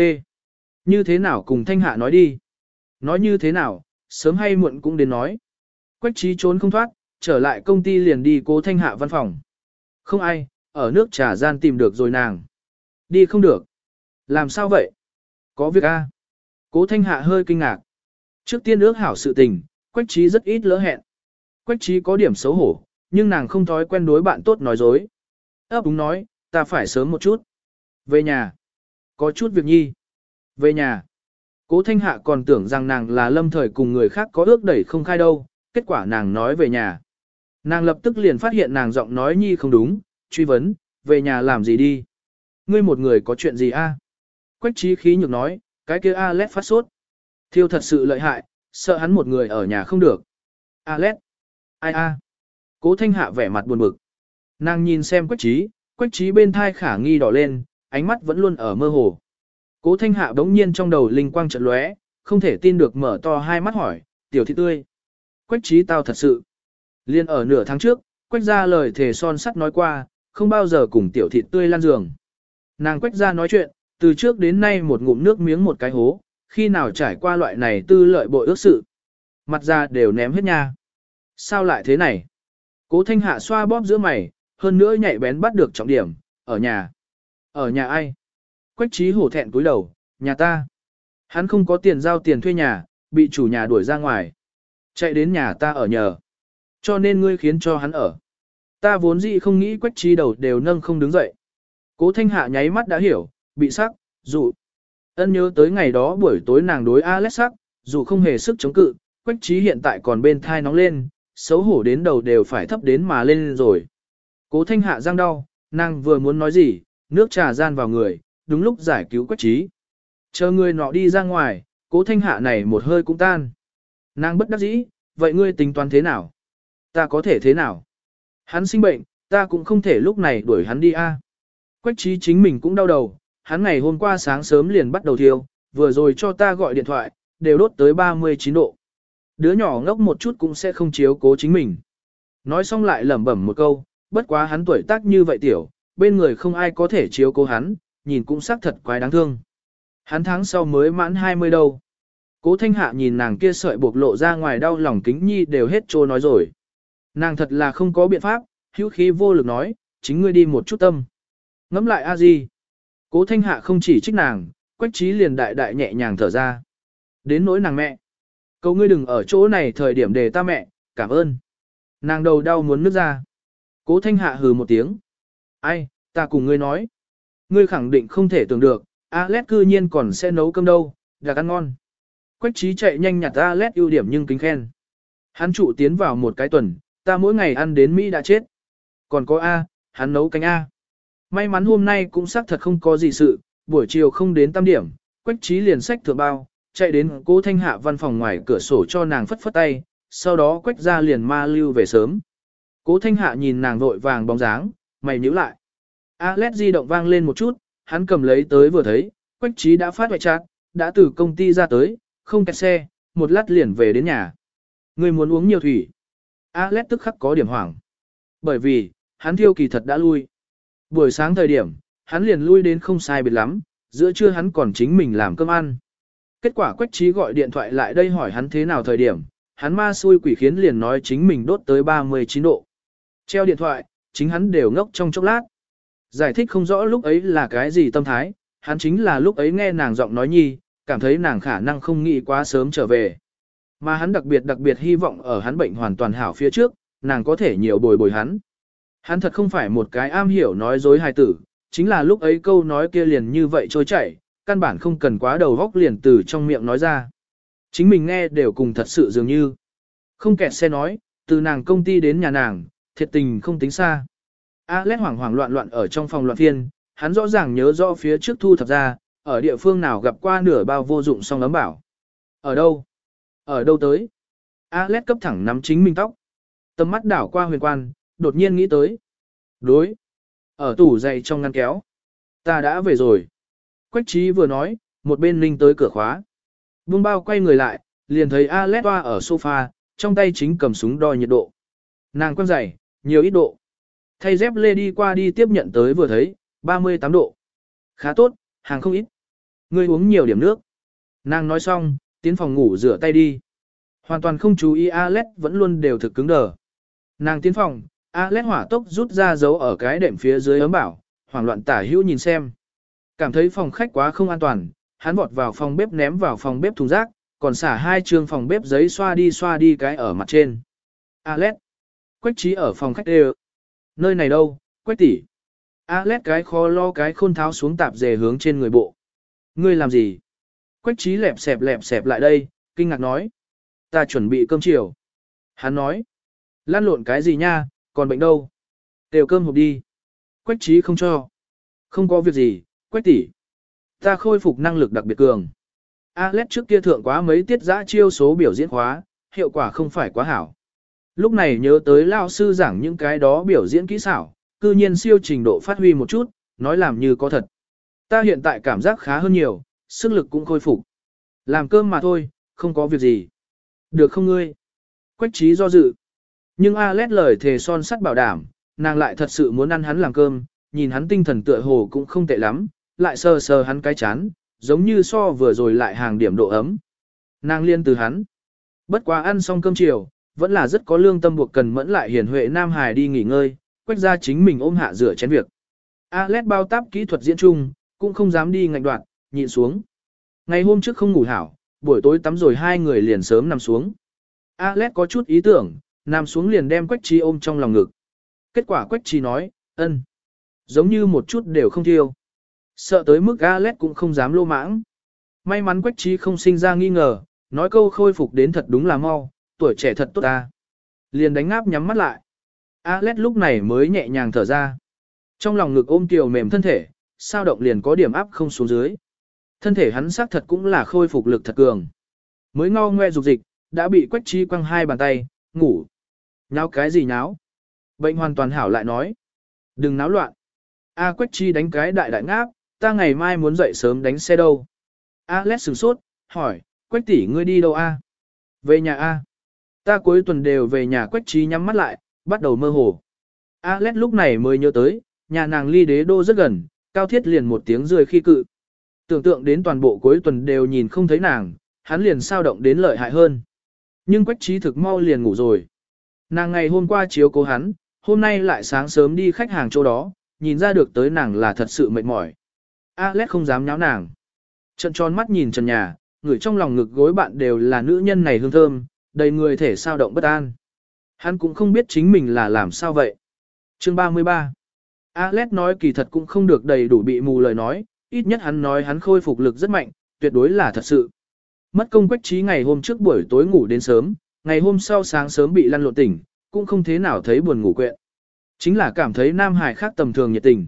Như thế nào cùng Thanh Hạ nói đi? Nói như thế nào, sớm hay muộn cũng đến nói. Quách trí trốn không thoát, trở lại công ty liền đi cố Thanh Hạ văn phòng. Không ai, ở nước trà gian tìm được rồi nàng. Đi không được. Làm sao vậy? Có việc a? Cố Thanh Hạ hơi kinh ngạc. Trước tiên ước hảo sự tình, Quách trí rất ít lỡ hẹn. Quách trí có điểm xấu hổ, nhưng nàng không thói quen đối bạn tốt nói dối. Ấp đúng nói, ta phải sớm một chút. Về nhà. Có chút việc nhi. Về nhà. Cố thanh hạ còn tưởng rằng nàng là lâm thời cùng người khác có ước đẩy không khai đâu, kết quả nàng nói về nhà. Nàng lập tức liền phát hiện nàng giọng nói nhi không đúng, truy vấn, về nhà làm gì đi. Ngươi một người có chuyện gì a? Quách trí khí nhược nói, cái kia Alet phát sốt. Thiêu thật sự lợi hại, sợ hắn một người ở nhà không được. Alet. Ai a? Cố thanh hạ vẻ mặt buồn bực. Nàng nhìn xem quách trí, quách trí bên thai khả nghi đỏ lên, ánh mắt vẫn luôn ở mơ hồ. Cố thanh hạ đống nhiên trong đầu linh quang trận lóe, không thể tin được mở to hai mắt hỏi, tiểu thị tươi. Quách trí tao thật sự. Liên ở nửa tháng trước, quách ra lời thề son sắt nói qua, không bao giờ cùng tiểu thịt tươi lan giường. Nàng quách ra nói chuyện, từ trước đến nay một ngụm nước miếng một cái hố, khi nào trải qua loại này tư lợi bội ước sự. Mặt ra đều ném hết nha. Sao lại thế này? Cố thanh hạ xoa bóp giữa mày, hơn nữa nhạy bén bắt được trọng điểm, ở nhà. Ở nhà ai? Quách trí hổ thẹn cúi đầu, nhà ta. Hắn không có tiền giao tiền thuê nhà, bị chủ nhà đuổi ra ngoài. Chạy đến nhà ta ở nhờ. Cho nên ngươi khiến cho hắn ở. Ta vốn dĩ không nghĩ quách trí đầu đều nâng không đứng dậy. Cố thanh hạ nháy mắt đã hiểu, bị sắc, dụ. Ân nhớ tới ngày đó buổi tối nàng đối Alex sắc, dù không hề sức chống cự, quách trí hiện tại còn bên thai nóng lên, xấu hổ đến đầu đều phải thấp đến mà lên rồi. Cố thanh hạ răng đau, nàng vừa muốn nói gì, nước trà gian vào người, đúng lúc giải cứu quách trí. Chờ người nọ đi ra ngoài, cố thanh hạ này một hơi cũng tan. Nàng bất đắc dĩ, vậy ngươi tính toán thế nào? Ta có thể thế nào? Hắn sinh bệnh, ta cũng không thể lúc này đuổi hắn đi a. Quách trí chính mình cũng đau đầu, hắn ngày hôm qua sáng sớm liền bắt đầu thiêu, vừa rồi cho ta gọi điện thoại, đều đốt tới 39 độ. Đứa nhỏ ngốc một chút cũng sẽ không chiếu cố chính mình. Nói xong lại lẩm bẩm một câu, bất quá hắn tuổi tác như vậy tiểu, bên người không ai có thể chiếu cố hắn, nhìn cũng xác thật quái đáng thương. Hắn tháng sau mới mãn 20 đâu. Cố thanh hạ nhìn nàng kia sợi bộc lộ ra ngoài đau lòng kính nhi đều hết trô nói rồi. Nàng thật là không có biện pháp, hữu khí vô lực nói, chính ngươi đi một chút tâm. Ngắm lại a di. Cố thanh hạ không chỉ trích nàng, quách trí liền đại đại nhẹ nhàng thở ra. Đến nỗi nàng mẹ. Cầu ngươi đừng ở chỗ này thời điểm để ta mẹ, cảm ơn. Nàng đầu đau muốn nước ra. Cố thanh hạ hừ một tiếng. Ai, ta cùng ngươi nói. Ngươi khẳng định không thể tưởng được, Alex cư nhiên còn sẽ nấu cơm đâu, là ăn ngon. Quách trí chạy nhanh nhặt Alex ưu điểm nhưng kính khen. Hắn trụ tiến vào một cái tuần, ta mỗi ngày ăn đến Mỹ đã chết. Còn có A, hắn nấu canh A. May mắn hôm nay cũng xác thật không có gì sự, buổi chiều không đến tam điểm, quách trí liền sách thượng bao, chạy đến cố thanh hạ văn phòng ngoài cửa sổ cho nàng phất phất tay, sau đó quách ra liền ma lưu về sớm. Cố thanh hạ nhìn nàng vội vàng bóng dáng, mày nhíu lại. Alex di động vang lên một chút, hắn cầm lấy tới vừa thấy, quách trí đã phát hoại chát, đã từ công ty ra tới, không kẹt xe, một lát liền về đến nhà. Người muốn uống nhiều thủy. Alex tức khắc có điểm hoảng. Bởi vì, hắn thiêu kỳ thật đã lui. Buổi sáng thời điểm, hắn liền lui đến không sai biệt lắm, giữa trưa hắn còn chính mình làm cơm ăn. Kết quả quách trí gọi điện thoại lại đây hỏi hắn thế nào thời điểm, hắn ma xui quỷ khiến liền nói chính mình đốt tới 39 độ. Treo điện thoại, chính hắn đều ngốc trong chốc lát. Giải thích không rõ lúc ấy là cái gì tâm thái, hắn chính là lúc ấy nghe nàng giọng nói nhi, cảm thấy nàng khả năng không nghĩ quá sớm trở về. Mà hắn đặc biệt đặc biệt hy vọng ở hắn bệnh hoàn toàn hảo phía trước, nàng có thể nhiều bồi bồi hắn. Hắn thật không phải một cái am hiểu nói dối hài tử, chính là lúc ấy câu nói kia liền như vậy trôi chảy, căn bản không cần quá đầu góc liền từ trong miệng nói ra. Chính mình nghe đều cùng thật sự dường như. Không kẹt xe nói, từ nàng công ty đến nhà nàng, thiệt tình không tính xa. Alex hoảng hoảng loạn loạn ở trong phòng loạn phiên, hắn rõ ràng nhớ rõ phía trước thu thập ra, ở địa phương nào gặp qua nửa bao vô dụng song ấm bảo. Ở đâu? Ở đâu tới? Alex cấp thẳng nắm chính mình tóc. Tầm mắt đảo qua huyền quan, đột nhiên nghĩ tới. Đối. Ở tủ dày trong ngăn kéo. Ta đã về rồi. Quách trí vừa nói, một bên linh tới cửa khóa. Vương bao quay người lại, liền thấy Alex toa ở sofa, trong tay chính cầm súng đo nhiệt độ. Nàng quăng giày, nhiều ít độ. Thay dép lê đi qua đi tiếp nhận tới vừa thấy, 38 độ. Khá tốt, hàng không ít. Ngươi uống nhiều điểm nước. Nàng nói xong, tiến phòng ngủ rửa tay đi. Hoàn toàn không chú ý Alex vẫn luôn đều thực cứng đờ. Nàng tiến phòng, Alex hỏa tốc rút ra dấu ở cái đệm phía dưới ấm bảo, hoảng loạn tả hữu nhìn xem. Cảm thấy phòng khách quá không an toàn, hắn vọt vào phòng bếp ném vào phòng bếp thùng rác, còn xả hai trường phòng bếp giấy xoa đi xoa đi cái ở mặt trên. Alex. Quách trí ở phòng khách đều. Nơi này đâu, quách tỷ. Alex cái khó lo cái khôn tháo xuống tạp dề hướng trên người bộ. Ngươi làm gì? Quách trí lẹp xẹp lẹp xẹp lại đây, kinh ngạc nói. Ta chuẩn bị cơm chiều. Hắn nói. Lan lộn cái gì nha, còn bệnh đâu? Đều cơm hộp đi. Quách trí không cho. Không có việc gì, quách tỷ. Ta khôi phục năng lực đặc biệt cường. Alex trước kia thượng quá mấy tiết giã chiêu số biểu diễn khóa, hiệu quả không phải quá hảo. Lúc này nhớ tới lao sư giảng những cái đó biểu diễn kỹ xảo, cư nhiên siêu trình độ phát huy một chút, nói làm như có thật. Ta hiện tại cảm giác khá hơn nhiều, sức lực cũng khôi phục. Làm cơm mà thôi, không có việc gì. Được không ngươi? Quách trí do dự. Nhưng Alet lời thề son sắt bảo đảm, nàng lại thật sự muốn ăn hắn làm cơm, nhìn hắn tinh thần tựa hồ cũng không tệ lắm, lại sờ sờ hắn cái chán, giống như so vừa rồi lại hàng điểm độ ấm. Nàng liên từ hắn. Bất quá ăn xong cơm chiều, vẫn là rất có lương tâm buộc cần mẫn lại hiền huệ Nam Hải đi nghỉ ngơi, quách ra chính mình ôm hạ rửa chén việc. Alet bao táp kỹ thuật diễn chung, cũng không dám đi ngạnh đoạn, nhịn xuống. Ngày hôm trước không ngủ hảo, buổi tối tắm rồi hai người liền sớm nằm xuống. Alex có chút ý tưởng, nằm xuống liền đem Quách Trí ôm trong lòng ngực. Kết quả Quách Trí nói, ân, giống như một chút đều không thiêu. Sợ tới mức Alex cũng không dám lô mãng. May mắn Quách Trí không sinh ra nghi ngờ, nói câu khôi phục đến thật đúng là mau, tuổi trẻ thật tốt ta. Liền đánh ngáp nhắm mắt lại. Alex lúc này mới nhẹ nhàng thở ra. Trong lòng ngực ôm kiều mềm thân thể, sao động liền có điểm áp không xuống dưới. Thân thể hắn xác thật cũng là khôi phục lực thật cường. Mới ngao ngoe dục dịch, đã bị quách chi quăng hai bàn tay, ngủ. Nháo cái gì nháo? Bệnh hoàn toàn hảo lại nói. Đừng náo loạn. A quách chi đánh cái đại đại ngáp, ta ngày mai muốn dậy sớm đánh xe đâu. A lét sửng sốt, hỏi, quách tỷ ngươi đi đâu a? Về nhà a. Ta cuối tuần đều về nhà quách chi nhắm mắt lại, bắt đầu mơ hồ. A lét lúc này mới nhớ tới, nhà nàng ly đế đô rất gần, cao thiết liền một tiếng rưỡi khi cự. Tưởng tượng đến toàn bộ cuối tuần đều nhìn không thấy nàng, hắn liền sao động đến lợi hại hơn. Nhưng quách trí thực mau liền ngủ rồi. Nàng ngày hôm qua chiếu cố hắn, hôm nay lại sáng sớm đi khách hàng chỗ đó, nhìn ra được tới nàng là thật sự mệt mỏi. Alex không dám nháo nàng. Trận tròn mắt nhìn trần nhà, người trong lòng ngực gối bạn đều là nữ nhân này hương thơm, đầy người thể sao động bất an. Hắn cũng không biết chính mình là làm sao vậy. Chương 33 Alex nói kỳ thật cũng không được đầy đủ bị mù lời nói, ít nhất hắn nói hắn khôi phục lực rất mạnh, tuyệt đối là thật sự. Mất công quách trí ngày hôm trước buổi tối ngủ đến sớm, ngày hôm sau sáng sớm bị lăn lộn tỉnh, cũng không thế nào thấy buồn ngủ quyện. Chính là cảm thấy Nam Hải khác tầm thường nhiệt tình.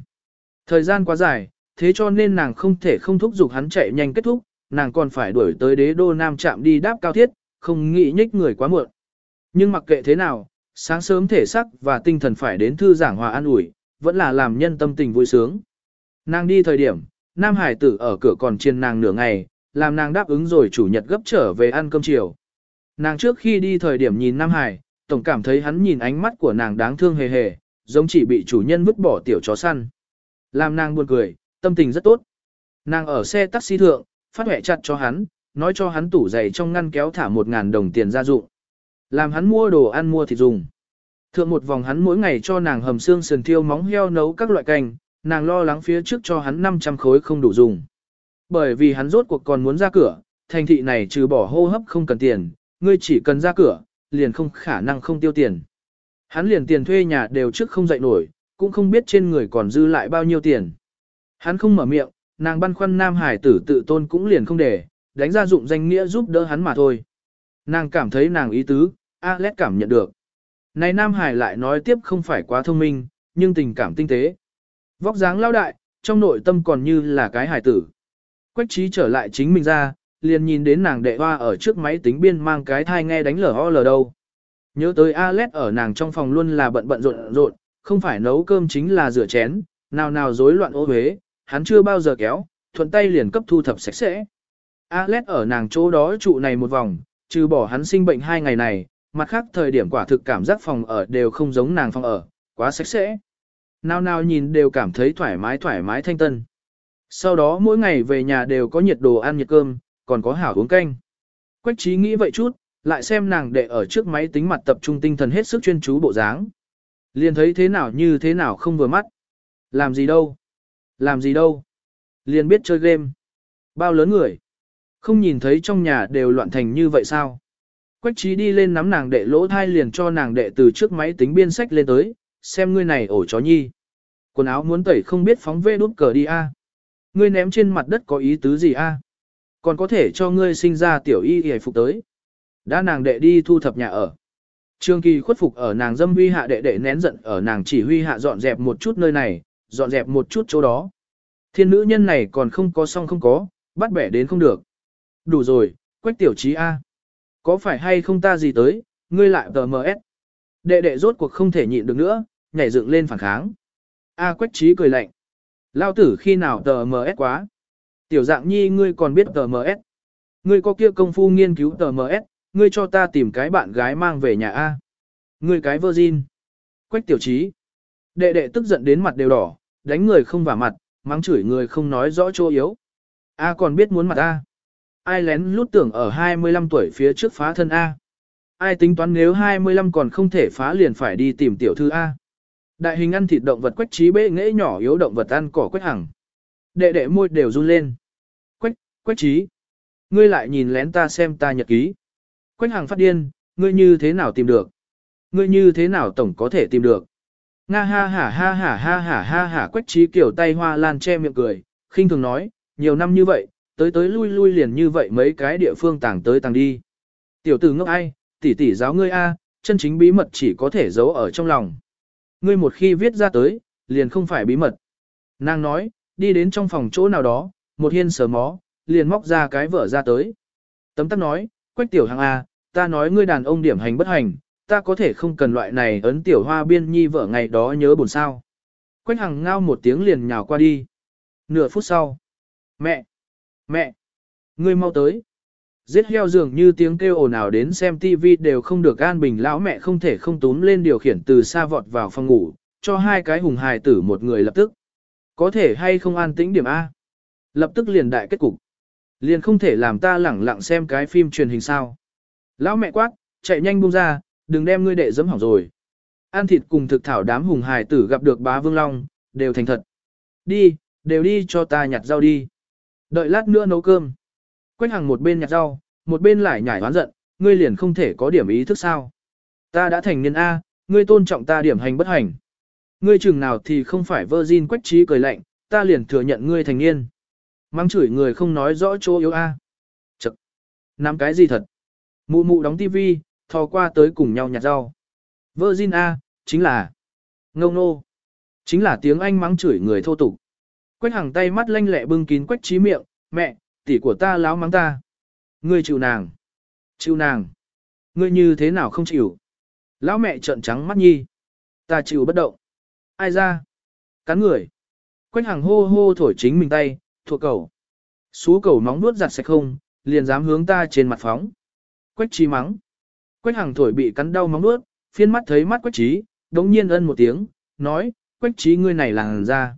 Thời gian quá dài, thế cho nên nàng không thể không thúc giục hắn chạy nhanh kết thúc, nàng còn phải đuổi tới đế đô Nam Trạm đi đáp cao thiết, không nghĩ nhích người quá muộn. Nhưng mặc kệ thế nào, sáng sớm thể sắc và tinh thần phải đến thư giảng hòa an ủi, vẫn là làm nhân tâm tình vui sướng. Nàng đi thời điểm, Nam Hải tử ở cửa còn chiên nàng nửa ngày, làm nàng đáp ứng rồi chủ nhật gấp trở về ăn cơm chiều. Nàng trước khi đi thời điểm nhìn Nam Hải, tổng cảm thấy hắn nhìn ánh mắt của nàng đáng thương hề hề, giống chỉ bị chủ nhân vứt bỏ tiểu chó săn. Làm nàng buồn cười, tâm tình rất tốt. Nàng ở xe taxi thượng, phát hẹ chặt cho hắn, nói cho hắn tủ giày trong ngăn kéo thả một ngàn đồng tiền gia dụng. Làm hắn mua đồ ăn mua thịt dùng. Thượng một vòng hắn mỗi ngày cho nàng hầm xương sườn thiêu móng heo nấu các loại canh, nàng lo lắng phía trước cho hắn 500 khối không đủ dùng. Bởi vì hắn rốt cuộc còn muốn ra cửa, thành thị này trừ bỏ hô hấp không cần tiền, ngươi chỉ cần ra cửa, liền không khả năng không tiêu tiền. Hắn liền tiền thuê nhà đều trước không dậy nổi, cũng không biết trên người còn dư lại bao nhiêu tiền. Hắn không mở miệng, nàng băn khoăn nam hải tử tự tôn cũng liền không để, đánh ra dụng danh nghĩa giúp đỡ hắn mà thôi. Nàng cảm thấy nàng ý tứ, Alex cảm nhận được. Này nam hải lại nói tiếp không phải quá thông minh, nhưng tình cảm tinh tế. Vóc dáng lao đại, trong nội tâm còn như là cái hải tử. Quách trí trở lại chính mình ra, liền nhìn đến nàng đệ hoa ở trước máy tính biên mang cái thai nghe đánh lở ho lờ đâu. Nhớ tới Alex ở nàng trong phòng luôn là bận bận rộn rộn, không phải nấu cơm chính là rửa chén, nào nào rối loạn ô huế, hắn chưa bao giờ kéo, thuận tay liền cấp thu thập sạch sẽ. Alex ở nàng chỗ đó trụ này một vòng, trừ bỏ hắn sinh bệnh hai ngày này, mặt khác thời điểm quả thực cảm giác phòng ở đều không giống nàng phòng ở, quá sạch sẽ. Nào nào nhìn đều cảm thấy thoải mái thoải mái thanh tân. Sau đó mỗi ngày về nhà đều có nhiệt đồ ăn nhiệt cơm, còn có hảo uống canh. Quách trí nghĩ vậy chút, lại xem nàng đệ ở trước máy tính mặt tập trung tinh thần hết sức chuyên chú bộ dáng. Liền thấy thế nào như thế nào không vừa mắt. Làm gì đâu? Làm gì đâu? Liền biết chơi game. Bao lớn người? Không nhìn thấy trong nhà đều loạn thành như vậy sao? Quách trí đi lên nắm nàng đệ lỗ thai liền cho nàng đệ từ trước máy tính biên sách lên tới, xem ngươi này ổ chó nhi. Quần áo muốn tẩy không biết phóng vê đút cờ đi a. À. ngươi ném trên mặt đất có ý tứ gì a? À? Còn có thể cho ngươi sinh ra tiểu y y phục tới. Đã nàng đệ đi thu thập nhà ở. Trương Kỳ khuất phục ở nàng dâm huy hạ đệ đệ nén giận ở nàng chỉ huy hạ dọn dẹp một chút nơi này, dọn dẹp một chút chỗ đó. Thiên nữ nhân này còn không có xong không có, bắt bẻ đến không được. Đủ rồi, quách tiểu trí A. À. Có phải hay không ta gì tới, ngươi lại tờ MS. Đệ đệ rốt cuộc không thể nhịn được nữa, nhảy dựng lên phản kháng. A quách trí cười lạnh. Lao tử khi nào tờ MS quá. Tiểu dạng nhi ngươi còn biết tờ MS. Ngươi có kia công phu nghiên cứu tờ MS, ngươi cho ta tìm cái bạn gái mang về nhà A. Ngươi cái virgin. Quách tiểu trí. Đệ đệ tức giận đến mặt đều đỏ, đánh người không vào mặt, mắng chửi người không nói rõ chỗ yếu. A còn biết muốn mặt A. Ai lén lút tưởng ở 25 tuổi phía trước phá thân A. Ai tính toán nếu 25 còn không thể phá liền phải đi tìm tiểu thư A. Đại hình ăn thịt động vật quách trí bệ nghễ nhỏ yếu động vật ăn cỏ quách hằng. Đệ đệ môi đều run lên. Quách, quách trí. Ngươi lại nhìn lén ta xem ta nhật ký. Quách hằng phát điên, ngươi như thế nào tìm được? Ngươi như thế nào tổng có thể tìm được? Nga ha ha ha ha ha ha ha ha quách trí kiểu tay hoa lan che miệng cười, khinh thường nói, nhiều năm như vậy, tới tới lui lui liền như vậy mấy cái địa phương tàng tới tàng đi. Tiểu tử ngốc ai, tỷ tỷ giáo ngươi a, chân chính bí mật chỉ có thể giấu ở trong lòng. Ngươi một khi viết ra tới, liền không phải bí mật. Nàng nói, đi đến trong phòng chỗ nào đó, một hiên sờ mó, liền móc ra cái vở ra tới. Tấm tắc nói, quách tiểu hàng a, à, ta nói ngươi đàn ông điểm hành bất hành, ta có thể không cần loại này ấn tiểu hoa biên nhi vợ ngày đó nhớ buồn sao. Quách hằng ngao một tiếng liền nhào qua đi. Nửa phút sau. Mẹ! Mẹ! Ngươi mau tới! Giết heo dường như tiếng kêu ồn ào đến xem TV đều không được an bình lão mẹ không thể không túm lên điều khiển từ xa vọt vào phòng ngủ, cho hai cái hùng hài tử một người lập tức. Có thể hay không an tĩnh điểm A? Lập tức liền đại kết cục. Liền không thể làm ta lẳng lặng xem cái phim truyền hình sao. Lão mẹ quát, chạy nhanh buông ra, đừng đem ngươi đệ dẫm hỏng rồi. An thịt cùng thực thảo đám hùng hài tử gặp được bá vương long, đều thành thật. Đi, đều đi cho ta nhặt rau đi. Đợi lát nữa nấu cơm. Quách hàng một bên nhặt rau, một bên lại nhảy oán giận, ngươi liền không thể có điểm ý thức sao. Ta đã thành niên A, ngươi tôn trọng ta điểm hành bất hành. Ngươi chừng nào thì không phải virgin quách trí cười lạnh, ta liền thừa nhận ngươi thành niên. Mang chửi người không nói rõ chỗ yếu A. Chậc! Nắm cái gì thật? Mụ mụ đóng tivi, thò qua tới cùng nhau nhặt rau. Virgin A, chính là ngông nô. Chính là tiếng Anh mắng chửi người thô tục. Quách hàng tay mắt lanh lẹ bưng kín quách trí miệng, mẹ, tỷ của ta láo mắng ta. Ngươi chịu nàng. Chịu nàng. Ngươi như thế nào không chịu? Lão mẹ trợn trắng mắt nhi. Ta chịu bất động. Ai ra? Cắn người. Quách hàng hô hô thổi chính mình tay, thuộc cầu. Xú cầu móng nuốt giặt sạch không, liền dám hướng ta trên mặt phóng. Quách trí mắng. Quách hàng thổi bị cắn đau móng nuốt, phiên mắt thấy mắt quách trí, đống nhiên ân một tiếng, nói, quách trí ngươi này làng ra.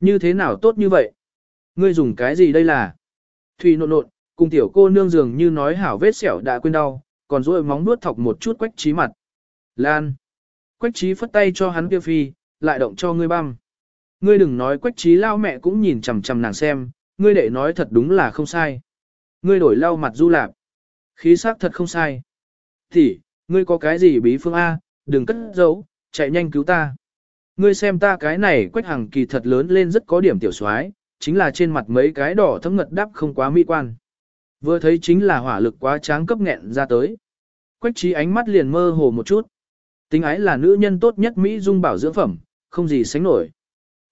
Như thế nào tốt như vậy? Ngươi dùng cái gì đây là? Thùy nộn nộn, cùng tiểu cô nương dường như nói hảo vết sẹo đã quên đau, còn rồi móng nuốt thọc một chút quách trí mặt. Lan. Quách trí phất tay cho hắn kia phi, lại động cho ngươi băm. Ngươi đừng nói quách trí lao mẹ cũng nhìn chằm chằm nàng xem, ngươi đệ nói thật đúng là không sai. Ngươi đổi lau mặt du lạp. Khí sắc thật không sai. Thì, ngươi có cái gì bí phương A, đừng cất giấu, chạy nhanh cứu ta. Ngươi xem ta cái này quách hàng kỳ thật lớn lên rất có điểm tiểu soái, chính là trên mặt mấy cái đỏ thấm ngật đắp không quá mỹ quan. Vừa thấy chính là hỏa lực quá tráng cấp nghẹn ra tới. Quách trí ánh mắt liền mơ hồ một chút. Tính ái là nữ nhân tốt nhất Mỹ dung bảo dưỡng phẩm, không gì sánh nổi.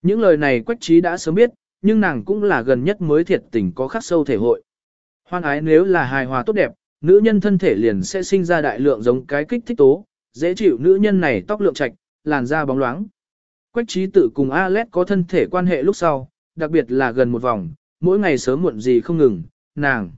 Những lời này quách trí đã sớm biết, nhưng nàng cũng là gần nhất mới thiệt tình có khắc sâu thể hội. Hoan ái nếu là hài hòa tốt đẹp, nữ nhân thân thể liền sẽ sinh ra đại lượng giống cái kích thích tố, dễ chịu nữ nhân này tóc lượng trạch, làn da bóng loáng. Quách trí tự cùng Alet có thân thể quan hệ lúc sau, đặc biệt là gần một vòng, mỗi ngày sớm muộn gì không ngừng, nàng.